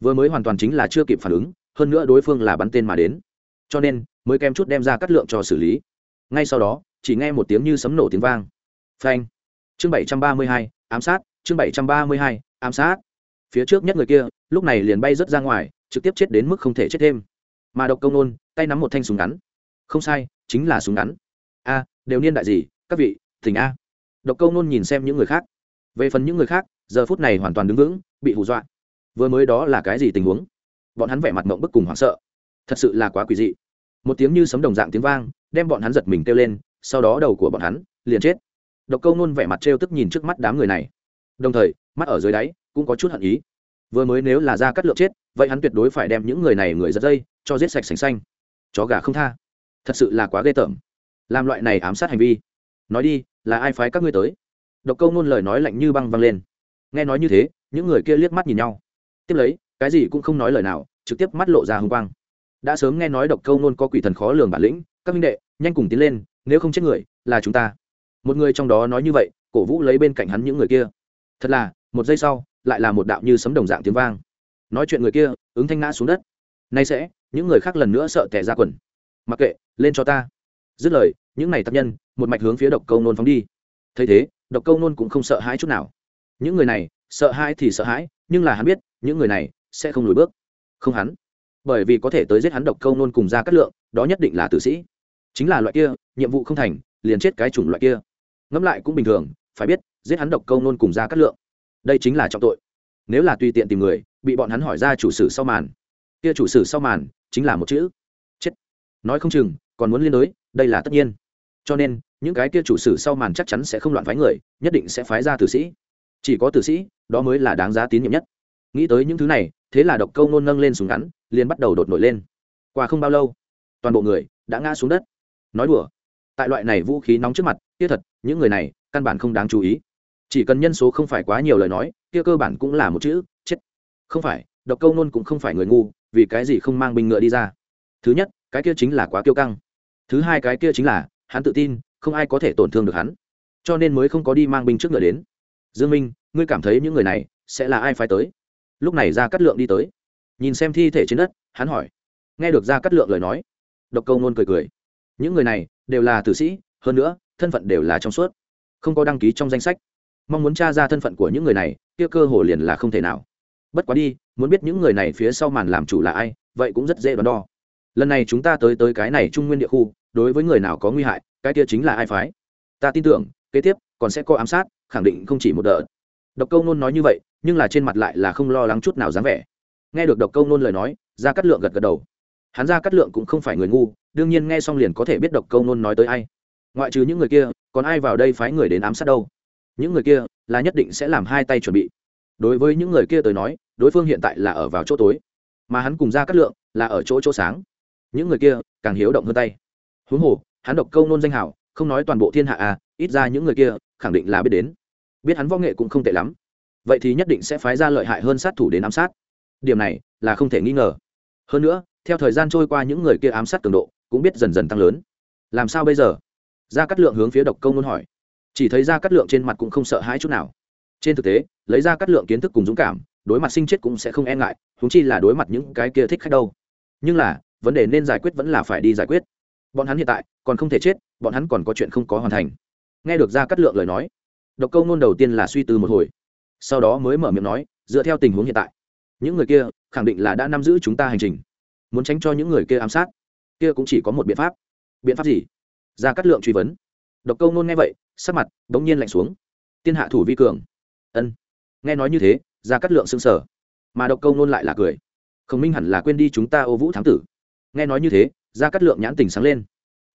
Vừa mới hoàn toàn chính là chưa kịp phản ứng, hơn nữa đối phương là bắn tên mà đến. Cho nên, mới kém chút đem ra cắt lượng cho xử lý. Ngay sau đó, chỉ nghe một tiếng như sấm nổ tiếng vang. Phanh. Chương bảy trăm ba mươi hai, ám sát. Chương bảy trăm ba mươi hai, ám sát. Phía trước nhất người kia, lúc này liền bay rớt ra ngoài, trực tiếp chết đến mức không thể chết thêm mà độc công nôn, tay nắm một thanh súng ngắn. Không sai, chính là súng ngắn. A, đều niên đại gì, các vị, thỉnh a. Độc công nôn nhìn xem những người khác. Về phần những người khác, giờ phút này hoàn toàn đứng vững, bị hù dọa. Vừa mới đó là cái gì tình huống? Bọn hắn vẻ mặt mộng bức cùng hoảng sợ. Thật sự là quá quỷ dị. Một tiếng như sấm đồng dạng tiếng vang, đem bọn hắn giật mình kêu lên, sau đó đầu của bọn hắn liền chết. Độc câu nôn vẻ mặt trêu tức nhìn trước mắt đám người này. Đồng thời, mắt ở dưới đáy, cũng có chút hận ý vừa mới nếu là ra cắt lượng chết, vậy hắn tuyệt đối phải đem những người này người giật dây, cho giết sạch sành xanh. Chó gà không tha. Thật sự là quá ghê tởm. Làm loại này ám sát hành vi. Nói đi, là ai phái các ngươi tới? Độc câu nôn lời nói lạnh như băng văng lên. Nghe nói như thế, những người kia liếc mắt nhìn nhau. Tiếp lấy, cái gì cũng không nói lời nào, trực tiếp mắt lộ ra hưng quang. Đã sớm nghe nói độc câu nôn có quỷ thần khó lường bản lĩnh, các minh đệ, nhanh cùng tiến lên, nếu không chết người, là chúng ta. Một người trong đó nói như vậy, cổ vũ lấy bên cạnh hắn những người kia. Thật là, một giây sau lại là một đạo như sấm đồng dạng tiếng vang. Nói chuyện người kia, ứng thanh ngã xuống đất. Nay sẽ, những người khác lần nữa sợ tẻ ra quần. Mặc kệ, lên cho ta. Dứt lời, những này tác nhân, một mạch hướng phía độc câu nôn phóng đi. Thấy thế, độc câu nôn cũng không sợ hãi chút nào. Những người này, sợ hãi thì sợ hãi, nhưng là hắn biết, những người này sẽ không lùi bước. Không hắn. Bởi vì có thể tới giết hắn độc câu nôn cùng ra cắt lượng, đó nhất định là tử sĩ. Chính là loại kia, nhiệm vụ không thành, liền chết cái chủng loại kia. Ngẫm lại cũng bình thường, phải biết, giết hắn độc câu nôn cùng ra cắt lượng đây chính là trọng tội. Nếu là tùy tiện tìm người, bị bọn hắn hỏi ra chủ sử sau màn. Kia chủ sử sau màn chính là một chữ. Chết. Nói không chừng, còn muốn liên đối, đây là tất nhiên. Cho nên, những cái kia chủ sử sau màn chắc chắn sẽ không loạn phái người, nhất định sẽ phái ra tử sĩ. Chỉ có tử sĩ, đó mới là đáng giá tín nhiệm nhất. Nghĩ tới những thứ này, thế là độc câu nôn nâng lên súng ngắn, liền bắt đầu đột nổi lên. Qua không bao lâu, toàn bộ người đã ngã xuống đất. Nói đùa, tại loại này vũ khí nóng trước mặt, kia thật, những người này căn bản không đáng chú ý chỉ cần nhân số không phải quá nhiều lời nói, kia cơ bản cũng là một chữ, chết. Không phải, độc câu nôn cũng không phải người ngu, vì cái gì không mang binh ngựa đi ra. Thứ nhất, cái kia chính là quá kiêu căng. Thứ hai, cái kia chính là, hắn tự tin, không ai có thể tổn thương được hắn. Cho nên mới không có đi mang binh trước ngựa đến. Dương minh, ngươi cảm thấy những người này, sẽ là ai phải tới? Lúc này ra cắt lượng đi tới. Nhìn xem thi thể trên đất, hắn hỏi. Nghe được ra cắt lượng lời nói, độc câu nôn cười cười. Những người này, đều là tử sĩ, hơn nữa, thân phận đều là trong suốt. Không có đăng ký trong danh sách mong muốn t r a ra thân phận của những người này, kia cơ hồ liền là không thể nào. Bất quá đi, muốn biết những người này phía sau màn làm chủ là ai, vậy cũng rất dễ đoán đo. Lần này chúng ta tới tới cái này trung nguyên địa khu, đối với người nào có nguy hại, cái kia chính là ai phái. Ta tin tưởng, kế tiếp, còn sẽ có ám sát, khẳng định không chỉ một đợt. Độc câu nôn nói như vậy, nhưng là trên mặt lại là không lo lắng chút nào dáng vẻ. Nghe được độc câu nôn lời nói ra cắt lượng gật gật đầu. Hắn ra cắt lượng cũng không phải người ngu, đương nhiên nghe xong liền có thể biết độc câu nôn nói tới ai. Ngoại trừ những người kia, còn ai vào đây phái người đến ám sát đâu? Những người kia là nhất định sẽ làm hai tay chuẩn bị. Đối với những người kia tới nói, đối phương hiện tại là ở vào chỗ tối, mà hắn cùng ra cắt lượng là ở chỗ chỗ sáng. Những người kia càng hiếu động hơn tay. Huống hồ, hắn độc câu nôn danh hảo, không nói toàn bộ thiên hạ à ít ra những người kia khẳng định là biết đến. Biết hắn võ nghệ cũng không tệ lắm. Vậy thì nhất định sẽ phái ra lợi hại hơn sát thủ đến ám sát. Điểm này là không thể nghi ngờ. Hơn nữa, theo thời gian trôi qua những người kia ám sát cường độ cũng biết dần dần tăng lớn. Làm sao bây giờ? Ra cắt lượng hướng phía độc công nôn hỏi chỉ thấy ra cắt lượng trên mặt cũng không sợ hãi chút nào. Trên thực tế, lấy ra cắt lượng kiến thức cùng dũng cảm, đối mặt sinh chết cũng sẽ không e ngại húng chi là đối mặt những cái kia thích khách đâu. Nhưng là, vấn đề nên giải quyết vẫn là phải đi giải quyết. Bọn hắn hiện tại còn không thể chết, bọn hắn còn có chuyện không có hoàn thành. Nghe được ra cắt lượng lời nói, độc câu nôn đầu tiên là suy tư một hồi, sau đó mới mở miệng nói, dựa theo tình huống hiện tại, những người kia khẳng định là đã nắm giữ chúng ta hành trình, muốn tránh cho những người kia ám sát. Kia cũng chỉ có một biện pháp. Biện pháp gì? Ra cắt lượng truy vấn. Độc câu nôn nghe vậy sắc mặt đ ố n g nhiên lạnh xuống. Tiên hạ thủ vi cường. Ân. Nghe nói như thế ra cắt lượng s sở mà độc câu nôn lại là cười. Khổng minh hẳn là quên đi chúng ta ô vũ thám tử. Nghe nói như thế ra cắt lượng nhãn tình sáng lên.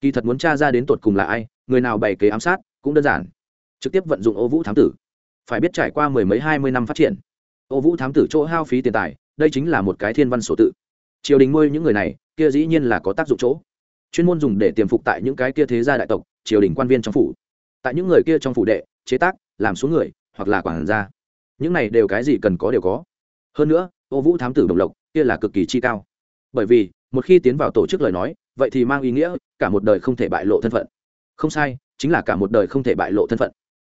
Kỳ thật muốn t r a ra đến tột cùng là ai, người nào bày kế ám sát, cũng đơn giản. Trực tiếp vận dụng ô vũ thám tử. Phải biết trải qua mười mấy hai mươi năm phát triển, ô vũ thám tử chỗ hao phí tiền tài, đây chính là một cái thiên văn sổ tự. Triều đình nuôi những người này, kia dĩ nhiên là có tác dụng chỗ. Chuyên môn dùng để tiềm phục tại những cái kia thế gia đại tộc, triều đình quan viên trong phủ tại những người kia trong phủ đệ, chế tác, làm xuống người, hoặc là quản gia. Những này đều cái gì cần có đều có. Hơn nữa, ô vũ thám tử đồng lộc, kia là cực kỳ chi cao. Bởi vì, một khi tiến vào tổ chức lời nói, vậy thì mang ý nghĩa, cả một đời không thể bại lộ thân phận. Không sai, chính là cả một đời không thể bại lộ thân phận.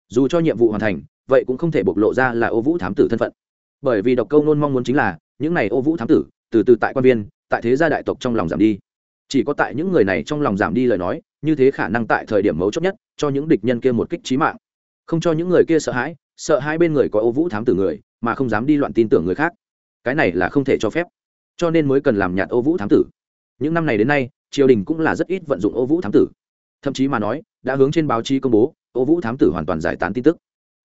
Dù cho nhiệm vụ hoàn thành, vậy cũng không thể bộc lộ ra là ô vũ thám tử thân phận. Bởi vì độc câu nôn mong muốn chính là, những này ô vũ thám tử, từ từ tại quan viên, tại thế gia đại tộc trong lòng giảm đi chỉ có tại những người này trong lòng giảm đi lời nói, như thế khả năng tại thời điểm mấu chốt nhất, cho những địch nhân kia một kích trí mạng. Không cho những người kia sợ hãi, sợ hai bên người có ô vũ thám tử người, mà không dám đi loạn tin tưởng người khác. Cái này là không thể cho phép. Cho nên mới cần làm nhạt ô vũ thám tử. Những năm này đến nay, triều đình cũng là rất ít vận dụng ô vũ thám tử. Thậm chí mà nói, đã hướng trên báo chí công bố ô vũ thám tử hoàn toàn giải tán tin tức.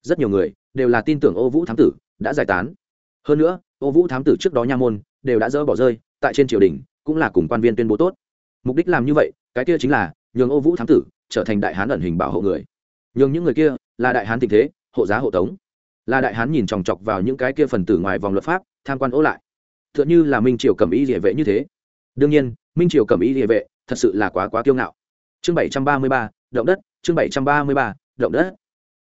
Rất nhiều người đều là tin tưởng ô vũ thám tử đã giải tán. Hơn nữa ô vũ thám tử trước đó nha môn đều đã dỡ bỏ rơi, tại trên triều đình cũng là cùng quan viên tuyên bố tốt mục đích làm như vậy, cái kia chính là, nhường ô vũ thám tử trở thành đại hán ẩn hình bảo hộ người. Nhường những người kia là đại hán tình thế, hộ giá hộ tống. Là đại hán nhìn chòng chọc vào những cái kia phần tử ngoài vòng luật pháp, tham quan ố lại. T h ư ợ n như là minh triều cầm y địa vệ như thế. Đương nhiên, minh triều cầm y địa vệ thật sự là quá quá kiêu ngạo. Chương bảy trăm ba mươi ba, động đất, chương bảy trăm ba mươi ba, động đất.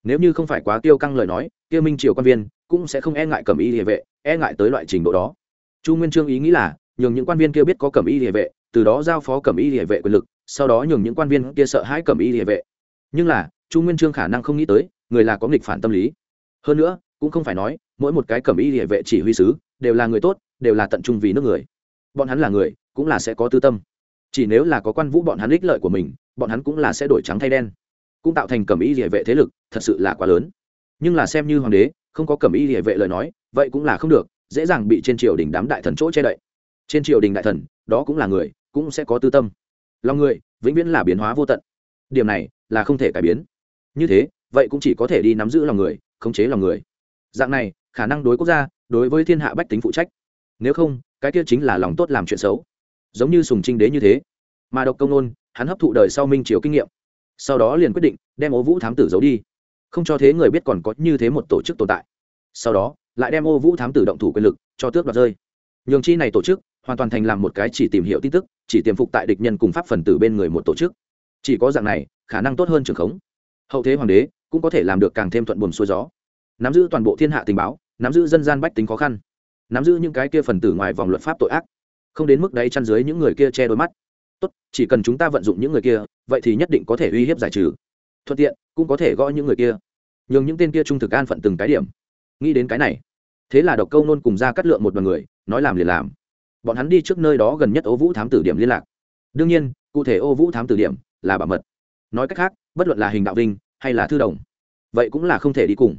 Nếu như không phải quá tiêu căng lời nói, kia minh triều quan viên cũng sẽ không e ngại cầm y địa vệ e ngại tới loại trình độ đó. Chu nguyên trương ý nghĩ là, nhường những quan viên kia biết có cầm y địa vệ từ đó giao phó cẩm y địa vệ quyền lực, sau đó nhường những quan viên kia sợ hãi cẩm y địa vệ. Nhưng là, chu nguyên trương khả năng không nghĩ tới, người là có nghịch phản tâm lý. Hơn nữa, cũng không phải nói, mỗi một cái cẩm y địa vệ chỉ huy sứ, đều là người tốt, đều là tận trung vì nước người. Bọn hắn là người, cũng là sẽ có tư tâm. Chỉ nếu là có quan vũ bọn hắn ích lợi của mình, bọn hắn cũng là sẽ đổi trắng thay đen. Cũng tạo thành cẩm y địa vệ thế lực, thật sự là quá lớn. Nhưng là xem như hoàng đế, không có cẩm y địa vệ lời nói, vậy cũng là không được, dễ dàng bị trên triều đình đám đại thần chỗ che đậy. Trên triều đình đại thần, đó cũng là người cũng sẽ có tư tâm. Lòng người, vĩnh viễn là biến hóa vô tận. Điểm này là không thể cải biến. Như thế, vậy cũng chỉ có thể đi nắm giữ lòng người, khống chế lòng người. Dạng này, khả năng đối quốc gia, đối với thiên hạ bách tính phụ trách. Nếu không, cái kia chính là lòng tốt làm chuyện xấu. Giống như sùng trinh đế như thế. Mà độc công nôn, hắn hấp thụ đời sau minh triều kinh nghiệm. Sau đó liền quyết định đem ô vũ thám tử giấu đi. Không cho thế người biết còn có như thế một tổ chức tồn tại. Sau đó, lại đem ô vũ thám tử động thủ quyền lực, cho tước đoạt rơi nhường chi này tổ chức hoàn toàn thành làm một cái chỉ tìm hiểu tin tức, chỉ tiềm phục tại địch nhân cùng pháp phần tử bên người một tổ chức. Chỉ có dạng này, khả năng tốt hơn trường khống. Hậu thế hoàng đế cũng có thể làm được càng thêm thuận buồm xuôi gió. Nắm giữ toàn bộ thiên hạ tình báo, nắm giữ dân gian bách tính khó khăn, nắm giữ những cái kia phần tử ngoài vòng luật pháp tội ác, không đến mức đấy chăn dưới những người kia che đôi mắt. Tốt, chỉ cần chúng ta vận dụng những người kia, vậy thì nhất định có thể uy hiếp giải trừ. Thuận tiện, cũng có thể gõ những người kia. Nhường những tên kia trung thực an phận từng cái điểm. Nghĩ đến cái này, thế là độc câu nôn cùng ra cắt lượng một đoàn người nói làm liền làm. Bọn hắn đi trước nơi đó gần nhất ô vũ thám tử điểm liên lạc. Đương nhiên, cụ thể ô vũ thám tử điểm là bảo mật. Nói cách khác, bất luận là hình đạo vinh hay là thư đồng, vậy cũng là không thể đi cùng.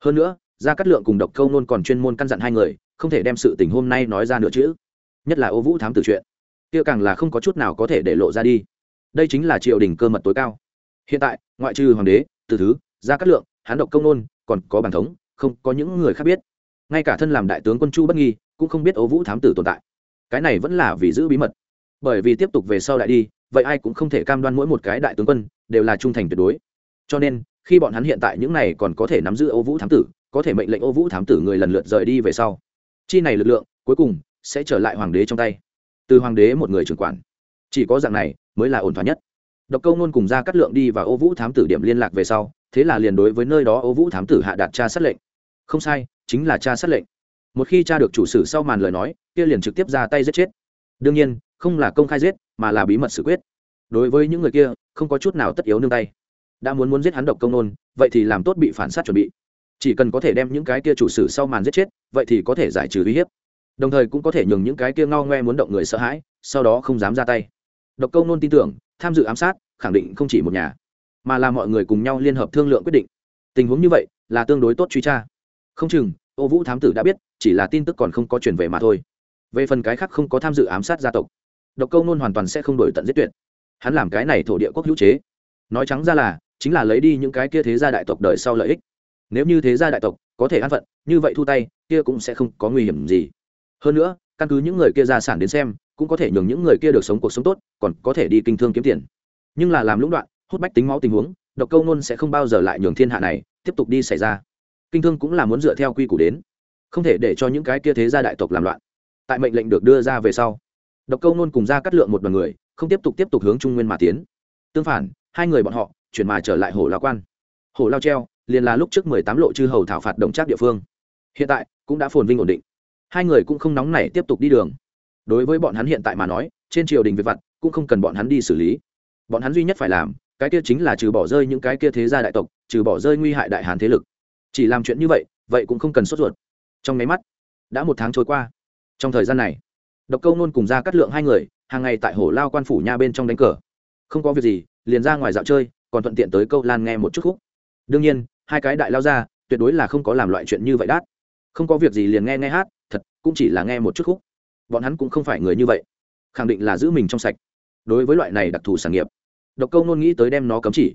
Hơn nữa, gia cát lượng cùng độc câu nôn còn chuyên môn căn dặn hai người, không thể đem sự tình hôm nay nói ra nữa chữ nhất là ô vũ thám tử chuyện, kia càng là không có chút nào có thể để lộ ra đi. Đây chính là triều đình cơ mật tối cao. Hiện tại, ngoại trừ hoàng đế, từ thứ, gia cát lượng hán độc công nôn còn có bàn thống, không có những người khác biết. Ngay cả thân làm đại tướng quân chu bất nghi cũng không biết Âu vũ thám tử tồn tại. Cái này vẫn là vì giữ bí mật. Bởi vì tiếp tục về sau đại đi, vậy ai cũng không thể cam đoan mỗi một cái đại tướng quân đều là trung thành tuyệt đối. Cho nên, khi bọn hắn hiện tại những này còn có thể nắm giữ Âu vũ thám tử, có thể mệnh lệnh Âu vũ thám tử người lần lượt rời đi về sau, chi này lực lượng cuối cùng sẽ trở lại hoàng đế trong tay. Từ hoàng đế một người trưởng quản. Chỉ có dạng này mới là ổn thỏa nhất. Độc câu nôn cùng ra cắt lượng đi và ô vũ thám tử điểm liên lạc về sau, thế là liền đối với nơi đó ô vũ thám tử hạ đạt tra sát lệnh. Không sai, chính là tra sát lệnh một khi cha được chủ sử sau màn lời nói, kia liền trực tiếp ra tay giết chết. Đương nhiên, không là công khai giết, mà là bí mật xử quyết. Đối với những người kia, không có chút nào tất yếu nương tay. Đã muốn muốn giết hắn độc công nôn, vậy thì làm tốt bị phản sát chuẩn bị. Chỉ cần có thể đem những cái kia chủ sử sau màn giết chết, vậy thì có thể giải trừ uy hiếp. Đồng thời cũng có thể nhường những cái kia ngao ngoe muốn động người sợ hãi, sau đó không dám ra tay. Độc công nôn tin tưởng, tham dự ám sát, khẳng định không chỉ một nhà, mà là mọi người cùng nhau liên hợp thương lượng quyết định. Tình huống như vậy, là tương đối tốt truy tra. Không chừng, ô vũ thám tử đã biết chỉ là tin tức còn không có chuyển về mà thôi. Về phần cái khác không có tham dự ám sát gia tộc, độc câu nôn hoàn toàn sẽ không đổi tận giết tuyệt. Hắn làm cái này thổ địa quốc hữu chế. Nói trắng ra là, chính là lấy đi những cái kia thế gia đại tộc đời sau lợi ích. Nếu như thế gia đại tộc có thể an phận, như vậy thu tay, kia cũng sẽ không có nguy hiểm gì. Hơn nữa, căn cứ những người kia gia sản đến xem, cũng có thể nhường những người kia được sống cuộc sống tốt, còn có thể đi kinh thương kiếm tiền. Nhưng là làm lũng đoạn, hút bách tính máu tình huống, độc câu nôn sẽ không bao giờ lại nhường thiên hạ này tiếp tục đi xảy ra. Kinh thương cũng là muốn dựa theo quy củ đến không thể để cho những cái kia thế gia đại tộc làm loạn. Tại mệnh lệnh được đưa ra về sau, độc câu nôn cùng ra cắt lượng một đoàn người, không tiếp tục tiếp tục hướng trung nguyên mà tiến. Tương phản, hai người bọn họ chuyển mà trở lại hồ lao quan. Hồ lao treo liền là lúc trước mười tám lộ chư hầu thảo phạt đồng trác địa phương. Hiện tại cũng đã phồn vinh ổn định. Hai người cũng không nóng nảy tiếp tục đi đường. Đối với bọn hắn hiện tại mà nói, trên triều đình về vặt cũng không cần bọn hắn đi xử lý. Bọn hắn duy nhất phải làm, cái kia chính là trừ bỏ rơi những cái kia thế gia đại tộc, trừ bỏ rơi nguy hại đại hàn thế lực. Chỉ làm chuyện như vậy vậy cũng không cần sốt ruột trong máy mắt, đã một tháng trôi qua. Trong thời gian này, độc câu nôn cùng ra cắt lượng hai người, hàng ngày tại hồ lao quan phủ nha bên trong đánh cờ. Không có việc gì, liền ra ngoài dạo chơi, còn thuận tiện tới câu lan nghe một chút khúc. Đương nhiên, hai cái đại lao ra, tuyệt đối là không có làm loại chuyện như vậy đát không có việc gì liền nghe nghe hát, thật, cũng chỉ là nghe một chút khúc. Bọn hắn cũng không phải người như vậy. Khẳng định là giữ mình trong sạch. Đối với loại này đặc thù sản nghiệp, độc câu nôn nghĩ tới đem nó cấm chỉ.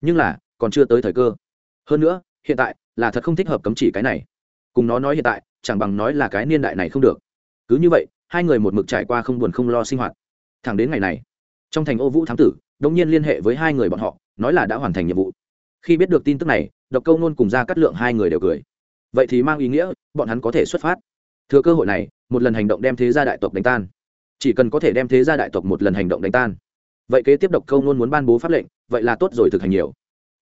Nhưng là, còn chưa tới thời cơ. Hơn nữa, hiện tại là thật không thích hợp cấm chỉ cái này cùng nó nói hiện tại, chẳng bằng nói là cái niên đại này không được. Cứ như vậy, hai người một mực trải qua không buồn không lo sinh hoạt. Thẳng đến ngày này, trong thành ô vũ thám tử đông nhiên liên hệ với hai người bọn họ, nói là đã hoàn thành nhiệm vụ. Khi biết được tin tức này, độc câu nôn cùng ra cắt lượng hai người đều cười. Vậy thì mang ý nghĩa, bọn hắn có thể xuất phát. Thừa cơ hội này, một lần hành động đem thế gia đại tộc đánh tan. Chỉ cần có thể đem thế gia đại tộc một lần hành động đánh tan. Vậy kế tiếp độc câu nôn muốn ban bố pháp lệnh, vậy là tốt rồi thực hành nhiều.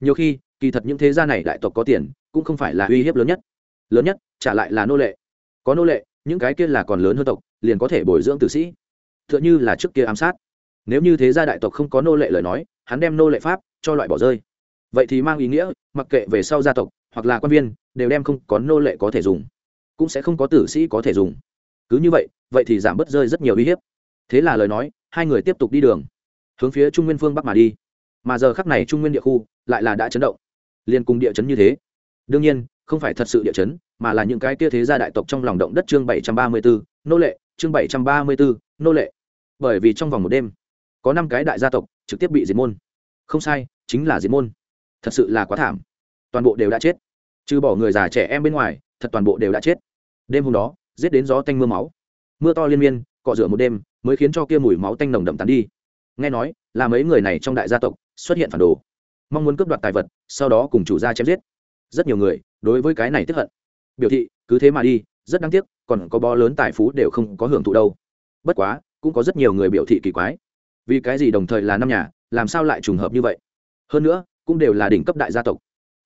Nhiều khi, kỳ thật những thế gia này đại tộc có tiền, cũng không phải là uy hiếp lớn nhất lớn nhất, trả lại là nô lệ. Có nô lệ, những cái kia là còn lớn hơn tộc, liền có thể bồi dưỡng tử sĩ. T h ư ợ n h ư là trước kia ám sát. Nếu như thế gia đại tộc không có nô lệ lời nói, hắn đem nô lệ pháp cho loại bỏ rơi. Vậy thì mang ý nghĩa, mặc kệ về sau gia tộc, hoặc là quan viên, đều đem không có nô lệ có thể dùng. Cũng sẽ không có tử sĩ có thể dùng. Cứ như vậy vậy thì giảm bớt rơi rất nhiều uy hiếp. Thế là lời nói, hai người tiếp tục đi đường. Hướng phía trung nguyên phương bắc mà đi. Mà giờ khắc này trung nguyên địa khu lại là đã chấn động. Liên cùng địa chấn như thế. Đương nhiên không phải thật sự địa chấn, mà là những cái kia thế gia đại tộc trong lòng động đất chương bảy trăm ba mươi bốn nô lệ, chương bảy trăm ba mươi bốn nô lệ. Bởi vì trong vòng một đêm, có năm cái đại gia tộc trực tiếp bị diệt môn. Không sai, chính là diệt môn. Thật sự là quá thảm. Toàn bộ đều đã chết. Trừ bỏ người già trẻ em bên ngoài, thật toàn bộ đều đã chết. Đêm hôm đó, giết đến gió tanh mưa máu. Mưa to liên miên, cọ rửa một đêm, mới khiến cho kia mùi máu tanh nồng đậm tán đi. Nghe nói, là mấy người này trong đại gia tộc xuất hiện phản đồ. Mong muốn cướp đoạt tài vật, sau đó cùng chủ gia chém giết rất nhiều người đối với cái này tiếp hận. Biểu thị, cứ thế mà đi, rất đáng tiếc, còn có bó lớn tài phú đều không có hưởng thụ đâu. Bất quá, cũng có rất nhiều người biểu thị kỳ quái. Vì cái gì đồng thời là năm nhà, làm sao lại trùng hợp như vậy? Hơn nữa, cũng đều là đỉnh cấp đại gia tộc.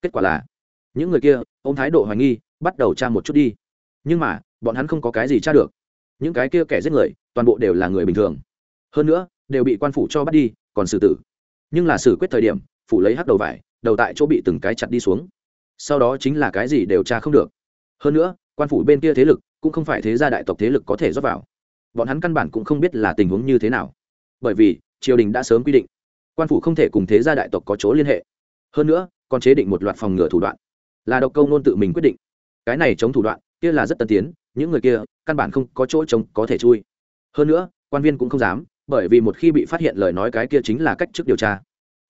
Kết quả là, những người kia ô m thái độ hoài nghi, bắt đầu tra một chút đi. Nhưng mà, bọn hắn không có cái gì tra được. Những cái kia kẻ giết người, toàn bộ đều là người bình thường. Hơn nữa, đều bị quan phủ cho bắt đi, còn xử tử. Nhưng là xử quyết thời điểm, phủ lấy hắc đầu vải, đầu tại chỗ bị từng cái chặt đi xuống sau đó chính là cái gì đều tra không được. Hơn nữa, quan phủ bên kia thế lực cũng không phải thế gia đại tộc thế lực có thể rót vào. Bọn hắn căn bản cũng không biết là tình huống như thế nào. Bởi vì, triều đình đã sớm quy định, quan phủ không thể cùng thế gia đại tộc có chỗ liên hệ. Hơn nữa, còn chế định một loạt phòng ngừa thủ đoạn. Là độc câu nôn tự mình quyết định. Cái này chống thủ đoạn, kia là rất tân tiến, những người kia căn bản không có chỗ chống có thể chui. Hơn nữa, quan viên cũng không dám, bởi vì một khi bị phát hiện lời nói cái kia chính là cách chức điều tra.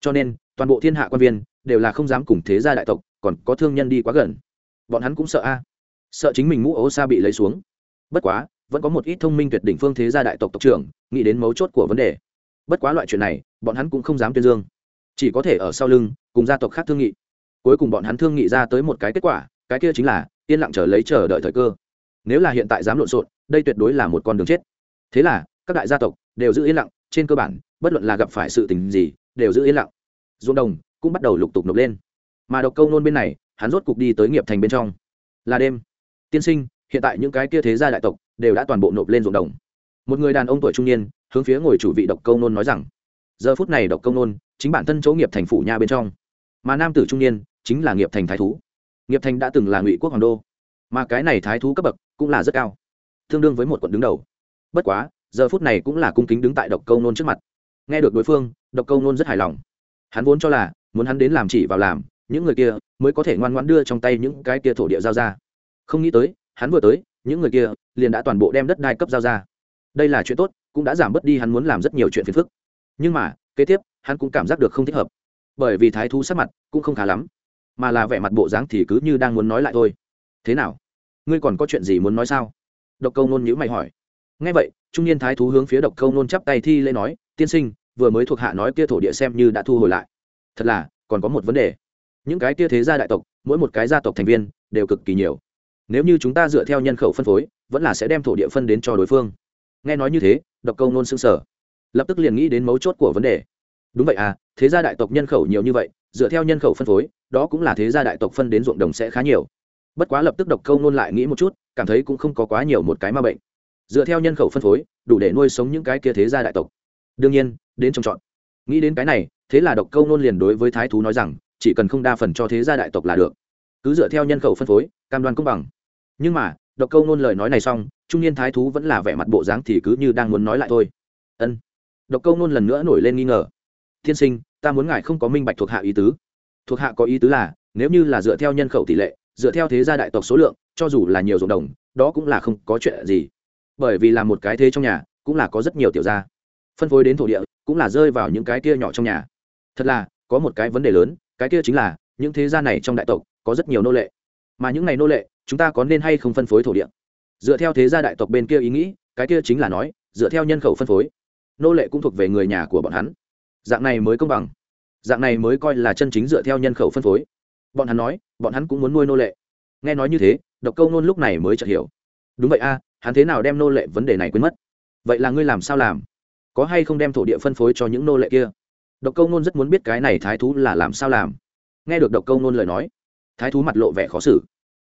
Cho nên, toàn bộ thiên hạ quan viên đều là không dám cùng thế gia đại tộc còn có thương nhân đi quá gần. Bọn hắn cũng sợ a. Sợ chính mình mũ ố xa bị lấy xuống. Bất quá, vẫn có một ít thông minh tuyệt đỉnh phương thế gia đại tộc tộc trưởng, nghĩ đến mấu chốt của vấn đề. Bất quá loại chuyện này, bọn hắn cũng không dám tuyên dương. Chỉ có thể ở sau lưng, cùng gia tộc khác thương nghị. Cuối cùng bọn hắn thương nghị ra tới một cái kết quả, cái kia chính là, yên lặng chờ lấy chờ đợi thời cơ. Nếu là hiện tại dám lộn xộn, đây tuyệt đối là một con đường chết. Thế là, các đại gia tộc đều giữ yên lặng, trên cơ bản, bất luận là gặp phải sự tình gì, đều giữ yên lặng. Ruộng đồng cũng bắt đầu lục tục nộp lên mà độc câu nôn bên này, hắn rốt cục đi tới nghiệp thành bên trong. Là đêm. Tiên sinh, hiện tại những cái kia thế gia đại tộc đều đã toàn bộ nộp lên ruộng đồng. Một người đàn ông tuổi trung niên, hướng phía ngồi chủ vị độc câu nôn nói rằng, giờ phút này độc câu nôn chính bản thân chỗ nghiệp thành phủ nha bên trong. Mà nam tử trung niên chính là nghiệp thành thái thú. Nghiệp thành đã từng là ngụy quốc hoàng đô. Mà cái này thái thú cấp bậc cũng là rất cao, tương đương với một quận đứng đầu. Bất quá, giờ phút này cũng là cung kính đứng tại độc câu nôn trước mặt. Nghe được đối phương, độc câu nôn rất hài lòng. Hắn vốn cho là muốn hắn đến làm chỉ vào làm những người kia mới có thể ngoan ngoãn đưa trong tay những cái kia thổ địa giao ra. Không nghĩ tới, hắn vừa tới, những người kia liền đã toàn bộ đem đất đai cấp giao ra. Đây là chuyện tốt, cũng đã giảm bớt đi hắn muốn làm rất nhiều chuyện phiền phức. Nhưng mà, kế tiếp, hắn cũng cảm giác được không thích hợp. Bởi vì thái thú sắc mặt cũng không khá lắm, mà là vẻ mặt bộ dáng thì cứ như đang muốn nói lại thôi. Thế nào? Ngươi còn có chuyện gì muốn nói sao? Độc câu nôn nhữ mày hỏi. Ngay vậy, trung niên thái thú hướng phía độc câu nôn chắp tay thi lễ nói, tiên sinh, vừa mới thuộc hạ nói kia thổ địa xem như đã thu hồi lại. Thật là, còn có một vấn đề những cái kia thế gia đại tộc, mỗi một cái gia tộc thành viên, đều cực kỳ nhiều. Nếu như chúng ta dựa theo nhân khẩu phân phối, vẫn là sẽ đem thổ địa phân đến cho đối phương. Nghe nói như thế, độc câu nôn xương sở lập tức liền nghĩ đến mấu chốt của vấn đề. Đúng vậy à thế gia đại tộc nhân khẩu nhiều như vậy, dựa theo nhân khẩu phân phối, đó cũng là thế gia đại tộc phân đến ruộng đồng sẽ khá nhiều. Bất quá lập tức độc câu nôn lại nghĩ một chút, cảm thấy cũng không có quá nhiều một cái ma bệnh. Dựa theo nhân khẩu phân phối, đủ để nuôi sống những cái kia thế gia đại tộc. Đương nhiên, đến trồng trọt. Nghĩ đến cái này, thế là độc câu nôn liền đối với thái thú nói rằng chỉ cần không đa phần cho thế gia đại tộc là được. Cứ dựa theo nhân khẩu phân phối, cam đoan công bằng. Nhưng mà, độc câu nôn lời nói này xong, trung niên thái thú vẫn là vẻ mặt bộ dáng thì cứ như đang muốn nói lại thôi. Ân. Độc câu nôn lần nữa nổi lên nghi ngờ. Tiên sinh, ta muốn ngài không có minh bạch thuộc hạ ý tứ. Thuộc hạ có ý tứ là, nếu như là dựa theo nhân khẩu tỷ lệ, dựa theo thế gia đại tộc số lượng, cho dù là nhiều ruộng đồng, đó cũng là không có chuyện gì. Bởi vì là một cái thế trong nhà, cũng là có rất nhiều tiểu gia. Phân phối đến thổ địa, cũng là rơi vào những cái kia nhỏ trong nhà. Thật là, có một cái vấn đề lớn cái kia chính là, những thế gia này trong đại tộc, có rất nhiều nô lệ. Mà những ngày nô lệ, chúng ta có nên hay không phân phối thổ địa? Dựa theo thế gia đại tộc bên kia ý nghĩ, cái kia chính là nói, dựa theo nhân khẩu phân phối. Nô lệ cũng thuộc về người nhà của bọn hắn. Dạng này mới công bằng. Dạng này mới coi là chân chính dựa theo nhân khẩu phân phối. Bọn hắn nói, bọn hắn cũng muốn nuôi nô lệ. Nghe nói như thế, độc câu nôn lúc này mới chợt hiểu. Đúng vậy a, hắn thế nào đem nô lệ vấn đề này quên mất? Vậy là ngươi làm sao làm? Có hay không đem thổ địa phân phối cho những nô lệ kia? Độc câu nôn rất muốn biết cái này thái thú là làm sao làm. Nghe được độc câu nôn lời nói, thái thú mặt lộ vẻ khó xử.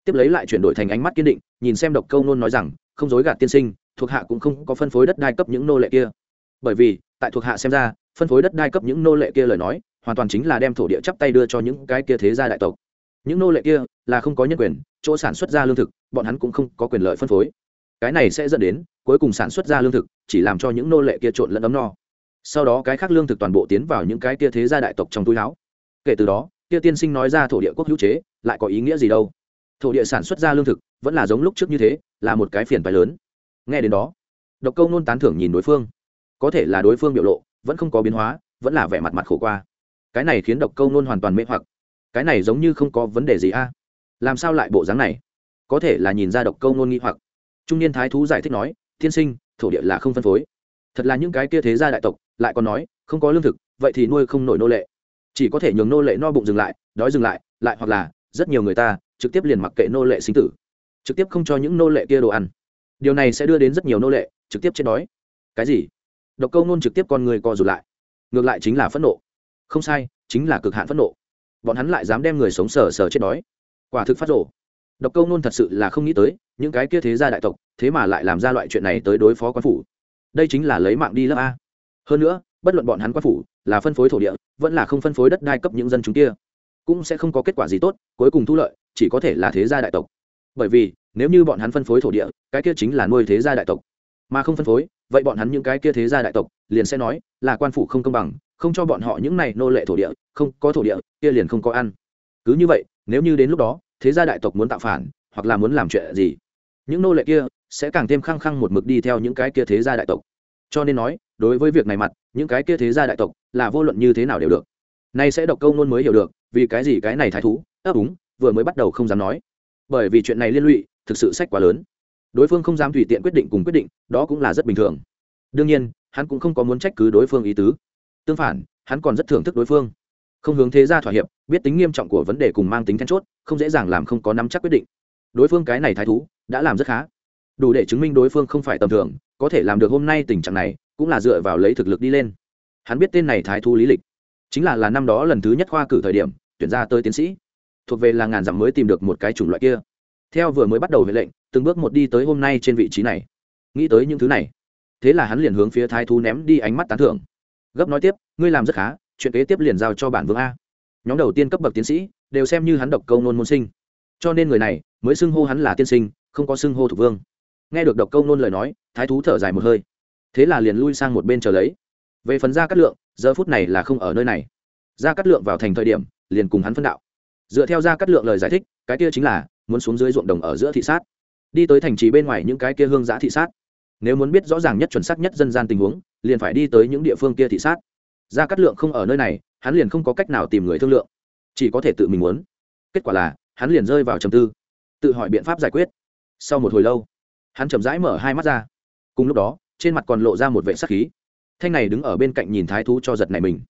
Tiếp lấy lại chuyển đổi thành ánh mắt kiên định, nhìn xem độc câu nôn nói rằng, không dối gạt tiên sinh, thuộc hạ cũng không có phân phối đất đai cấp những nô lệ kia. Bởi vì, tại thuộc hạ xem ra, phân phối đất đai cấp những nô lệ kia lời nói, hoàn toàn chính là đem thổ địa chắp tay đưa cho những cái kia thế gia đại tộc. Những nô lệ kia là không có nhân quyền, chỗ sản xuất ra lương thực, bọn hắn cũng không có quyền lợi phân phối. Cái này sẽ dẫn đến, cuối cùng sản xuất ra lương thực, chỉ làm cho những nô lệ kia trộn lẫn ấm no sau đó cái khác lương thực toàn bộ tiến vào những cái kia thế gia đại tộc trong túi áo. Kể từ đó, kia tiên sinh nói ra thổ địa quốc hữu chế, lại có ý nghĩa gì đâu? Thổ địa sản xuất ra lương thực, vẫn là giống lúc trước như thế, là một cái phiền phái lớn. Nghe đến đó, độc câu nôn tán thưởng nhìn đối phương. Có thể là đối phương biểu lộ, vẫn không có biến hóa, vẫn là vẻ mặt mặt khổ qua. Cái này khiến độc câu nôn hoàn toàn mê hoặc. Cái này giống như không có vấn đề gì a. Làm sao lại bộ dáng này? Có thể là nhìn ra độc câu nôn nghi hoặc. Trung niên thái thú giải thích nói, tiên sinh, thổ địa là không phân phối. Thật là những cái kia thế gia đại tộc lại còn nói, không có lương thực, vậy thì nuôi không nổi nô lệ. Chỉ có thể nhường nô lệ no bụng dừng lại, đói dừng lại lại hoặc là, rất nhiều người ta, trực tiếp liền mặc kệ nô lệ sinh tử. Trực tiếp không cho những nô lệ kia đồ ăn. Điều này sẽ đưa đến rất nhiều nô lệ, trực tiếp chết đói. Cái gì? Độc câu nôn trực tiếp con người co rụt lại. Ngược lại chính là phẫn nộ. Không sai, chính là cực hạn phẫn nộ. Bọn hắn lại dám đem người sống sờ sờ chết đói. Quả thực phát rộ độc câu nôn thật sự là không nghĩ tới, những cái kia thế gia đại tộc, thế mà lại làm ra loại chuyện này tới đối phó quan phủ. Đây chính là lấy mạng đi lớp a hơn nữa, bất luận bọn hắn quan phủ là phân phối thổ địa, vẫn là không phân phối đất đai cấp những dân chúng kia, cũng sẽ không có kết quả gì tốt, cuối cùng thu lợi chỉ có thể là thế gia đại tộc. Bởi vì, nếu như bọn hắn phân phối thổ địa, cái kia chính là nuôi thế gia đại tộc. Mà không phân phối, vậy bọn hắn những cái kia thế gia đại tộc liền sẽ nói là quan phủ không công bằng, không cho bọn họ những này nô lệ thổ địa, không có thổ địa, kia liền không có ăn. Cứ như vậy, nếu như đến lúc đó, thế gia đại tộc muốn tạo phản, hoặc là muốn làm chuyện gì, những nô lệ kia sẽ càng thêm khăng khăng một mực đi theo những cái kia thế gia đại tộc. Cho nên nói đối với việc này mặt, những cái kia thế gia đại tộc là vô luận như thế nào đều được. Nay sẽ độc câu nôn mới hiểu được, vì cái gì cái này thái thú, ấp úng, vừa mới bắt đầu không dám nói. Bởi vì chuyện này liên lụy, thực sự sách quá lớn. Đối phương không dám tùy tiện quyết định cùng quyết định, đó cũng là rất bình thường. Đương nhiên, hắn cũng không có muốn trách cứ đối phương ý tứ. Tương phản, hắn còn rất thưởng thức đối phương. Không hướng thế gia thỏa hiệp, biết tính nghiêm trọng của vấn đề cùng mang tính then chốt, không dễ dàng làm không có nắm chắc quyết định. Đối phương cái này thái thú, đã làm rất khá. Đủ để chứng minh đối phương không phải tầm thường, có thể làm được hôm nay tình trạng này cũng là dựa vào lấy thực lực đi lên. Hắn biết tên này thái thú lý lịch. Chính là là năm đó lần thứ nhất khoa cử thời điểm, tuyển ra tới tiến sĩ. Thuộc về là ngàn dặm mới tìm được một cái chủng loại kia. Theo vừa mới bắt đầu huệ lệnh, từng bước một đi tới hôm nay trên vị trí này. Nghĩ tới những thứ này, thế là hắn liền hướng phía thái thú ném đi ánh mắt tán thưởng. Gấp nói tiếp, ngươi làm rất khá, chuyện kế tiếp liền giao cho bản vương a. Nhóm đầu tiên cấp bậc tiến sĩ đều xem như hắn độc câu nôn môn sinh. Cho nên người này mới xưng hô hắn là tiên sinh, không có xưng hô thuộc vương. Nghe được độc câu nôn lời nói, thái thú thở dài một hơi thế là liền lui sang một bên chờ lấy. Về phần gia cát lượng, giờ phút này là không ở nơi này. Gia cát lượng vào thành thời điểm, liền cùng hắn phân đạo. Dựa theo gia cát lượng lời giải thích, cái kia chính là, muốn xuống dưới ruộng đồng ở giữa thị sát. Đi tới thành trì bên ngoài những cái kia hương giã thị sát. Nếu muốn biết rõ ràng nhất chuẩn xác nhất dân gian tình huống, liền phải đi tới những địa phương kia thị sát. Gia cát lượng không ở nơi này, hắn liền không có cách nào tìm người thương lượng. Chỉ có thể tự mình muốn. Kết quả là, hắn liền rơi vào trầm tư. Tự hỏi biện pháp giải quyết. Sau một hồi lâu, hắn chậm rãi mở hai mắt ra. Cùng lúc đó trên mặt còn lộ ra một vệ sắc khí. Thanh này đứng ở bên cạnh nhìn thái thú cho giật này mình.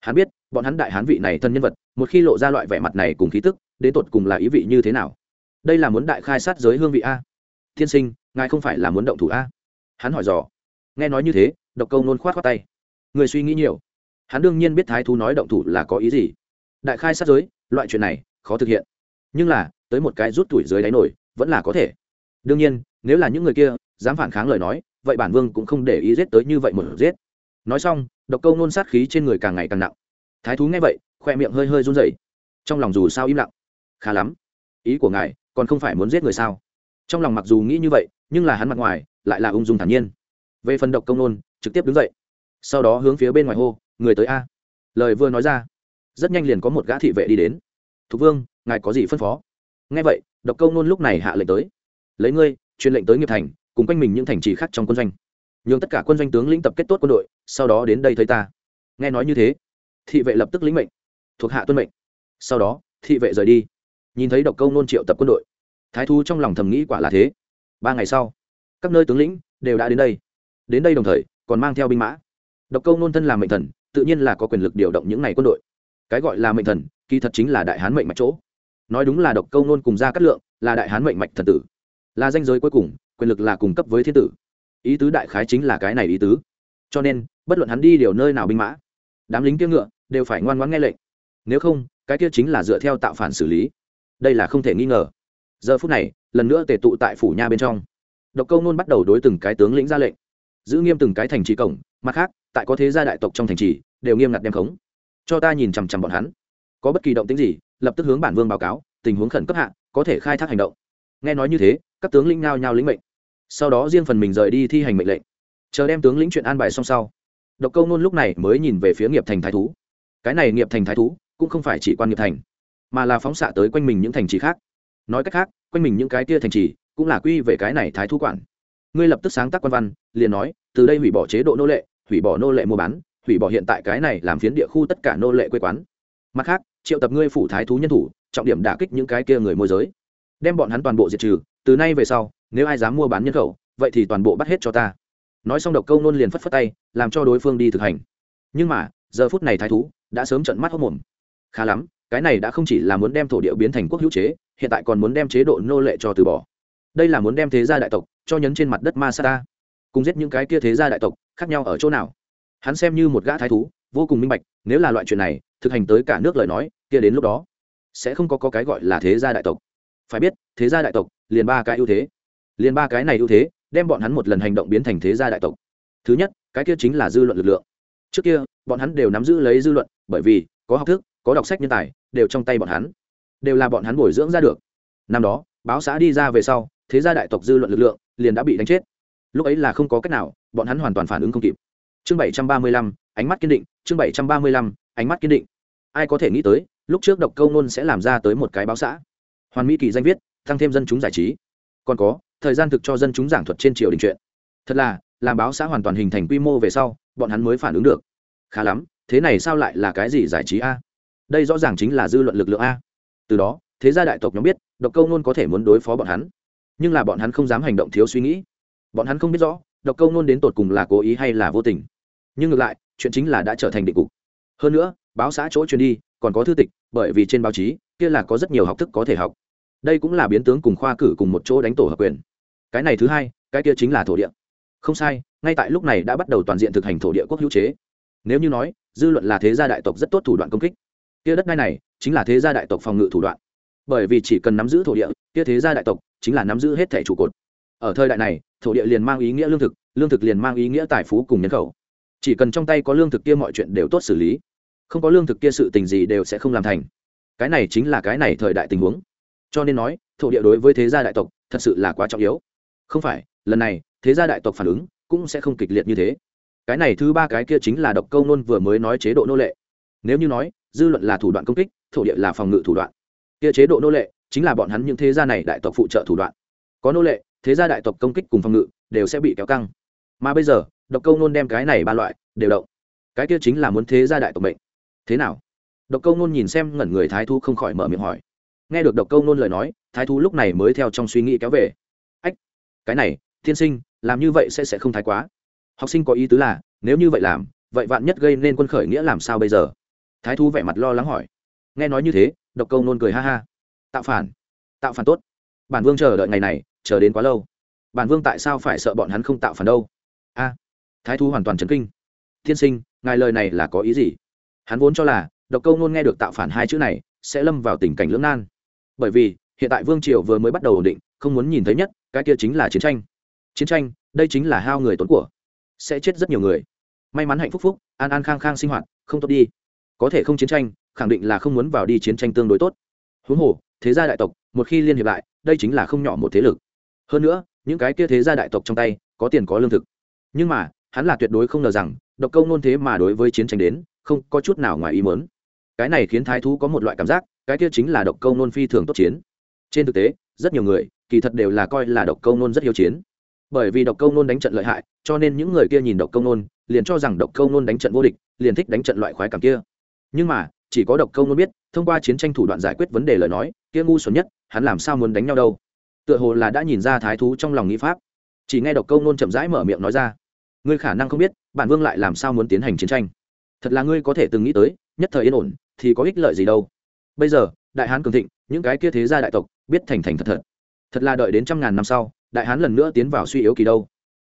Hắn biết, bọn hắn đại hán vị này thân nhân vật, một khi lộ ra loại vẻ mặt này cùng khí tức, đến tột cùng là ý vị như thế nào? Đây là muốn đại khai sát giới hương vị a? Thiên sinh, ngài không phải là muốn động thủ a? Hắn hỏi dò. Nghe nói như thế, độc câu nôn khoát khoát tay. Người suy nghĩ nhiều. Hắn đương nhiên biết thái thú nói động thủ là có ý gì. Đại khai sát giới, loại chuyện này, khó thực hiện. Nhưng là, tới một cái rút tuổi dưới đáy nổi, vẫn là có thể. Đương nhiên, nếu là những người kia, dám phản kháng lời nói vậy bản vương cũng không để ý giết tới như vậy một giết. Nói xong, độc câu nôn sát khí trên người càng ngày càng nặng. Thái thú nghe vậy, khoe miệng hơi hơi run rẩy. Trong lòng dù sao im lặng. Khá lắm. Ý của ngài, còn không phải muốn giết người sao? Trong lòng mặc dù nghĩ như vậy, nhưng là hắn mặt ngoài, lại là ung dung thản nhiên. Về phần độc công nôn trực tiếp đứng dậy. Sau đó hướng phía bên ngoài hô, người tới a. Lời vừa nói ra, rất nhanh liền có một gã thị vệ đi đến. Thục vương, ngài có gì phân phó? Nghe vậy, độc công nôn lúc này hạ lệnh tới. Lấy ngươi, truyền lệnh tới nghiệp thành cùng quanh mình những thành trì khác trong quân doanh. Nhường tất cả quân doanh tướng lĩnh tập kết tốt quân đội, sau đó đến đây thấy ta. Nghe nói như thế, thị vệ lập tức lĩnh mệnh, thuộc hạ tuân mệnh. Sau đó, thị vệ rời đi. Nhìn thấy độc câu nôn triệu tập quân đội, thái thu trong lòng thầm nghĩ quả là thế. Ba ngày sau, các nơi tướng lĩnh đều đã đến đây. Đến đây đồng thời, còn mang theo binh mã. Độc câu nôn thân làm mệnh thần, tự nhiên là có quyền lực điều động những n à y quân đội. Cái gọi là mệnh thần, kỳ thật chính là đại hán mệnh mạch chỗ. Nói đúng là độc câu nôn cùng ra cát lượng là đại hán mệnh mạch thần tử. Là danh giới cuối cùng quyền lực là cùng cấp với thiên tử. Ý tứ đại khái chính là cái này ý tứ. Cho nên, bất luận hắn đi điều nơi nào binh mã, đám lính kia ngựa đều phải ngoan ngoãn nghe lệnh. Nếu không, cái kia chính là dựa theo tạo phản xử lý. Đây là không thể nghi ngờ. Giờ phút này, lần nữa tề tụ tại phủ nha bên trong. Độc câu nôn bắt đầu đối từng cái tướng lĩnh ra lệnh, giữ nghiêm từng cái thành trì cổng, mặt khác, tại có thế gia đại tộc trong thành trì, đều nghiêm ngặt đem khống. Cho ta nhìn chằm chằm bọn hắn. Có bất kỳ động tính gì, lập tức hướng bản vương báo cáo, tình huống khẩn cấp hạ, có thể khai thác hành động nghe nói như thế, các tướng lĩnh nao nhao lĩnh mệnh. Sau đó riêng phần mình rời đi thi hành mệnh lệnh. Chờ đem tướng lĩnh chuyện an bài xong sau, độc câu nôn lúc này mới nhìn về phía nghiệp thành thái thú. Cái này nghiệp thành thái thú cũng không phải chỉ quan nghiệp thành, mà là phóng xạ tới quanh mình những thành trì khác. Nói cách khác, quanh mình những cái tia thành trì cũng là quy về cái này thái thú quản. Ngươi lập tức sáng tác quan văn, liền nói, từ đây hủy bỏ chế độ nô lệ, hủy bỏ nô lệ mua bán, hủy bỏ hiện tại cái này làm phiến địa khu tất cả nô lệ quê quán. Mặt khác, triệu tập ngươi phủ thái thú nhân thủ, trọng điểm đả kích những cái kia người môi giới đem bọn hắn toàn bộ diệt trừ từ nay về sau nếu ai dám mua bán nhân khẩu vậy thì toàn bộ bắt hết cho ta. Nói xong độc câu nôn liền phất phất tay làm cho đối phương đi thực hành. Nhưng mà giờ phút này thái thú đã sớm trận mắt hốc mồm. Khá lắm cái này đã không chỉ là muốn đem thổ địa biến thành quốc hữu chế hiện tại còn muốn đem chế độ nô lệ cho từ bỏ. Đây là muốn đem thế gia đại tộc cho nhấn trên mặt đất ma sa ta cùng giết những cái kia thế gia đại tộc khác nhau ở chỗ nào. Hắn xem như một gã thái thú vô cùng minh bạch nếu là loại chuyện này thực hành tới cả nước lời nói kia đến lúc đó sẽ không có, có cái gọi là thế gia đại tộc phải biết, thế gia đại tộc, liền ba cái ưu thế. Liền ba cái này ưu thế, đem bọn hắn một lần hành động biến thành thế gia đại tộc. Thứ nhất, cái kia chính là dư luận lực lượng. Trước kia, bọn hắn đều nắm giữ lấy dư luận, bởi vì, có học thức, có đọc sách nhân tài, đều trong tay bọn hắn. Đều là bọn hắn bồi dưỡng ra được. Năm đó, báo xã đi ra về sau, thế gia đại tộc dư luận lực lượng liền đã bị đánh chết. Lúc ấy là không có cách nào, bọn hắn hoàn toàn phản ứng không kịp. Chương bảy trăm ba mươi lăm, ánh mắt kiên định, chương bảy trăm ba mươi lăm, ánh mắt kiên định. Ai có thể nghĩ tới, lúc trước độc câu nôn sẽ làm ra tới một cái báo xã? Hoàn mỹ kỳ danh viết, tăng thêm dân chúng giải trí. Còn có, thời gian thực cho dân chúng giảng thuật trên triều đình chuyện. Thật là, làm báo xã hoàn toàn hình thành quy mô về sau, bọn hắn mới phản ứng được. Khá lắm, thế này sao lại là cái gì giải trí a? Đây rõ ràng chính là dư luận lực lượng a. Từ đó, thế gia đại tộc nhóm biết, độc câu nôn có thể muốn đối phó bọn hắn. Nhưng là bọn hắn không dám hành động thiếu suy nghĩ. Bọn hắn không biết rõ, độc câu nôn đến tột cùng là cố ý hay là vô tình. Nhưng ngược lại, chuyện chính là đã trở thành định cục. Hơn nữa, báo xã chỗ truyền đi, còn có thư tịch, bởi vì trên báo chí, kia là có rất nhiều học thức có thể học đây cũng là biến tướng cùng khoa cử cùng một chỗ đánh tổ hợp quyền. Cái này thứ hai, cái kia chính là thổ địa. Không sai, ngay tại lúc này đã bắt đầu toàn diện thực hành thổ địa quốc hữu chế. Nếu như nói, dư luận là thế gia đại tộc rất tốt thủ đoạn công kích, kia đất đai này chính là thế gia đại tộc phòng ngự thủ đoạn. Bởi vì chỉ cần nắm giữ thổ địa, kia thế gia đại tộc chính là nắm giữ hết thẻ trụ cột. Ở thời đại này, thổ địa liền mang ý nghĩa lương thực lương thực liền mang ý nghĩa tài phú cùng nhân khẩu. Chỉ cần trong tay có lương thực kia mọi chuyện đều tốt xử lý. Không có lương thực kia sự tình gì đều sẽ không làm thành. Cái này chính là cái này thời đại tình huống cho nên nói, thổ địa đối với thế gia đại tộc thật sự là quá trọng yếu. Không phải, lần này, thế gia đại tộc phản ứng cũng sẽ không kịch liệt như thế. Cái này thứ ba cái kia chính là độc câu nôn vừa mới nói chế độ nô lệ. Nếu như nói, dư luận là thủ đoạn công kích, thổ địa là phòng ngự thủ đoạn. Kia chế độ nô lệ chính là bọn hắn những thế gia này đại tộc phụ trợ thủ đoạn. Có nô lệ, thế gia đại tộc công kích cùng phòng ngự đều sẽ bị kéo căng. Mà bây giờ, độc câu nôn đem cái này ba loại đều động. Cái kia chính là muốn thế gia đại tộc mệnh. Thế nào? Độc câu nôn nhìn xem ngẩn người thái thu không khỏi mở miệng hỏi nghe được độc câu nôn lời nói, thái Thú lúc này mới theo trong suy nghĩ kéo về. Ách, cái này Thiên sinh, làm như vậy sẽ sẽ không thái quá. Học sinh có ý tứ là, nếu như vậy làm, vậy vạn nhất gây nên quân khởi nghĩa làm sao bây giờ? Thái thú vẻ mặt lo lắng hỏi. Nghe nói như thế, độc câu nôn cười ha ha. Tạo phản. Tạo phản tốt. Bản vương chờ đợi ngày này, chờ đến quá lâu. Bản vương tại sao phải sợ bọn hắn không tạo phản đâu? A, thái thú hoàn toàn chấn kinh. Tiên sinh, ngài lời này là có ý gì? Hắn vốn cho là, độc câu nôn nghe được tạo phản hai chữ này, sẽ lâm vào tình cảnh lưỡng nan bởi vì hiện tại vương triều vừa mới bắt đầu ổn định, không muốn nhìn thấy nhất, cái kia chính là chiến tranh. Chiến tranh, đây chính là hao người tốn của, sẽ chết rất nhiều người. May mắn hạnh phúc phúc, an an khang khang sinh hoạt, không tốt đi. Có thể không chiến tranh, khẳng định là không muốn vào đi chiến tranh tương đối tốt. Huống hồ, thế gia đại tộc, một khi liên hiệp lại, đây chính là không nhỏ một thế lực. Hơn nữa, những cái kia thế gia đại tộc trong tay, có tiền có lương thực. Nhưng mà, hắn là tuyệt đối không ngờ rằng, độc câu nôn thế mà đối với chiến tranh đến, không có chút nào ngoài ý mớn cái này khiến thái thú có một loại cảm giác cái kia chính là độc câu nôn phi thường tốt chiến. Trên thực tế, rất nhiều người, kỳ thật đều là coi là độc câu nôn rất hiếu chiến. Bởi vì độc câu nôn đánh trận lợi hại, cho nên những người kia nhìn độc câu nôn, liền cho rằng độc câu nôn đánh trận vô địch, liền thích đánh trận loại khoái cảm kia. Nhưng mà, chỉ có độc câu nôn biết, thông qua chiến tranh thủ đoạn giải quyết vấn đề lời nói, kia ngu xuẩn nhất, hắn làm sao muốn đánh nhau đâu? Tựa hồ là đã nhìn ra thái thú trong lòng nghĩ pháp. Chỉ nghe độc câu nôn chậm rãi mở miệng nói ra, ngươi khả năng không biết, bản vương lại làm sao muốn tiến hành chiến tranh. Thật là ngươi có thể từng nghĩ tới, nhất thời yên ổn, thì có ích lợi gì đâu? Bây giờ, đại hán cường thịnh, những cái kia thế gia đại tộc biết thành thành thật thật. Thật là đợi đến trăm ngàn năm sau, đại hán lần nữa tiến vào suy yếu kỳ đâu.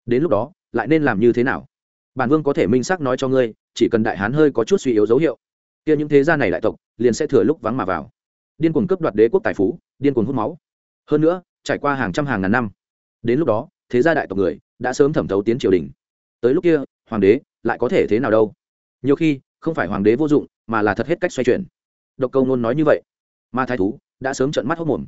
Đến lúc đó, lại nên làm như thế nào? Bản vương có thể minh xác nói cho ngươi, chỉ cần đại hán hơi có chút suy yếu dấu hiệu, kia những thế gia này đại tộc liền sẽ thừa lúc vắng mà vào. Điên cuồng cướp đoạt đế quốc tài phú, điên cuồng hút máu. Hơn nữa, trải qua hàng trăm hàng ngàn năm, đến lúc đó, thế gia đại tộc người đã sớm thẩm thấu tiến triều đình. Tới lúc kia, hoàng đế lại có thể thế nào đâu? Nhiều khi, không phải hoàng đế vô dụng, mà là thật hết cách xoay chuyển độc câu nôn nói như vậy. Mà thái thú đã sớm trận mắt hốc mồm.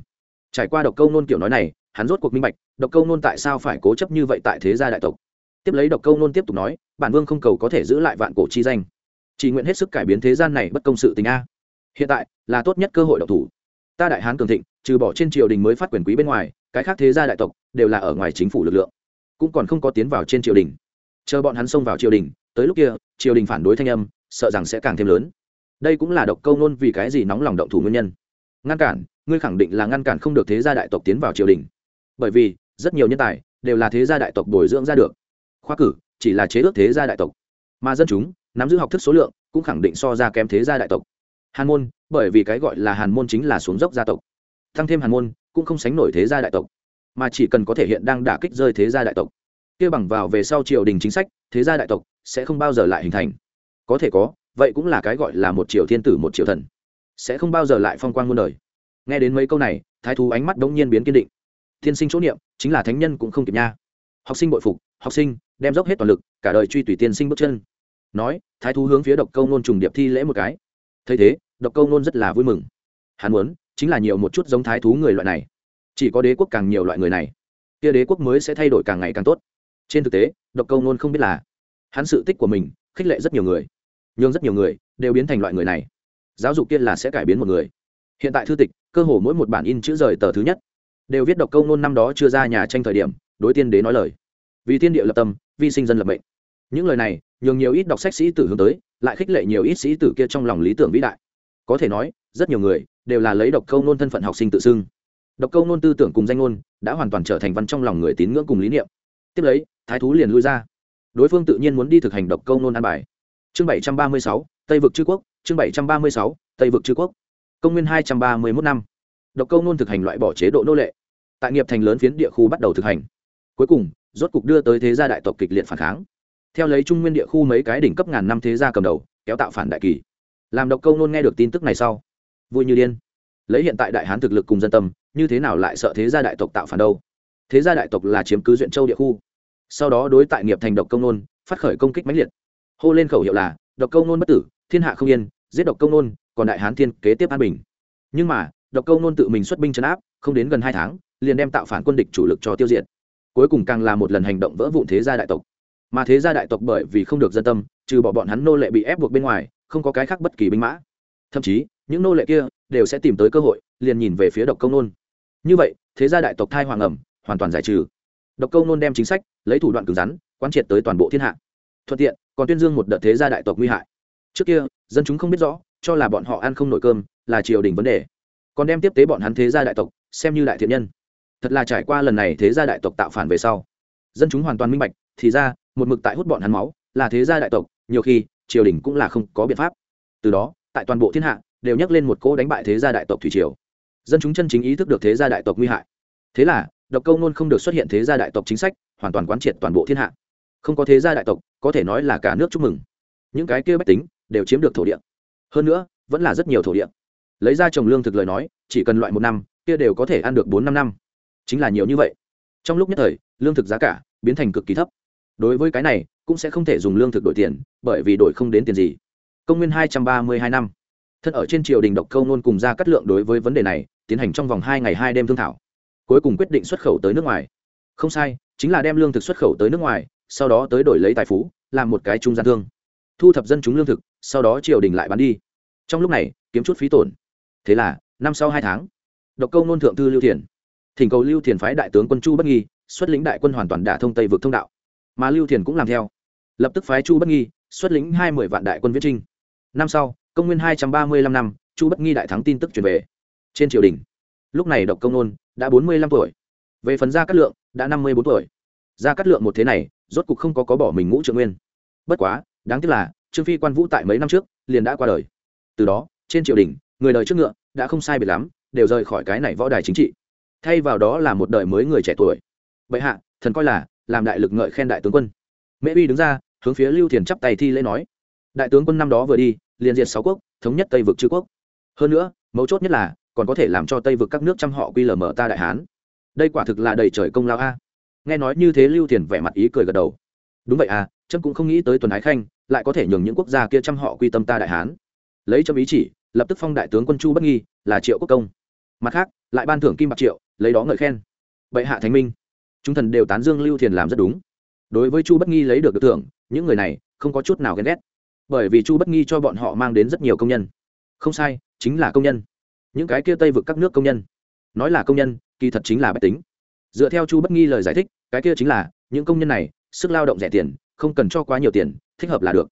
Trải qua độc câu nôn kiểu nói này, hắn rốt cuộc minh bạch, độc câu nôn tại sao phải cố chấp như vậy tại thế gia đại tộc. Tiếp lấy độc câu nôn tiếp tục nói, bản vương không cầu có thể giữ lại vạn cổ chi danh. Chỉ nguyện hết sức cải biến thế gian này bất công sự tình a. Hiện tại là tốt nhất cơ hội độc thủ. Ta đại hán cường thịnh, trừ bỏ trên triều đình mới phát quyền quý bên ngoài, cái khác thế gia đại tộc đều là ở ngoài chính phủ lực lượng, cũng còn không có tiến vào trên triều đình. Chờ bọn hắn xông vào triều đình, tới lúc kia, triều đình phản đối thanh âm, sợ rằng sẽ càng thêm lớn đây cũng là độc câu nôn vì cái gì nóng lòng động thủ nguyên nhân. Ngăn cản, ngươi khẳng định là ngăn cản không được thế gia đại tộc tiến vào triều đình. Bởi vì, rất nhiều nhân tài đều là thế gia đại tộc bồi dưỡng ra được. Khoa cử, chỉ là chế ước thế gia đại tộc. Mà dân chúng, nắm giữ học thức số lượng, cũng khẳng định so ra kém thế gia đại tộc. Hàn môn, bởi vì cái gọi là hàn môn chính là xuống dốc gia tộc. Tăng thêm hàn môn, cũng không sánh nổi thế gia đại tộc. Mà chỉ cần có thể hiện đang đả kích rơi thế gia đại tộc. Kia bằng vào về sau triều đình chính sách, thế gia đại tộc sẽ không bao giờ lại hình thành. Có thể có vậy cũng là cái gọi là một triệu thiên tử, một triệu thần. Sẽ không bao giờ lại phong quang muôn đời. Nghe đến mấy câu này, thái thú ánh mắt đống nhiên biến kiên định. Thiên sinh chỗ niệm, chính là thánh nhân cũng không kịp nha. Học sinh bội phục, học sinh, đem dốc hết toàn lực, cả đời truy tùy tiên sinh bước chân. Nói, thái thú hướng phía độc câu nôn trùng điệp thi lễ một cái. Thấy thế, độc câu nôn rất là vui mừng. Hắn muốn, chính là nhiều một chút giống thái thú người loại này. Chỉ có đế quốc càng nhiều loại người này, kia đế quốc mới sẽ thay đổi càng ngày càng tốt. Trên thực tế, độc câu nôn không biết là, hắn sự tích của mình, khích lệ rất nhiều người nhưng rất nhiều người đều biến thành loại người này. Giáo dục kia là sẽ cải biến một người. Hiện tại thư tịch, cơ hồ mỗi một bản in chữ rời tờ thứ nhất đều viết độc câu nôn năm đó chưa ra nhà tranh thời điểm, đối tiên đế nói lời. Vì thiên địa lập tâm, vi sinh dân lập mệnh. Những lời này, nhường nhiều ít đọc sách sĩ tử hướng tới, lại khích lệ nhiều ít sĩ tử kia trong lòng lý tưởng vĩ đại. Có thể nói, rất nhiều người đều là lấy độc câu nôn thân phận học sinh tự xưng. Độc câu nôn tư tưởng cùng danh ngôn đã hoàn toàn trở thành văn trong lòng người tín ngưỡng cùng lý niệm. Tiếp lấy, thái thú liền lui ra. Đối phương tự nhiên muốn đi thực hành độc câu nôn an bài chương bảy trăm ba mươi sáu, tây vực chư quốc, chương bảy trăm ba mươi sáu, tây vực chư quốc. Công nguyên hai trăm ba mươi mốt năm. Độc câu nôn thực hành loại bỏ chế độ nô lệ. Tại nghiệp thành lớn phiến địa khu bắt đầu thực hành. Cuối cùng, rốt cục đưa tới thế gia đại tộc kịch liệt phản kháng. Theo lấy trung nguyên địa khu mấy cái đỉnh cấp ngàn năm thế gia cầm đầu, kéo tạo phản đại kỳ. Làm độc câu nôn nghe được tin tức này sau, vui như điên. Lấy hiện tại đại hán thực lực cùng dân tâm, như thế nào lại sợ thế gia đại tộc tạo phản đâu? Thế gia đại tộc là chiếm cứ duyện châu địa khu. Sau đó đối tại nghiệp thành độc công nôn, phát khởi công kích mãnh liệt hô lên khẩu hiệu là, độc Câu nôn bất tử, thiên hạ không yên, giết độc Câu nôn, còn đại hán thiên kế tiếp an bình. Nhưng mà, độc Câu nôn tự mình xuất binh chấn áp, không đến gần hai tháng, liền đem tạo phản quân địch chủ lực cho tiêu diệt. Cuối cùng càng là một lần hành động vỡ vụn thế gia đại tộc. Mà thế gia đại tộc bởi vì không được dân tâm, trừ bỏ bọn hắn nô lệ bị ép buộc bên ngoài, không có cái khác bất kỳ binh mã. Thậm chí, những nô lệ kia đều sẽ tìm tới cơ hội, liền nhìn về phía độc công nôn. Như vậy, thế gia đại tộc thai hoàng ẩm, hoàn toàn giải trừ. Độc công nôn đem chính sách, lấy thủ đoạn cứng rắn, quán triệt tới toàn bộ thiên hạ. Thuận tiện còn tuyên dương một đợt thế gia đại tộc nguy hại. Trước kia, dân chúng không biết rõ, cho là bọn họ ăn không nổi cơm, là triều đình vấn đề. Còn đem tiếp tế bọn hắn thế gia đại tộc, xem như đại thiện nhân. Thật là trải qua lần này thế gia đại tộc tạo phản về sau. Dân chúng hoàn toàn minh bạch, thì ra, một mực tại hút bọn hắn máu, là thế gia đại tộc, nhiều khi, triều đình cũng là không có biện pháp. Từ đó, tại toàn bộ thiên hạ, đều nhắc lên một cỗ đánh bại thế gia đại tộc thủy triều. Dân chúng chân chính ý thức được thế gia đại tộc nguy hại. Thế là, độc câu nôn không được xuất hiện thế gia đại tộc chính sách, hoàn toàn quán triệt toàn bộ thiên hạ không có thế gia đại tộc, có thể nói là cả nước chúc mừng. Những cái kia bách tính đều chiếm được thổ địa. Hơn nữa, vẫn là rất nhiều thổ địa. Lấy ra trồng lương thực lời nói, chỉ cần loại một năm, kia đều có thể ăn được bốn năm năm. Chính là nhiều như vậy. Trong lúc nhất thời, lương thực giá cả biến thành cực kỳ thấp. Đối với cái này, cũng sẽ không thể dùng lương thực đổi tiền, bởi vì đổi không đến tiền gì. Công nguyên hai trăm ba mươi hai năm. Thân ở trên triều đình độc câu nôn cùng ra cắt lượng đối với vấn đề này, tiến hành trong vòng hai ngày hai đêm thương thảo. Cuối cùng quyết định xuất khẩu tới nước ngoài. Không sai, chính là đem lương thực xuất khẩu tới nước ngoài sau đó tới đổi lấy tài phú, làm một cái trung gian thương. Thu thập dân chúng lương thực, sau đó triều đình lại bán đi. Trong lúc này, kiếm chút phí tổn. Thế là, năm sau hai tháng, độc câu nôn thượng thư lưu thiền thỉnh cầu lưu thiền phái đại tướng quân chu bất nghi, xuất lĩnh đại quân hoàn toàn đả thông tây vực thông đạo. Mà lưu thiền cũng làm theo. Lập tức phái chu bất nghi, xuất lĩnh hai mươi vạn đại quân viết trinh. Năm sau, công nguyên hai trăm ba mươi lăm năm, chu bất nghi đại thắng tin tức truyền về. Trên triều đình, lúc này độc công nôn đã bốn mươi lăm tuổi. Về phần gia cát lượng, đã năm mươi bốn tuổi. Gia cát lượng một thế này rốt cục không có có bỏ mình ngũ trượng nguyên. Bất quá, đáng tiếc là, trương phi quan vũ tại mấy năm trước, liền đã qua đời. Từ đó, trên triều đình, người đời trước ngựa đã không sai biệt lắm, đều rời khỏi cái này võ đài chính trị. Thay vào đó là một đời mới người trẻ tuổi. Bệ hạ, thần coi là, làm đại lực ngợi khen đại tướng quân. Mễ uy đứng ra, hướng phía lưu thiền chắp tay thi lễ nói. Đại tướng quân năm đó vừa đi, liền diệt sáu quốc, thống nhất tây vực chư quốc. Hơn nữa, mấu chốt nhất là, còn có thể làm cho tây vực các nước trăm họ quy lờ mở ta đại hán. Đây quả thực là đầy trời công lao a nghe nói như thế lưu thiền vẻ mặt ý cười gật đầu. Đúng vậy à trâm cũng không nghĩ tới tuần ái khanh, lại có thể nhường những quốc gia kia trăm họ quy tâm ta đại hán. Lấy cho ý chỉ, lập tức phong đại tướng quân chu bất nghi, là triệu quốc công. Mặt khác, lại ban thưởng kim bạc triệu, lấy đó ngợi khen. Bệ hạ thánh minh, chúng thần đều tán dương lưu thiền làm rất đúng. Đối với chu bất nghi lấy được được thưởng, những người này không có chút nào ghen ghét. Bởi vì chu bất nghi cho bọn họ mang đến rất nhiều công nhân. Không sai, chính là công nhân. Những cái kia tây vực các nước công nhân. Nói là công nhân, kỳ thật chính là bách tính dựa theo chu bất nghi lời giải thích, cái kia chính là, những công nhân này, sức lao động rẻ tiền, không cần cho quá nhiều tiền, thích hợp là được.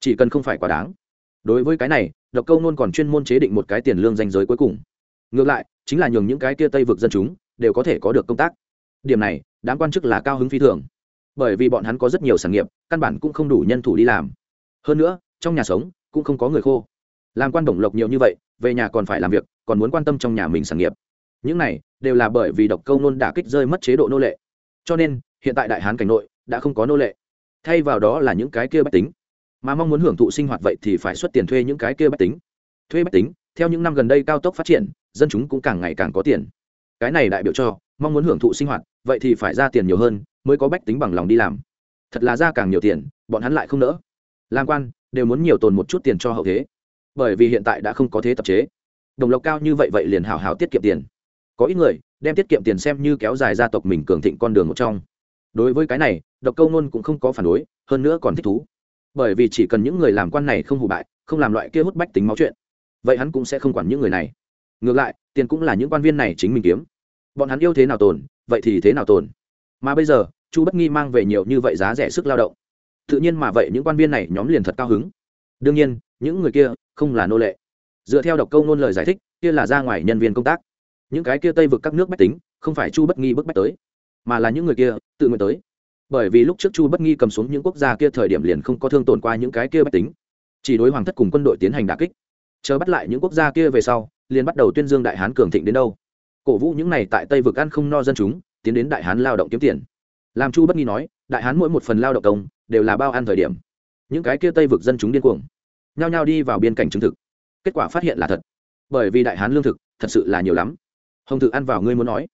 Chỉ cần không phải quá đáng. Đối với cái này, độc câu nôn còn chuyên môn chế định một cái tiền lương danh giới cuối cùng. Ngược lại, chính là nhường những cái kia tây vực dân chúng, đều có thể có được công tác. Điểm này, đám quan chức là cao hứng phi thường. Bởi vì bọn hắn có rất nhiều sản nghiệp, căn bản cũng không đủ nhân thủ đi làm. Hơn nữa, trong nhà sống, cũng không có người khô. Làm quan đồng lộc nhiều như vậy, về nhà còn phải làm việc, còn muốn quan tâm trong nhà mình sản nghiệp những này đều là bởi vì độc câu nôn đã kích rơi mất chế độ nô lệ. Cho nên, hiện tại đại hán cảnh nội đã không có nô lệ. Thay vào đó là những cái kia bách tính. Mà mong muốn hưởng thụ sinh hoạt vậy thì phải xuất tiền thuê những cái kia bách tính. Thuê bách tính, theo những năm gần đây cao tốc phát triển, dân chúng cũng càng ngày càng có tiền. Cái này đại biểu cho, mong muốn hưởng thụ sinh hoạt, vậy thì phải ra tiền nhiều hơn mới có bách tính bằng lòng đi làm. Thật là ra càng nhiều tiền, bọn hắn lại không nỡ. Làm quan, đều muốn nhiều tồn một chút tiền cho hậu thế. Bởi vì hiện tại đã không có thế tập chế. Đồng lộc cao như vậy vậy liền hào hào tiết kiệm tiền có ít người đem tiết kiệm tiền xem như kéo dài gia tộc mình cường thịnh con đường một trong. Đối với cái này, độc câu nôn cũng không có phản đối, hơn nữa còn thích thú. Bởi vì chỉ cần những người làm quan này không hủ bại, không làm loại kia hút bách tính máu chuyện, vậy hắn cũng sẽ không quản những người này. Ngược lại, tiền cũng là những quan viên này chính mình kiếm. Bọn hắn yêu thế nào tồn, vậy thì thế nào tồn. Mà bây giờ, chu bất nghi mang về nhiều như vậy giá rẻ sức lao động. Tự nhiên mà vậy những quan viên này nhóm liền thật cao hứng. Đương nhiên, những người kia không là nô lệ. Dựa theo độc câu nôn lời giải thích, kia là ra ngoài nhân viên công tác những cái kia tây vực các nước bách tính, không phải chu bất nghi bức bách tới, mà là những người kia tự nguyện tới. Bởi vì lúc trước chu bất nghi cầm xuống những quốc gia kia thời điểm liền không có thương tổn qua những cái kia bách tính. Chỉ đối hoàng thất cùng quân đội tiến hành đà kích. Chờ bắt lại những quốc gia kia về sau, liền bắt đầu tuyên dương đại hán cường thịnh đến đâu. Cổ vũ những này tại tây vực ăn không no dân chúng, tiến đến đại hán lao động kiếm tiền. Làm chu bất nghi nói, đại hán mỗi một phần lao động công, đều là bao ăn thời điểm. Những cái kia tây vực dân chúng điên cuồng, nhao nhao đi vào biên cảnh chứng thực. Kết quả phát hiện là thật. Bởi vì đại hán lương thực, thật sự là nhiều lắm hồng thực ăn vào ngươi muốn nói.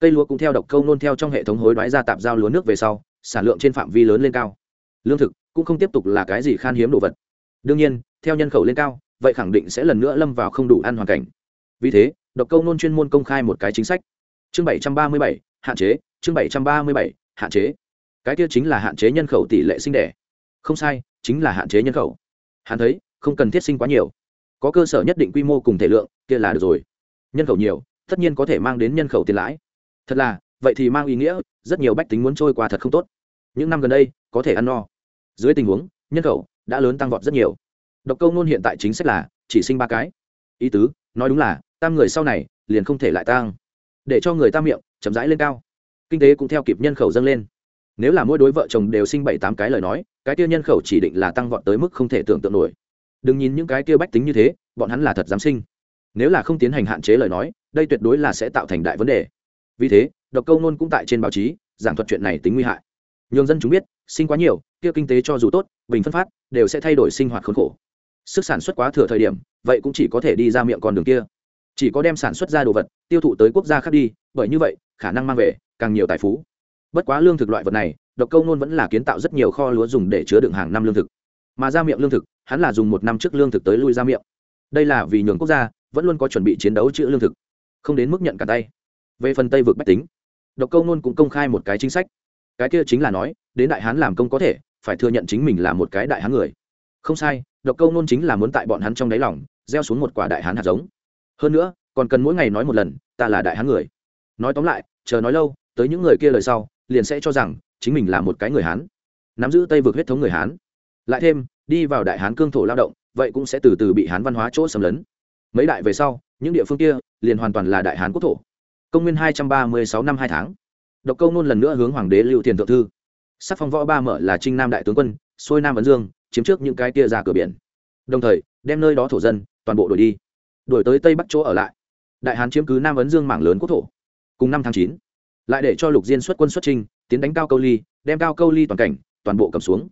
Cây lúa cũng theo độc câu nôn theo trong hệ thống hối đoái ra tạp giao lúa nước về sau, sản lượng trên phạm vi lớn lên cao. Lương thực cũng không tiếp tục là cái gì khan hiếm đồ vật. Đương nhiên, theo nhân khẩu lên cao, vậy khẳng định sẽ lần nữa lâm vào không đủ ăn hoàn cảnh. Vì thế, độc câu nôn chuyên môn công khai một cái chính sách. Chương bảy trăm ba mươi bảy, hạn chế. Chương bảy trăm ba mươi bảy, hạn chế. Cái kia chính là hạn chế nhân khẩu tỷ lệ sinh đẻ. Không sai, chính là hạn chế nhân khẩu. Hắn thấy, không cần thiết sinh quá nhiều. Có cơ sở nhất định quy mô cùng thể lượng, kia là được rồi. Nhân khẩu nhiều tất nhiên có thể mang đến nhân khẩu tiền lãi. Thật là, vậy thì mang ý nghĩa, rất nhiều bách tính muốn trôi qua thật không tốt. Những năm gần đây, có thể ăn no. Dưới tình huống, nhân khẩu đã lớn tăng vọt rất nhiều. Độc câu nôn hiện tại chính sách là, chỉ sinh ba cái. Ý tứ, nói đúng là, tam người sau này, liền không thể lại tăng. Để cho người ta miệng, chậm rãi lên cao. Kinh tế cũng theo kịp nhân khẩu dâng lên. Nếu là mỗi đối vợ chồng đều sinh bảy, tám cái lời nói, cái tiêu nhân khẩu chỉ định là tăng vọt tới mức không thể tưởng tượng nổi. Đừng nhìn những cái kia bách tính như thế, bọn hắn là thật dám sinh nếu là không tiến hành hạn chế lời nói, đây tuyệt đối là sẽ tạo thành đại vấn đề. Vì thế, độc câu nôn cũng tại trên báo chí, giảng thuật chuyện này tính nguy hại. Nhường dân chúng biết, sinh quá nhiều, kia kinh tế cho dù tốt, bình phân phát, đều sẽ thay đổi sinh hoạt khốn khổ. Sức sản xuất quá thừa thời điểm, vậy cũng chỉ có thể đi ra miệng con đường kia. Chỉ có đem sản xuất ra đồ vật, tiêu thụ tới quốc gia khác đi, bởi như vậy, khả năng mang về, càng nhiều tài phú. Bất quá lương thực loại vật này, độc câu nôn vẫn là kiến tạo rất nhiều kho lúa dùng để chứa đựng hàng năm lương thực. Mà ra miệng lương thực, hắn là dùng một năm trước lương thực tới lui ra miệng đây là vì nhường quốc gia vẫn luôn có chuẩn bị chiến đấu chữ lương thực, không đến mức nhận cả tay. Về phần tây vực bách tính, độc câu nôn cũng công khai một cái chính sách. Cái kia chính là nói, đến đại hán làm công có thể, phải thừa nhận chính mình là một cái đại hán người. Không sai, độc câu nôn chính là muốn tại bọn hắn trong đáy lòng, gieo xuống một quả đại hán hạt giống. Hơn nữa, còn cần mỗi ngày nói một lần, ta là đại hán người. Nói tóm lại, chờ nói lâu, tới những người kia lời sau, liền sẽ cho rằng, chính mình là một cái người hán. Nắm giữ tây vực huyết thống người hán. Lại thêm, đi vào đại hán cương thổ lao động vậy cũng sẽ từ từ bị hán văn hóa chỗ xâm lấn. Mấy đại về sau, những địa phương kia liền hoàn toàn là đại hán quốc thổ. Công nguyên hai trăm ba mươi sáu năm hai tháng. Độc câu nôn lần nữa hướng hoàng đế lưu thiền thượng thư. Sắc phong võ ba mở là trinh nam đại tướng quân, xuôi nam ấn dương, chiếm trước những cái kia ra cửa biển. Đồng thời, đem nơi đó thổ dân, toàn bộ đổi đi. Đổi tới tây bắc chỗ ở lại. Đại hán chiếm cứ nam ấn dương mảng lớn quốc thổ. Cùng năm tháng chín, lại để cho lục diên xuất quân xuất trinh tiến đánh cao câu ly, đem cao câu ly toàn cảnh, toàn bộ cầm xuống.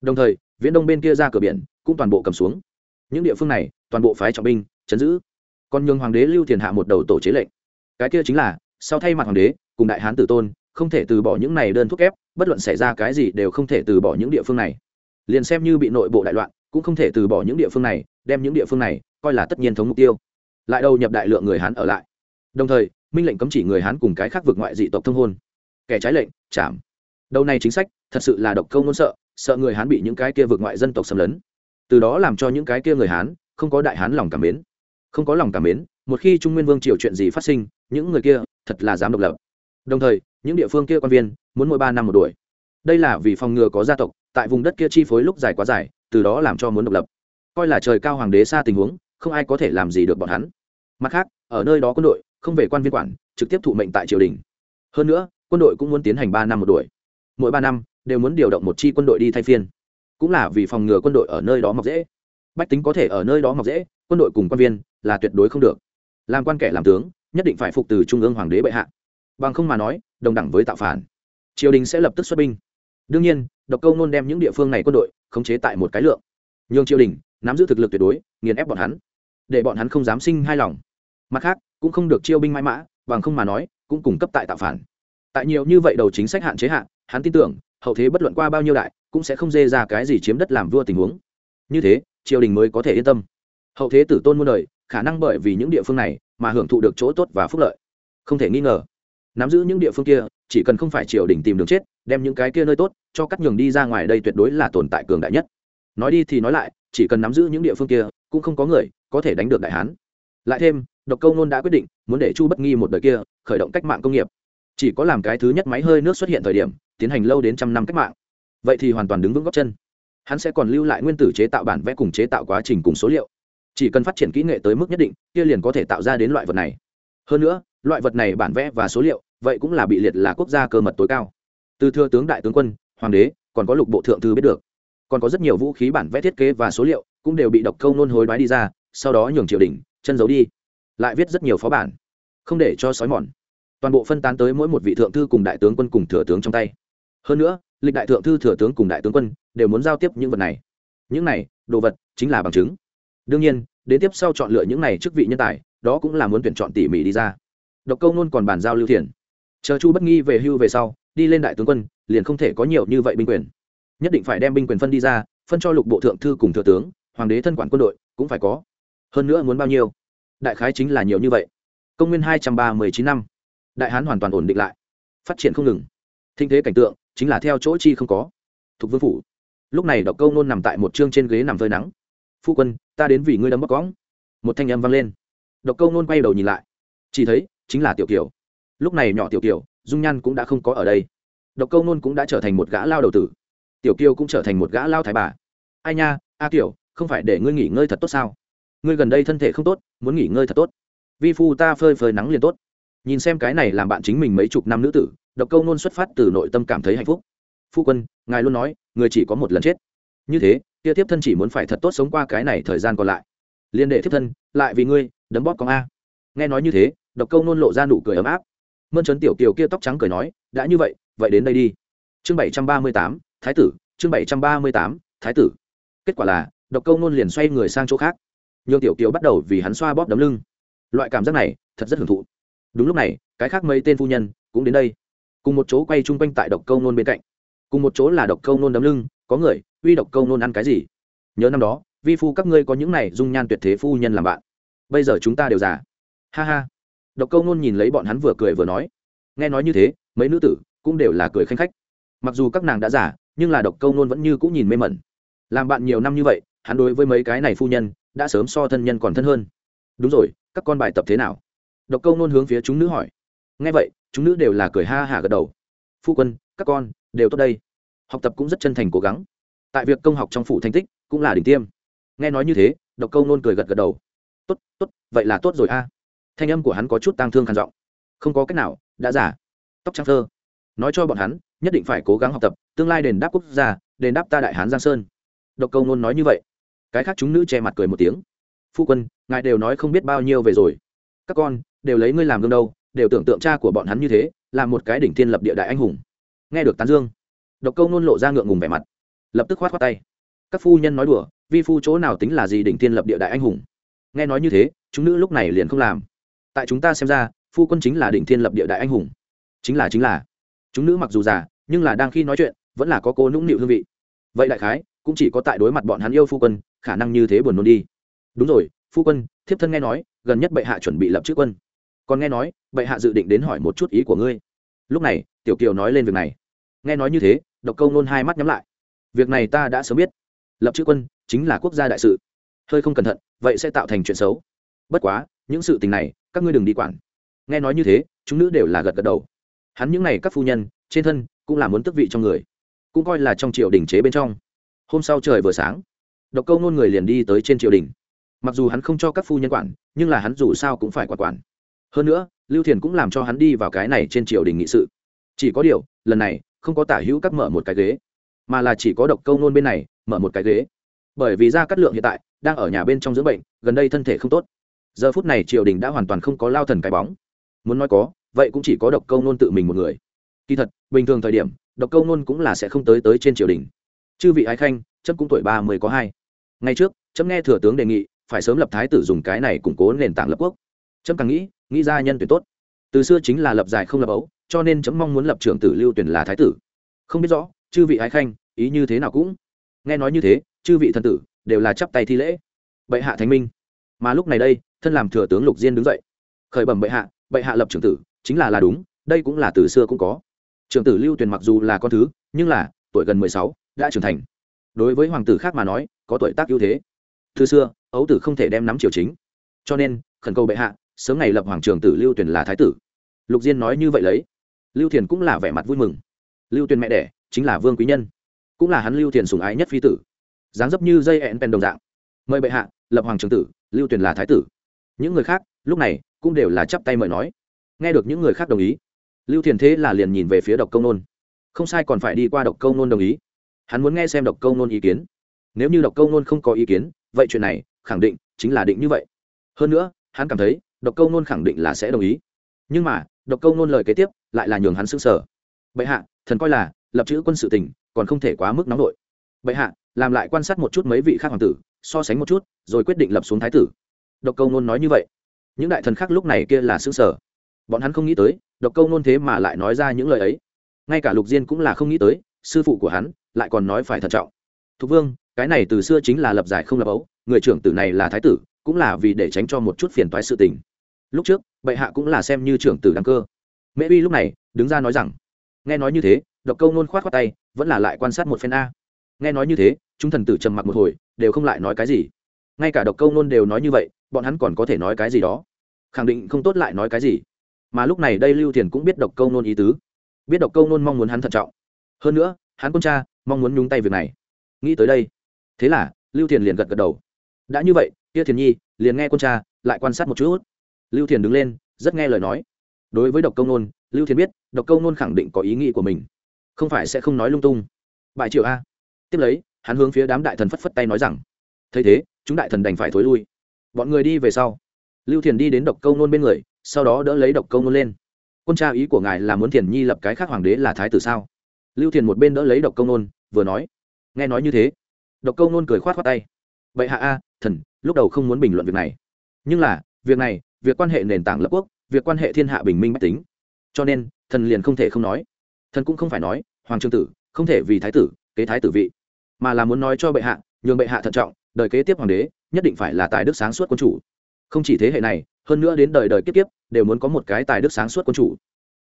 Đồng thời viễn đông bên kia ra cửa biển, cũng toàn bộ cầm xuống. Những địa phương này, toàn bộ phái trọng binh, chấn giữ. Còn nhường hoàng đế lưu thiền hạ một đầu tổ chế lệnh. Cái kia chính là, sau thay mặt hoàng đế, cùng đại hán tử tôn, không thể từ bỏ những này đơn thuốc ép bất luận xảy ra cái gì đều không thể từ bỏ những địa phương này. Liền xem như bị nội bộ đại loạn, cũng không thể từ bỏ những địa phương này, đem những địa phương này coi là tất nhiên thống mục tiêu. Lại đầu nhập đại lượng người hán ở lại. Đồng thời, minh lệnh cấm chỉ người hán cùng cái khác vượt ngoại dị tộc thông hôn. Kẻ trái lệnh chạm đầu này chính sách, thật sự là độc câu ngôn sợ sợ người hán bị những cái kia vượt ngoại dân tộc xâm lấn. Từ đó làm cho những cái kia người hán không có đại hán lòng cảm mến. Không có lòng cảm mến, một khi trung nguyên vương triều chuyện gì phát sinh, những người kia thật là dám độc lập. Đồng thời, những địa phương kia quan viên muốn mỗi ba năm một đuổi. Đây là vì phòng ngừa có gia tộc tại vùng đất kia chi phối lúc dài quá dài, từ đó làm cho muốn độc lập. Coi là trời cao hoàng đế xa tình huống, không ai có thể làm gì được bọn hắn. Mặt khác, ở nơi đó quân đội không về quan viên quản, trực tiếp thụ mệnh tại triều đình. Hơn nữa, quân đội cũng muốn tiến hành ba năm một đuổi. Mỗi ba năm đều muốn điều động một chi quân đội đi thay phiên. Cũng là vì phòng ngừa quân đội ở nơi đó mọc dễ. Bách tính có thể ở nơi đó mọc dễ, quân đội cùng quan viên là tuyệt đối không được. Làm quan kẻ làm tướng, nhất định phải phục từ trung ương hoàng đế bệ hạ. Bằng không mà nói, đồng đẳng với tạo phản. Triều đình sẽ lập tức xuất binh. Đương nhiên, độc câu nôn đem những địa phương này quân đội khống chế tại một cái lượng. Nhường triều đình nắm giữ thực lực tuyệt đối, nghiền ép bọn hắn. Để bọn hắn không dám sinh hai lòng. Mặt khác, cũng không được chiêu binh mãi mã, bằng không mà nói, cũng cung cấp tại tạo phản. Tại nhiều như vậy đầu chính sách hạn chế hạn hắn tin tưởng hậu thế bất luận qua bao nhiêu đại, cũng sẽ không dê ra cái gì chiếm đất làm vua tình huống. Như thế, triều đình mới có thể yên tâm. Hậu thế tử tôn muôn đời, khả năng bởi vì những địa phương này mà hưởng thụ được chỗ tốt và phúc lợi. Không thể nghi ngờ, nắm giữ những địa phương kia, chỉ cần không phải triều đình tìm đường chết, đem những cái kia nơi tốt cho cắt nhường đi ra ngoài đây tuyệt đối là tồn tại cường đại nhất. Nói đi thì nói lại, chỉ cần nắm giữ những địa phương kia, cũng không có người có thể đánh được đại hán. Lại thêm, độc câu nôn đã quyết định, muốn để chu bất nghi một đời kia, khởi động cách mạng công nghiệp chỉ có làm cái thứ nhất máy hơi nước xuất hiện thời điểm, tiến hành lâu đến trăm năm cách mạng. Vậy thì hoàn toàn đứng vững góc chân. Hắn sẽ còn lưu lại nguyên tử chế tạo bản vẽ cùng chế tạo quá trình cùng số liệu. Chỉ cần phát triển kỹ nghệ tới mức nhất định, kia liền có thể tạo ra đến loại vật này. Hơn nữa, loại vật này bản vẽ và số liệu, vậy cũng là bị liệt là quốc gia cơ mật tối cao. Từ thưa tướng đại tướng quân, hoàng đế, còn có lục bộ thượng thư biết được. Còn có rất nhiều vũ khí bản vẽ thiết kế và số liệu cũng đều bị độc câu nôn hối đoái đi ra, sau đó nhường triều đình, chân giấu đi. Lại viết rất nhiều phó bản, không để cho sói mòn toàn bộ phân tán tới mỗi một vị thượng thư cùng đại tướng quân cùng thừa tướng trong tay. Hơn nữa, lịch đại thượng thư thừa tướng cùng đại tướng quân đều muốn giao tiếp những vật này. Những này, đồ vật chính là bằng chứng. Đương nhiên, đến tiếp sau chọn lựa những này chức vị nhân tài, đó cũng là muốn tuyển chọn tỉ mỉ đi ra. Độc câu nôn còn bàn giao lưu thiền chờ chu bất nghi về hưu về sau, đi lên đại tướng quân, liền không thể có nhiều như vậy binh quyền. Nhất định phải đem binh quyền phân đi ra, phân cho lục bộ thượng thư cùng thừa tướng, hoàng đế thân quản quân đội cũng phải có. Hơn nữa muốn bao nhiêu? Đại khái chính là nhiều như vậy. Công nguyên hai trăm ba mươi chín năm đại hán hoàn toàn ổn định lại. Phát triển không ngừng. Thinh thế cảnh tượng, chính là theo chỗ chi không có. Thuộc vương phủ. Lúc này độc câu nôn nằm tại một chương trên ghế nằm phơi nắng. Phu quân, ta đến vì ngươi đấm bóc cõng. Một thanh âm vang lên. Độc câu nôn quay đầu nhìn lại. Chỉ thấy, chính là tiểu kiều. Lúc này nhỏ tiểu kiều, dung nhan cũng đã không có ở đây. Độc câu nôn cũng đã trở thành một gã lao đầu tử. Tiểu kiều cũng trở thành một gã lao thái bà. Ai nha, a tiểu không phải để ngươi nghỉ ngơi thật tốt sao? Ngươi gần đây thân thể không tốt, muốn nghỉ ngơi thật tốt. Vi phu ta phơi phơi nắng liền tốt nhìn xem cái này làm bạn chính mình mấy chục năm nữ tử, độc câu nôn xuất phát từ nội tâm cảm thấy hạnh phúc. Phu quân, ngài luôn nói, người chỉ có một lần chết. Như thế, kia tiếp thân chỉ muốn phải thật tốt sống qua cái này thời gian còn lại. Liên đệ tiếp thân, lại vì ngươi, đấm bóp con a. Nghe nói như thế, độc câu nôn lộ ra nụ cười ấm áp. Mơn trấn tiểu kiều kia tóc trắng cười nói, đã như vậy vậy đến đây đi. Chương bảy trăm ba mươi tám, thái tử, chương bảy trăm ba mươi tám, thái tử. Kết quả là, độc câu nôn liền xoay người sang chỗ khác. Nhường tiểu kiều bắt đầu vì hắn xoa bóp đấm lưng. Loại cảm giác này, thật rất hưởng thụ đúng lúc này, cái khác mấy tên phu nhân cũng đến đây. Cùng một chỗ quay chung quanh tại độc câu nôn bên cạnh. Cùng một chỗ là độc câu nôn đấm lưng, có người, uy độc câu nôn ăn cái gì? Nhớ năm đó, vi phu các ngươi có những này dung nhan tuyệt thế phu nhân làm bạn. Bây giờ chúng ta đều già. Ha ha. Độc câu nôn nhìn lấy bọn hắn vừa cười vừa nói. Nghe nói như thế, mấy nữ tử cũng đều là cười khanh khách. Mặc dù các nàng đã giả nhưng là độc câu nôn vẫn như cũng nhìn mê mẩn. Làm bạn nhiều năm như vậy, hắn đối với mấy cái này phu nhân đã sớm so thân nhân còn thân hơn. Đúng rồi, các con bài tập thế nào? Độc câu nôn hướng phía chúng nữ hỏi. Nghe vậy, chúng nữ đều là cười ha hả gật đầu. Phu quân, các con, đều tốt đây. Học tập cũng rất chân thành cố gắng. Tại việc công học trong phủ thành tích cũng là đỉnh tiêm. Nghe nói như thế, độc câu nôn cười gật gật đầu. Tốt tốt, vậy là tốt rồi a. Thanh âm của hắn có chút tang thương khàn giọng. Không có cách nào, đã giả tóc trắng thơ. Nói cho bọn hắn, nhất định phải cố gắng học tập, tương lai đền đáp quốc gia, đền đáp ta đại hán giang sơn. Độc câu nôn nói như vậy. Cái khác chúng nữ che mặt cười một tiếng. Phu quân, ngài đều nói không biết bao nhiêu về rồi. Các con đều lấy ngươi làm gương đâu, đều tưởng tượng cha của bọn hắn như thế, là một cái đỉnh thiên lập địa đại anh hùng. Nghe được tán dương, độc câu nôn lộ ra ngượng ngùng vẻ mặt, lập tức khoát khoát tay. Các phu nhân nói đùa, vi phu chỗ nào tính là gì đỉnh thiên lập địa đại anh hùng? Nghe nói như thế, chúng nữ lúc này liền không làm. Tại chúng ta xem ra, phu quân chính là đỉnh thiên lập địa đại anh hùng. Chính là chính là. Chúng nữ mặc dù già, nhưng là đang khi nói chuyện, vẫn là có cô nũng nịu hương vị. Vậy đại khái, cũng chỉ có tại đối mặt bọn hắn yêu phu quân, khả năng như thế buồn nôn đi. Đúng rồi, phu quân, thiếp thân nghe nói, gần nhất bệ hạ chuẩn bị lập chức quân còn nghe nói, bệ hạ dự định đến hỏi một chút ý của ngươi. Lúc này, tiểu kiều nói lên việc này. Nghe nói như thế, độc câu nôn hai mắt nhắm lại. Việc này ta đã sớm biết. Lập chữ quân, chính là quốc gia đại sự. Hơi không cẩn thận, vậy sẽ tạo thành chuyện xấu. Bất quá, những sự tình này, các ngươi đừng đi quản. Nghe nói như thế, chúng nữ đều là gật gật đầu. Hắn những n à y các phu nhân, trên thân, cũng là muốn tức vị trong người. Cũng coi là trong triều đình chế bên trong. Hôm sau trời vừa sáng, độc câu nôn người liền đi tới trên triều đình. Mặc dù hắn không cho các phu nhân quản, nhưng là hắn dù sao cũng phải quản quản hơn nữa, lưu thiền cũng làm cho hắn đi vào cái này trên triều đình nghị sự. Chỉ có điều, lần này, không có tả hữu các mở một cái ghế, mà là chỉ có độc câu nôn bên này, mở một cái ghế. Bởi vì ra cắt lượng hiện tại, đang ở nhà bên trong dưỡng bệnh, gần đây thân thể không tốt. Giờ phút này triều đình đã hoàn toàn không có lao thần cái bóng. Muốn nói có, vậy cũng chỉ có độc câu nôn tự mình một người. Kỳ thật, bình thường thời điểm, độc câu nôn cũng là sẽ không tới tới trên triều đình. Chư vị ái khanh, chấm cũng tuổi ba mươi có hai. Ngày trước, chấm nghe thừa tướng đề nghị, phải sớm lập thái tử dùng cái này củng cố nền tảng lập quốc chấm càng nghĩ nghĩ ra nhân tuyển tốt. Từ xưa chính là lập dài không lập ấu, cho nên chấm mong muốn lập trưởng tử lưu tuyển là thái tử. Không biết rõ, chư vị ái khanh, ý như thế nào cũng. Nghe nói như thế, chư vị thần tử đều là chắp tay thi lễ. Bệ hạ thánh minh. Mà lúc này đây, thân làm thừa tướng lục diên đứng dậy. Khởi bẩm bệ hạ bệ hạ lập trưởng tử, chính là là đúng, đây cũng là từ xưa cũng có. Trưởng tử lưu tuyền mặc dù là con thứ, nhưng là tuổi gần mười sáu, đã trưởng thành. Đối với hoàng tử khác mà nói, có tuổi tác ưu thế. Từ xưa, ấu tử không thể đem nắm triều chính. Cho nên, khẩn cầu bệ hạ sớm ngày lập hoàng trường tử lưu tuyền là thái tử. Lục diên nói như vậy lấy, lưu thiền cũng là vẻ mặt vui mừng. Lưu tuyền mẹ đẻ, chính là vương quý nhân, cũng là hắn lưu thiền sùng ái nhất phi tử. Dáng dấp như dây ẹn pen đồng dạng. Mời bệ hạ, lập hoàng trường tử, lưu tuyền là thái tử. Những người khác, lúc này, cũng đều là chắp tay mời nói. Nghe được những người khác đồng ý, lưu thiền thế là liền nhìn về phía độc công nôn. Không sai còn phải đi qua độc công nôn đồng ý. Hắn muốn nghe xem độc công nôn ý kiến. Nếu như độc công nôn không có ý kiến, vậy chuyện này, khẳng định chính là định như vậy. Hơn nữa, hắn cảm thấy độc Câu nôn khẳng định là sẽ đồng ý. Nhưng mà, độc Câu nôn lời kế tiếp lại là nhường hắn xưng sở bệ hạ, thần coi là, lập chữ quân sự tỉnh còn không thể quá mức nóng nổi bệ hạ, làm lại quan sát một chút mấy vị khác hoàng tử, so sánh một chút, rồi quyết định lập xuống thái tử. Độc câu nôn nói như vậy. Những đại thần khác lúc này kia là xưng sở bọn hắn không nghĩ tới, độc câu nôn thế mà lại nói ra những lời ấy. Ngay cả lục diên cũng là không nghĩ tới, sư phụ của hắn lại còn nói phải thận trọng. Thục vương, cái này từ xưa chính là lập giải không lập ấu, người trưởng tử này là thái tử cũng là vì để tránh cho một chút phiền toái sự tình. Lúc trước, bệ hạ cũng là xem như trưởng tử đăng cơ. Mễ uy lúc này, đứng ra nói rằng, nghe nói như thế, độc câu nôn khoát khoát tay, vẫn là lại quan sát một phen a. Nghe nói như thế, chúng thần tử trầm mặc một hồi, đều không lại nói cái gì. Ngay cả độc câu nôn đều nói như vậy, bọn hắn còn có thể nói cái gì đó? Khẳng định không tốt lại nói cái gì. Mà lúc này đây lưu thiền cũng biết độc câu nôn ý tứ. Biết độc câu nôn mong muốn hắn thận trọng. Hơn nữa, hắn con cha, mong muốn nhúng tay việc này. Nghĩ tới đây, thế là lưu thiền liền gật gật đầu. Đã như vậy kia thiền nhi, liền nghe con cha, lại quan sát một chút. Lưu thiền đứng lên, rất nghe lời nói. Đối với độc câu nôn, lưu thiền biết, độc câu nôn khẳng định có ý nghĩ của mình. Không phải sẽ không nói lung tung. Bại triệu a. Tiếp lấy, hắn hướng phía đám đại thần phất phất tay nói rằng, thấy thế, chúng đại thần đành phải thối lui. Bọn người đi về sau. Lưu thiền đi đến độc câu nôn bên người, sau đó đỡ lấy độc câu nôn lên. Quân cha, ý của ngài là muốn thiền nhi lập cái khác hoàng đế là thái tử sao? Lưu thiền một bên đỡ lấy độc câu nôn, vừa nói. Nghe nói như thế, độc câu nôn cười khoát khoát tay. Vậy hạ a, thần lúc đầu không muốn bình luận việc này. Nhưng là, việc này, việc quan hệ nền tảng lập quốc, việc quan hệ thiên hạ bình minh bách tính. Cho nên, thần liền không thể không nói. Thần cũng không phải nói, hoàng trương tử, không thể vì thái tử, kế thái tử vị. Mà là muốn nói cho bệ hạ, nhường bệ hạ thận trọng, đời kế tiếp hoàng đế, nhất định phải là tài đức sáng suốt quân chủ. Không chỉ thế hệ này, hơn nữa đến đời đời kiếp kiếp, đều muốn có một cái tài đức sáng suốt quân chủ.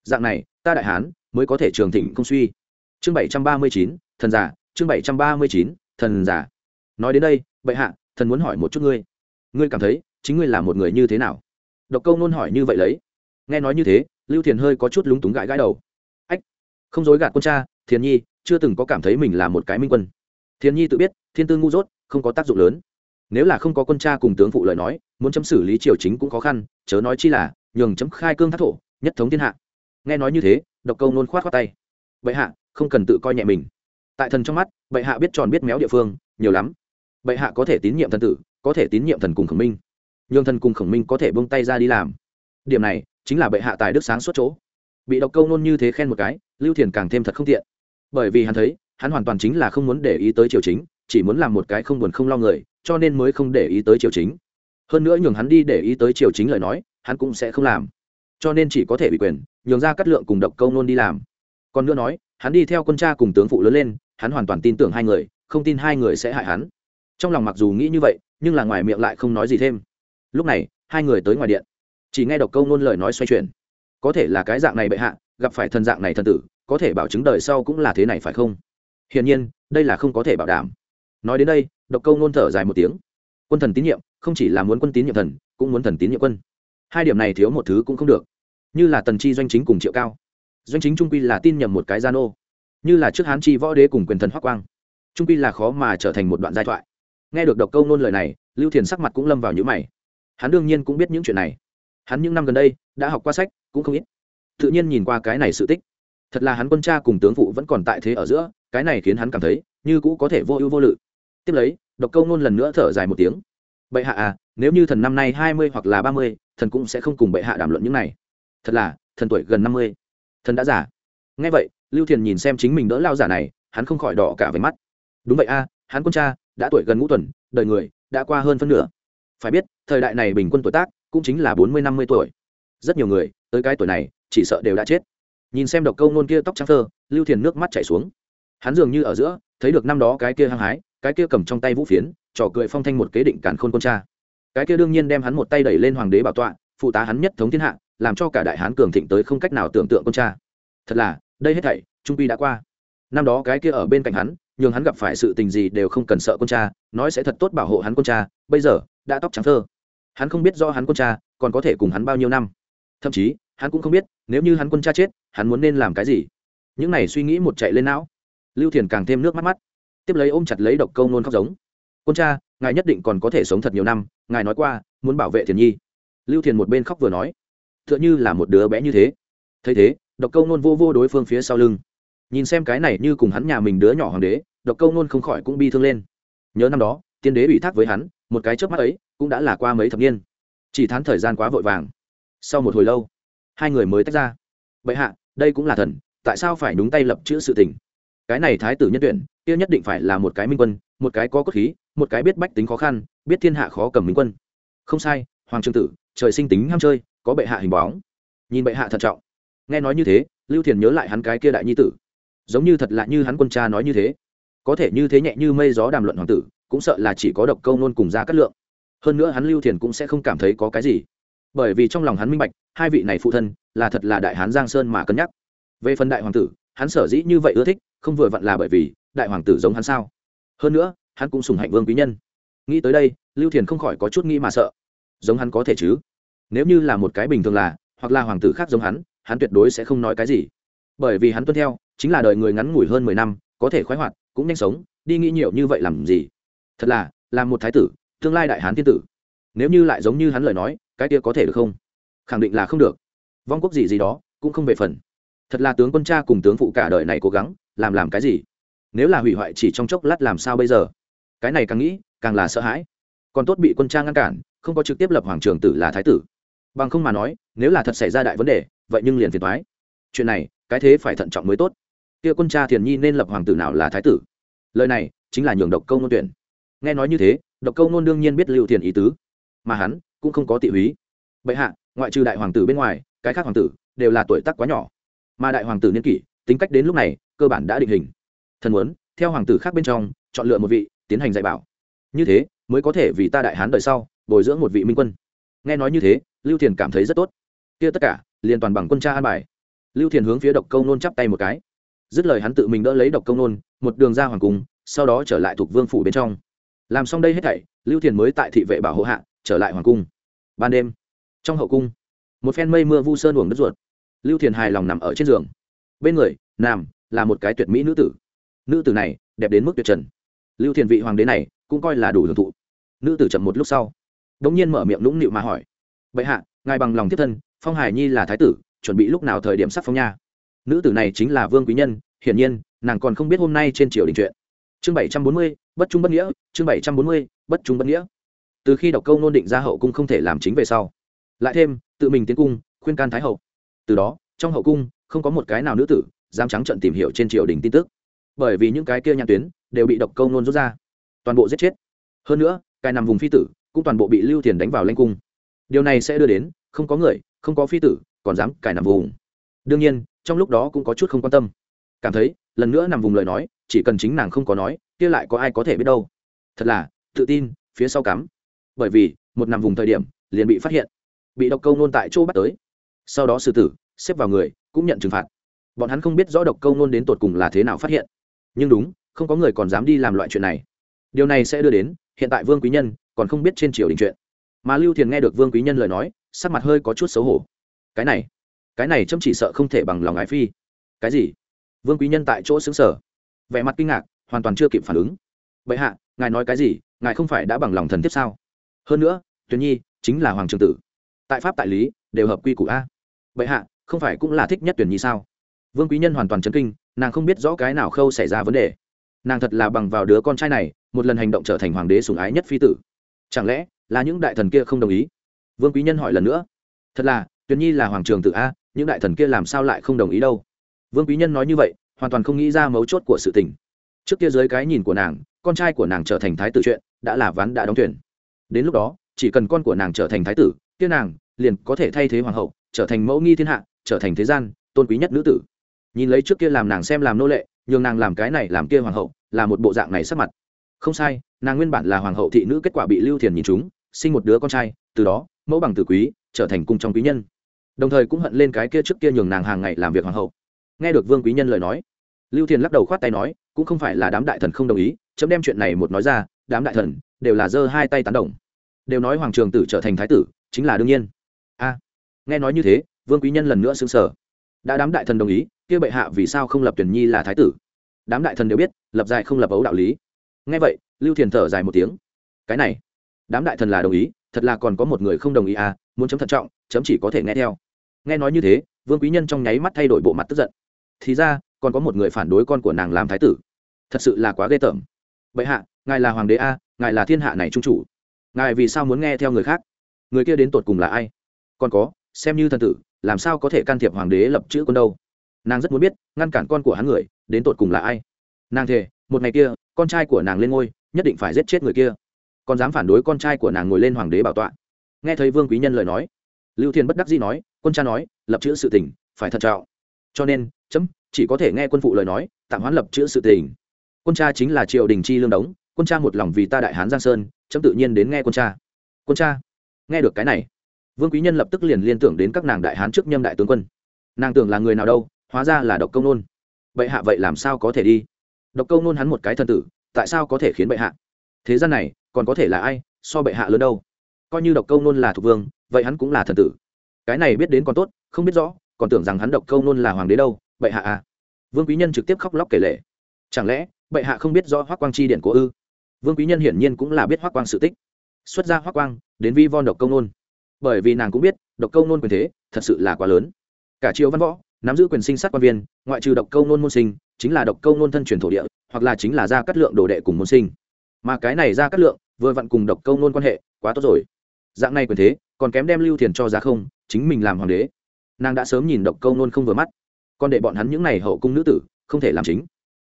Dạng này, ta đại hán, mới có thể trường thịnh không suy. Chương bảy trăm ba mươi chín, thần giả chương bảy trăm ba mươi chín, thần giả nói đến đây, bệ hạ thần muốn hỏi một chút ngươi. Ngươi cảm thấy, chính ngươi là một người như thế nào? Độc câu nôn hỏi như vậy lấy. Nghe nói như thế, lưu thiền hơi có chút lúng túng gãi gãi đầu. Ách, không dối gạt con cha, thiền nhi, chưa từng có cảm thấy mình là một cái minh quân. Thiền nhi tự biết, thiên tư ngu dốt, không có tác dụng lớn. Nếu là không có quân cha cùng tướng phụ lời nói, muốn chấm xử lý triều chính cũng khó khăn, chớ nói chi là, nhường chấm khai cương thác thổ, nhất thống thiên hạ. Nghe nói như thế, độc câu nôn khoát khoát tay. Bệ hạ, không cần tự coi nhẹ mình. Tại thần trong mắt, bệ hạ biết tròn biết méo địa phương, nhiều lắm bệ hạ có thể tín nhiệm thần tử, có thể tín nhiệm thần cùng khổng minh. Nhường thần cùng khổng minh có thể bông tay ra đi làm. Điểm này chính là bệ hạ tài đức sáng suốt chỗ. Bị độc câu nôn như thế khen một cái, lưu thiền càng thêm thật không tiện. Bởi vì hắn thấy, hắn hoàn toàn chính là không muốn để ý tới triều chính, chỉ muốn làm một cái không buồn không lo người, cho nên mới không để ý tới triều chính. Hơn nữa nhường hắn đi để ý tới triều chính lời nói, hắn cũng sẽ không làm. Cho nên chỉ có thể bị quyền, nhường ra cắt lượng cùng độc câu nôn đi làm. Còn nữa nói, hắn đi theo quân cha cùng tướng phụ lớn lên, hắn hoàn toàn tin tưởng hai người, không tin hai người sẽ hại hắn trong lòng mặc dù nghĩ như vậy, nhưng là ngoài miệng lại không nói gì thêm. Lúc này, hai người tới ngoài điện. Chỉ nghe độc câu nôn lời nói xoay chuyển. Có thể là cái dạng này bệ hạ, gặp phải thần dạng này thần tử, có thể bảo chứng đời sau cũng là thế này phải không? Hiển nhiên, đây là không có thể bảo đảm. Nói đến đây, độc câu nôn thở dài một tiếng. Quân thần tín nhiệm, không chỉ là muốn quân tín nhiệm thần, cũng muốn thần tín nhiệm quân. Hai điểm này thiếu một thứ cũng không được. Như là tần chi doanh chính cùng triệu cao. Doanh chính trung quy là tin nhầm một cái gian ô như là trước hán chi võ đế cùng quyền thần hoắc quang. Trung quy là khó mà trở thành một đoạn giai thoại nghe được độc câu nôn lời này, lưu thiền sắc mặt cũng lâm vào nhữ mày. Hắn đương nhiên cũng biết những chuyện này. Hắn những năm gần đây, đã học qua sách, cũng không ít. Tự nhiên nhìn qua cái này sự tích. Thật là hắn quân cha cùng tướng phụ vẫn còn tại thế ở giữa, cái này khiến hắn cảm thấy như cũ có thể vô ưu vô lự. Tiếp lấy, độc câu nôn lần nữa thở dài một tiếng. Bệ hạ à nếu như thần năm nay hai mươi hoặc là ba mươi, thần cũng sẽ không cùng bệ hạ đàm luận những này. Thật là, thần tuổi gần năm mươi. Thần đã giả ngay vậy, lưu thiền nhìn xem chính mình đỡ lao giả này, hắn không khỏi đỏ cả về mắt. Đúng vậy a hắn quân cha đã tuổi gần ngũ tuần, đời người đã qua hơn phân nửa. Phải biết, thời đại này bình quân tuổi tác cũng chính là bốn mươi năm mươi tuổi. Rất nhiều người tới cái tuổi này chỉ sợ đều đã chết. Nhìn xem độc câu nôn kia tóc trắng thơ, lưu thiền nước mắt chảy xuống. Hắn dường như ở giữa thấy được năm đó cái kia hăng hái, cái kia cầm trong tay vũ phiến, trò cười phong thanh một kế định cản khôn quân cha. Cái kia đương nhiên đem hắn một tay đẩy lên hoàng đế bảo tọa, phụ tá hắn nhất thống thiên hạ, làm cho cả đại hán cường thịnh tới không cách nào tưởng tượng quân cha. Thật là, đây hết thảy, trung quy đã qua. Năm đó cái kia ở bên cạnh hắn nhường hắn gặp phải sự tình gì đều không cần sợ con cha, nói sẽ thật tốt bảo hộ hắn con cha, bây giờ, đã tóc trắng thơ. Hắn không biết do hắn con cha, còn có thể cùng hắn bao nhiêu năm. Thậm chí, hắn cũng không biết, nếu như hắn quân cha chết, hắn muốn nên làm cái gì. Những này suy nghĩ một chạy lên não. Lưu thiền càng thêm nước mắt mắt. Tiếp lấy ôm chặt lấy độc câu nôn khóc giống. Quân cha, ngài nhất định còn có thể sống thật nhiều năm, ngài nói qua, muốn bảo vệ thiền nhi. Lưu thiền một bên khóc vừa nói. T h ư ợ n h ư là một đứa bé như thế. Thấy thế, độc câu nôn vô vô đối phương phía sau lưng nhìn xem cái này như cùng hắn nhà mình đứa nhỏ hoàng đế, độc câu nôn không khỏi cũng bi thương lên. Nhớ năm đó, tiên đế ủy thác với hắn, một cái trước mắt ấy, cũng đã là qua mấy thập niên. Chỉ thán thời gian quá vội vàng. Sau một hồi lâu, hai người mới tách ra. Bệ hạ, đây cũng là thần, tại sao phải nhúng tay lập chữ sự tình? Cái này thái tử nhân tuyển, kia nhất định phải là một cái minh quân, một cái có cốt khí, một cái biết bách tính khó khăn, biết thiên hạ khó cầm minh quân. Không sai, hoàng trương tử, trời sinh tính ham chơi, có bệ hạ hình bóng. Nhìn bệ hạ thận trọng. Nghe nói như thế, lưu thiền nhớ lại hắn cái kia đại nhi tử giống như thật lạ như hắn quân cha nói như thế. Có thể như thế nhẹ như mây gió đàm luận hoàng tử, cũng sợ là chỉ có độc câu nôn cùng ra cắt lượng. Hơn nữa hắn lưu thiền cũng sẽ không cảm thấy có cái gì. Bởi vì trong lòng hắn minh bạch, hai vị này phụ thân là thật là đại hán giang sơn mà cân nhắc. Về phần đại hoàng tử, hắn sở dĩ như vậy ưa thích, không vừa vặn là bởi vì đại hoàng tử giống hắn sao? Hơn nữa, hắn cũng sùng hạnh vương quý nhân. Nghĩ tới đây, lưu thiền không khỏi có chút nghĩ mà sợ. Giống hắn có thể chứ? Nếu như là một cái bình thường là, hoặc là hoàng tử khác giống hắn hắn tuyệt đối sẽ không nói cái gì. Bởi vì hắn tuân theo chính là đời người ngắn ngủi hơn mười năm, có thể khoái hoạt, cũng nhanh sống, đi nghĩ nhiều như vậy làm gì? Thật là là một thái tử, tương lai đại hán thiên tử. Nếu như lại giống như hắn lời nói, cái kia có thể được không? Khẳng định là không được. Vong quốc gì gì đó, cũng không về phần. Thật là tướng quân cha cùng tướng phụ cả đời này cố gắng, làm làm cái gì? Nếu là hủy hoại chỉ trong chốc lát làm sao bây giờ? Cái này càng nghĩ, càng là sợ hãi. Còn tốt bị quân cha ngăn cản, không có trực tiếp lập hoàng trường tử là thái tử. Bằng không mà nói, nếu là thật xảy ra đại vấn đề, vậy nhưng liền phiền thoái chuyện này, cái thế phải thận trọng mới tốt kia quân cha thiền nhi nên lập hoàng tử nào là thái tử? Lời này chính là nhường độc câu nôn tuyển. Nghe nói như thế, độc câu nôn đương nhiên biết lưu thiền ý tứ. Mà hắn cũng không có tị húy. Bệ hạ, ngoại trừ đại hoàng tử bên ngoài, cái khác hoàng tử đều là tuổi tác quá nhỏ. Mà đại hoàng tử niên kỷ, tính cách đến lúc này, cơ bản đã định hình. Thần muốn, theo hoàng tử khác bên trong, chọn lựa một vị, tiến hành dạy bảo. Như thế, mới có thể vì ta đại hán đời sau, bồi dưỡng một vị minh quân. Nghe nói như thế, lưu thiền cảm thấy rất tốt. Kia tất cả, liền toàn bằng quân cha an bài. Lưu thiền hướng phía độc câu nôn chắp tay một cái dứt lời hắn tự mình đỡ lấy độc công nôn, một đường ra hoàng cung, sau đó trở lại thuộc vương phủ bên trong. Làm xong đây hết thảy, lưu thiền mới tại thị vệ bảo hộ hạ, trở lại hoàng cung. Ban đêm, trong hậu cung, một phen mây mưa vu sơn uổng đất ruột. Lưu thiền hài lòng nằm ở trên giường. Bên người nằm là một cái tuyệt mỹ nữ tử. Nữ tử này, đẹp đến mức tuyệt trần. Lưu thiền vị hoàng đế này, cũng coi là đủ hưởng thụ. Nữ tử chậm một lúc sau đ ỗ n g nhiên mở miệng lũng nịu mà hỏi. Bệ hạ, ngài bằng lòng tiếp thân, phong hải nhi là thái tử, chuẩn bị lúc nào thời điểm sắc phong nha? Nữ tử này chính là vương quý nhân, hiển nhiên, nàng còn không biết hôm nay trên triều đình chuyện. Chương bảy trăm bốn mươi, bất trung bất nghĩa, chương bảy trăm bốn mươi, bất trung bất nghĩa. Từ khi đọc câu nôn định ra hậu cung không thể làm chính về sau, lại thêm, tự mình tiến cung, khuyên can thái hậu. Từ đó, trong hậu cung, không có một cái nào nữ tử dám trắng trận tìm hiểu trên triều đình tin tức. Bởi vì những cái kia nhãn tuyến đều bị độc câu nôn rút ra, toàn bộ giết chết. Hơn nữa cài nằm vùng phi tử cũng toàn bộ bị lưu thiền đánh vào lanh cung. Điều này sẽ đưa đến, không có người, không có phi tử còn dám cài nằm vùng. Đương nhiên trong lúc đó cũng có chút không quan tâm. Cảm thấy, lần nữa nằm vùng lời nói, chỉ cần chính nàng không có nói, kia lại có ai có thể biết đâu. Thật là, tự tin, phía sau cắm. Bởi vì, một nằm vùng thời điểm, liền bị phát hiện. Bị độc câu nôn tại chỗ bắt tới. Sau đó xử tử, xếp vào người, cũng nhận trừng phạt. Bọn hắn không biết rõ độc câu nôn đến tột cùng là thế nào phát hiện. Nhưng đúng, không có người còn dám đi làm loại chuyện này. Điều này sẽ đưa đến, hiện tại vương quý nhân còn không biết trên triều đình chuyện. Mà lưu thiền nghe được vương quý nhân lời nói, sắc mặt hơi có chút xấu hổ. Cái này cái này chấm chỉ sợ không thể bằng lòng ái phi. Cái gì? Vương quý nhân tại chỗ xứng sở vẻ mặt kinh ngạc, hoàn toàn chưa kịp phản ứng. Vậy hạ, ngài nói cái gì? Ngài không phải đã bằng lòng thần tiếp sao? Hơn nữa, tuyền nhi chính là hoàng trường tử. Tại pháp tại lý, đều hợp quy củ a. Vậy hạ, không phải cũng là thích nhất tuyển nhi sao? Vương quý nhân hoàn toàn chấn kinh, nàng không biết rõ cái nào khâu xảy ra vấn đề. Nàng thật là bằng vào đứa con trai này, một lần hành động trở thành hoàng đế sủng ái nhất phi tử. Chẳng lẽ là những đại thần kia không đồng ý? Vương quý nhân hỏi lần nữa. Thật là tuyển nhi là hoàng trường tử a những đại thần kia làm sao lại không đồng ý đâu? Vương quý nhân nói như vậy, hoàn toàn không nghĩ ra mấu chốt của sự tình. Trước kia dưới cái nhìn của nàng, con trai của nàng trở thành thái tử chuyện, đã là ván đã đóng tuyển đến lúc đó, chỉ cần con của nàng trở thành thái tử, kia nàng liền có thể thay thế hoàng hậu, trở thành mẫu nghi thiên hạ, trở thành thế gian, tôn quý nhất nữ tử. Nhìn lấy trước kia làm nàng xem làm nô lệ, nhường nàng làm cái này làm kia hoàng hậu, là một bộ dạng này sắp mặt. Không sai, nàng nguyên bản là hoàng hậu thị nữ kết quả bị lưu thiền nhìn chúng sinh một đứa con trai, từ đó, mẫu bằng tử quý, trở thành cung trong quý nhân đồng thời cũng hận lên cái kia trước kia nhường nàng hàng ngày làm việc hoàng hậu. Nghe được vương quý nhân lời nói, lưu thiền lắc đầu khoát tay nói, cũng không phải là đám đại thần không đồng ý, chấm đem chuyện này một nói ra, đám đại thần đều là giơ hai tay tán đồng. Đều nói hoàng trường tử trở thành thái tử, chính là đương nhiên. A, nghe nói như thế, vương quý nhân lần nữa xứng sở đã đám đại thần đồng ý, kia bệ hạ vì sao không lập tuyển nhi là thái tử? Đám đại thần đều biết, lập dài không lập ấu đạo lý. Nghe vậy, lưu thiền thở dài một tiếng. Cái này, đám đại thần là đồng ý, thật là còn có một người không đồng ý à muốn chấm thận trọng, chấm chỉ có thể nghe theo nghe nói như thế, vương quý nhân trong nháy mắt thay đổi bộ mặt tức giận. Thì ra, còn có một người phản đối con của nàng làm thái tử. Thật sự là quá ghê tởm. Bệ hạ, ngài là hoàng đế a, ngài là thiên hạ này trung chủ. Ngài vì sao muốn nghe theo người khác? Người kia đến tột cùng là ai? Còn có, xem như thần tử, làm sao có thể can thiệp hoàng đế lập chữ quân đâu? Nàng rất muốn biết, ngăn cản con của hắn người, đến tột cùng là ai? Nàng thề, một ngày kia, con trai của nàng lên ngôi, nhất định phải giết chết người kia. Còn dám phản đối con trai của nàng ngồi lên hoàng đế bảo tọa. Nghe thấy vương quý nhân lời nói, lưu thiên bất đắc dĩ nói quân cha nói, lập chữ sự tình, phải thận trọng. Cho nên, chấm, chỉ có thể nghe quân phụ lời nói, tạm hoãn lập chữ sự tình. Quân cha chính là triều đình chi lương đống, quân cha một lòng vì ta đại hán giang sơn, chấm tự nhiên đến nghe quân cha. Quân cha, nghe được cái này, vương quý nhân lập tức liền liên tưởng đến các nàng đại hán trước nhâm đại tướng quân. Nàng tưởng là người nào đâu, hóa ra là độc công nôn. Bệ hạ vậy làm sao có thể đi? Độc công nôn hắn một cái thần tử, tại sao có thể khiến bệ hạ? Thế gian này, còn có thể là ai, so bệ hạ lớn đâu? Coi như độc công nôn là thuộc vương, vậy hắn cũng là thần tử cái này biết đến còn tốt, không biết rõ, còn tưởng rằng hắn độc công nôn là hoàng đế đâu, bệ hạ à. Vương quý nhân trực tiếp khóc lóc kể lệ chẳng lẽ, bệ hạ không biết rõ hoác quang chi điện của ư? Vương quý nhân hiển nhiên cũng là biết hoác quang sự tích. Xuất ra hoác quang, đến vi von độc công nôn. Bởi vì nàng cũng biết, độc công nôn quyền thế, thật sự là quá lớn. Cả triều văn võ, nắm giữ quyền sinh sát quan viên, ngoại trừ độc câu nôn môn sinh, chính là độc câu nôn thân truyền thổ địa, hoặc là chính là gia cát lượng đồ đệ cùng môn sinh. Mà cái này gia cát lượng, vừa vặn cùng độc câu nôn quan hệ, quá tốt rồi. Dạng này quyền thế, còn kém đem lưu thiền cho ra không chính mình làm hoàng đế. Nàng đã sớm nhìn độc câu nôn không vừa mắt. Còn để bọn hắn những n à y hậu cung nữ tử, không thể làm chính.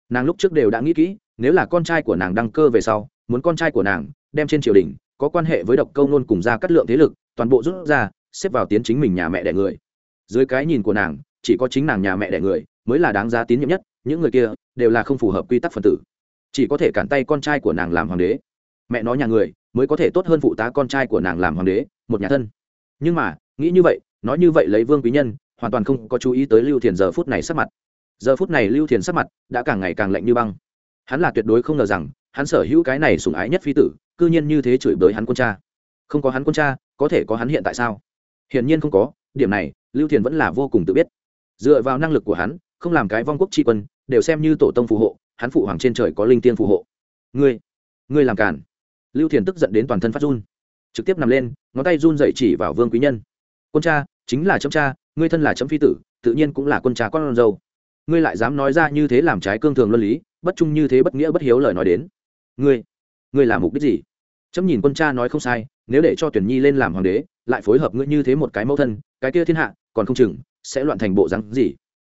Nàng lúc trước đều đã nghĩ kỹ, nếu là con trai của nàng đăng cơ về sau, muốn con trai của nàng đem trên triều đình có quan hệ với độc câu nôn cùng gia cắt lượng thế lực, toàn bộ rút ra, xếp vào tiến chính mình nhà mẹ đẻ người. Dưới cái nhìn của nàng, chỉ có chính nàng nhà mẹ đẻ người mới là đáng giá tín nhiệm nhất, những người kia đều là không phù hợp quy tắc phần tử. Chỉ có thể cản tay con trai của nàng làm hoàng đế. Mẹ nói nhà người mới có thể tốt hơn phụ tá con trai của nàng làm hoàng đế, một nhà thân. Nhưng mà nghĩ như vậy, nói như vậy lấy vương quý nhân, hoàn toàn không có chú ý tới lưu thiền giờ phút này sắc mặt. Giờ phút này lưu thiền sắc mặt đã càng ngày càng lạnh như băng. Hắn là tuyệt đối không ngờ rằng, hắn sở hữu cái này sùng ái nhất phi tử, cư nhiên như thế chửi bới hắn quân cha. Không có hắn quân cha, có thể có hắn hiện tại sao? Hiển nhiên không có, điểm này, lưu thiền vẫn là vô cùng tự biết. Dựa vào năng lực của hắn, không làm cái vong quốc tri quân, đều xem như tổ tông phù hộ, hắn phụ hoàng trên trời có linh tiên phù hộ. Ngươi ngươi làm cản lưu thiền tức giận đến toàn thân phát run. Trực tiếp nằm lên, ngón tay run dậy chỉ vào vương quý nhân quân cha, chính là chấm cha, ngươi thân là chấm phi tử, tự nhiên cũng là quân cha con dâu. Ngươi lại dám nói ra như thế làm trái cương thường luân lý, bất trung như thế bất nghĩa bất hiếu lời nói đến. Ngươi ngươi làm mục đích gì? Chấm nhìn quân cha nói không sai, nếu để cho tuyển nhi lên làm hoàng đế, lại phối hợp ngươi như thế một cái mẫu thân, cái kia thiên hạ, còn không chừng, sẽ loạn thành bộ rắn gì?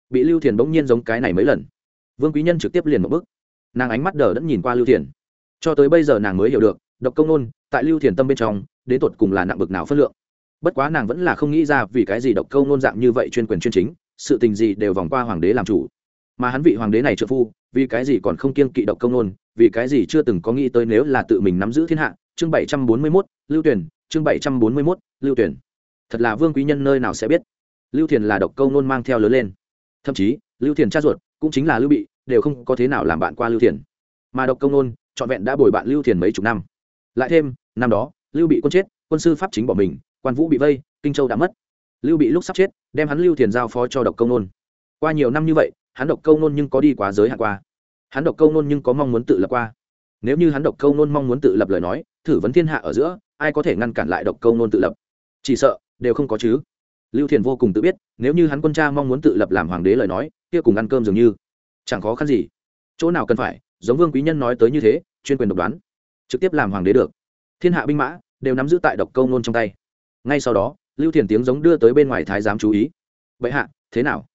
Bị lưu thiền bỗng nhiên giống cái này mấy lần. Vương quý nhân trực tiếp liền một bức nàng ánh mắt đờ đẫn nhìn qua lưu thiền. Cho tới bây giờ nàng mới hiểu được, độc công nôn, tại lưu thiền tâm bên trong, đến tột cùng là nặng bực nào phất lượng bất quá nàng vẫn là không nghĩ ra vì cái gì độc câu nôn dạng như vậy chuyên quyền chuyên chính, sự tình gì đều vòng qua hoàng đế làm chủ. Mà hắn vị hoàng đế này trợ phu, vì cái gì còn không kiên kỵ độc công nôn vì cái gì chưa từng có nghĩ tới nếu là tự mình nắm giữ thiên hạ, chương bảy trăm bốn mươi mốt, lưu tuyển, chương bảy trăm bốn mươi mốt, lưu tuyển. Thật là vương quý nhân nơi nào sẽ biết. Lưu thiền là độc câu nôn mang theo lớn lên. Thậm chí, lưu thiền cha ruột cũng chính là lưu bị, đều không có thế nào làm bạn qua lưu thiền. Mà độc công nôn trọn vẹn đã bồi bạn lưu thiền mấy chục năm. Lại thêm, năm đó, lưu bị quân chết, quân sư pháp chính bỏ mình quan vũ bị vây, kinh châu đã mất. Lưu bị lúc sắp chết, đem hắn lưu thiền giao phó cho độc câu nôn. Qua nhiều năm như vậy, hắn độc câu nôn nhưng có đi quá giới hạn qua. Hắn độc câu nôn nhưng có mong muốn tự lập qua. Nếu như hắn độc câu nôn mong muốn tự lập lời nói, thử vấn thiên hạ ở giữa, ai có thể ngăn cản lại độc câu nôn tự lập? Chỉ sợ, đều không có chứ. Lưu thiền vô cùng tự biết, nếu như hắn quân cha mong muốn tự lập làm hoàng đế lời nói, kia cùng ăn cơm dường như. Chẳng khó khăn gì. Chỗ nào cần phải, giống vương quý nhân nói tới như thế, chuyên quyền độc đoán. Trực tiếp làm hoàng đế được. Thiên hạ binh mã, đều nắm giữ tại độc câu nôn trong tay ngay sau đó, lưu thiền tiếng giống đưa tới bên ngoài thái giám chú ý. Bệ hạ, thế nào?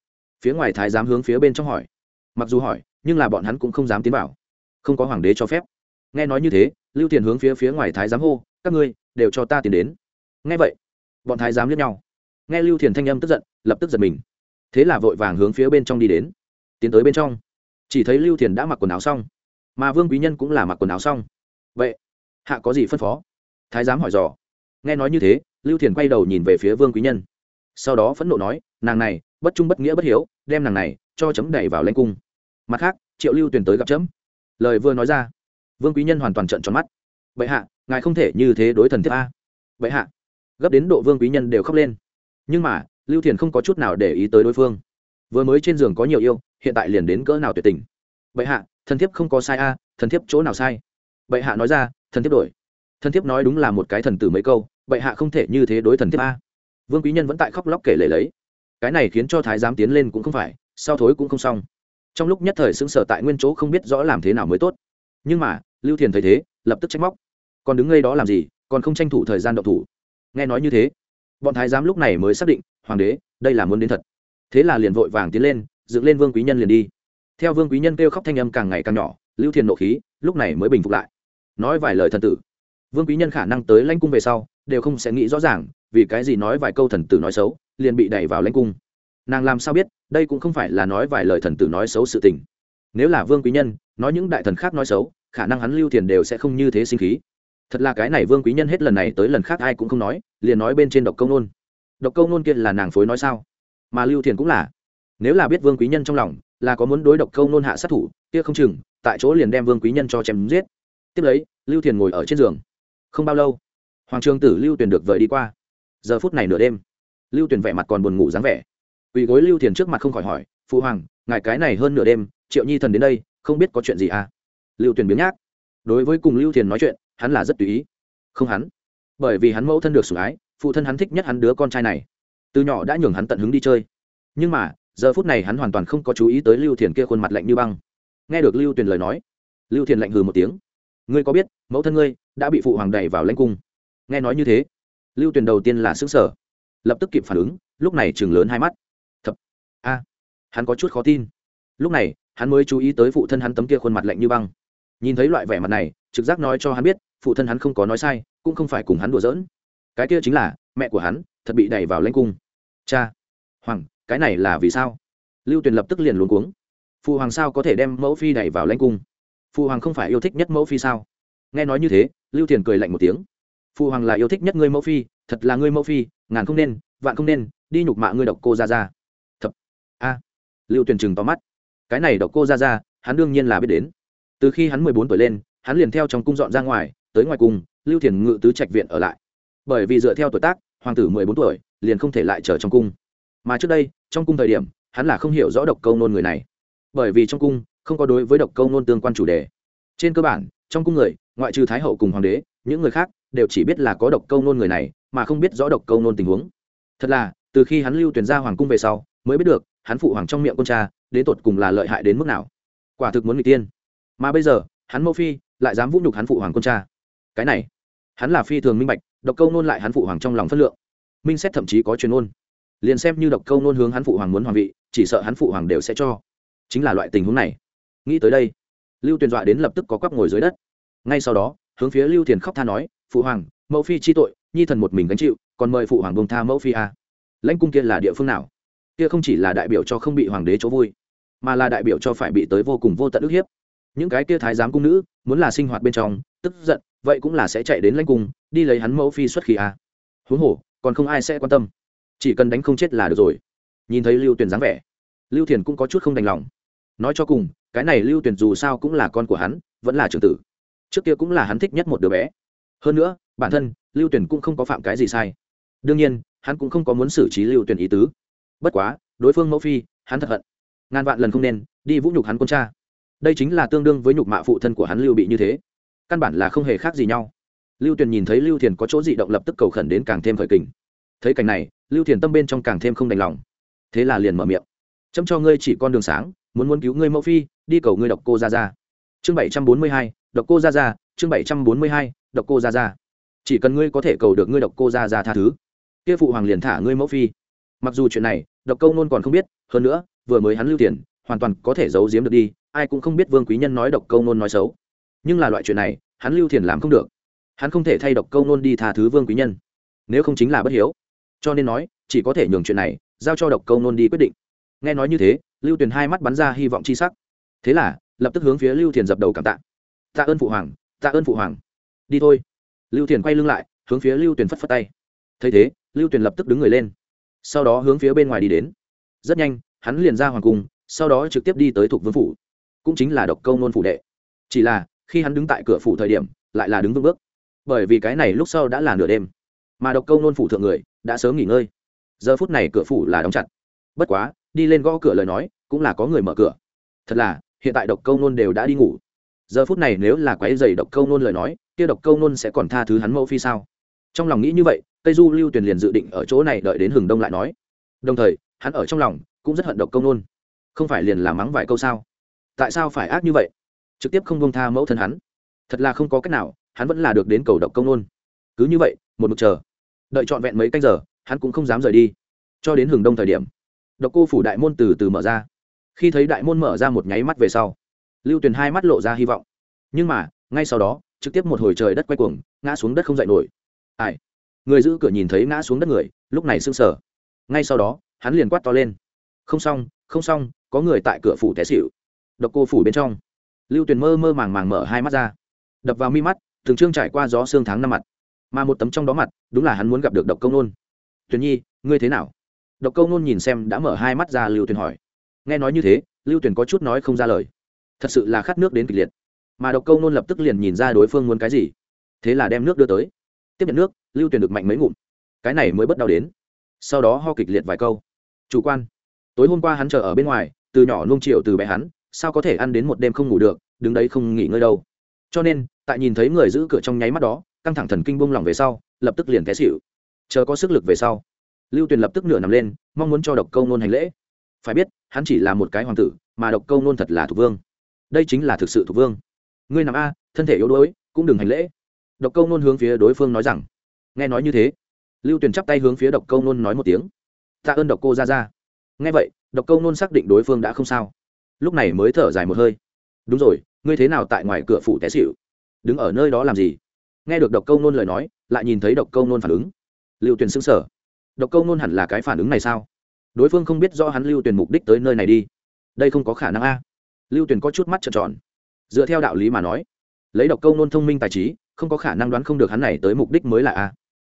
Phía ngoài thái giám hướng phía bên trong hỏi. Mặc dù hỏi, nhưng là bọn hắn cũng không dám tiến vào. Không có hoàng đế cho phép. Nghe nói như thế, lưu thiền hướng phía phía ngoài thái giám hô, các ngươi đều cho ta tiến đến. Nghe vậy, bọn thái giám liếc nhau. Nghe lưu thiền thanh âm tức giận, lập tức giật mình. Thế là vội vàng hướng phía bên trong đi đến. Tiến tới bên trong. Chỉ thấy lưu thiền đã mặc quần áo xong. Mà vương quý nhân cũng là mặc quần áo xong. Vậy hạ có gì phân phó? Thái giám hỏi dò. Nghe nói như thế lưu thiền quay đầu nhìn về phía vương quý nhân. Sau đó phẫn nộ nói, nàng này, bất trung bất nghĩa bất hiếu, đem nàng này cho chấm đẩy vào lãnh cung. Mặt khác, triệu lưu tuyển tới gặp chấm. Lời vừa nói ra, vương quý nhân hoàn toàn trận tròn mắt. Bệ hạ, ngài không thể như thế đối thần thiếp a. Bệ hạ. Gấp đến độ vương quý nhân đều khóc lên. Nhưng mà, lưu thiền không có chút nào để ý tới đối phương. Vừa mới trên giường có nhiều yêu, hiện tại liền đến cỡ nào tuyệt tình. Bệ hạ, thần thiếp không có sai a, thần thiếp chỗ nào sai? Bệ hạ nói ra, thần thiếp đổi. Thần thiếp nói đúng là một cái thần tử mấy câu bệ hạ không thể như thế đối thần thiếp a. Vương quý nhân vẫn tại khóc lóc kể lể lấy. Cái này khiến cho thái giám tiến lên cũng không phải, sau thối cũng không xong. Trong lúc nhất thời xứng sở tại nguyên chỗ không biết rõ làm thế nào mới tốt. Nhưng mà, lưu thiền thấy thế, lập tức trách móc. Còn đứng ngay đó làm gì, còn không tranh thủ thời gian động thủ. Nghe nói như thế, bọn thái giám lúc này mới xác định, hoàng đế, đây là muốn đến thật. Thế là liền vội vàng tiến lên, dựng lên vương quý nhân liền đi. Theo vương quý nhân kêu khóc thanh âm càng ngày càng nhỏ, lưu thiền nộ khí lúc này mới bình phục lại. Nói vài lời thần tử, vương quý nhân khả năng tới lãnh cung về sau đều không sẽ nghĩ rõ ràng, vì cái gì nói vài câu thần tử nói xấu, liền bị đẩy vào lãnh cung. Nàng làm sao biết, đây cũng không phải là nói vài lời thần tử nói xấu sự tình. Nếu là vương quý nhân, nói những đại thần khác nói xấu, khả năng hắn lưu thiền đều sẽ không như thế sinh khí. Thật là cái này vương quý nhân hết lần này tới lần khác ai cũng không nói, liền nói bên trên độc câu nôn. Độc câu nôn kia là nàng phối nói sao? Mà lưu thiền cũng là. Nếu là biết vương quý nhân trong lòng, là có muốn đối độc câu nôn hạ sát thủ, kia không chừng, tại chỗ liền đem vương quý nhân cho chém giết. Tiếp lấy, lưu thiền ngồi ở trên giường. Không bao lâu hoàng trường tử lưu tuyển được vợi đi qua. Giờ phút này nửa đêm, lưu tuyển vẻ mặt còn buồn ngủ dáng vẻ. Quỳ gối lưu thiền trước mặt không khỏi hỏi, phụ hoàng, ngài cái này hơn nửa đêm, triệu nhi thần đến đây, không biết có chuyện gì à? Lưu tuyển biếng nhác. Đối với cùng lưu thiền nói chuyện, hắn là rất tùy ý. Không hắn. Bởi vì hắn mẫu thân được sủng ái, phụ thân hắn thích nhất hắn đứa con trai này. Từ nhỏ đã nhường hắn tận hứng đi chơi. Nhưng mà, giờ phút này hắn hoàn toàn không có chú ý tới lưu thiền kia khuôn mặt lạnh như băng. Nghe được lưu tuyền lời nói, lưu thiền lạnh hừ một tiếng. Ngươi có biết, mẫu thân ngươi đã bị phụ hoàng đẩy vào lãnh cung? Nghe nói như thế, lưu tuyền đầu tiên là xứng sở lập tức kịp phản ứng, lúc này chừng lớn hai mắt. Thập, a, hắn có chút khó tin. Lúc này, hắn mới chú ý tới phụ thân hắn tấm kia khuôn mặt lạnh như băng. Nhìn thấy loại vẻ mặt này, trực giác nói cho hắn biết, phụ thân hắn không có nói sai, cũng không phải cùng hắn đùa giỡn. Cái kia chính là, mẹ của hắn, thật bị đẩy vào lãnh cung. Cha, hoàng, cái này là vì sao? Lưu tuyền lập tức liền luống cuống. Phụ hoàng sao có thể đem mẫu phi đẩy vào lãnh cung? Phụ hoàng không phải yêu thích nhất mẫu phi sao? Nghe nói như thế, lưu tiền cười lạnh một tiếng phụ hoàng là yêu thích nhất ngươi mẫu phi, thật là ngươi mẫu phi, ngàn không nên, vạn không nên, đi nhục mạ ngươi độc cô ra ra thập. A. Lưu tuyền chừng to mắt. Cái này độc cô ra ra hắn đương nhiên là biết đến. Từ khi hắn mười bốn tuổi lên, hắn liền theo trong cung dọn ra ngoài, tới ngoài cung, lưu thiền ngự tứ trạch viện ở lại. Bởi vì dựa theo tuổi tác, hoàng tử mười bốn tuổi, liền không thể lại trở trong cung. Mà trước đây, trong cung thời điểm, hắn là không hiểu rõ độc câu nôn người này. Bởi vì trong cung, không có đối với độc câu nôn tương quan chủ đề. Trên cơ bản, trong cung người, ngoại trừ thái hậu cùng hoàng đế, những người khác đều chỉ biết là có độc câu nôn người này, mà không biết rõ độc câu nôn tình huống. Thật là, từ khi hắn lưu tuyển ra hoàng cung về sau, mới biết được, hắn phụ hoàng trong miệng con cha, đến tột cùng là lợi hại đến mức nào. Quả thực muốn người tiên. Mà bây giờ, hắn mẫu phi lại dám vũ nhục hắn phụ hoàng con cha. Cái này, hắn là phi thường minh bạch, độc câu nôn lại hắn phụ hoàng trong lòng phất lượng. Minh xét thậm chí có chuyên ôn liền xem như độc câu nôn hướng hắn phụ hoàng muốn hoàng vị, chỉ sợ hắn phụ hoàng đều sẽ cho. Chính là loại tình huống này. Nghĩ tới đây, lưu tuyền dọa đến lập tức có quắp ngồi dưới đất. Ngay sau đó, hướng phía lưu thiền khóc tha nói phụ hoàng, mẫu phi chi tội, nhi thần một mình gánh chịu, còn mời phụ hoàng bông tha mẫu phi a. Lãnh cung kia là địa phương nào? Kia không chỉ là đại biểu cho không bị hoàng đế chỗ vui, mà là đại biểu cho phải bị tới vô cùng vô tận ức hiếp. Những cái kia thái giám cung nữ, muốn là sinh hoạt bên trong, tức giận, vậy cũng là sẽ chạy đến lãnh cung, đi lấy hắn mẫu phi xuất khí a. Huống hồ, còn không ai sẽ quan tâm. Chỉ cần đánh không chết là được rồi. Nhìn thấy lưu tuyền dáng vẻ, lưu thiền cũng có chút không đành lòng. Nói cho cùng, cái này lưu tuyền dù sao cũng là con của hắn, vẫn là trưởng tử. Trước kia cũng là hắn thích nhất một đứa bé hơn nữa, bản thân, lưu tuyền cũng không có phạm cái gì sai. Đương nhiên, hắn cũng không có muốn xử trí lưu tuyền ý tứ. Bất quá, đối phương mẫu phi, hắn thật hận. Ngàn vạn lần không nên, đi vũ nhục hắn con cha. Đây chính là tương đương với nhục mạ phụ thân của hắn lưu bị như thế. Căn bản là không hề khác gì nhau. Lưu tuyền nhìn thấy lưu thiền có chỗ dị động lập tức cầu khẩn đến càng thêm khởi kình. Thấy cảnh này, lưu thiền tâm bên trong càng thêm không đành lòng. Thế là liền mở miệng. Chấm cho ngươi chỉ con đường sáng, muốn muốn cứu ngươi mẫu phi, đi cầu ngươi độc cô ra ra chương bảy trăm bốn mươi hai, độc cô ra ra chương bảy trăm bốn mươi hai độc cô ra ra chỉ cần ngươi có thể cầu được ngươi độc cô ra ra tha thứ, kia phụ hoàng liền thả ngươi mẫu phi. Mặc dù chuyện này, độc câu nôn còn không biết, hơn nữa, vừa mới hắn lưu tiền, hoàn toàn có thể giấu giếm được đi, ai cũng không biết vương quý nhân nói độc câu nôn nói xấu. Nhưng là loại chuyện này, hắn lưu thiền làm không được. Hắn không thể thay độc câu nôn đi tha thứ vương quý nhân, nếu không chính là bất hiếu. Cho nên nói, chỉ có thể nhường chuyện này, giao cho độc câu nôn đi quyết định. Nghe nói như thế, lưu tuyền hai mắt bắn ra hy vọng c h i sắc. Thế là, lập tức hướng phía lưu thiền dập đầu cảm tạ. Tạ ơn phụ hoàng, tạ ơn phụ hoàng đi thôi. Lưu thiền quay lưng lại, hướng phía lưu tuyền phất phất tay. Thấy thế, lưu tuyền lập tức đứng người lên. Sau đó hướng phía bên ngoài đi đến. Rất nhanh, hắn liền ra hoàng cung, sau đó trực tiếp đi tới thuộc vương phủ. Cũng chính là độc câu nôn phủ đệ. Chỉ là, khi hắn đứng tại cửa phủ thời điểm, lại là đứng vững bước. Bởi vì cái này lúc sau đã là nửa đêm. Mà độc câu nôn phủ thượng người, đã sớm nghỉ ngơi. Giờ phút này cửa phủ là đóng chặt. Bất quá, đi lên gõ cửa lời nói, cũng là có người mở cửa. Thật là, hiện tại độc câu nôn đều đã đi ngủ giờ phút này nếu là quái dày độc câu nôn lời nói, kia độc câu nôn sẽ còn tha thứ hắn mẫu phi sao? Trong lòng nghĩ như vậy, tây du lưu tuyền liền dự định ở chỗ này đợi đến hừng đông lại nói. Đồng thời, hắn ở trong lòng cũng rất hận độc câu nôn. Không phải liền là mắng vài câu sao? Tại sao phải ác như vậy? Trực tiếp không bông tha mẫu thân hắn. Thật là không có cách nào, hắn vẫn là được đến cầu độc công nôn. Cứ như vậy, một mực chờ. Đợi trọn vẹn mấy canh giờ, hắn cũng không dám rời đi. Cho đến hừng đông thời điểm, độc cô phủ đại môn từ từ mở ra. Khi thấy đại môn mở ra một nháy mắt về sau lưu tuyền hai mắt lộ ra hy vọng. Nhưng mà, ngay sau đó, trực tiếp một hồi trời đất quay cuồng, ngã xuống đất không dậy nổi. Ai? Người giữ cửa nhìn thấy ngã xuống đất người, lúc này sưng sờ. Ngay sau đó, hắn liền quát to lên. Không xong không xong, có người tại cửa phủ té xịu độc cô phủ bên trong. Lưu tuyền mơ mơ màng màng mở hai mắt ra. Đập vào mi mắt thường trương trải qua gió xương tháng năm mặt. Mà một tấm trong đó mặt, đúng là hắn muốn gặp được độc công nôn. Tuyền nhi, ngươi thế nào? Độc công nôn nhìn xem đã mở hai mắt ra, lưu tuyền hỏi. Nghe nói như thế, lưu tuyền có chút nói không ra lời thật sự là khát nước đến kịch liệt. Mà độc câu nôn lập tức liền nhìn ra đối phương muốn cái gì. Thế là đem nước đưa tới. Tiếp nhận nước, lưu tuyền được mạnh mấy ngụm. Cái này mới bất đau đến. Sau đó ho kịch liệt vài câu. Chủ quan. Tối hôm qua hắn chờ ở bên ngoài, từ nhỏ nung triệu từ bé hắn, sao có thể ăn đến một đêm không ngủ được, đứng đấy không nghỉ ngơi đâu. Cho nên, tại nhìn thấy người giữ cửa trong nháy mắt đó, căng thẳng thần kinh bông lỏng về sau, lập tức liền té xịu chờ có sức lực về sau, lưu tuyền lập tức nửa nằm lên, mong muốn cho độc câu nôn hành lễ. Phải biết, hắn chỉ là một cái hoàng tử, mà độc câu nôn thật là thuộc vương đây chính là thực sự thuộc vương. Ngươi nằm a, thân thể yếu đuối, cũng đừng hành lễ. Độc câu nôn hướng phía đối phương nói rằng. Nghe nói như thế, lưu tuyền chắp tay hướng phía độc câu nôn nói một tiếng. Tạ ơn độc cô ra ra nghe vậy, độc câu nôn xác định đối phương đã không sao. Lúc này mới thở dài một hơi. Đúng rồi, ngươi thế nào tại ngoài cửa phủ té xịu đứng ở nơi đó làm gì? Nghe được độc câu nôn lời nói, lại nhìn thấy độc câu nôn phản ứng. Lưu tuyền xứng sở độc câu nôn hẳn là cái phản ứng này sao? Đối phương không biết do hắn lưu tuyền mục đích tới nơi này đi. Đây không có khả năng a lưu tuyền có chút mắt trợn tròn. Dựa theo đạo lý mà nói, lấy độc câu nôn thông minh tài trí, không có khả năng đoán không được hắn này tới mục đích mới là a.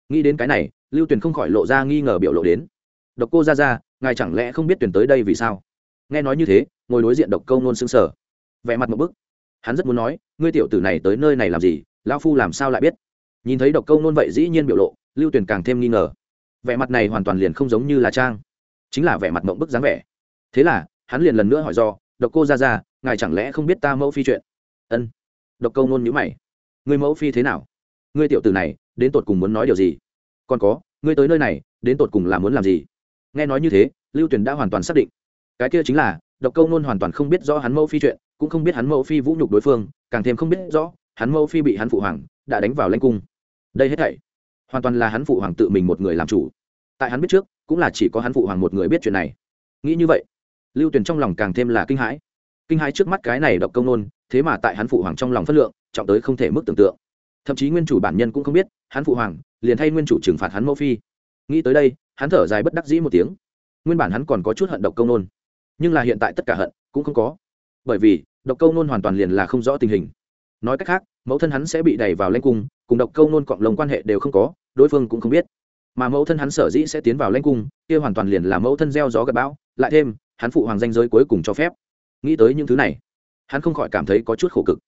Nghĩ đến cái này, lưu tuyền không khỏi lộ ra nghi ngờ biểu lộ đến. Độc cô ra ra, ngài chẳng lẽ không biết tuyển tới đây vì sao? Nghe nói như thế, ngồi đối diện độc câu nôn xương sở vẻ mặt một bức. Hắn rất muốn nói, ngươi tiểu tử này tới nơi này làm gì? Lao phu làm sao lại biết? Nhìn thấy độc câu nôn vậy dĩ nhiên biểu lộ, lưu tuyển càng thêm nghi ngờ. Vẻ mặt này hoàn toàn liền không giống như là trang. Chính là vẻ mặt mộng bức dáng vẻ. Thế là, hắn liền lần nữa hỏi do độc cô ra ra, ngài chẳng lẽ không biết ta mẫu phi chuyện? Ân. Độc câu nôn nhữ mày. Người mẫu phi thế nào? Ngươi tiểu tử này, đến tột cùng muốn nói điều gì? Còn có, ngươi tới nơi này, đến tột cùng là muốn làm gì? Nghe nói như thế, lưu tuyền đã hoàn toàn xác định. Cái kia chính là, độc câu nôn hoàn toàn không biết rõ hắn mẫu phi chuyện, cũng không biết hắn mẫu phi vũ nhục đối phương, càng thêm không biết rõ, hắn mẫu phi bị hắn phụ hoàng đã đánh vào lanh cung. Đây hết thảy, hoàn toàn là hắn phụ hoàng tự mình một người làm chủ. Tại hắn biết trước, cũng là chỉ có hắn phụ hoàng một người biết chuyện này. Nghĩ như vậy lưu tuyền trong lòng càng thêm là kinh hãi. Kinh hãi trước mắt cái này độc công nôn, thế mà tại hắn phụ hoàng trong lòng phất lượng, trọng tới không thể mức tưởng tượng. Thậm chí nguyên chủ bản nhân cũng không biết, hắn phụ hoàng, liền thay nguyên chủ trừng phạt hắn mẫu phi. Nghĩ tới đây, hắn thở dài bất đắc dĩ một tiếng. Nguyên bản hắn còn có chút hận độc công nôn, nhưng là hiện tại tất cả hận cũng không có. Bởi vì, độc câu nôn hoàn toàn liền là không rõ tình hình. Nói cách khác, mẫu thân hắn sẽ bị đẩy vào lanh cung, cùng độc câu nôn cọng lồng quan hệ đều không có, đối phương cũng không biết mà mẫu thân hắn sở dĩ sẽ tiến vào lãnh cung kia hoàn toàn liền là mẫu thân gieo gió gặp bão lại thêm hắn phụ hoàng danh giới cuối cùng cho phép. Nghĩ tới những thứ này hắn không khỏi cảm thấy có chút khổ cực.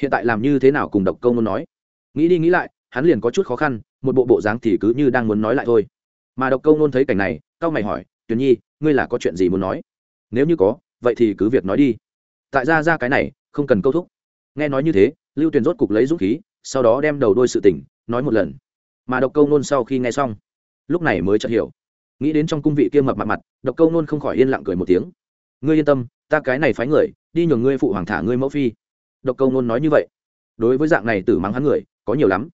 Hiện tại làm như thế nào cùng độc câu muốn nói? Nghĩ đi nghĩ lại hắn liền có chút khó khăn một bộ bộ dáng thì cứ như đang muốn nói lại thôi. Mà độc câu nôn thấy cảnh này cao mày hỏi tuyền nhi ngươi là có chuyện gì muốn nói? Nếu như có vậy thì cứ việc nói đi. Tại ra ra cái này không cần câu thúc. Nghe nói như thế lưu tuyền rốt cục lấy dũng khí sau đó đem đầu đôi sự tỉnh, nói một lần. Mà độc câu nôn sau khi nghe xong lúc này mới chợt hiểu. Nghĩ đến trong cung vị kia mập mặt mặt, độc câu nôn không khỏi yên lặng cười một tiếng. Ngươi yên tâm, ta cái này phái người, đi nhường ngươi phụ hoàng thả ngươi mẫu phi. Độc câu nôn nói như vậy. Đối với dạng này tử mắng hắn người, có nhiều lắm.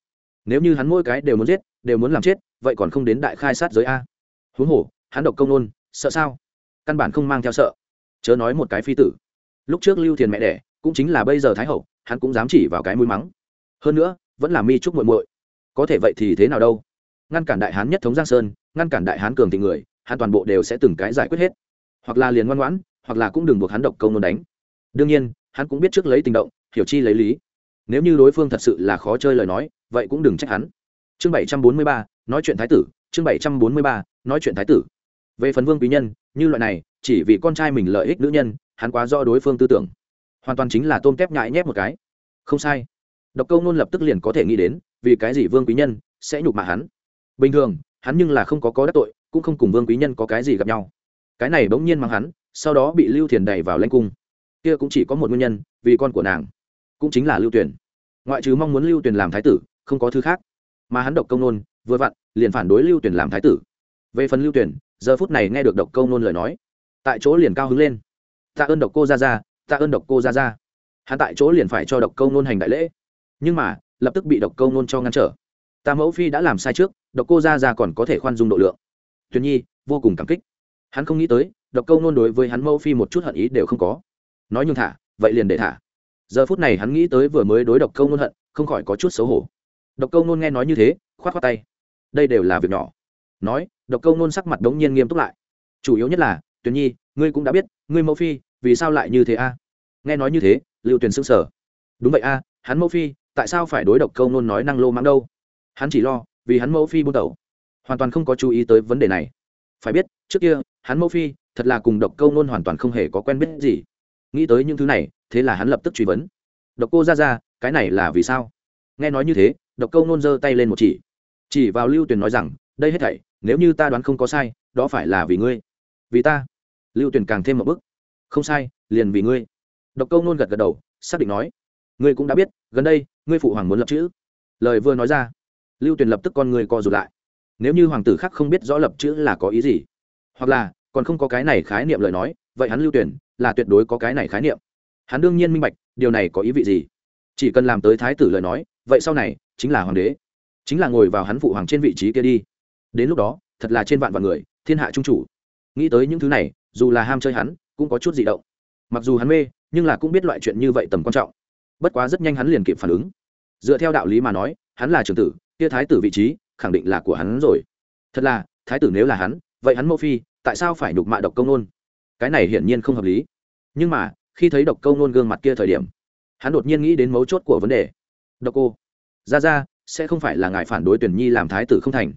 Nếu như hắn mỗi cái đều muốn giết, đều muốn làm chết, vậy còn không đến đại khai sát giới a. Huống hồ, hắn độc công nôn, sợ sao? Căn bản không mang theo sợ. Chớ nói một cái phi tử. Lúc trước lưu thiền mẹ đẻ, cũng chính là bây giờ thái hậu, hắn cũng dám chỉ vào cái mũi mắng. Hơn nữa, vẫn là mi trúc muội muội. Có thể vậy thì thế nào đâu? Ngăn cản đại hán nhất thống giang sơn, ngăn cản đại hán cường tình người, hắn toàn bộ đều sẽ từng cái giải quyết hết. Hoặc là liền ngoan ngoãn, hoặc là cũng đừng buộc hắn độc công nôn đánh. Đương nhiên, hắn cũng biết trước lấy tình động, hiểu chi lấy lý. Nếu như đối phương thật sự là khó chơi lời nói, vậy cũng đừng trách hắn. Chương bảy trăm bốn mươi ba, nói chuyện thái tử, chương bảy trăm bốn mươi ba, nói chuyện thái tử. Về phần vương quý nhân, như loại này, chỉ vì con trai mình lợi ích nữ nhân, hắn quá do đối phương tư tưởng. Hoàn toàn chính là tôm tép nhại nhép một cái. Không sai. Độc câu nôn lập tức liền có thể nghĩ đến, vì cái gì vương quý nhân sẽ nhục mạ hắn? Bình thường, hắn nhưng là không có có đắc tội, cũng không cùng vương quý nhân có cái gì gặp nhau. Cái này bỗng nhiên mang hắn, sau đó bị lưu thiền đẩy vào lanh cung. Kia cũng chỉ có một nguyên nhân, vì con của nàng, cũng chính là lưu tuyển ngoại trừ mong muốn lưu tuyển làm thái tử, không có thứ khác. Mà hắn độc công nôn, vừa vặn, liền phản đối lưu tuyển làm thái tử. Về phần lưu tuyển giờ phút này nghe được độc công nôn lời nói, tại chỗ liền cao hứng lên. Ta ơn độc cô ra ra ta ơn độc cô ra ra hắn tại chỗ liền phải cho độc công nôn hành đại lễ. Nhưng mà, lập tức bị độc công nôn cho ngăn trở ta mẫu phi đã làm sai trước, độc cô ra ra còn có thể khoan dung độ lượng. Tuyền nhi, vô cùng cảm kích. Hắn không nghĩ tới, độc câu nôn đối với hắn mẫu phi một chút hận ý đều không có. Nói nhung thả, vậy liền để thả. Giờ phút này hắn nghĩ tới vừa mới đối độc câu nôn hận, không khỏi có chút xấu hổ. Độc câu nôn nghe nói như thế, khoát khoát tay. Đây đều là việc nhỏ. Nói, độc câu nôn sắc mặt đống nhiên nghiêm túc lại. Chủ yếu nhất là tuyền nhi, ngươi cũng đã biết, ngươi mẫu phi, vì sao lại như thế a? Nghe nói như thế, lưu tuyền s ư n g sở đúng vậy a, hắn mẫu phi, tại sao phải đối độc câu nôn nói năng lô mắng đâu? Hắn chỉ lo, vì hắn mẫu phi buôn tẩu. Hoàn toàn không có chú ý tới vấn đề này. Phải biết, trước kia, hắn mẫu phi thật là cùng độc câu nôn hoàn toàn không hề có quen biết gì. Nghĩ tới những thứ này, thế là hắn lập tức truy vấn. Độc cô ra ra, cái này là vì sao? Nghe nói như thế, độc câu nôn giơ tay lên một chỉ. Chỉ vào lưu tuyền nói rằng, đây hết thảy, nếu như ta đoán không có sai, đó phải là vì ngươi. Vì ta? Lưu tuyền càng thêm một bức không sai, liền vì ngươi. Độc câu nôn gật gật đầu, xác định nói, ngươi cũng đã biết, gần đây, ngươi phụ hoàng muốn lập chữ. Lời vừa nói ra lưu tuyền lập tức con người co rụt lại. Nếu như hoàng tử khác không biết rõ lập chữ là có ý gì, hoặc là còn không có cái này khái niệm lời nói, vậy hắn lưu tuyển là tuyệt đối có cái này khái niệm. Hắn đương nhiên minh bạch, điều này có ý vị gì. Chỉ cần làm tới thái tử lời nói, vậy sau này chính là hoàng đế, chính là ngồi vào hắn phụ hoàng trên vị trí kia đi. Đến lúc đó, thật là trên vạn vạn người, thiên hạ trung chủ. Nghĩ tới những thứ này, dù là ham chơi hắn, cũng có chút gì động. Mặc dù hắn mê, nhưng là cũng biết loại chuyện như vậy tầm quan trọng. Bất quá rất nhanh hắn liền kịp phản ứng. Dựa theo đạo lý mà nói, hắn là trưởng tử kia thái tử vị trí, khẳng định là của hắn rồi. Thật là, thái tử nếu là hắn, vậy hắn mẫu phi, tại sao phải nhục mạ độc công nôn? Cái này hiển nhiên không hợp lý. Nhưng mà, khi thấy độc công nôn gương mặt kia thời điểm, hắn đột nhiên nghĩ đến mấu chốt của vấn đề. Độc cô, ra ra, sẽ không phải là ngài phản đối tuyển nhi làm thái tử không thành.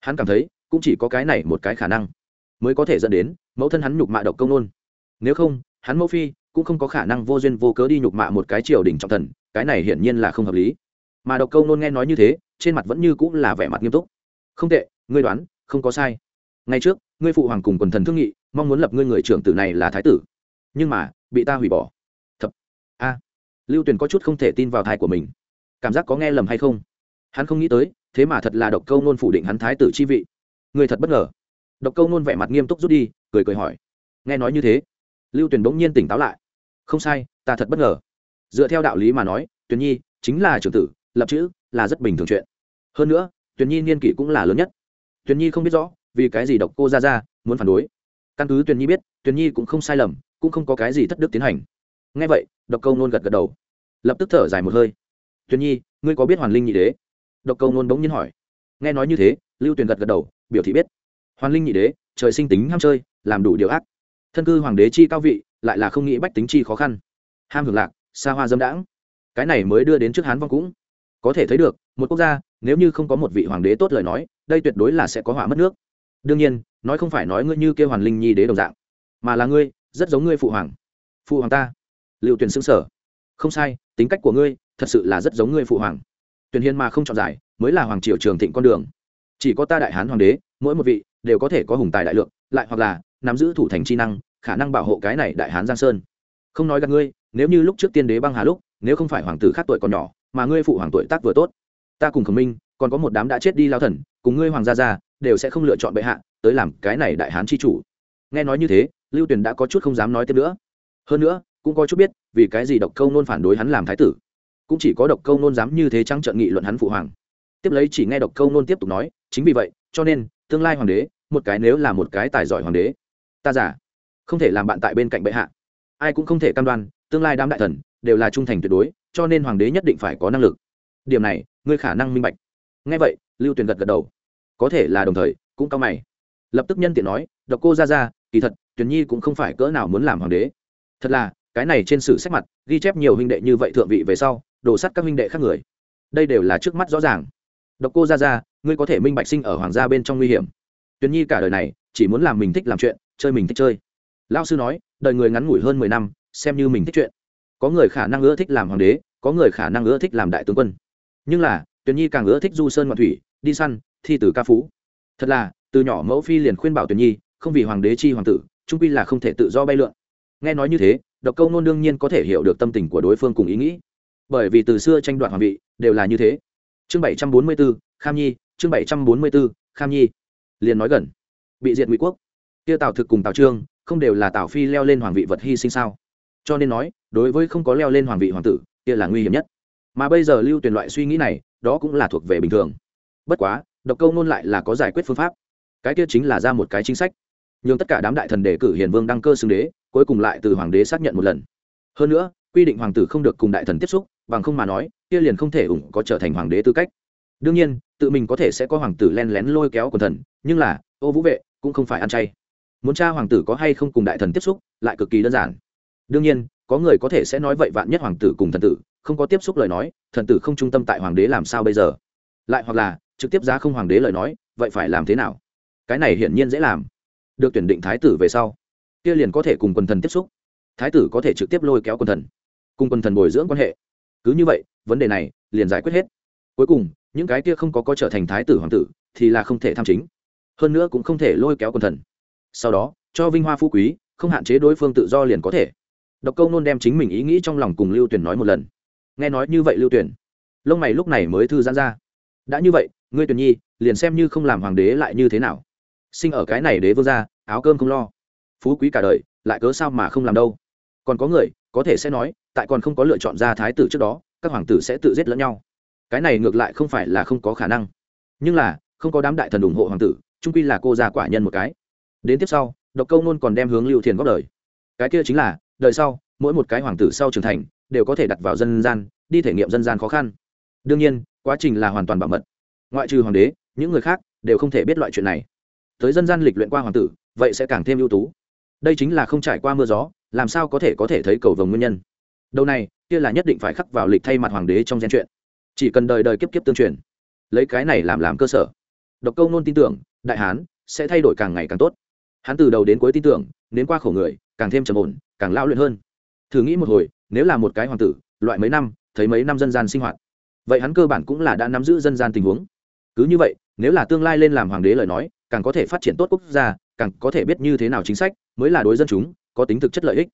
Hắn cảm thấy, cũng chỉ có cái này một cái khả năng, mới có thể dẫn đến mẫu thân hắn nhục mạ độc công nôn. Nếu không, hắn mẫu phi cũng không có khả năng vô duyên vô cớ đi nhục mạ một cái triều đình trọng thần, cái này hiển nhiên là không hợp lý. Mà độc công nôn nghe nói như thế trên mặt vẫn như cũng là vẻ mặt nghiêm túc. Không tệ, ngươi đoán, không có sai. Ngay trước, ngươi phụ hoàng cùng quần thần thương nghị, mong muốn lập ngươi người trưởng tử này là thái tử. Nhưng mà, bị ta hủy bỏ. Thật a. Lưu tuyền có chút không thể tin vào thai của mình. Cảm giác có nghe lầm hay không? Hắn không nghĩ tới, thế mà thật là độc câu nôn phủ định hắn thái tử chi vị. Người thật bất ngờ. Độc câu nôn vẻ mặt nghiêm túc rút đi, cười cười hỏi. Nghe nói như thế, lưu tuyền bỗng nhiên tỉnh táo lại. Không sai, ta thật bất ngờ. Dựa theo đạo lý mà nói, tuyền nhi chính là trưởng tử, lập chữ là rất bình thường chuyện hơn nữa, tuyền nhi niên kỷ cũng là lớn nhất. Tuyền nhi không biết rõ, vì cái gì độc cô ra ra muốn phản đối. Căn cứ tuyền nhi biết, tuyền nhi cũng không sai lầm, cũng không có cái gì thất đức tiến hành. Ngay vậy, độc câu nôn gật gật đầu. Lập tức thở dài một hơi. Tuyền nhi, ngươi có biết hoàn linh nhị đế? Độc câu nôn bỗng nhiên hỏi. Nghe nói như thế, lưu tuyền gật gật đầu, biểu thị biết. Hoàn linh nhị đế, trời sinh tính ham chơi, làm đủ điều ác. Thân cư hoàng đế chi cao vị, lại là không nghĩ bách tính chi khó khăn. Ham hưởng lạc, xa hoa dâm đãng. Cái này mới đưa đến trước hán vong cũng. Có thể thấy được, một quốc gia nếu như không có một vị hoàng đế tốt lời nói, đây tuyệt đối là sẽ có họa mất nước. Đương nhiên, nói không phải nói ngươi như kêu hoàn linh nhi đế đồng dạng, mà là ngươi, rất giống ngươi phụ hoàng. Phụ hoàng ta. Liệu tuyển xứng sở không sai, tính cách của ngươi, thật sự là rất giống ngươi phụ hoàng. Tuyển hiên mà không chọn giải, mới là hoàng triều trường thịnh con đường. Chỉ có ta đại hán hoàng đế, mỗi một vị, đều có thể có hùng tài đại lượng, lại hoặc là, nắm giữ thủ thành chi năng, khả năng bảo hộ cái này đại hán giang sơn. Không nói gặp ngươi, nếu như lúc trước tiên đế băng hà lúc, nếu không phải hoàng tử khác tuổi còn nhỏ, mà ngươi phụ hoàng tuổi tác vừa tốt ta cùng khổng minh, còn có một đám đã chết đi lao thần, cùng ngươi hoàng gia gia, đều sẽ không lựa chọn bệ hạ, tới làm cái này đại hán chi chủ. Nghe nói như thế, lưu tuyền đã có chút không dám nói tiếp nữa. Hơn nữa, cũng có chút biết, vì cái gì độc câu nôn phản đối hắn làm thái tử. Cũng chỉ có độc câu nôn dám như thế trắng trợn nghị luận hắn phụ hoàng. Tiếp lấy chỉ nghe độc câu nôn tiếp tục nói, chính vì vậy, cho nên, tương lai hoàng đế, một cái nếu là một cái tài giỏi hoàng đế. Ta giả, không thể làm bạn tại bên cạnh bệ hạ. Ai cũng không thể cam đoan, tương lai đám đại thần, đều là trung thành tuyệt đối, cho nên hoàng đế nhất định phải có năng lực điểm này, ngươi khả năng minh bạch. Ngay vậy, lưu tuyền gật gật đầu. Có thể là đồng thời, cũng cao mày. Lập tức nhân tiện nói, độc cô ra ra kỳ thật, tuyền nhi cũng không phải cỡ nào muốn làm hoàng đế. Thật là, cái này trên sử sách mặt, ghi chép nhiều huynh đệ như vậy thượng vị về sau đổ sắt các huynh đệ khác người. Đây đều là trước mắt rõ ràng. Độc cô ra ra ngươi có thể minh bạch sinh ở hoàng gia bên trong nguy hiểm. Tuyền nhi cả đời này, chỉ muốn làm mình thích làm chuyện, chơi mình thích chơi. Lao sư nói, đời người ngắn ngủi hơn mười năm, xem như mình thích chuyện. Có người khả năng ưa thích làm hoàng đế, có người khả năng ưa thích làm đại tướng quân nhưng là, tuyền nhi càng ưa thích du sơn ngoạn thủy, đi săn, thi từ ca phú. Thật là, từ nhỏ mẫu phi liền khuyên bảo tuyền nhi, không vì hoàng đế chi hoàng tử, trung quy là không thể tự do bay lượn. Nghe nói như thế, độc câu nôn đương nhiên có thể hiểu được tâm tình của đối phương cùng ý nghĩ. Bởi vì từ xưa tranh đoạt hoàng vị, đều là như thế. Chương bảy trăm bốn mươi b ố kham nhi, chương bảy trăm bốn mươi b ố kham nhi. Liền nói gần. Bị diệt ngụy quốc. Kia tào thực cùng tào trương, không đều là tào phi leo lên hoàng vị vật hy sinh sao? Cho nên nói, đối với không có leo lên hoàng vị hoàng tử, kia là nguy hiểm nhất mà bây giờ lưu tuyển loại suy nghĩ này, đó cũng là thuộc về bình thường. Bất quá, độc câu nôn lại là có giải quyết phương pháp. Cái kia chính là ra một cái chính sách. Nhưng tất cả đám đại thần đề cử hiền vương đăng cơ xưng đế, cuối cùng lại từ hoàng đế xác nhận một lần. Hơn nữa, quy định hoàng tử không được cùng đại thần tiếp xúc, bằng không mà nói, kia liền không thể ủng có trở thành hoàng đế tư cách. Đương nhiên, tự mình có thể sẽ có hoàng tử len lén lôi kéo quần thần, nhưng là, ô vũ vệ cũng không phải ăn chay. Muốn cha hoàng tử có hay không cùng đại thần tiếp xúc, lại cực kỳ đơn giản. Đương nhiên, có người có thể sẽ nói vậy vạn nhất hoàng tử cùng thần tử không có tiếp xúc lời nói, thần tử không trung tâm tại hoàng đế làm sao bây giờ? Lại hoặc là, trực tiếp giá không hoàng đế lời nói, vậy phải làm thế nào? Cái này hiển nhiên dễ làm. Được tuyển định thái tử về sau, kia liền có thể cùng quần thần tiếp xúc. Thái tử có thể trực tiếp lôi kéo quần thần, cùng quần thần bồi dưỡng quan hệ. Cứ như vậy, vấn đề này liền giải quyết hết. Cuối cùng, những cái kia không có có trở thành thái tử hoàng tử thì là không thể tham chính. Hơn nữa cũng không thể lôi kéo quần thần. Sau đó, cho vinh hoa phú quý, không hạn chế đối phương tự do liền có thể. Độc câu nôn đem chính mình ý nghĩ trong lòng cùng lưu tuyển nói một lần nghe nói như vậy lưu tuyển. Lông mày lúc này mới thư giãn ra. Đã như vậy, ngươi tuyển nhi, liền xem như không làm hoàng đế lại như thế nào. Sinh ở cái này đế vương ra áo cơm không lo. Phú quý cả đời, lại cớ sao mà không làm đâu. Còn có người, có thể sẽ nói, tại còn không có lựa chọn ra thái tử trước đó, các hoàng tử sẽ tự giết lẫn nhau. Cái này ngược lại không phải là không có khả năng. Nhưng là, không có đám đại thần ủng hộ hoàng tử trung quy là cô già quả nhân một cái. Đến tiếp sau, độc câu nôn còn đem hướng lưu thiền góp đời. Cái kia chính là, đời sau, mỗi một cái hoàng tử sau trưởng thành đều có thể đặt vào dân gian, đi thể nghiệm dân gian khó khăn. Đương nhiên, quá trình là hoàn toàn bảo mật. Ngoại trừ hoàng đế, những người khác đều không thể biết loại chuyện này. Tới dân gian lịch luyện qua hoàng tử, vậy sẽ càng thêm ưu tú. Đây chính là không trải qua mưa gió, làm sao có thể có thể thấy cầu vồng nguyên nhân? Đâu này, kia là nhất định phải khắc vào lịch thay mặt hoàng đế trong gian chuyện. Chỉ cần đời đời kiếp kiếp tương truyền, lấy cái này làm làm cơ sở. Độc câu nôn tin tưởng, đại hán sẽ thay đổi càng ngày càng tốt. Hắn từ đầu đến cuối tin tưởng đến qua khổ người, càng thêm trầm ổn, càng lao luyện hơn. Thử nghĩ một hồi nếu là một cái hoàng tử, loại mấy năm, thấy mấy năm dân gian sinh hoạt, vậy hắn cơ bản cũng là đã nắm giữ dân gian tình huống. Cứ như vậy, nếu là tương lai lên làm hoàng đế lời nói, càng có thể phát triển tốt quốc gia, càng có thể biết như thế nào chính sách, mới là đối dân chúng, có tính thực chất lợi ích.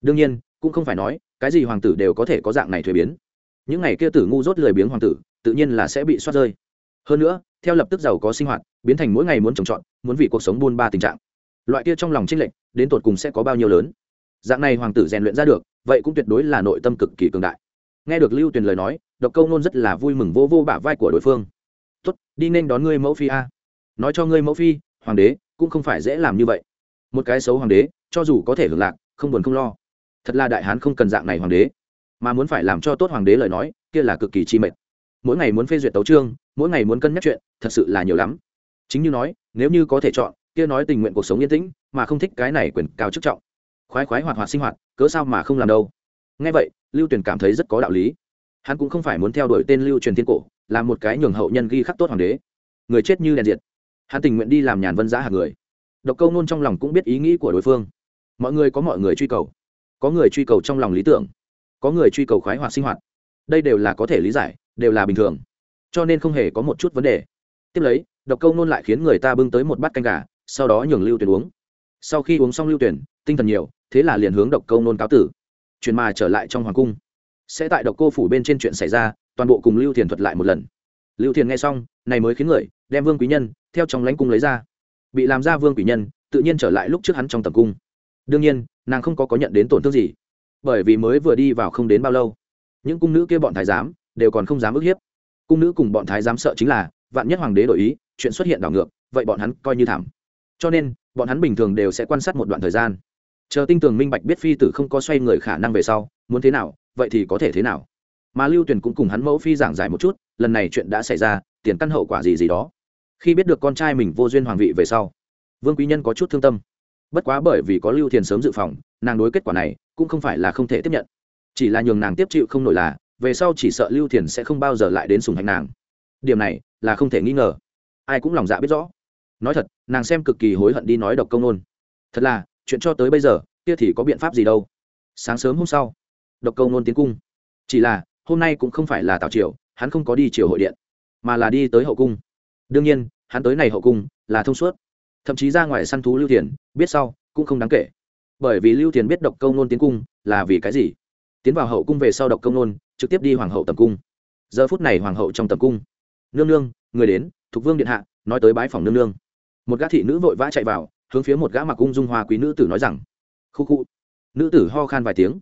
Đương nhiên, cũng không phải nói, cái gì hoàng tử đều có thể có dạng này thuế biến. Những ngày kia tử ngu dốt lười biếng hoàng tử, tự nhiên là sẽ bị soát rơi. Hơn nữa, theo lập tức giàu có sinh hoạt, biến thành mỗi ngày muốn trồng trọt, muốn vì cuộc sống buôn ba tình trạng. Loại kia trong lòng tranh lệch, đến tột cùng sẽ có bao nhiêu lớn? Dạng này hoàng tử rèn luyện ra được, vậy cũng tuyệt đối là nội tâm cực kỳ cường đại. Nghe được lưu tuyền lời nói, độc câu nôn rất là vui mừng vô vô bả vai của đối phương. Tốt, đi nên đón ngươi mẫu phi a. Nói cho ngươi mẫu phi, hoàng đế cũng không phải dễ làm như vậy. Một cái xấu hoàng đế, cho dù có thể hưởng lạc, không buồn không lo. Thật là đại hán không cần dạng này hoàng đế. Mà muốn phải làm cho tốt hoàng đế lời nói, kia là cực kỳ chi mệt. Mỗi ngày muốn phê duyệt tấu trương mỗi ngày muốn cân nhắc chuyện, thật sự là nhiều lắm. Chính như nói, nếu như có thể chọn, kia nói tình nguyện cuộc sống yên tĩnh, mà không thích cái này quyền cao chức trọng khoái khoái hoạt hoạt sinh hoạt, cớ sao mà không làm đâu? Ngay vậy, lưu tuyền cảm thấy rất có đạo lý. Hắn cũng không phải muốn theo đuổi tên lưu truyền thiên cổ, là một cái nhường hậu nhân ghi khắc tốt hoàng đế. Người chết như đèn diệt. Hắn tình nguyện đi làm nhàn vân giá hạt người. Độc câu nôn trong lòng cũng biết ý nghĩ của đối phương. Mọi người có mọi người truy cầu. Có người truy cầu trong lòng lý tưởng. Có người truy cầu khoái hoạt sinh hoạt. Đây đều là có thể lý giải, đều là bình thường. Cho nên không hề có một chút vấn đề. Tiếp lấy, độc câu nôn lại khiến người ta bưng tới một bát canh gà, sau đó nhường lưu tuyển uống. Sau khi uống xong lưu tuyển tinh thần nhiều thế là liền hướng độc câu nôn cáo tử. Chuyển mà trở lại trong hoàng cung. Sẽ tại độc cô phủ bên trên chuyện xảy ra, toàn bộ cùng lưu thiền thuật lại một lần. Lưu thiền nghe xong, này mới khiến người, đem vương quý nhân, theo trong lãnh cung lấy ra. Bị làm ra vương quý nhân, tự nhiên trở lại lúc trước hắn trong tầm cung. Đương nhiên, nàng không có có nhận đến tổn thương gì. Bởi vì mới vừa đi vào không đến bao lâu, những cung nữ kia bọn thái giám đều còn không dám ức hiếp. Cung nữ cùng bọn thái giám sợ chính là, vạn nhất hoàng đế đổi ý, chuyện xuất hiện đảo ngược, vậy bọn hắn coi như thảm. Cho nên, bọn hắn bình thường đều sẽ quan sát một đoạn thời gian chờ tinh tường minh bạch biết phi tử không có xoay người khả năng về sau, muốn thế nào, vậy thì có thể thế nào. Mà lưu Tuyền cũng cùng hắn mẫu phi giảng giải một chút, lần này chuyện đã xảy ra, tiền căn hậu quả gì gì đó. Khi biết được con trai mình vô duyên hoàng vị về sau, vương quý nhân có chút thương tâm. Bất quá bởi vì có lưu thiền sớm dự phòng, nàng đối kết quả này cũng không phải là không thể tiếp nhận. Chỉ là nhường nàng tiếp chịu không nổi là, về sau chỉ sợ lưu thiền sẽ không bao giờ lại đến sùng hành nàng. Điểm này là không thể nghi ngờ. Ai cũng lòng dạ biết rõ. Nói thật, nàng xem cực kỳ hối hận đi nói độc công nôn. Thật là chuyện cho tới bây giờ, kia thì có biện pháp gì đâu. Sáng sớm hôm sau, độc công nôn tiến cung. Chỉ là, hôm nay cũng không phải là tào triều, hắn không có đi triều hội điện, mà là đi tới hậu cung. Đương nhiên, hắn tới này hậu cung là thông suốt. Thậm chí ra ngoài săn thú lưu thiền, biết sau, cũng không đáng kể. Bởi vì lưu thiền biết độc công nôn tiến cung là vì cái gì. Tiến vào hậu cung về sau độc công nôn, trực tiếp đi hoàng hậu tầm cung. Giờ phút này hoàng hậu trong tầm cung. Nương nương, người đến thục vương điện hạ, nói tới bái phòng nương nương. Một gã thị nữ vội vã chạy vào hướng phía một gã mặc cung dung hoa quý nữ tử nói rằng, khu khu. Nữ tử ho khan vài tiếng.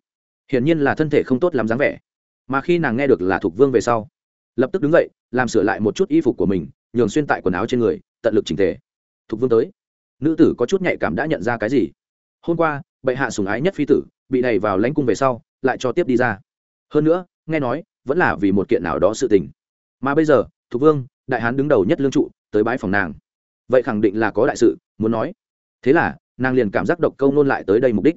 Hiển nhiên là thân thể không tốt lắm dáng vẻ. Mà khi nàng nghe được là thục vương về sau, lập tức đứng dậy, làm sửa lại một chút y phục của mình, nhường xuyên tại quần áo trên người, tận lực chỉnh thể thục vương tới. Nữ tử có chút nhạy cảm đã nhận ra cái gì. Hôm qua, bệ hạ sùng ái nhất phi tử, bị đẩy vào lãnh cung về sau, lại cho tiếp đi ra. Hơn nữa, nghe nói, vẫn là vì một kiện nào đó sự tình. Mà bây giờ thục vương, đại hán đứng đầu nhất lương trụ, tới bãi phòng nàng. Vậy khẳng định là có đại sự, muốn nói thế là, nàng liền cảm giác độc câu nôn lại tới đây mục đích.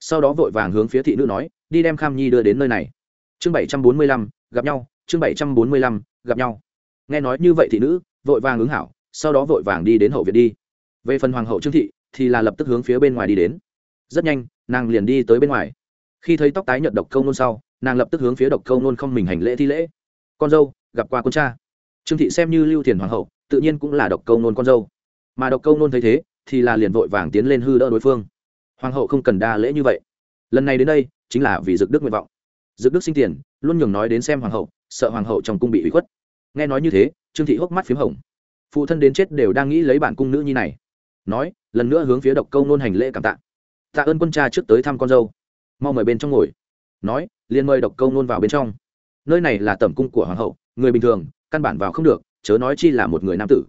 Sau đó vội vàng hướng phía thị nữ nói, đi đem kham nhi đưa đến nơi này. Chương bảy trăm bốn mươi lăm, gặp nhau, chương bảy trăm bốn mươi lăm, gặp nhau. Nghe nói như vậy thị nữ, vội vàng ứng hảo, sau đó vội vàng đi đến hậu viện đi. Về phần hoàng hậu trương thị, thì là lập tức hướng phía bên ngoài đi đến. Rất nhanh, nàng liền đi tới bên ngoài. Khi thấy tóc tái nhợt độc câu nôn sau, nàng lập tức hướng phía độc câu nôn không mình hành lễ thi lễ. Con dâu, gặp qua con cha. Trương thị xem như lưu thiền hoàng hậu, tự nhiên cũng là độc câu nôn con dâu. Mà độc câu nôn thấy thế thì là liền vội vàng tiến lên hư đỡ đối phương. Hoàng hậu không cần đa lễ như vậy. Lần này đến đây, chính là vì dực đức nguyện vọng. Dực đức sinh tiền, luôn nhường nói đến xem hoàng hậu, sợ hoàng hậu trong cung bị ủy khuất. Nghe nói như thế, trương thị hốc mắt p h í m hồng. Phụ thân đến chết đều đang nghĩ lấy bản cung nữ nhi này. Nói, lần nữa hướng phía độc câu nôn hành lễ cảm tạ. Tạ ơn quân cha trước tới thăm con dâu. Mau mời bên trong ngồi. Nói, liền mời độc câu nôn vào bên trong. Nơi này là tẩm cung của hoàng hậu, người bình thường, căn bản vào không được, chớ nói chi là một người nam tử.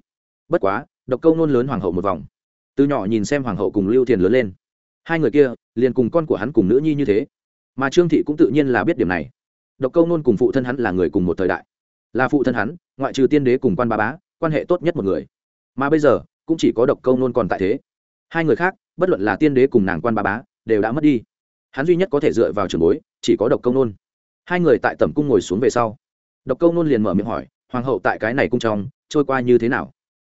Bất quá, độc câu nôn lớn hoàng hậu một vòng từ nhỏ nhìn xem hoàng hậu cùng lưu thiền lớn lên. Hai người kia, liền cùng con của hắn cùng nữ nhi như thế. Mà trương thị cũng tự nhiên là biết điểm này. Độc câu nôn cùng phụ thân hắn là người cùng một thời đại. Là phụ thân hắn, ngoại trừ tiên đế cùng quan ba bá, quan hệ tốt nhất một người. Mà bây giờ, cũng chỉ có độc câu nôn còn tại thế. Hai người khác, bất luận là tiên đế cùng nàng quan ba bá, đều đã mất đi. Hắn duy nhất có thể dựa vào trường bối, chỉ có độc câu nôn. Hai người tại tẩm cung ngồi xuống về sau, độc câu nôn liền mở miệng hỏi, hoàng hậu tại cái này cung trong, trôi qua như thế nào?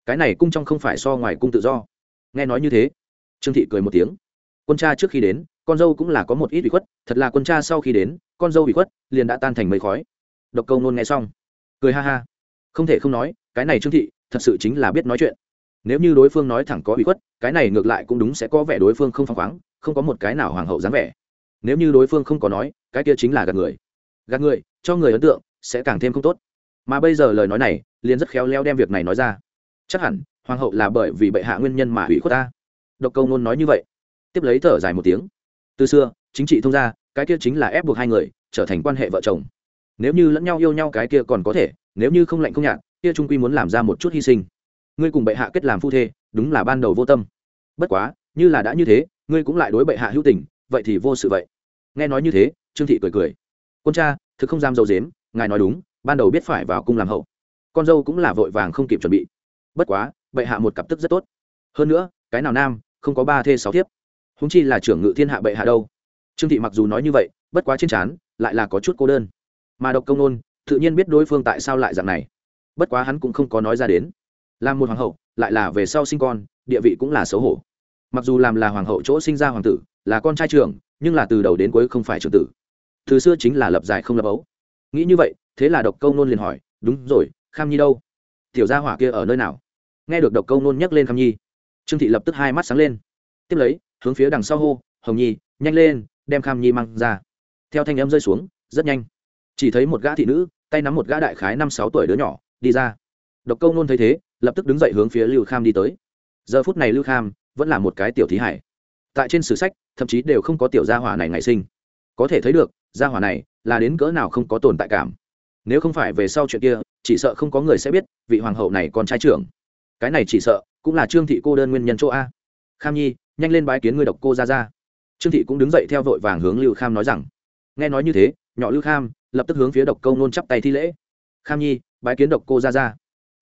Cái này cung trong không phải so ngoài cung tự do nghe nói như thế, trương thị cười một tiếng. Quân cha trước khi đến, con dâu cũng là có một ít bị khuất, thật là quân cha sau khi đến, con dâu bị khuất liền đã tan thành mây khói. Độc câu nôn nghe xong, cười ha ha. Không thể không nói, cái này trương thị thật sự chính là biết nói chuyện. Nếu như đối phương nói thẳng có bị khuất, cái này ngược lại cũng đúng sẽ có vẻ đối phương không phăng khoáng, không có một cái nào hoàng hậu dáng vẻ. Nếu như đối phương không có nói, cái kia chính là gạt người. Gạt người, cho người ấn tượng, sẽ càng thêm không tốt. Mà bây giờ lời nói này, liền rất khéo léo đem việc này nói ra. Chắc hẳn hoàng hậu là bởi vì bệ hạ nguyên nhân mà hủy khuất ta. Độc câu nôn nói như vậy. Tiếp lấy thở dài một tiếng. Từ xưa, chính trị thông ra cái kia chính là ép buộc hai người, trở thành quan hệ vợ chồng. Nếu như lẫn nhau yêu nhau cái kia còn có thể, nếu như không lạnh không nhạt, kia trung quy muốn làm ra một chút hy sinh. Ngươi cùng bệ hạ kết làm phu thê, đúng là ban đầu vô tâm. Bất quá, như là đã như thế, ngươi cũng lại đối bệ hạ hữu tình, vậy thì vô sự vậy. Nghe nói như thế, trương thị cười cười. Quân cha, thực không dám dâu dếm, ngài nói đúng, ban đầu biết phải vào cung làm hậu. Con dâu cũng là vội vàng không kịp chuẩn bị. Bất quá bệ hạ một cặp tức rất tốt. Hơn nữa, cái nào nam, không có ba thê sáu thiếp? Húng chi là trưởng ngự thiên hạ bệ hạ đâu? Trương thị mặc dù nói như vậy, bất quá trên chán lại là có chút cô đơn. Mà độc công nôn, tự nhiên biết đối phương tại sao lại dạng này. Bất quá hắn cũng không có nói ra đến. Làm một hoàng hậu, lại là về sau sinh con, địa vị cũng là xấu hổ. Mặc dù làm là hoàng hậu chỗ sinh ra hoàng tử, là con trai trưởng, nhưng là từ đầu đến cuối không phải trưởng tử. Từ xưa chính là lập dài không lập ấu. Nghĩ như vậy, thế là độc câu nôn liền hỏi, đúng rồi, kham nhi đâu? Tiểu gia hỏa kia ở nơi nào? Nghe được độc câu nôn nhắc lên kham nhi. Trương thị lập tức hai mắt sáng lên. Tiếp lấy, hướng phía đằng sau hô, hồng nhi, nhanh lên, đem kham nhi mang ra. Theo thanh âm rơi xuống, rất nhanh. Chỉ thấy một gã thị nữ, tay nắm một gã đại khái năm sáu tuổi đứa nhỏ, đi ra. Độc câu nôn thấy thế, lập tức đứng dậy hướng phía lưu kham đi tới. Giờ phút này lưu kham vẫn là một cái tiểu thí hải. Tại trên sử sách, thậm chí đều không có tiểu gia hỏa này ngày sinh. Có thể thấy được, gia hỏa này là đến cỡ nào không có tồn tại cảm. Nếu không phải về sau chuyện kia, chỉ sợ không có người sẽ biết vị hoàng hậu này còn trai trưởng cái này chỉ sợ cũng là trương thị cô đơn nguyên nhân chỗ a kham nhi nhanh lên bái kiến ngươi độc cô ra ra trương thị cũng đứng dậy theo vội vàng hướng lưu kham nói rằng nghe nói như thế nhỏ lưu kham lập tức hướng phía độc câu nôn chắp tay thi lễ kham nhi bái kiến độc cô ra ra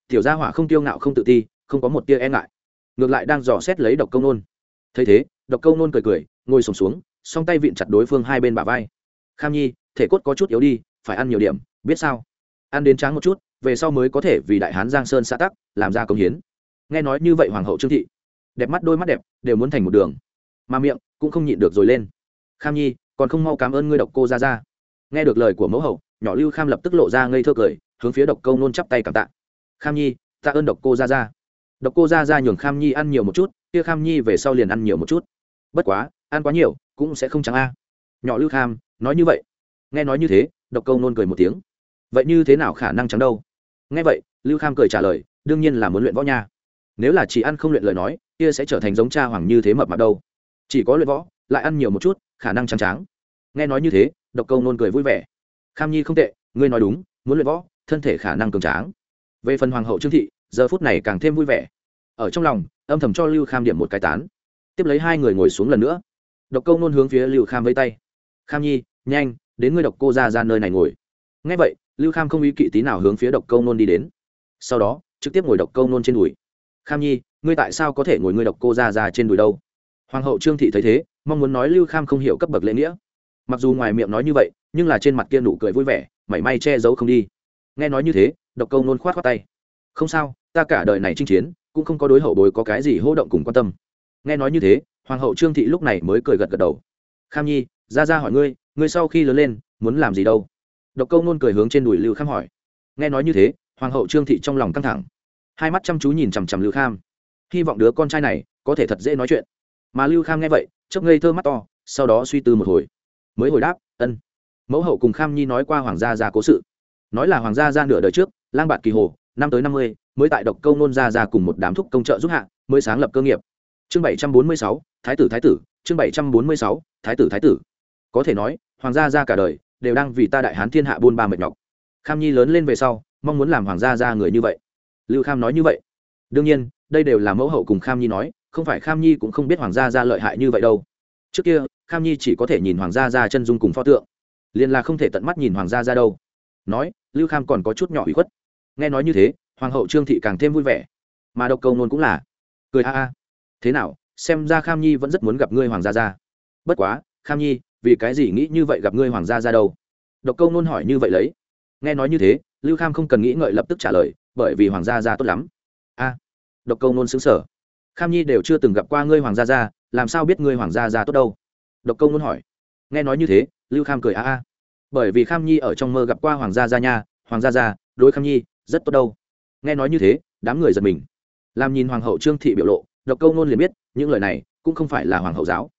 tiểu gia hỏa không tiêu ngạo không tự ti không có một tia e ngại ngược lại đang dò xét lấy độc câu nôn thấy thế độc câu nôn cười cười ngồi sùng xuống, xuống song tay vịn chặt đối phương hai bên bả vai kham nhi thể cốt có chút yếu đi phải ăn nhiều điểm biết sao ăn đến tráng một chút về sau mới có thể vì đại hán giang sơn xã tắc làm ra công hiến nghe nói như vậy hoàng hậu trương thị, đẹp mắt đôi mắt đẹp, đều muốn thành một đường. Mà miệng cũng không nhịn được rồi lên. Kham nhi, còn không mau cảm ơn ngươi độc cô ra ra nghe được lời của mẫu hậu, nhỏ lưu kham lập tức lộ ra ngây thơ cười, hướng phía độc câu nôn chắp tay cảm tạ. Kham nhi, tạ ơn độc cô ra ra độc cô ra ra nhường kham nhi ăn nhiều một chút, kia kham nhi về sau liền ăn nhiều một chút. Bất quá, ăn quá nhiều, cũng sẽ không trắng a. Nhỏ lưu kham, nói như vậy. Nghe nói như thế, độc câu nôn cười một tiếng. Vậy như thế nào khả năng trắng đâu? Nghe vậy, lưu kham cười trả lời, đương nhiên là muốn luyện võ nha nếu là chỉ ăn không luyện lời nói, kia sẽ trở thành giống cha hoàng như thế mập mạp đâu. Chỉ có luyện võ, lại ăn nhiều một chút, khả năng trắng tráng. Nghe nói như thế, độc câu nôn cười vui vẻ. Kham nhi không tệ, ngươi nói đúng, muốn luyện võ, thân thể khả năng cường tráng. Về phần hoàng hậu trương thị, giờ phút này càng thêm vui vẻ. Ở trong lòng, âm thầm cho lưu kham điểm một cái tán. Tiếp lấy hai người ngồi xuống lần nữa. Độc câu nôn hướng phía lưu kham với tay. Kham nhi, nhanh, đến ngươi độc cô ra ra nơi này ngồi. Ngay vậy, lưu kham không ý kỵ tí nào hướng phía độc câu nôn đi đến. Sau đó, trực tiếp ngồi độc câu nôn trên đùi kham nhi, ngươi tại sao có thể ngồi ngươi độc cô ra ra trên đùi đâu? Hoàng hậu trương thị thấy thế, mong muốn nói lưu kham không hiểu cấp bậc lễ nghĩa. Mặc dù ngoài miệng nói như vậy, nhưng là trên mặt kia nụ cười vui vẻ, mảy may che giấu không đi. Nghe nói như thế, độc câu nôn khoát khoát tay. Không sao, ta cả đời này chinh chiến, cũng không có đối hậu bối có cái gì hô động cùng quan tâm. Nghe nói như thế, hoàng hậu trương thị lúc này mới cười gật gật đầu. Kham nhi, ra ra hỏi ngươi ngươi sau khi lớn lên, muốn làm gì đâu? Độc câu nôn cười hướng trên đùi lưu kham hỏi. Nghe nói như thế, hoàng hậu trương thị trong lòng căng thẳng hai mắt chăm chú nhìn chằm chằm lưu kham. Hy vọng đứa con trai này có thể thật dễ nói chuyện. Mà lưu kham nghe vậy, chớp ngây thơ mắt to, sau đó suy tư một hồi. Mới hồi đáp, ân. Mẫu hậu cùng kham nhi nói qua hoàng gia Gia cố sự. Nói là hoàng gia Gia nửa đời trước, lang bạt kỳ hồ, năm tới năm mươi, mới tại độc câu nôn gia Gia cùng một đám thúc công trợ giúp hạ, mới sáng lập cơ nghiệp. Chương bảy trăm bốn mươi sáu, thái tử thái tử, chương bảy trăm bốn mươi sáu, thái tử thái tử. Có thể nói, hoàng gia Gia cả đời đều đang vì ta đại hán thiên hạ buôn ba mệt nhọc. Kham nhi lớn lên về sau, mong muốn làm hoàng gia Gia người như vậy lưu kham nói như vậy. Đương nhiên, đây đều là mẫu hậu cùng kham nhi nói, không phải kham nhi cũng không biết hoàng gia ra lợi hại như vậy đâu. Trước kia, kham nhi chỉ có thể nhìn hoàng gia ra chân dung cùng pho tượng, liền là không thể tận mắt nhìn hoàng gia ra đâu. Nói, lưu kham còn có chút nhỏ ủy khuất. Nghe nói như thế, hoàng hậu trương thị càng thêm vui vẻ. Mà độc câu nôn cũng là. Cười a a thế nào, xem ra kham nhi vẫn rất muốn gặp ngươi hoàng gia ra bất quá, kham nhi, vì cái gì nghĩ như vậy gặp ngươi hoàng gia ra đâu? Độc câu nôn hỏi như vậy lấy. Nghe nói như thế, lưu kham không cần nghĩ ngợi lập tức trả lời bởi vì hoàng gia gia tốt lắm. A độc câu nôn xứng sở. Kham nhi đều chưa từng gặp qua ngươi hoàng gia gia, làm sao biết ngươi hoàng gia gia tốt đâu? Độc câu nôn hỏi. Nghe nói như thế lưu kham cười a a. Bởi vì kham nhi ở trong mơ gặp qua hoàng gia gia nha hoàng gia gia đối kham nhi rất tốt đâu. Nghe nói như thế đám người giật mình. Làm nhìn hoàng hậu trương thị biểu lộ độc câu nôn liền biết những lời này cũng không phải là hoàng hậu giáo.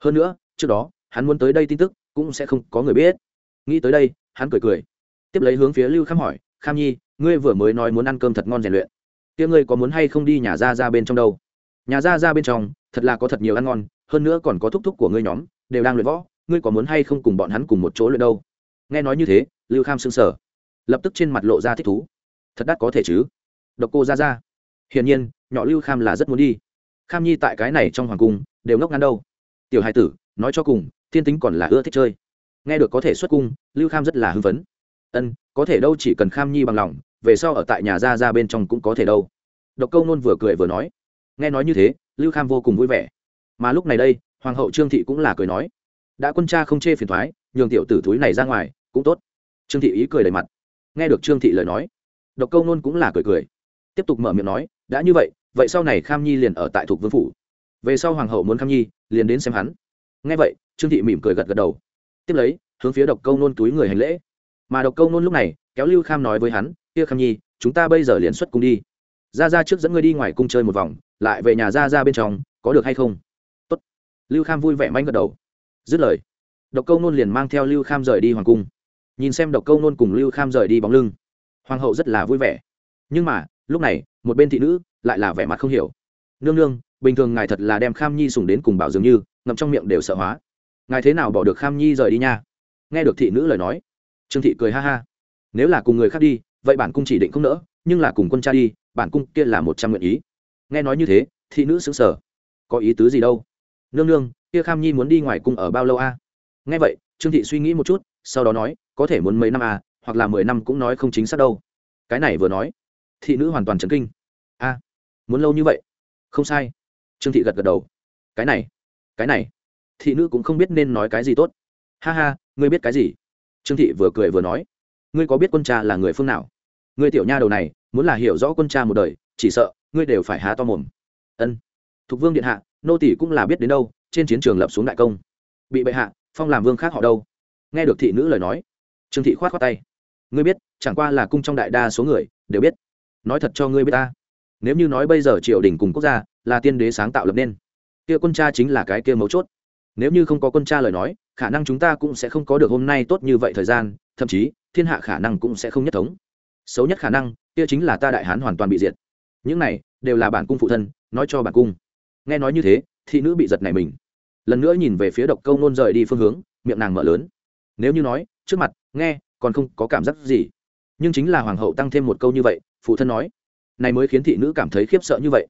Hơn nữa trước đó hắn muốn tới đây tin tức cũng sẽ không có người biết. Nghĩ tới đây hắn cười cười. Tiếp lấy hướng phía lưu kham hỏi kham nhi ngươi vừa mới nói muốn ăn cơm thật ngon rèn luyện. Kia ngươi có muốn hay không đi nhà ra ra bên trong đâu? Nhà ra ra bên trong, thật là có thật nhiều ăn ngon, hơn nữa còn có thúc thúc của ngươi nhóm, đều đang luyện võ, ngươi có muốn hay không cùng bọn hắn cùng một chỗ luyện đâu? Nghe nói như thế, lưu kham sững sờ, lập tức trên mặt lộ ra thích thú. Thật đắt có thể chứ? Độc cô ra ra hiển nhiên, nhỏ lưu kham là rất muốn đi. Kham nhi tại cái này trong hoàng cung, đều ngốc ngăn đâu. Tiểu hai tử, nói cho cùng, thiên tính còn là ưa thích chơi. Nghe được có thể xuất cung, lưu kham rất là hưng phấn. Ân, có thể đâu chỉ cần kham nhi bằng lòng về sau ở tại nhà ra ra bên trong cũng có thể đâu. Độc câu nôn vừa cười vừa nói. Nghe nói như thế, lưu kham vô cùng vui vẻ. Mà lúc này đây, hoàng hậu trương thị cũng là cười nói. Đã quân cha không chê phiền thoái, nhường tiểu tử thúi này ra ngoài, cũng tốt. Trương thị ý cười đầy mặt. Nghe được trương thị lời nói, độc câu nôn cũng là cười cười. Tiếp tục mở miệng nói, đã như vậy vậy sau này kham nhi liền ở tại thuộc vương phủ. Về sau hoàng hậu muốn kham nhi, liền đến xem hắn. Nghe vậy, trương thị mỉm cười gật gật đầu. Tiếp lấy, hướng phía độc câu nôn túi người hành lễ. Mà độc câu nôn lúc này kéo lưu kham nói với hắn, kia kham nhi, chúng ta bây giờ liền xuất cung đi. Ra ra trước dẫn ngươi đi ngoài cung chơi một vòng, lại về nhà ra ra bên trong, có được hay không? Tốt. lưu kham vui vẻ manh gật đầu. Dứt lời, độc câu nôn liền mang theo lưu kham rời đi hoàng cung. Nhìn xem độc câu nôn cùng lưu kham rời đi bóng lưng, hoàng hậu rất là vui vẻ. Nhưng mà, lúc này, một bên thị nữ lại là vẻ mặt không hiểu. Nương nương, bình thường ngài thật là đem kham nhi sùng đến cùng bảo dường như, ngậm trong miệng đều sợ hóa. Ngài thế nào bỏ được kham nhi rời đi nha? Nghe được thị nữ lời nói, trương thị cười ha ha nếu là cùng người khác đi, vậy bản cung chỉ định không nỡ, nhưng là cùng quân cha đi, bản cung kia là một trăm nguyện ý. Nghe nói như thế, thị nữ xứng sở có ý tứ gì đâu? Nương nương, kia kham nhi muốn đi ngoài cung ở bao lâu a? Nghe vậy, trương thị suy nghĩ một chút, sau đó nói, có thể muốn mấy năm à? hoặc là mười năm cũng nói không chính xác đâu. Cái này vừa nói, thị nữ hoàn toàn chấn kinh. A, muốn lâu như vậy? Không sai. Trương thị gật gật đầu. Cái này cái này, thị nữ cũng không biết nên nói cái gì tốt. Ha ha, ngươi biết cái gì? Trương thị vừa cười vừa nói ngươi có biết quân cha là người phương nào? Ngươi tiểu nha đầu này, muốn là hiểu rõ quân cha một đời, chỉ sợ, ngươi đều phải há to mồm. Ân. Thục vương điện hạ, nô tỷ cũng là biết đến đâu, trên chiến trường lập xuống đại công. Bị bệ hạ, phong làm vương khác họ đâu? Nghe được thị nữ lời nói, trương thị khoát khoát tay. Ngươi biết, chẳng qua là cung trong đại đa số người, đều biết. Nói thật cho ngươi biết ta. Nếu như nói bây giờ triều đình cùng quốc gia là tiên đế sáng tạo lập nên, kia quân cha chính là cái kia mấu chốt. Nếu như không có quân cha lời nói, khả năng chúng ta cũng sẽ không có được hôm nay tốt như vậy thời gian thậm chí, thiên hạ khả năng cũng sẽ không nhất thống. Xấu nhất khả năng, kia chính là ta đại hán hoàn toàn bị diệt. Những này, đều là bản cung phụ thân, nói cho bản cung. Nghe nói như thế, thị nữ bị giật này mình. Lần nữa nhìn về phía độc câu nôn rời đi phương hướng, miệng nàng mở lớn. Nếu như nói, trước mặt, nghe, còn không có cảm giác gì. Nhưng chính là hoàng hậu tăng thêm một câu như vậy, phụ thân nói. Này mới khiến thị nữ cảm thấy khiếp sợ như vậy.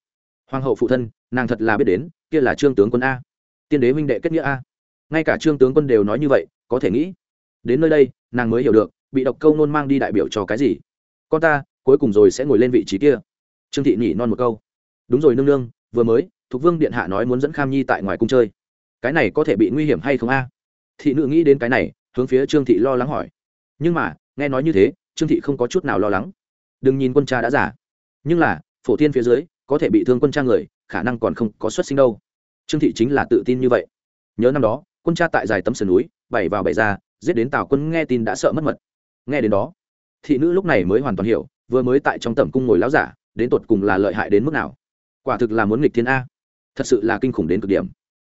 Hoàng hậu phụ thân, nàng thật là biết đến, kia là trương tướng quân a. Tiên đế huynh đệ kết nghĩa a. Ngay cả trương tướng quân đều nói như vậy, có thể nghĩ đến nơi đây, nàng mới hiểu được, bị độc câu nôn mang đi đại biểu cho cái gì. Con ta, cuối cùng rồi sẽ ngồi lên vị trí kia. Trương thị nhỉ non một câu. Đúng rồi nương nương, vừa mới, thục vương điện hạ nói muốn dẫn kham nhi tại ngoài cung chơi. Cái này có thể bị nguy hiểm hay không a? Thị nữ nghĩ đến cái này, hướng phía trương thị lo lắng hỏi. Nhưng mà, nghe nói như thế, trương thị không có chút nào lo lắng. Đừng nhìn quân cha đã giả nhưng là, phổ thiên phía dưới, có thể bị thương quân cha người, khả năng còn không có xuất sinh đâu. Trương thị chính là tự tin như vậy. Nhớ năm đó, quân cha tại dài tấm sườn núi bảy vào bảy ra giết đến tào quân nghe tin đã sợ mất mật. Nghe đến đó, thị nữ lúc này mới hoàn toàn hiểu, vừa mới tại trong tẩm cung ngồi láo giả, đến tột cùng là lợi hại đến mức nào. Quả thực là muốn nghịch thiên a. Thật sự là kinh khủng đến cực điểm.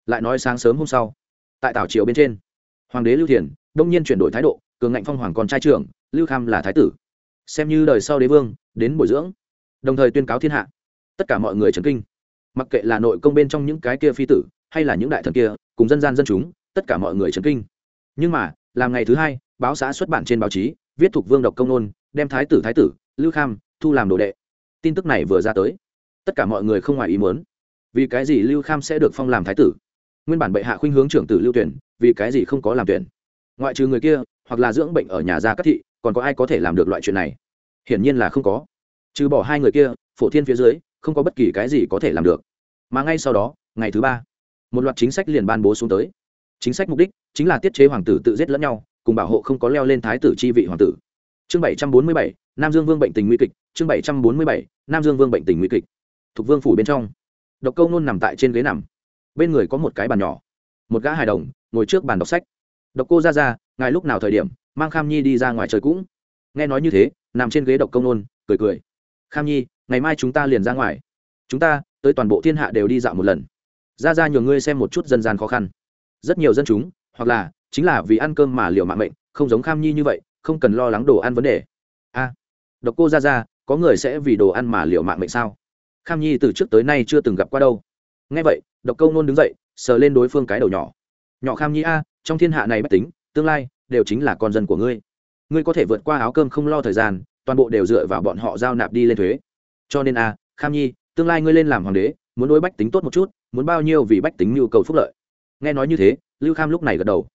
Lại nói sáng sớm hôm sau, tại tảo triều bên trên, hoàng đế lưu thiền đông nhiên chuyển đổi thái độ, cường ngạnh phong hoàng con trai trưởng, lưu kham là thái tử. Xem như đời sau đế vương, đến bồi dưỡng, đồng thời tuyên cáo thiên hạ. Tất cả mọi người trấn kinh. Mặc kệ là nội công bên trong những cái kia phi tử, hay là những đại thần kia, cùng dân gian dân chúng, tất cả mọi người trấn kinh. Nhưng mà làm ngày thứ hai, báo xã xuất bản trên báo chí, viết thuộc vương độc công nôn, đem thái tử thái tử, lưu kham, thu làm đồ đệ. Tin tức này vừa ra tới, tất cả mọi người không ngoài ý muốn. Vì cái gì lưu kham sẽ được phong làm thái tử? Nguyên bản bệ hạ khuynh hướng trưởng tử lưu tuyển, vì cái gì không có làm tuyển? Ngoại trừ người kia, hoặc là dưỡng bệnh ở nhà gia các thị, còn có ai có thể làm được loại chuyện này? Hiển nhiên là không có. Trừ bỏ hai người kia, phổ thiên phía dưới, không có bất kỳ cái gì có thể làm được. Mà ngay sau đó, ngày thứ ba, một loạt chính sách liền ban bố xuống tới chính sách mục đích chính là tiết chế hoàng tử tự giết lẫn nhau, cùng bảo hộ không có leo lên thái tử chi vị hoàng tử. Chương bảy trăm bốn mươi bảy, nam dương vương bệnh tình nguy kịch, chương bảy trăm bốn mươi bảy, nam dương vương bệnh tình nguy kịch. Thuộc vương phủ bên trong, độc câu nôn nằm tại trên ghế nằm. Bên người có một cái bàn nhỏ, một gã hài đồng ngồi trước bàn đọc sách. Độc cô ra ra ngài lúc nào thời điểm mang kham nhi đi ra ngoài trời cũng? Nghe nói như thế, nằm trên ghế độc câu nôn cười cười. Kham nhi, ngày mai chúng ta liền ra ngoài. Chúng ta tới toàn bộ thiên hạ đều đi dạo một lần. Ra ra nhường ngươi xem một chút dân gian khó khăn rất nhiều dân chúng, hoặc là, chính là vì ăn cơm mà liều mạng mệnh, không giống kham nhi như vậy, không cần lo lắng đồ ăn vấn đề. A, độc cô ra ra, có người sẽ vì đồ ăn mà liều mạng mệnh sao? Kham nhi từ trước tới nay chưa từng gặp qua đâu. Nghe vậy, độc câu nôn đứng dậy, sờ lên đối phương cái đầu nhỏ. Nhỏ kham nhi a, trong thiên hạ này bất tính, tương lai, đều chính là con dân của ngươi. Ngươi có thể vượt qua áo cơm không lo thời gian, toàn bộ đều dựa vào bọn họ giao nạp đi lên thuế. Cho nên a, kham nhi, tương lai ngươi lên làm hoàng đế, muốn đối bách tính tốt một chút, muốn bao nhiêu vì bách tính nhu cầu phúc lợi nghe nói như thế, lưu kham lúc này gật đầu.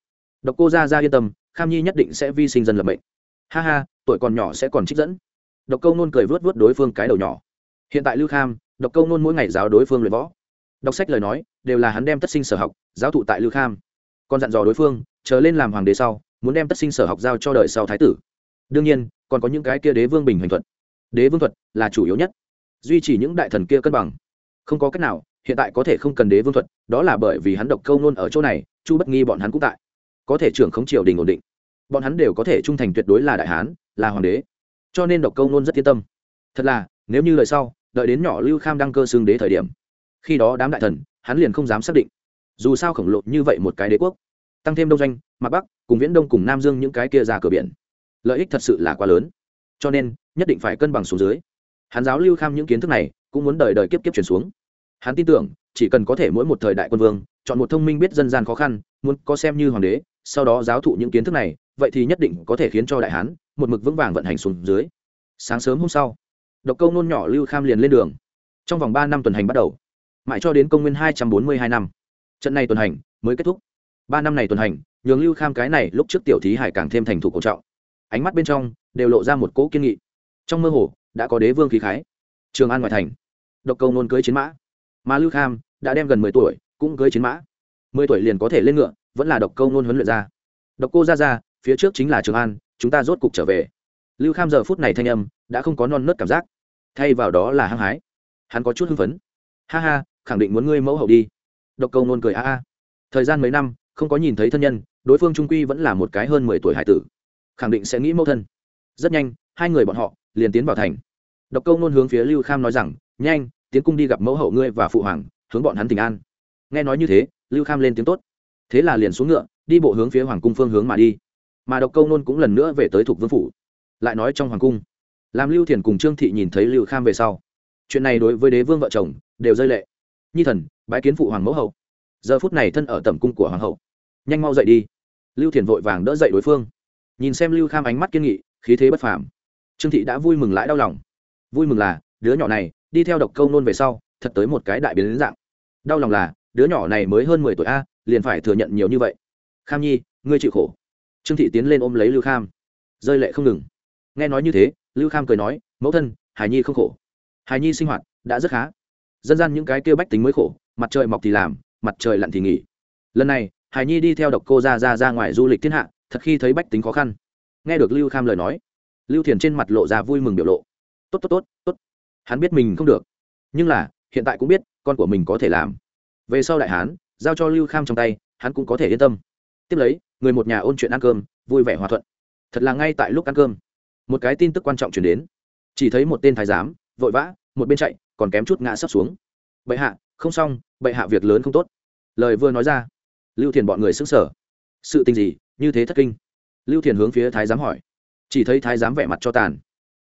Độc cô ra ra yên tâm, kham nhi nhất định sẽ vi sinh dân lập mệnh. Ha ha, tuổi còn nhỏ sẽ còn trích dẫn. Độc câu nôn cười vớt vớt đối phương cái đầu nhỏ. Hiện tại lưu kham, độc câu nôn mỗi ngày giáo đối phương luyện võ. Đọc sách lời nói, đều là hắn đem tất sinh sở học, giáo thụ tại lưu kham. Còn dặn dò đối phương, chờ lên làm hoàng đế sau, muốn đem tất sinh sở học giao cho đời sau thái tử. Đương nhiên, còn có những cái kia đế vương bình hành thuật. Đế vương thuật là chủ yếu nhất, duy trì những đại thần kia cân bằng. Không có cách nào hiện tại có thể không cần đế vương thuật, đó là bởi vì hắn độc câu nôn ở chỗ này, chu bất nghi bọn hắn cũng tại. Có thể trưởng không triều đình ổn định, bọn hắn đều có thể trung thành tuyệt đối là đại hán, là hoàng đế. Cho nên độc câu nôn rất yên tâm. Thật là, nếu như lời sau, đợi đến nhỏ lưu kham đăng cơ xương đế thời điểm, khi đó đám đại thần, hắn liền không dám xác định. Dù sao khổng lồ như vậy một cái đế quốc, tăng thêm đông doanh mặt bắc, cùng viễn đông cùng nam dương những cái kia ra cửa biển, lợi ích thật sự là quá lớn. Cho nên, nhất định phải cân bằng xuống dưới. Hắn giáo lưu kham những kiến thức này cũng muốn đời đời kiếp kiếp chuyển xuống hắn tin tưởng, chỉ cần có thể mỗi một thời đại quân vương, chọn một thông minh biết dân gian khó khăn, muốn có xem như hoàng đế, sau đó giáo thụ những kiến thức này, vậy thì nhất định có thể khiến cho đại hán một mực vững vàng vận hành xuống dưới. Sáng sớm hôm sau, độc câu nôn nhỏ lưu kham liền lên đường. Trong vòng ba năm tuần hành bắt đầu, mãi cho đến công nguyên hai trăm bốn mươi hai năm. Trận này tuần hành mới kết thúc. Ba năm này tuần hành, nhường lưu kham cái này lúc trước tiểu thí hải càng thêm thành thủ cổ trọng. Ánh mắt bên trong đều lộ ra một cỗ kiên nghị. Trong mơ hồ, đã có đế vương khí khái. Trường an ngoại thành, độc câu nôn cưới chiến mã mà lưu kham đã đem gần mười tuổi cũng cưới chiến mã. mười tuổi liền có thể lên ngựa, vẫn là độc câu nôn huấn luyện ra. Độc cô ra ra, phía trước chính là trường an, chúng ta rốt cục trở về. Lưu kham giờ phút này thanh âm đã không có non nớt cảm giác. Thay vào đó là hăng hái. Hắn có chút hưng phấn. Ha ha, khẳng định muốn ngươi mẫu hậu đi. Độc câu nôn cười a a. Thời gian mấy năm, không có nhìn thấy thân nhân, đối phương trung quy vẫn là một cái hơn mười tuổi hải tử. Khẳng định sẽ nghĩ mẫu thân. Rất nhanh, hai người bọn họ liền tiến vào thành. Độc câu nôn hướng phía lưu kham nói rằng, nhanh tiến cung đi gặp mẫu hậu ngươi và phụ hoàng, hướng bọn hắn tỉnh an. Nghe nói như thế, lưu kham lên tiếng tốt. Thế là liền xuống ngựa, đi bộ hướng phía hoàng cung phương hướng mà đi. Mà độc câu nôn cũng lần nữa về tới thuộc vương phủ. Lại nói trong hoàng cung, làm lưu thiền cùng trương thị nhìn thấy lưu kham về sau, chuyện này đối với đế vương vợ chồng đều rơi lệ. Nhi thần, bái kiến phụ hoàng mẫu hậu. Giờ phút này thân ở tầm cung của hoàng hậu. Nhanh mau dậy đi. Lưu thiền vội vàng đỡ dậy đối phương. Nhìn xem lưu kham ánh mắt kiên nghị, khí thế bất phàm. Trương thị đã vui mừng lại đau lòng. Vui mừng là, đứa nhỏ này đi theo độc câu nôn về sau, thật tới một cái đại biến dạng. Đau lòng là, đứa nhỏ này mới hơn mười tuổi a, liền phải thừa nhận nhiều như vậy. Kham nhi, ngươi chịu khổ. Trương thị tiến lên ôm lấy lưu kham. Rơi lệ không ngừng. Nghe nói như thế, lưu kham cười nói, mẫu thân, hải nhi không khổ. Hải nhi sinh hoạt đã rất khá. Dân gian những cái kêu bách tính mới khổ, mặt trời mọc thì làm, mặt trời lặn thì nghỉ. Lần này, hải nhi đi theo độc cô ra ra ra ngoài du lịch thiên hạ, thật khi thấy bách tính khó khăn. Nghe được lưu kham lời nói, lưu thiền trên mặt lộ ra vui mừng biểu lộ. Tốt tốt tốt tốt hắn biết mình không được. Nhưng là, hiện tại cũng biết, con của mình có thể làm. Về sau đại hán, giao cho lưu kham trong tay, hắn cũng có thể yên tâm. Tiếp lấy, người một nhà ôn chuyện ăn cơm, vui vẻ hòa thuận. Thật là ngay tại lúc ăn cơm, một cái tin tức quan trọng chuyển đến. Chỉ thấy một tên thái giám, vội vã, một bên chạy, còn kém chút ngã sắp xuống. Bệ hạ, không xong, bệ hạ việc lớn không tốt. Lời vừa nói ra, lưu thiền bọn người xứng sở sự tình gì, như thế thất kinh? Lưu thiền hướng phía thái giám hỏi. Chỉ thấy thái giám vẻ mặt cho tàn.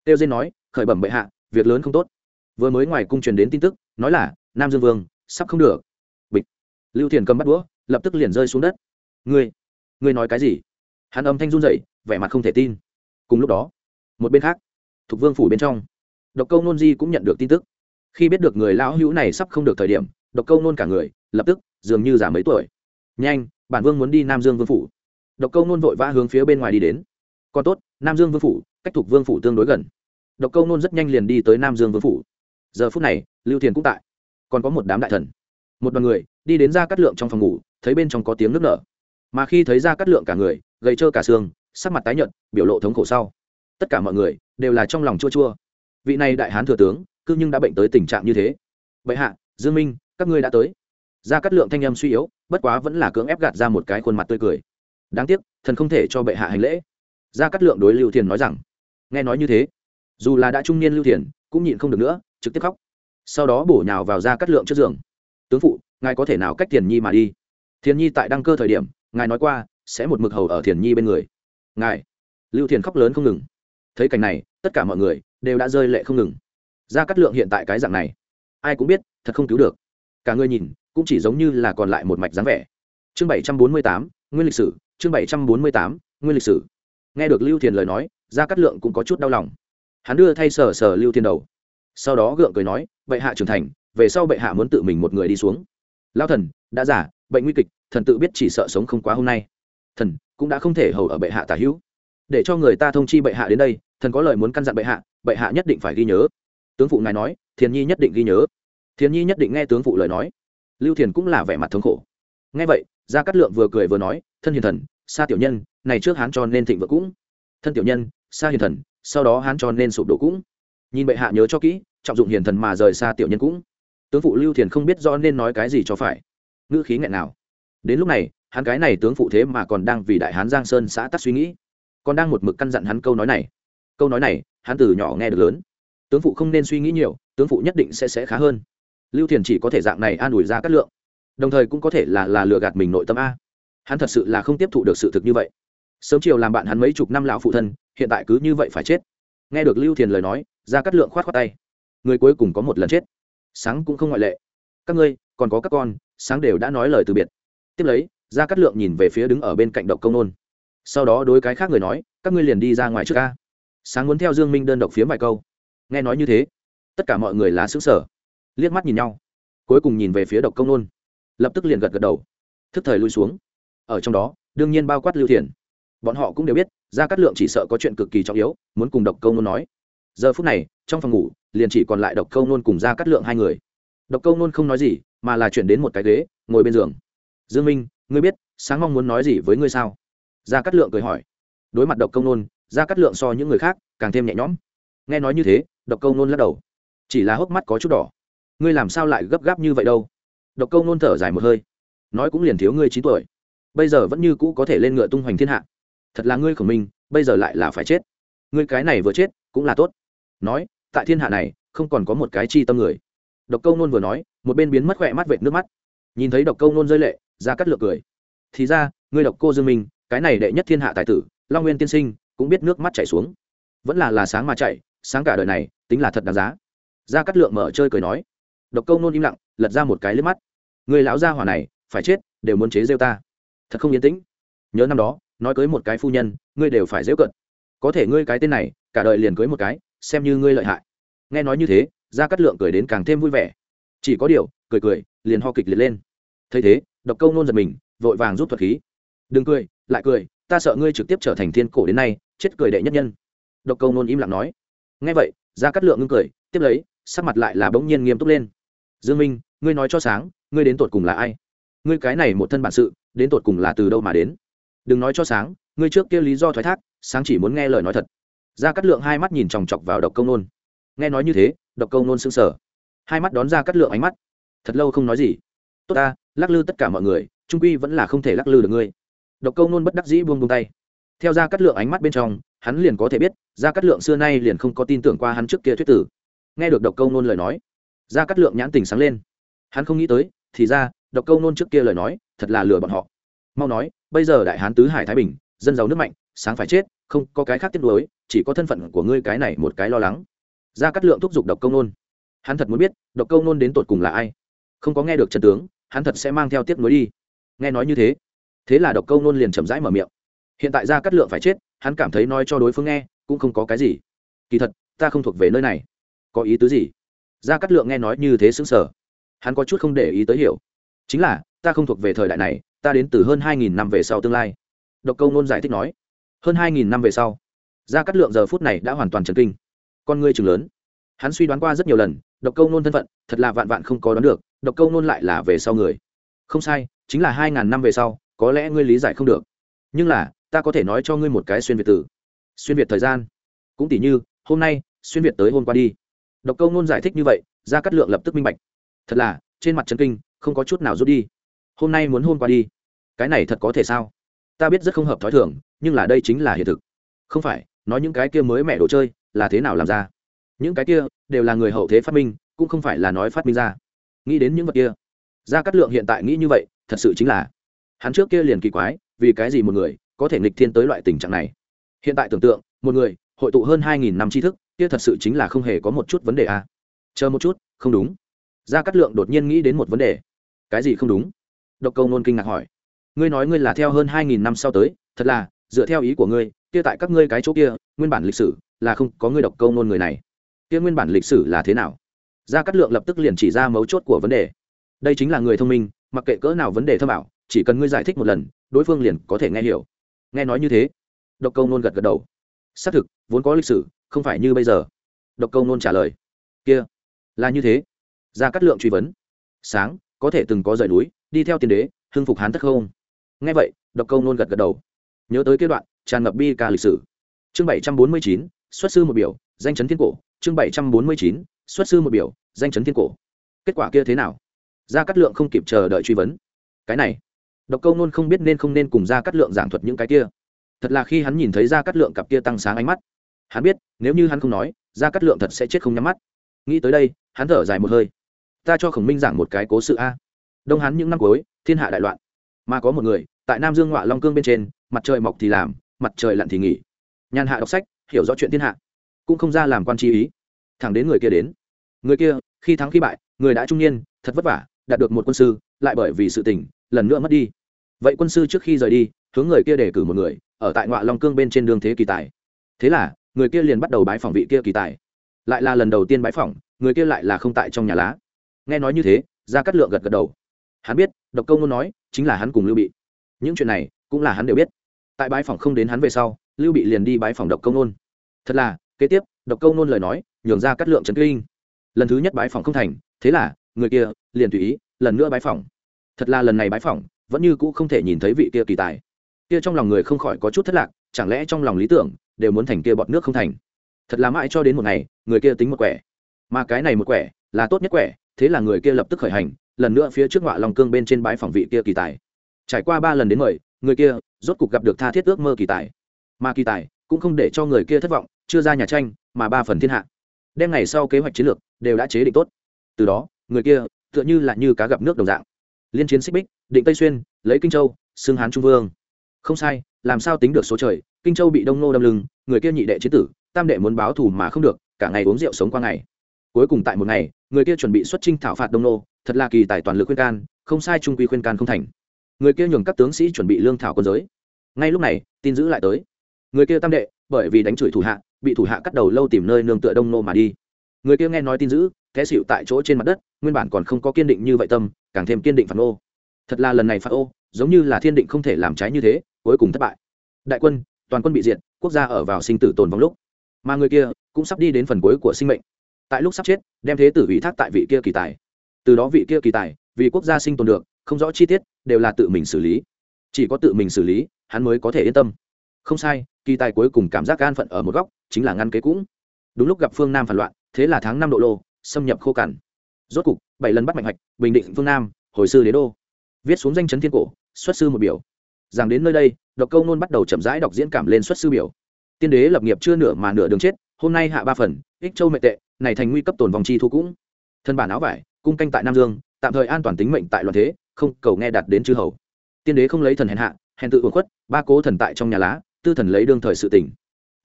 Têu dên nói, khởi bẩm bệ hạ việc lớn không tốt. Vừa mới ngoài cung truyền đến tin tức, nói là, nam dương vương, sắp không được. Bịch. Lưu thiền cầm bắt đũa, lập tức liền rơi xuống đất. Ngươi ngươi nói cái gì? Hắn âm thanh run dậy vẻ mặt không thể tin. Cùng lúc đó, một bên khác, thuộc vương phủ bên trong, độc câu nôn di cũng nhận được tin tức. Khi biết được người lão hữu này sắp không được thời điểm, độc câu nôn cả người, lập tức, dường như già mấy tuổi. Nhanh, bản vương muốn đi nam dương vương phủ. Độc câu nôn vội vã hướng phía bên ngoài đi đến. Còn tốt, nam dương vương phủ, cách thuộc vương phủ tương đối gần độc câu nôn rất nhanh liền đi tới nam dương vương phủ. Giờ phút này, lưu thiền cũng tại. Còn có một đám đại thần. Một đoàn người đi đến ra cắt lượng trong phòng ngủ, thấy bên trong có tiếng nước nở. Mà khi thấy ra cắt lượng cả người, gầy trơ cả xương, sắc mặt tái nhợt, biểu lộ thống khổ sau. Tất cả mọi người đều là trong lòng chua chua. Vị này đại hán thừa tướng, cư nhưng đã bệnh tới tình trạng như thế. Bệ hạ, dương minh, các ngươi đã tới. Ra cắt lượng thanh âm suy yếu, bất quá vẫn là cưỡng ép gạt ra một cái khuôn mặt tươi cười. Đáng tiếc, thần không thể cho bệ hạ hành lễ. Ra cắt lượng đối lưu thiền nói rằng, nghe nói như thế dù là đã trung niên lưu thiền, cũng nhịn không được nữa, trực tiếp khóc. Sau đó bổ nhào vào ra cắt lượng trước giường. Tướng phụ, ngài có thể nào cách thiền nhi mà đi? Thiền nhi tại đăng cơ thời điểm, ngài nói qua, sẽ một mực hầu ở thiền nhi bên người. Ngài? Lưu thiền khóc lớn không ngừng. Thấy cảnh này, tất cả mọi người đều đã rơi lệ không ngừng. Ra cắt lượng hiện tại cái dạng này, ai cũng biết, thật không cứu được. Cả người nhìn, cũng chỉ giống như là còn lại một mạch dáng vẻ. Chương bảy trăm bốn mươi tám, nguyên lịch sử. Chương bảy trăm bốn mươi tám, nguyên lịch sử. Nghe được lưu thiền lời nói, ra cắt lượng cũng có chút đau lòng hắn đưa thay sở sở lưu thiên đầu. Sau đó gượng cười nói, bệ hạ trưởng thành, về sau bệ hạ muốn tự mình một người đi xuống. Lao thần, đã giả bệnh nguy kịch, thần tự biết chỉ sợ sống không quá hôm nay. Thần, cũng đã không thể hầu ở bệ hạ tả hữu. Để cho người ta thông chi bệ hạ đến đây, thần có lời muốn căn dặn bệ hạ bệ hạ nhất định phải ghi nhớ. Tướng phụ ngài nói, thiền nhi nhất định ghi nhớ. Thiền nhi nhất định nghe tướng phụ lời nói. Lưu thiền cũng là vẻ mặt thống khổ. Nghe vậy, gia cát lượng vừa cười vừa nói, thân hiền thần xa tiểu nhân, này trước hán cho nên thịnh vượng cũng. Thân tiểu nhân xa hiền thần sau đó hắn cho nên sụp đổ cũng. Nhìn bệ hạ nhớ cho kỹ, trọng dụng hiền thần mà rời xa tiểu nhân cũng. Tướng phụ lưu thiền không biết do nên nói cái gì cho phải. Ngữ khí nghẹn nào. Đến lúc này, hắn cái này tướng phụ thế mà còn đang vì đại hán giang sơn xã tắc suy nghĩ. Còn đang một mực căn dặn hắn câu nói này. Câu nói này, hắn từ nhỏ nghe được lớn. Tướng phụ không nên suy nghĩ nhiều, tướng phụ nhất định sẽ sẽ khá hơn. Lưu thiền chỉ có thể dạng này an ủi ra cát lượng. Đồng thời cũng có thể là là lừa gạt mình nội tâm a. Hắn thật sự là không tiếp thụ được sự thực như vậy. Sớm chiều làm bạn hắn mấy chục năm lão phụ thân hiện tại cứ như vậy phải chết. Nghe được lưu thiền lời nói ra cát lượng khoát khoát tay. Người cuối cùng có một lần chết. Sáng cũng không ngoại lệ. Các ngươi, còn có các con, sáng đều đã nói lời từ biệt. Tiếp lấy ra cát lượng nhìn về phía đứng ở bên cạnh độc công nôn. Sau đó đối cái khác người nói, các ngươi liền đi ra ngoài trước ca. Sáng muốn theo dương minh đơn độc phía vài câu. Nghe nói như thế, tất cả mọi người là xứng sở liếc mắt nhìn nhau. Cuối cùng nhìn về phía độc công nôn. Lập tức liền gật gật đầu. Thức thời lui xuống. Ở trong đó, đương nhiên bao quát lưu thiền. Bọn họ cũng đều biết Gia cát lượng chỉ sợ có chuyện cực kỳ trọng yếu, muốn cùng độc câu nôn nói. Giờ phút này, trong phòng ngủ, liền chỉ còn lại độc câu nôn cùng Gia cát lượng hai người. Độc câu nôn không nói gì, mà là chuyển đến một cái ghế, ngồi bên giường. Dương minh, ngươi biết, sáng mong muốn nói gì với ngươi sao? Gia cát lượng cười hỏi. Đối mặt độc câu nôn, Gia cát lượng so những người khác càng thêm nhẹ nhõm. Nghe nói như thế, độc câu nôn lắc đầu. Chỉ là hốc mắt có chút đỏ. Ngươi làm sao lại gấp gáp như vậy đâu? Độc câu nôn thở dài một hơi. Nói cũng liền thiếu ngươi chín tuổi. Bây giờ vẫn như cũ có thể lên ngựa tung hoành thiên hạ thật là ngươi khổng minh, bây giờ lại là phải chết. Ngươi cái này vừa chết, cũng là tốt. Nói, tại thiên hạ này, không còn có một cái chi tâm người. Độc câu nôn vừa nói, một bên biến mất khỏe mắt vệt nước mắt. Nhìn thấy độc câu nôn rơi lệ, ra cắt lược cười. Thì ra, ngươi độc cô dương minh, cái này đệ nhất thiên hạ tài tử, long nguyên tiên sinh, cũng biết nước mắt chảy xuống. Vẫn là là sáng mà chạy, sáng cả đời này, tính là thật đáng giá. Ra cắt lượng mở chơi cười nói. Độc câu nôn im lặng, lật ra một cái lướt mắt. Người lão gia hỏa này, phải chết, đều muốn chế rêu ta. Thật không yên tĩnh. Nhớ năm đó nói cưới một cái phu nhân, ngươi đều phải dễu cận có thể ngươi cái tên này, cả đời liền cưới một cái, xem như ngươi lợi hại. Nghe nói như thế, gia cát lượng cười đến càng thêm vui vẻ. Chỉ có điều, cười cười, liền ho kịch liệt lên. Thấy thế, độc câu nôn giật mình, vội vàng rút thuật khí. Đừng cười, lại cười, ta sợ ngươi trực tiếp trở thành thiên cổ đến nay, chết cười đệ nhất nhân. Độc câu nôn im lặng nói. Nghe vậy, gia cát lượng ngưng cười, tiếp lấy, sắc mặt lại là bỗng nhiên nghiêm túc lên. Dương minh, ngươi nói cho sáng, ngươi đến tột cùng là ai? Ngươi cái này một thân bản sự, đến tột cùng là từ đâu mà đến? Đừng nói cho sáng, ngươi trước kia lý do thoái thác, sáng chỉ muốn nghe lời nói thật. Ra cắt lượng hai mắt nhìn chòng chọc vào độc câu nôn. Nghe nói như thế, độc câu nôn sững sờ. Hai mắt đón ra cắt lượng ánh mắt. Thật lâu không nói gì. Tốt ta, lắc lư tất cả mọi người, trung quy vẫn là không thể lắc lư được ngươi. Độc câu nôn bất đắc dĩ buông buông tay. Theo ra cắt lượng ánh mắt bên trong, hắn liền có thể biết ra cắt lượng xưa nay liền không có tin tưởng qua hắn trước kia thuyết tử. Nghe được độc câu nôn lời nói ra cắt lượng nhãn tình sáng lên. Hắn không nghĩ tới, thì ra, độc câu nôn trước kia lời nói, thật là lừa bọn họ. Mau nói bây giờ đại hán tứ hải thái bình, dân giàu nước mạnh, sáng phải chết, không có cái khác tiếc nuối, chỉ có thân phận của ngươi cái này một cái lo lắng. Ra cắt lượng thúc giục độc công nôn. Hắn thật muốn biết, độc công nôn đến tột cùng là ai? Không có nghe được trần tướng, hắn thật sẽ mang theo tiếc nuối đi. Nghe nói như thế thế là độc công nôn liền chậm rãi mở miệng. Hiện tại ra cắt lượng phải chết, hắn cảm thấy nói cho đối phương nghe, cũng không có cái gì. Kỳ thật, ta không thuộc về nơi này. Có ý tứ gì? Ra cắt lượng nghe nói như thế xứng sở hắn có chút không để ý tới hiểu. Chính là, ta không thuộc về thời đại này ta đến từ hơn hai nghìn năm về sau tương lai. Độc câu nôn giải thích nói. Hơn hai nghìn năm về sau ra cắt lượng giờ phút này đã hoàn toàn trần kinh. Con ngươi chừng lớn. Hắn suy đoán qua rất nhiều lần, độc câu nôn thân phận, thật là vạn vạn không có đoán được, độc câu nôn lại là về sau người. Không sai, chính là hai ngàn năm về sau, có lẽ ngươi lý giải không được. Nhưng là, ta có thể nói cho ngươi một cái xuyên việt tử xuyên việt thời gian. Cũng tỷ như, hôm nay, xuyên việt tới hôm qua đi. Độc câu nôn giải thích như vậy ra cắt lượng lập tức minh bạch. Thật là, trên mặt trần kinh, không có chút nào rút đi. Hôm nay muốn hôm qua đi cái này thật có thể sao? Ta biết rất không hợp thói thường, nhưng là đây chính là hiện thực. Không phải, nói những cái kia mới mẹ đồ chơi, là thế nào làm ra? Những cái kia đều là người hậu thế phát minh, cũng không phải là nói phát minh ra. Nghĩ đến những vật kia, gia cát lượng hiện tại nghĩ như vậy, thật sự chính là hắn trước kia liền kỳ quái, vì cái gì một người có thể nghịch thiên tới loại tình trạng này? Hiện tại tưởng tượng, một người hội tụ hơn hai nghìn năm tri thức, kia thật sự chính là không hề có một chút vấn đề à. chờ một chút, không đúng. Gia cát lượng đột nhiên nghĩ đến một vấn đề. Cái gì không đúng? Độc câu nôn kinh ngạc hỏi ngươi nói ngươi là theo hơn hai nghìn năm sau tới, thật là, dựa theo ý của ngươi, kia tại các ngươi cái chỗ kia, nguyên bản lịch sử là không có ngươi đọc câu nôn người này. Kia nguyên bản lịch sử là thế nào? Gia cát lượng lập tức liền chỉ ra mấu chốt của vấn đề. Đây chính là người thông minh, mặc kệ cỡ nào vấn đề thâm ảo, chỉ cần ngươi giải thích một lần, đối phương liền có thể nghe hiểu. Nghe nói như thế, độc câu nôn gật gật đầu. Xác thực, vốn có lịch sử, không phải như bây giờ. Độc câu nôn trả lời. Kia, là như thế. Gia cát lượng truy vấn. Sáng, có thể từng có rời núi, đi theo tiền đế, hưng phục hán thất không? Nghe vậy, độc câu nôn gật gật đầu. Nhớ tới kết đoạn tràn ngập bi ca lịch sử. Chương bảy trăm bốn mươi chín, xuất sư một biểu, danh chấn thiên cổ. Chương bảy trăm bốn mươi chín, xuất sư một biểu, danh chấn thiên cổ. Kết quả kia thế nào? Gia cát lượng không kịp chờ đợi truy vấn. Cái này, độc câu nôn không biết nên không nên cùng gia cát lượng giảng thuật những cái kia. Thật là khi hắn nhìn thấy gia cát lượng cặp kia tăng sáng ánh mắt, hắn biết, nếu như hắn không nói, gia cát lượng thật sẽ chết không nhắm mắt. Nghĩ tới đây, hắn thở dài một hơi. Ta cho khổng minh giảng một cái cố sự a. Đông hắn những năm cuối, thiên hạ đại loạn. Mà có một người tại nam dương ngọa long cương bên trên, mặt trời mọc thì làm, mặt trời lặn thì nghỉ. Nhàn hạ đọc sách, hiểu rõ chuyện thiên hạ, cũng không ra làm quan chi ý. Thẳng đến người kia đến. Người kia, khi thắng khi bại, người đã trung niên, thật vất vả, đạt được một quân sư, lại bởi vì sự tình, lần nữa mất đi. Vậy quân sư trước khi rời đi, hướng người kia để cử một người, ở tại ngọa long cương bên trên đường thế kỳ tài. Thế là, người kia liền bắt đầu bái phỏng vị kia kỳ tài. Lại là lần đầu tiên bái phỏng, người kia lại là không tại trong nhà lá. Nghe nói như thế ra cắt lượng gật gật đầu. Hắn biết, độc công muốn nói, chính là hắn cùng lưu bị những chuyện này cũng là hắn đều biết. Tại bái phỏng không đến hắn về sau, lưu bị liền đi bái phỏng độc công nôn. Thật là, kế tiếp, độc công nôn lời nói, nhường ra cắt lượng trấn kinh. Lần thứ nhất bái phỏng không thành, thế là, người kia, liền tùy ý, lần nữa bái phỏng. Thật là lần này bái phỏng, vẫn như cũ không thể nhìn thấy vị kia kỳ tài. Kia trong lòng người không khỏi có chút thất lạc, chẳng lẽ trong lòng lý tưởng, đều muốn thành kia bọt nước không thành? Thật là mãi cho đến một ngày, người kia tính một quẻ. Mà cái này một quẻ, là tốt nhất quẻ, thế là người kia lập tức khởi hành, lần nữa phía trước ngọa lòng cương bên trên bãi phòng vị kia kỳ tài trải qua ba lần đến mời, người kia rốt cục gặp được tha thiết ước mơ kỳ tài. Mà kỳ tài cũng không để cho người kia thất vọng, chưa ra nhà tranh, mà ba phần thiên hạ. Đem ngày sau kế hoạch chiến lược đều đã chế định tốt. Từ đó, người kia tựa như là như cá gặp nước đồng dạng. Liên chiến xích bích, định tây xuyên, lấy kinh châu, xưng hán trung vương. Không sai, làm sao tính được số trời, kinh châu bị đông nô đâm lưng, người kia nhị đệ chế tử, tam đệ muốn báo thù mà không được, cả ngày uống rượu sống qua ngày. Cuối cùng tại một ngày, người kia chuẩn bị xuất trinh thảo phạt đông nô, thật là kỳ tài toàn lực khuyên can, không sai trung quy khuyên can không thành người kia nhường các tướng sĩ chuẩn bị lương thảo quân giới. Ngay lúc này, tin giữ lại tới. Người kia tam đệ, bởi vì đánh chửi thủ hạ, bị thủ hạ cắt đầu lâu tìm nơi nương tựa đông nô mà đi. Người kia nghe nói tin dữ té xịu tại chỗ trên mặt đất, nguyên bản còn không có kiên định như vậy tâm, càng thêm kiên định phạt ô. Thật là lần này phạt ô, giống như là thiên định không thể làm trái như thế, cuối cùng thất bại. Đại quân, toàn quân bị diệt, quốc gia ở vào sinh tử tồn vong lúc. Mà người kia cũng sắp đi đến phần cuối của sinh mệnh. Tại lúc sắp chết, đem thế tử ủy thác tại vị kia kỳ tài. Từ đó vị kia kỳ tài, vì quốc gia sinh tồn được không rõ chi tiết, đều là tự mình xử lý. Chỉ có tự mình xử lý, hắn mới có thể yên tâm. Không sai, kỳ tài cuối cùng cảm giác an phận ở một góc, chính là ngăn kế cũng. Đúng lúc gặp phương nam phản loạn, thế là tháng năm độ lô, xâm nhập khô cằn. Rốt cục, bảy lần bắt mạnh hoạch, bình định, phương nam, hồi sư đế đô. Viết xuống danh chấn thiên cổ, xuất sư một biểu. Rằng đến nơi đây, độc câu nôn bắt đầu chậm rãi đọc diễn cảm lên xuất sư biểu. Tiên đế lập nghiệp chưa nửa mà nửa đường chết, hôm nay hạ ba phần, ích châu mệ tệ, này thành nguy cấp tồn vòng chi thu cũng. Thân bản áo vải, cung canh tại nam dương, tạm thời an toàn tính mệnh tại loạn thế không cầu nghe đạt đến chư hầu. Tiên đế không lấy thần hèn hạ, hèn tự uổng khuất, ba cố thần tại trong nhà lá, tư thần lấy đương thời sự tỉnh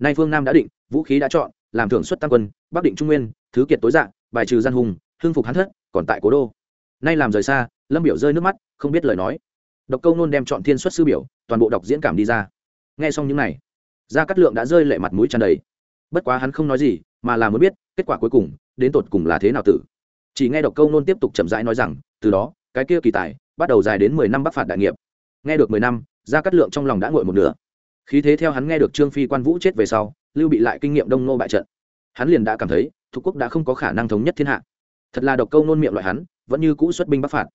nay phương nam đã định, vũ khí đã chọn, làm thưởng xuất tăng quân, bắc định trung nguyên, thứ kiệt tối dạng bài trừ gian hùng, hưng phục hắn thất, còn tại cố đô. Nay làm rời xa, lâm biểu rơi nước mắt, không biết lời nói. Độc câu nôn đem chọn thiên xuất sư biểu, toàn bộ đọc diễn cảm đi ra. Nghe xong những này, gia cát lượng đã rơi lệ mặt mũi tràn đầy. Bất quá hắn không nói gì, mà là muốn biết, kết quả cuối cùng, đến tột cùng là thế nào tử. Chỉ nghe độc câu nôn tiếp tục chậm rãi nói rằng, từ đó cái kia kỳ tài, bắt đầu dài đến mười năm bắc phạt đại nghiệp. Nghe được mười năm, gia cát lượng trong lòng đã ngồi một nửa. Khí thế theo hắn nghe được trương phi quan vũ chết về sau, lưu bị lại kinh nghiệm đông nô bại trận. Hắn liền đã cảm thấy, thuộc quốc đã không có khả năng thống nhất thiên hạ. Thật là độc câu nôn miệng loại hắn, vẫn như cũ xuất binh bắc phạt.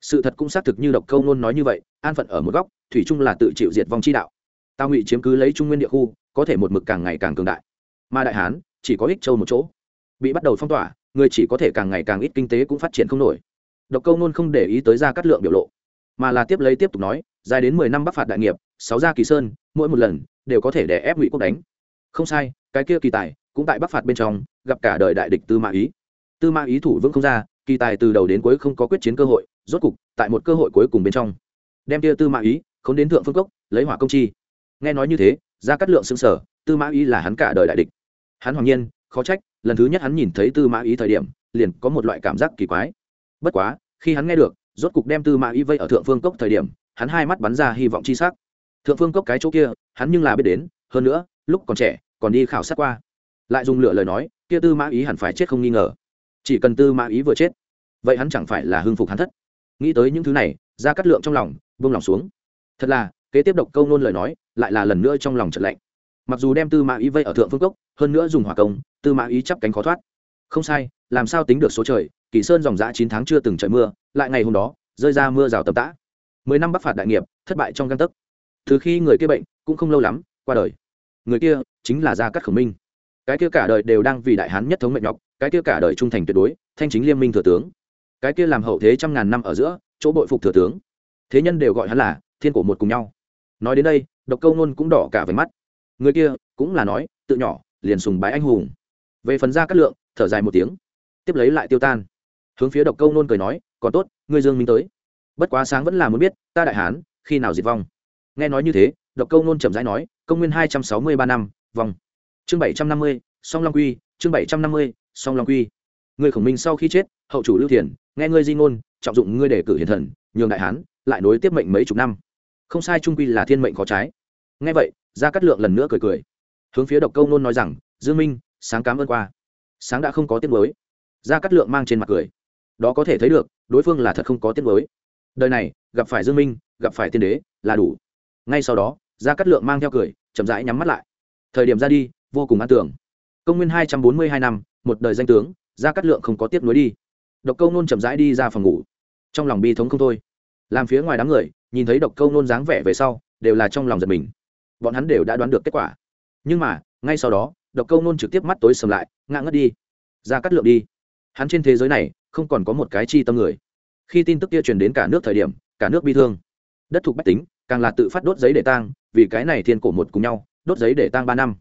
Sự thật cũng xác thực như độc câu nôn nói như vậy, an phận ở một góc, thủy trung là tự chịu diệt vong chi đạo. Tao ngụy chiếm cứ lấy trung nguyên địa khu, có thể một mực càng ngày càng cường đại. Mà đại hán, chỉ có ích châu một chỗ. Bị bắt đầu phong tỏa, người chỉ có thể càng ngày càng ít kinh tế cũng phát triển không nổi độc câu nôn không để ý tới ra cắt lượng biểu lộ, mà là tiếp lấy tiếp tục nói, dài đến mười năm bắc phạt đại nghiệp, sáu gia kỳ sơn, mỗi một lần đều có thể đè ép ngụy quốc đánh. Không sai, cái kia kỳ tài cũng tại bắc phạt bên trong, gặp cả đời đại địch tư mã ý. Tư mã ý thủ vững không ra, kỳ tài từ đầu đến cuối không có quyết chiến cơ hội, rốt cục tại một cơ hội cuối cùng bên trong, đem kia tư mã ý không đến thượng phương cốc, lấy hỏa công chi. Nghe nói như thế ra cắt lượng sững sở tư mã ý là hắn cả đời đại địch. Hắn hoàng nhiên, khó trách, lần thứ nhất hắn nhìn thấy tư mã ý thời điểm, liền có một loại cảm giác kỳ quái. Bất quá khi hắn nghe được, rốt cục đem tư mã Y vây ở thượng phương cốc thời điểm, hắn hai mắt bắn ra hy vọng chi sắc. Thượng phương cốc cái chỗ kia, hắn nhưng là biết đến, hơn nữa, lúc còn trẻ, còn đi khảo sát qua. Lại dùng lựa lời nói, kia tư mã ý hẳn phải chết không nghi ngờ. Chỉ cần tư mã ý vừa chết, vậy hắn chẳng phải là hưng phục hắn thất. Nghĩ tới những thứ này ra cắt lượng trong lòng vung lòng xuống. Thật là, kế tiếp độc câu nôn lời nói, lại là lần nữa trong lòng trật lạnh. Mặc dù đem tư mã ý vây ở thượng phương cốc, hơn nữa dùng hỏa công, tư mã ý chắp cánh khó thoát. Không sai, làm sao tính được số trời kỳ sơn dòng dã chín tháng chưa từng trời mưa, lại ngày hôm đó, rơi ra mưa rào tầm tã. Mười năm bắc phạt đại nghiệp, thất bại trong găng tấc. Từ khi người kia bệnh, cũng không lâu lắm, qua đời. Người kia chính là gia cát khổng minh. Cái kia cả đời đều đang vì đại hán nhất thống mệnh nhọc, cái kia cả đời trung thành tuyệt đối, thanh chính liên minh thừa tướng. Cái kia làm hậu thế trăm ngàn năm ở giữa, chỗ bội phục thừa tướng. Thế nhân đều gọi hắn là thiên cổ một cùng nhau. Nói đến đây, độc câu nôn cũng đỏ cả về mắt. Người kia cũng là nói, tự nhỏ, liền sùng bái anh hùng. Về phần ra cát lượng, thở dài một tiếng. Tiếp lấy lại tiêu tan hướng phía độc câu nôn cười nói, còn tốt, ngươi dương minh tới. Bất quá sáng vẫn là muốn biết, ta đại hán, khi nào diệt vong? Nghe nói như thế, độc câu nôn chậm rãi nói, công nguyên hai trăm sáu mươi ba năm, vòng. Chương bảy trăm năm mươi, song long quy, chương bảy trăm năm mươi, song long quy. Người khổng minh sau khi chết, hậu chủ lưu thiền, nghe ngươi di ngôn, trọng dụng ngươi để cử hiền thần, nhường đại hán, lại nối tiếp mệnh mấy chục năm. Không sai trung quy là thiên mệnh khó trái. Nghe vậy ra cắt lượng lần nữa cười cười. Hướng phía độc câu nôn nói rằng, dương minh, sáng cám ơn qua. Sáng đã không có tiết mới ra cắt lượng mang trên mặt cười đó có thể thấy được, đối phương là thật không có tiết mới đời này, gặp phải dương minh, gặp phải tiên đế là đủ. Ngay sau đó, gia cát lượng mang theo cười, chậm rãi nhắm mắt lại. Thời điểm ra đi, vô cùng an tưởng. Công nguyên hai trăm bốn mươi hai năm, một đời danh tướng, gia cát lượng không có tiếp nối đi. Độc câu nôn chậm rãi đi ra phòng ngủ. Trong lòng bi thống không thôi. Làm phía ngoài đám người, nhìn thấy độc câu nôn dáng vẻ về sau, đều là trong lòng giật mình. Bọn hắn đều đã đoán được kết quả. Nhưng mà, ngay sau đó, độc câu nôn trực tiếp mắt tối sầm lại, ngã ngất đi. Ra cắt lượng đi. Hắn trên thế giới này không còn có một cái chi tâm người. Khi tin tức kia truyền đến cả nước thời điểm, cả nước bi thương. Đất thuộc bách tính, càng là tự phát đốt giấy để tang, vì cái này thiên cổ một cùng nhau, đốt giấy để tang ba năm.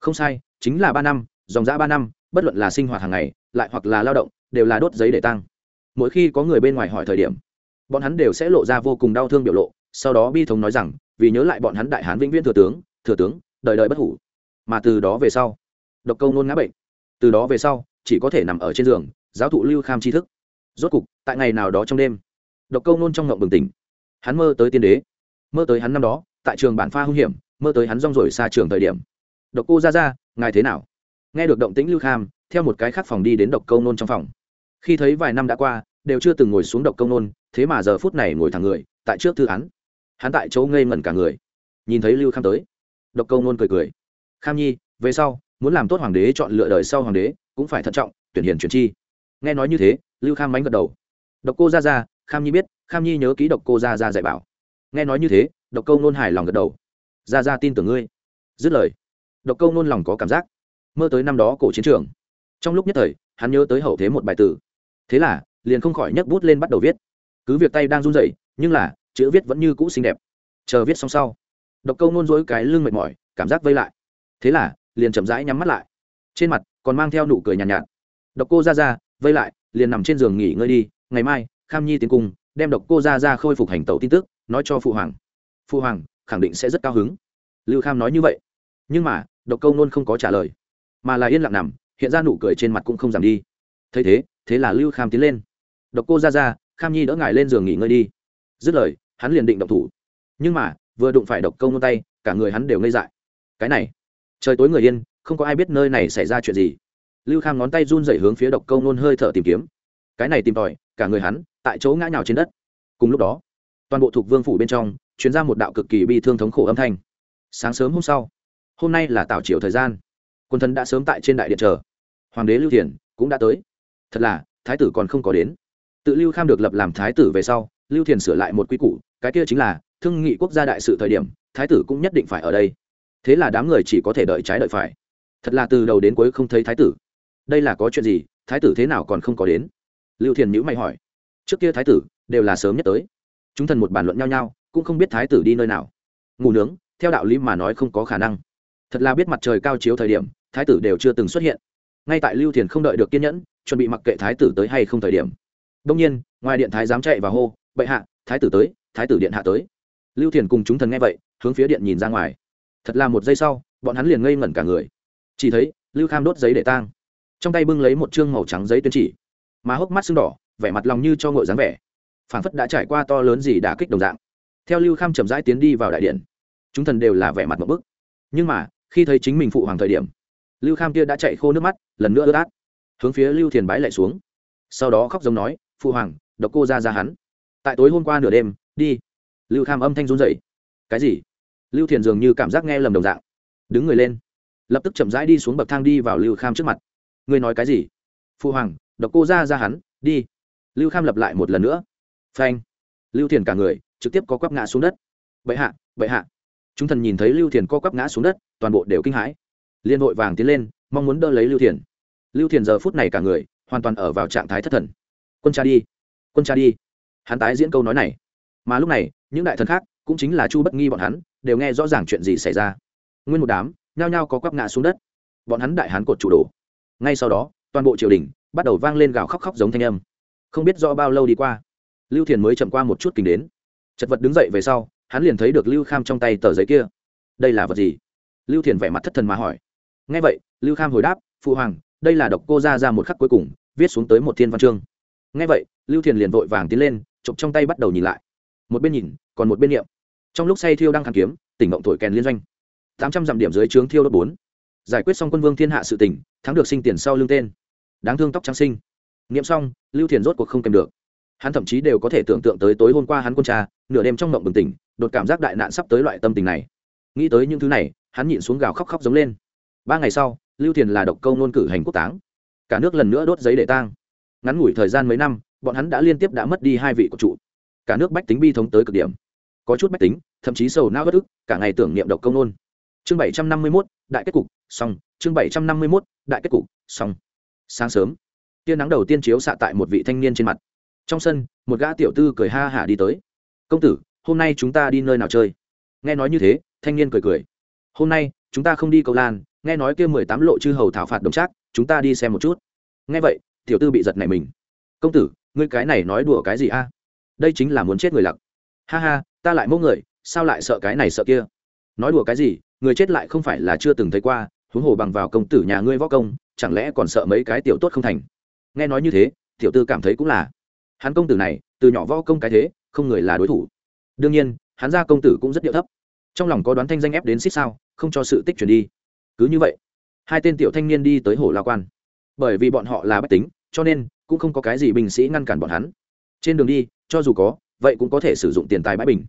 Không sai, chính là ba năm, dòng dã ba năm, bất luận là sinh hoạt hàng ngày, lại hoặc là lao động, đều là đốt giấy để tang. Mỗi khi có người bên ngoài hỏi thời điểm, bọn hắn đều sẽ lộ ra vô cùng đau thương biểu lộ, sau đó bi thống nói rằng, vì nhớ lại bọn hắn đại hán vĩnh viễn thừa tướng thừa tướng, đời đời bất hủ. Mà từ đó về sau, độc câu nôn ngã bệnh. Từ đó về sau, chỉ có thể nằm ở trên giường giáo thụ lưu kham tri thức. Rốt cục, tại ngày nào đó trong đêm, độc câu nôn trong ngộng bừng tỉnh. Hắn mơ tới tiên đế, mơ tới hắn năm đó, tại trường bản pha hung hiểm, mơ tới hắn rong rổi xa trường thời điểm. Độc cô ra ra ngài thế nào? Nghe được động tĩnh lưu kham, theo một cái khác phòng đi đến độc câu nôn trong phòng. Khi thấy vài năm đã qua, đều chưa từng ngồi xuống độc câu nôn, thế mà giờ phút này ngồi thẳng người, tại trước thư án. Hắn tại chỗ ngây ngẩn cả người. Nhìn thấy lưu kham tới, độc câu nôn cười cười. Kham nhi, về sau, muốn làm tốt hoàng đế chọn lựa đời sau hoàng đế, cũng phải thận trọng, tuyển hiền chuyển chi nghe nói như thế lưu kham mánh gật đầu. Độc cô ra ra kham nhi biết kham nhi nhớ ký độc cô ra ra dạy bảo. Nghe nói như thế độc câu nôn hài lòng gật đầu. Ra ra tin tưởng ngươi. Dứt lời độc câu nôn lòng có cảm giác. Mơ tới năm đó cổ chiến trường. Trong lúc nhất thời hắn nhớ tới hậu thế một bài tử. Thế là liền không khỏi nhấc bút lên bắt đầu viết. Cứ việc tay đang run rẩy nhưng là chữ viết vẫn như cũ xinh đẹp. Chờ viết xong sau độc câu nôn dối cái lưng mệt mỏi cảm giác vây lại. Thế là liền chậm rãi nhắm mắt lại. Trên mặt còn mang theo nụ cười nhàn nhạt, nhạt. Độc cô ra ra vây lại, liền nằm trên giường nghỉ ngơi đi, ngày mai, kham nhi tiến cung, đem độc cô ra ra khôi phục hành tẩu tin tức, nói cho phụ hoàng. Phụ hoàng, khẳng định sẽ rất cao hứng. Lưu kham nói như vậy. Nhưng mà, độc câu nôn không có trả lời. Mà là yên lặng nằm, hiện ra nụ cười trên mặt cũng không giảm đi. Thấy thế thế là lưu kham tiến lên. Độc cô ra ra kham nhi đỡ ngài lên giường nghỉ ngơi đi. Dứt lời, hắn liền định động thủ. Nhưng mà, vừa đụng phải độc câu nôn tay, cả người hắn đều ngây dại. Cái này, trời tối người yên, không có ai biết nơi này xảy ra chuyện gì lưu kham ngón tay run dậy hướng phía độc câu nôn hơi thở tìm kiếm. Cái này tìm tòi, cả người hắn, tại chỗ ngã nhào trên đất. Cùng lúc đó, toàn bộ thuộc vương phủ bên trong chuyến ra một đạo cực kỳ bi thương thống khổ âm thanh. Sáng sớm hôm sau, hôm nay là tảo chiều thời gian. Quân thần đã sớm tại trên đại điện chờ. Hoàng đế lưu thiền cũng đã tới. Thật là, thái tử còn không có đến. Tự lưu kham được lập làm thái tử về sau, lưu thiền sửa lại một quy củ, cái kia chính là, thương nghị quốc gia đại sự thời điểm, thái tử cũng nhất định phải ở đây. Thế là đám người chỉ có thể đợi trái đợi phải. Thật là từ đầu đến cuối không thấy thái tử đây là có chuyện gì, thái tử thế nào còn không có đến? Lưu thiền nhữ mày hỏi. Trước kia thái tử đều là sớm nhất tới. Chúng thần một bàn luận nhau nhau, cũng không biết thái tử đi nơi nào. Ngủ nướng, theo đạo lý mà nói không có khả năng. Thật là biết mặt trời cao chiếu thời điểm, thái tử đều chưa từng xuất hiện. Ngay tại lưu thiền không đợi được kiên nhẫn, chuẩn bị mặc kệ thái tử tới hay không thời điểm. Đông nhiên, ngoài điện thái dám chạy và hô, bệ hạ, thái tử tới, thái tử điện hạ tới. Lưu thiền cùng chúng thần nghe vậy, hướng phía điện nhìn ra ngoài. Thật là một giây sau, bọn hắn liền ngây ngẩn cả người. Chỉ thấy lưu kham đốt giấy để tang trong tay bưng lấy một chương màu trắng giấy tuyên chỉ. Mà hốc mắt sưng đỏ, vẻ mặt lòng như cho ngội dáng vẻ. Phản phất đã trải qua to lớn gì đã kích đồng dạng. Theo lưu kham chậm rãi tiến đi vào đại điện. Chúng thần đều là vẻ mặt một bức. Nhưng mà, khi thấy chính mình phụ hoàng thời điểm, lưu kham kia đã chạy khô nước mắt, lần nữa ướt át. Hướng phía lưu thiền bái lại xuống. Sau đó khóc giống nói, phụ hoàng, độc cô ra ra hắn. Tại tối hôm qua nửa đêm, đi. Lưu kham âm thanh run dậy cái gì? Lưu thiền dường như cảm giác nghe lầm đồng dạng. Đứng người lên. Lập tức chậm rãi đi xuống bậc thang đi vào lưu kham trước mặt ngươi nói cái gì? Phụ hoàng, độc cô ra ra hắn, đi. Lưu kham lặp lại một lần nữa. Phanh. Lưu thiền cả người trực tiếp có quắp ngã xuống đất. Bệ hạ bệ hạ. Chúng thần nhìn thấy lưu thiền co quắp ngã xuống đất, toàn bộ đều kinh hãi. Liên hội vàng tiến lên, mong muốn đỡ lấy lưu thiền. Lưu thiền giờ phút này cả người hoàn toàn ở vào trạng thái thất thần. Quân cha đi, quân cha đi. Hắn tái diễn câu nói này. Mà lúc này, những đại thần khác cũng chính là chu bất nghi bọn hắn, đều nghe rõ ràng chuyện gì xảy ra. Nguyên một đám nhao nhao có quắp ngã xuống đất. Bọn hắn đại hán cột chủ đồ ngay sau đó, toàn bộ triều đình bắt đầu vang lên gào khóc khóc giống thanh âm. Không biết do bao lâu đi qua, lưu thiền mới chậm qua một chút kinh đến. Chật vật đứng dậy về sau, hắn liền thấy được lưu kham trong tay tờ giấy kia. Đây là vật gì? Lưu thiền vẻ mặt thất thần mà hỏi. Ngay vậy, lưu kham hồi đáp phụ hoàng, đây là độc cô ra ra một khắc cuối cùng, viết xuống tới một thiên văn chương. Ngay vậy, lưu thiền liền vội vàng tiến lên, chụp trong tay bắt đầu nhìn lại. Một bên nhìn, còn một bên niệm. Trong lúc say thiêu đang kháng kiếm, tỉnh mộng thổi kèn liên doanh. Tám trăm dặm điểm dưới trướng thiêu đốt bốn. Giải quyết xong quân vương thiên hạ sự tỉnh thắng được sinh tiền sau lương tên. Đáng thương tóc trắng sinh niệm xong, lưu thiền rốt cuộc không kèm được. Hắn thậm chí đều có thể tưởng tượng tới tối hôm qua hắn quân cha, nửa đêm trong mộng bừng tỉnh, đột cảm giác đại nạn sắp tới loại tâm tình này. Nghĩ tới những thứ này, hắn nhịn xuống gào khóc khóc giống lên. Ba ngày sau, lưu thiền là độc câu nôn cử hành quốc táng. Cả nước lần nữa đốt giấy để tang. Ngắn ngủi thời gian mấy năm, bọn hắn đã liên tiếp đã mất đi hai vị của trụ cả nước bách tính bi thống tới cực điểm. Có chút bách tính, thậm chí sầu não bất ức, cả ngày tưởng niệm độc công nôn chương bảy trăm năm mươi mốt đại kết cục, xong, chương bảy trăm năm mươi mốt, đại kết cục, xong. Sáng sớm, tia nắng đầu tiên chiếu xạ tại một vị thanh niên trên mặt. Trong sân, một gã tiểu tư cười ha hả đi tới. Công tử, hôm nay chúng ta đi nơi nào chơi? Nghe nói như thế, thanh niên cười cười. Hôm nay, chúng ta không đi cầu lan, nghe nói kia mười tám lộ chư hầu thảo phạt đồng trác, chúng ta đi xem một chút. Nghe vậy, tiểu tư bị giật này mình. Công tử, ngươi cái này nói đùa cái gì a? Đây chính là muốn chết người lặc. Ha ha, ta lại mẫu người, sao lại sợ cái này sợ kia? Nói đùa cái gì? Người chết lại không phải là chưa từng thấy qua, huống hồ bằng vào công tử nhà ngươi võ công, chẳng lẽ còn sợ mấy cái tiểu tốt không thành? Nghe nói như thế, tiểu tư cảm thấy cũng là. Hắn công tử này, từ nhỏ võ công cái thế, không người là đối thủ. Đương nhiên, hắn ra công tử cũng rất điệu thấp. Trong lòng có đoán thanh danh ép đến xích sao, không cho sự tích chuyển đi. Cứ như vậy, hai tên tiểu thanh niên đi tới hồ la quan. Bởi vì bọn họ là bách tính, cho nên cũng không có cái gì binh sĩ ngăn cản bọn hắn. Trên đường đi, cho dù có, vậy cũng có thể sử dụng tiền tài bãi bình.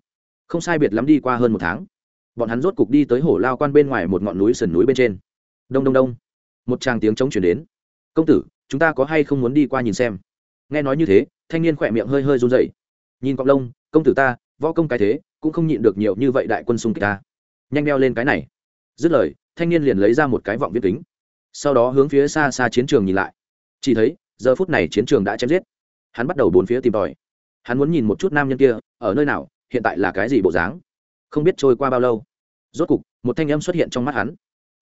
Không sai biệt lắm đi qua hơn một tháng bọn hắn rốt cục đi tới hổ lao quan bên ngoài một ngọn núi sườn núi bên trên. Đông đông đông. Một tràng tiếng trống chuyển đến. Công tử, chúng ta có hay không muốn đi qua nhìn xem? Nghe nói như thế, thanh niên khỏe miệng hơi hơi run dậy nhìn cọc lông, công tử ta, võ công cái thế, cũng không nhịn được nhiều như vậy đại quân xung kích ta. Nhanh đeo lên cái này. Dứt lời, thanh niên liền lấy ra một cái vọng viết kính. Sau đó hướng phía xa xa chiến trường nhìn lại. Chỉ thấy, giờ phút này chiến trường đã chém giết. Hắn bắt đầu bốn phía tìm tòi. Hắn muốn nhìn một chút nam nhân kia, ở nơi nào, hiện tại là cái gì bộ dáng không biết trôi qua bao lâu. Rốt cục, một thanh âm xuất hiện trong mắt hắn.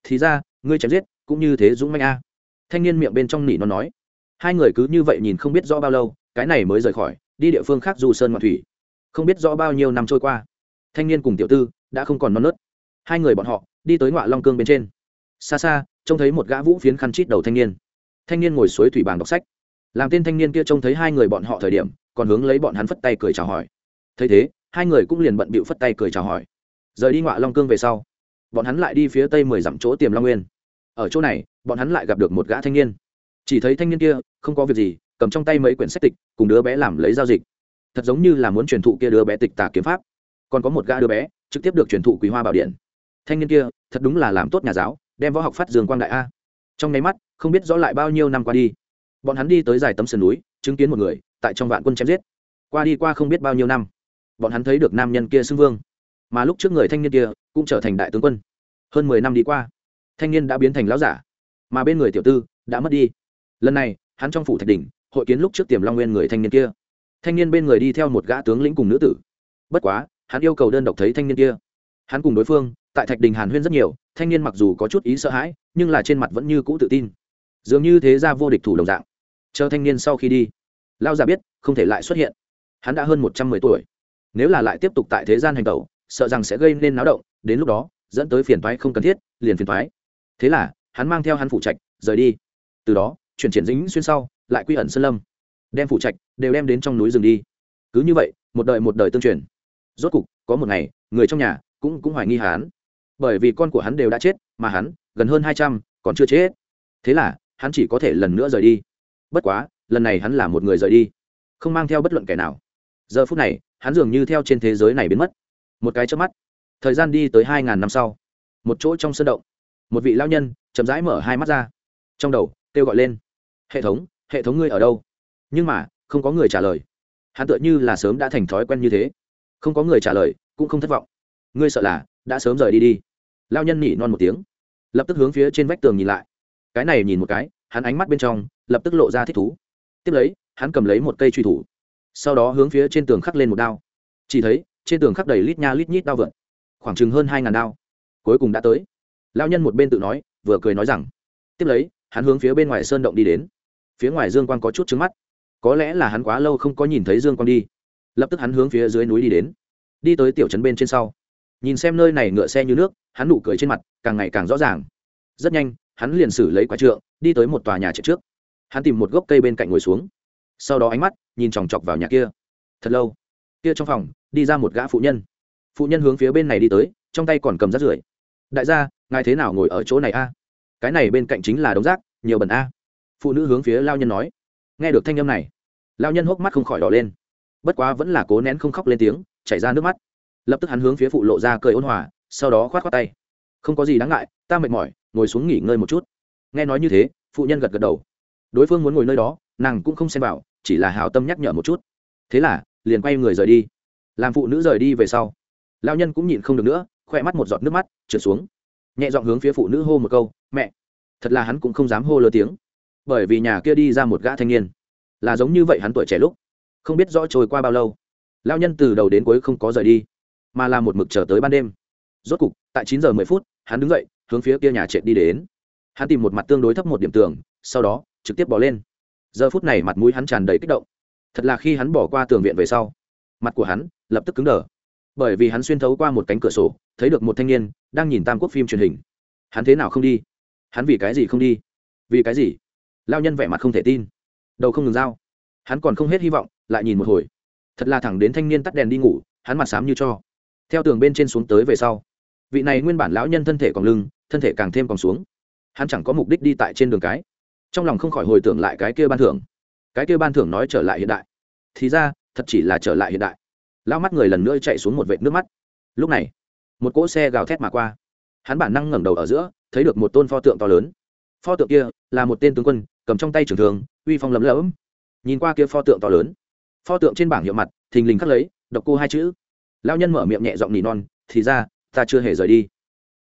Thì ra, ngươi chém giết, cũng như thế dũng manh a. Thanh niên miệng bên trong nỉ nó nói. Hai người cứ như vậy nhìn không biết rõ bao lâu, cái này mới rời khỏi, đi địa phương khác dù sơn ngoại thủy. Không biết rõ bao nhiêu năm trôi qua. Thanh niên cùng tiểu tư, đã không còn non nớt. Hai người bọn họ, đi tới ngoại long cương bên trên. Xa xa, trông thấy một gã vũ phiến khăn chít đầu thanh niên. Thanh niên ngồi suối thủy bàn đọc sách. Làm tên thanh niên kia trông thấy hai người bọn họ thời điểm, còn hướng lấy bọn hắn phất tay cười chào hỏi. Thấy thế hai người cũng liền bận bịu phất tay cười chào hỏi. Rời đi ngoại long cương về sau, bọn hắn lại đi phía tây mười dặm chỗ tiềm long nguyên. Ở chỗ này, bọn hắn lại gặp được một gã thanh niên. Chỉ thấy thanh niên kia, không có việc gì, cầm trong tay mấy quyển sách tịch, cùng đứa bé làm lấy giao dịch. Thật giống như là muốn truyền thụ kia đứa bé tịch tà kiếm pháp. Còn có một gã đứa bé, trực tiếp được truyền thụ quý hoa bảo điện. Thanh niên kia, thật đúng là làm tốt nhà giáo, đem võ học phát dương quang đại a. Trong nháy mắt, không biết rõ lại bao nhiêu năm qua đi. Bọn hắn đi tới dài tấm sườn núi, chứng kiến một người, tại trong vạn quân chém giết. Qua đi qua không biết bao nhiêu năm bọn hắn thấy được nam nhân kia xưng vương, mà lúc trước người thanh niên kia cũng trở thành đại tướng quân. Hơn mười năm đi qua, thanh niên đã biến thành lão giả, mà bên người tiểu tư đã mất đi. Lần này, hắn trong phủ thạch đỉnh hội kiến lúc trước tiềm long nguyên người thanh niên kia. Thanh niên bên người đi theo một gã tướng lĩnh cùng nữ tử. Bất quá, hắn yêu cầu đơn độc thấy thanh niên kia. Hắn cùng đối phương, tại thạch đình hàn huyên rất nhiều, thanh niên mặc dù có chút ý sợ hãi, nhưng là trên mặt vẫn như cũ tự tin. Dường như thế ra vô địch thủ đồng dạng. Chờ thanh niên sau khi đi lao giả biết không thể lại xuất hiện. Hắn đã hơn một trăm mười tuổi nếu là lại tiếp tục tại thế gian hành tẩu, sợ rằng sẽ gây nên náo động, đến lúc đó, dẫn tới phiền thoái không cần thiết, liền phiền thoái thế là, hắn mang theo hắn phụ trạch, rời đi. Từ đó, chuyển triển dính xuyên sau, lại quy ẩn sơn lâm. Đem phụ trạch đều đem đến trong núi rừng đi. Cứ như vậy, một đời một đời tương truyền. Rốt cục, có một ngày, người trong nhà cũng cũng hoài nghi hắn. Bởi vì con của hắn đều đã chết, mà hắn, gần hơn hai trăm, còn chưa chết. Thế là, hắn chỉ có thể lần nữa rời đi. Bất quá, lần này hắn là một người rời đi, không mang theo bất luận kẻ nào. Giờ phút này hắn dường như theo trên thế giới này biến mất. Một cái trước mắt, thời gian đi tới hai ngàn năm sau. Một chỗ trong sân động, một vị lao nhân chậm rãi mở hai mắt ra. Trong đầu, kêu gọi lên, hệ thống hệ thống ngươi ở đâu? Nhưng mà, không có người trả lời. Hắn tựa như là sớm đã thành thói quen như thế. Không có người trả lời, cũng không thất vọng. Ngươi sợ là đã sớm rời đi đi. Lao nhân nỉ non một tiếng, lập tức hướng phía trên vách tường nhìn lại. Cái này nhìn một cái, hắn ánh mắt bên trong lập tức lộ ra thích thú. Tiếp lấy, hắn cầm lấy một cây truy thủ sau đó hướng phía trên tường khắc lên một đao. Chỉ thấy, trên tường khắc đầy lít nha lít nhít đao vượn. Khoảng chừng hơn hai ngàn đao. Cuối cùng đã tới. Lao nhân một bên tự nói, vừa cười nói rằng, tiếp lấy, hắn hướng phía bên ngoài sơn động đi đến. Phía ngoài dương quang có chút trứng mắt. Có lẽ là hắn quá lâu không có nhìn thấy dương quang đi. Lập tức hắn hướng phía dưới núi đi đến. Đi tới tiểu trấn bên trên sau. Nhìn xem nơi này ngựa xe như nước, hắn nụ cười trên mặt càng ngày càng rõ ràng. Rất nhanh, hắn liền xử lấy quả trượng, đi tới một tòa nhà trước. Hắn tìm một gốc cây bên cạnh ngồi xuống sau đó ánh mắt nhìn chòng chọc vào nhà kia. Thật lâu, kia trong phòng, đi ra một gã phụ nhân. Phụ nhân hướng phía bên này đi tới, trong tay còn cầm rác rưởi. Đại gia, ngài thế nào ngồi ở chỗ này a? Cái này bên cạnh chính là đống rác, nhiều bẩn a. Phụ nữ hướng phía lao nhân nói. Nghe được thanh âm này, lao nhân hốc mắt không khỏi đỏ lên. Bất quá vẫn là cố nén không khóc lên tiếng, chảy ra nước mắt. Lập tức hắn hướng phía phụ lộ ra cười ôn hòa, sau đó khoát khoát tay. Không có gì đáng ngại, ta mệt mỏi, ngồi xuống nghỉ ngơi một chút. Nghe nói như thế, phụ nhân gật gật đầu. Đối phương muốn ngồi nơi đó nàng cũng không xem vào, chỉ là hào tâm nhắc nhở một chút. Thế là, liền quay người rời đi. Làm phụ nữ rời đi về sau lao nhân cũng nhịn không được nữa khoe mắt một giọt nước mắt trượt xuống. Nhẹ dọn hướng phía phụ nữ hô một câu, mẹ! Thật là hắn cũng không dám hô lơ tiếng, bởi vì nhà kia đi ra một gã thanh niên, là giống như vậy hắn tuổi trẻ lúc, không biết rõ trôi qua bao lâu. Lao nhân từ đầu đến cuối không có rời đi, mà là một mực chờ tới ban đêm. Rốt cục, tại chín giờ mười phút, hắn đứng dậy, hướng phía kia nhà trệt đi đến. Hắn tìm một mặt tương đối thấp một điểm tường, sau đó, trực tiếp bỏ lên giờ phút này mặt mũi hắn tràn đầy kích động. Thật là khi hắn bỏ qua tường viện về sau, mặt của hắn lập tức cứng đờ. Bởi vì hắn xuyên thấu qua một cánh cửa sổ, thấy được một thanh niên đang nhìn tam quốc phim truyền hình. Hắn thế nào không đi? Hắn vì cái gì không đi? Vì cái gì? Lao nhân vẻ mặt không thể tin. Đầu không ngừng dao hắn còn không hết hy vọng, lại nhìn một hồi. Thật là thẳng đến thanh niên tắt đèn đi ngủ, hắn mặt xám như cho. Theo tường bên trên xuống tới về sau, vị này nguyên bản lão nhân thân thể còn lưng, thân thể càng thêm còn xuống. Hắn chẳng có mục đích đi tại trên đường cái trong lòng không khỏi hồi tưởng lại cái kia ban thưởng. Cái kia ban thưởng nói trở lại hiện đại. Thì ra, thật chỉ là trở lại hiện đại. Lao mắt người lần nữa chạy xuống một vệt nước mắt. Lúc này, một cỗ xe gào thét mà qua. Hắn bản năng ngẩng đầu ở giữa, thấy được một tôn pho tượng to lớn. Pho tượng kia là một tên tướng quân, cầm trong tay trường thường uy phong lấm lẫm nhìn qua kia pho tượng to lớn, pho tượng trên bảng hiệu mặt, thình lình khắc lấy, độc cô hai chữ. Lao nhân mở miệng nhẹ giọng nỉ non, thì ra, ta chưa hề rời đi.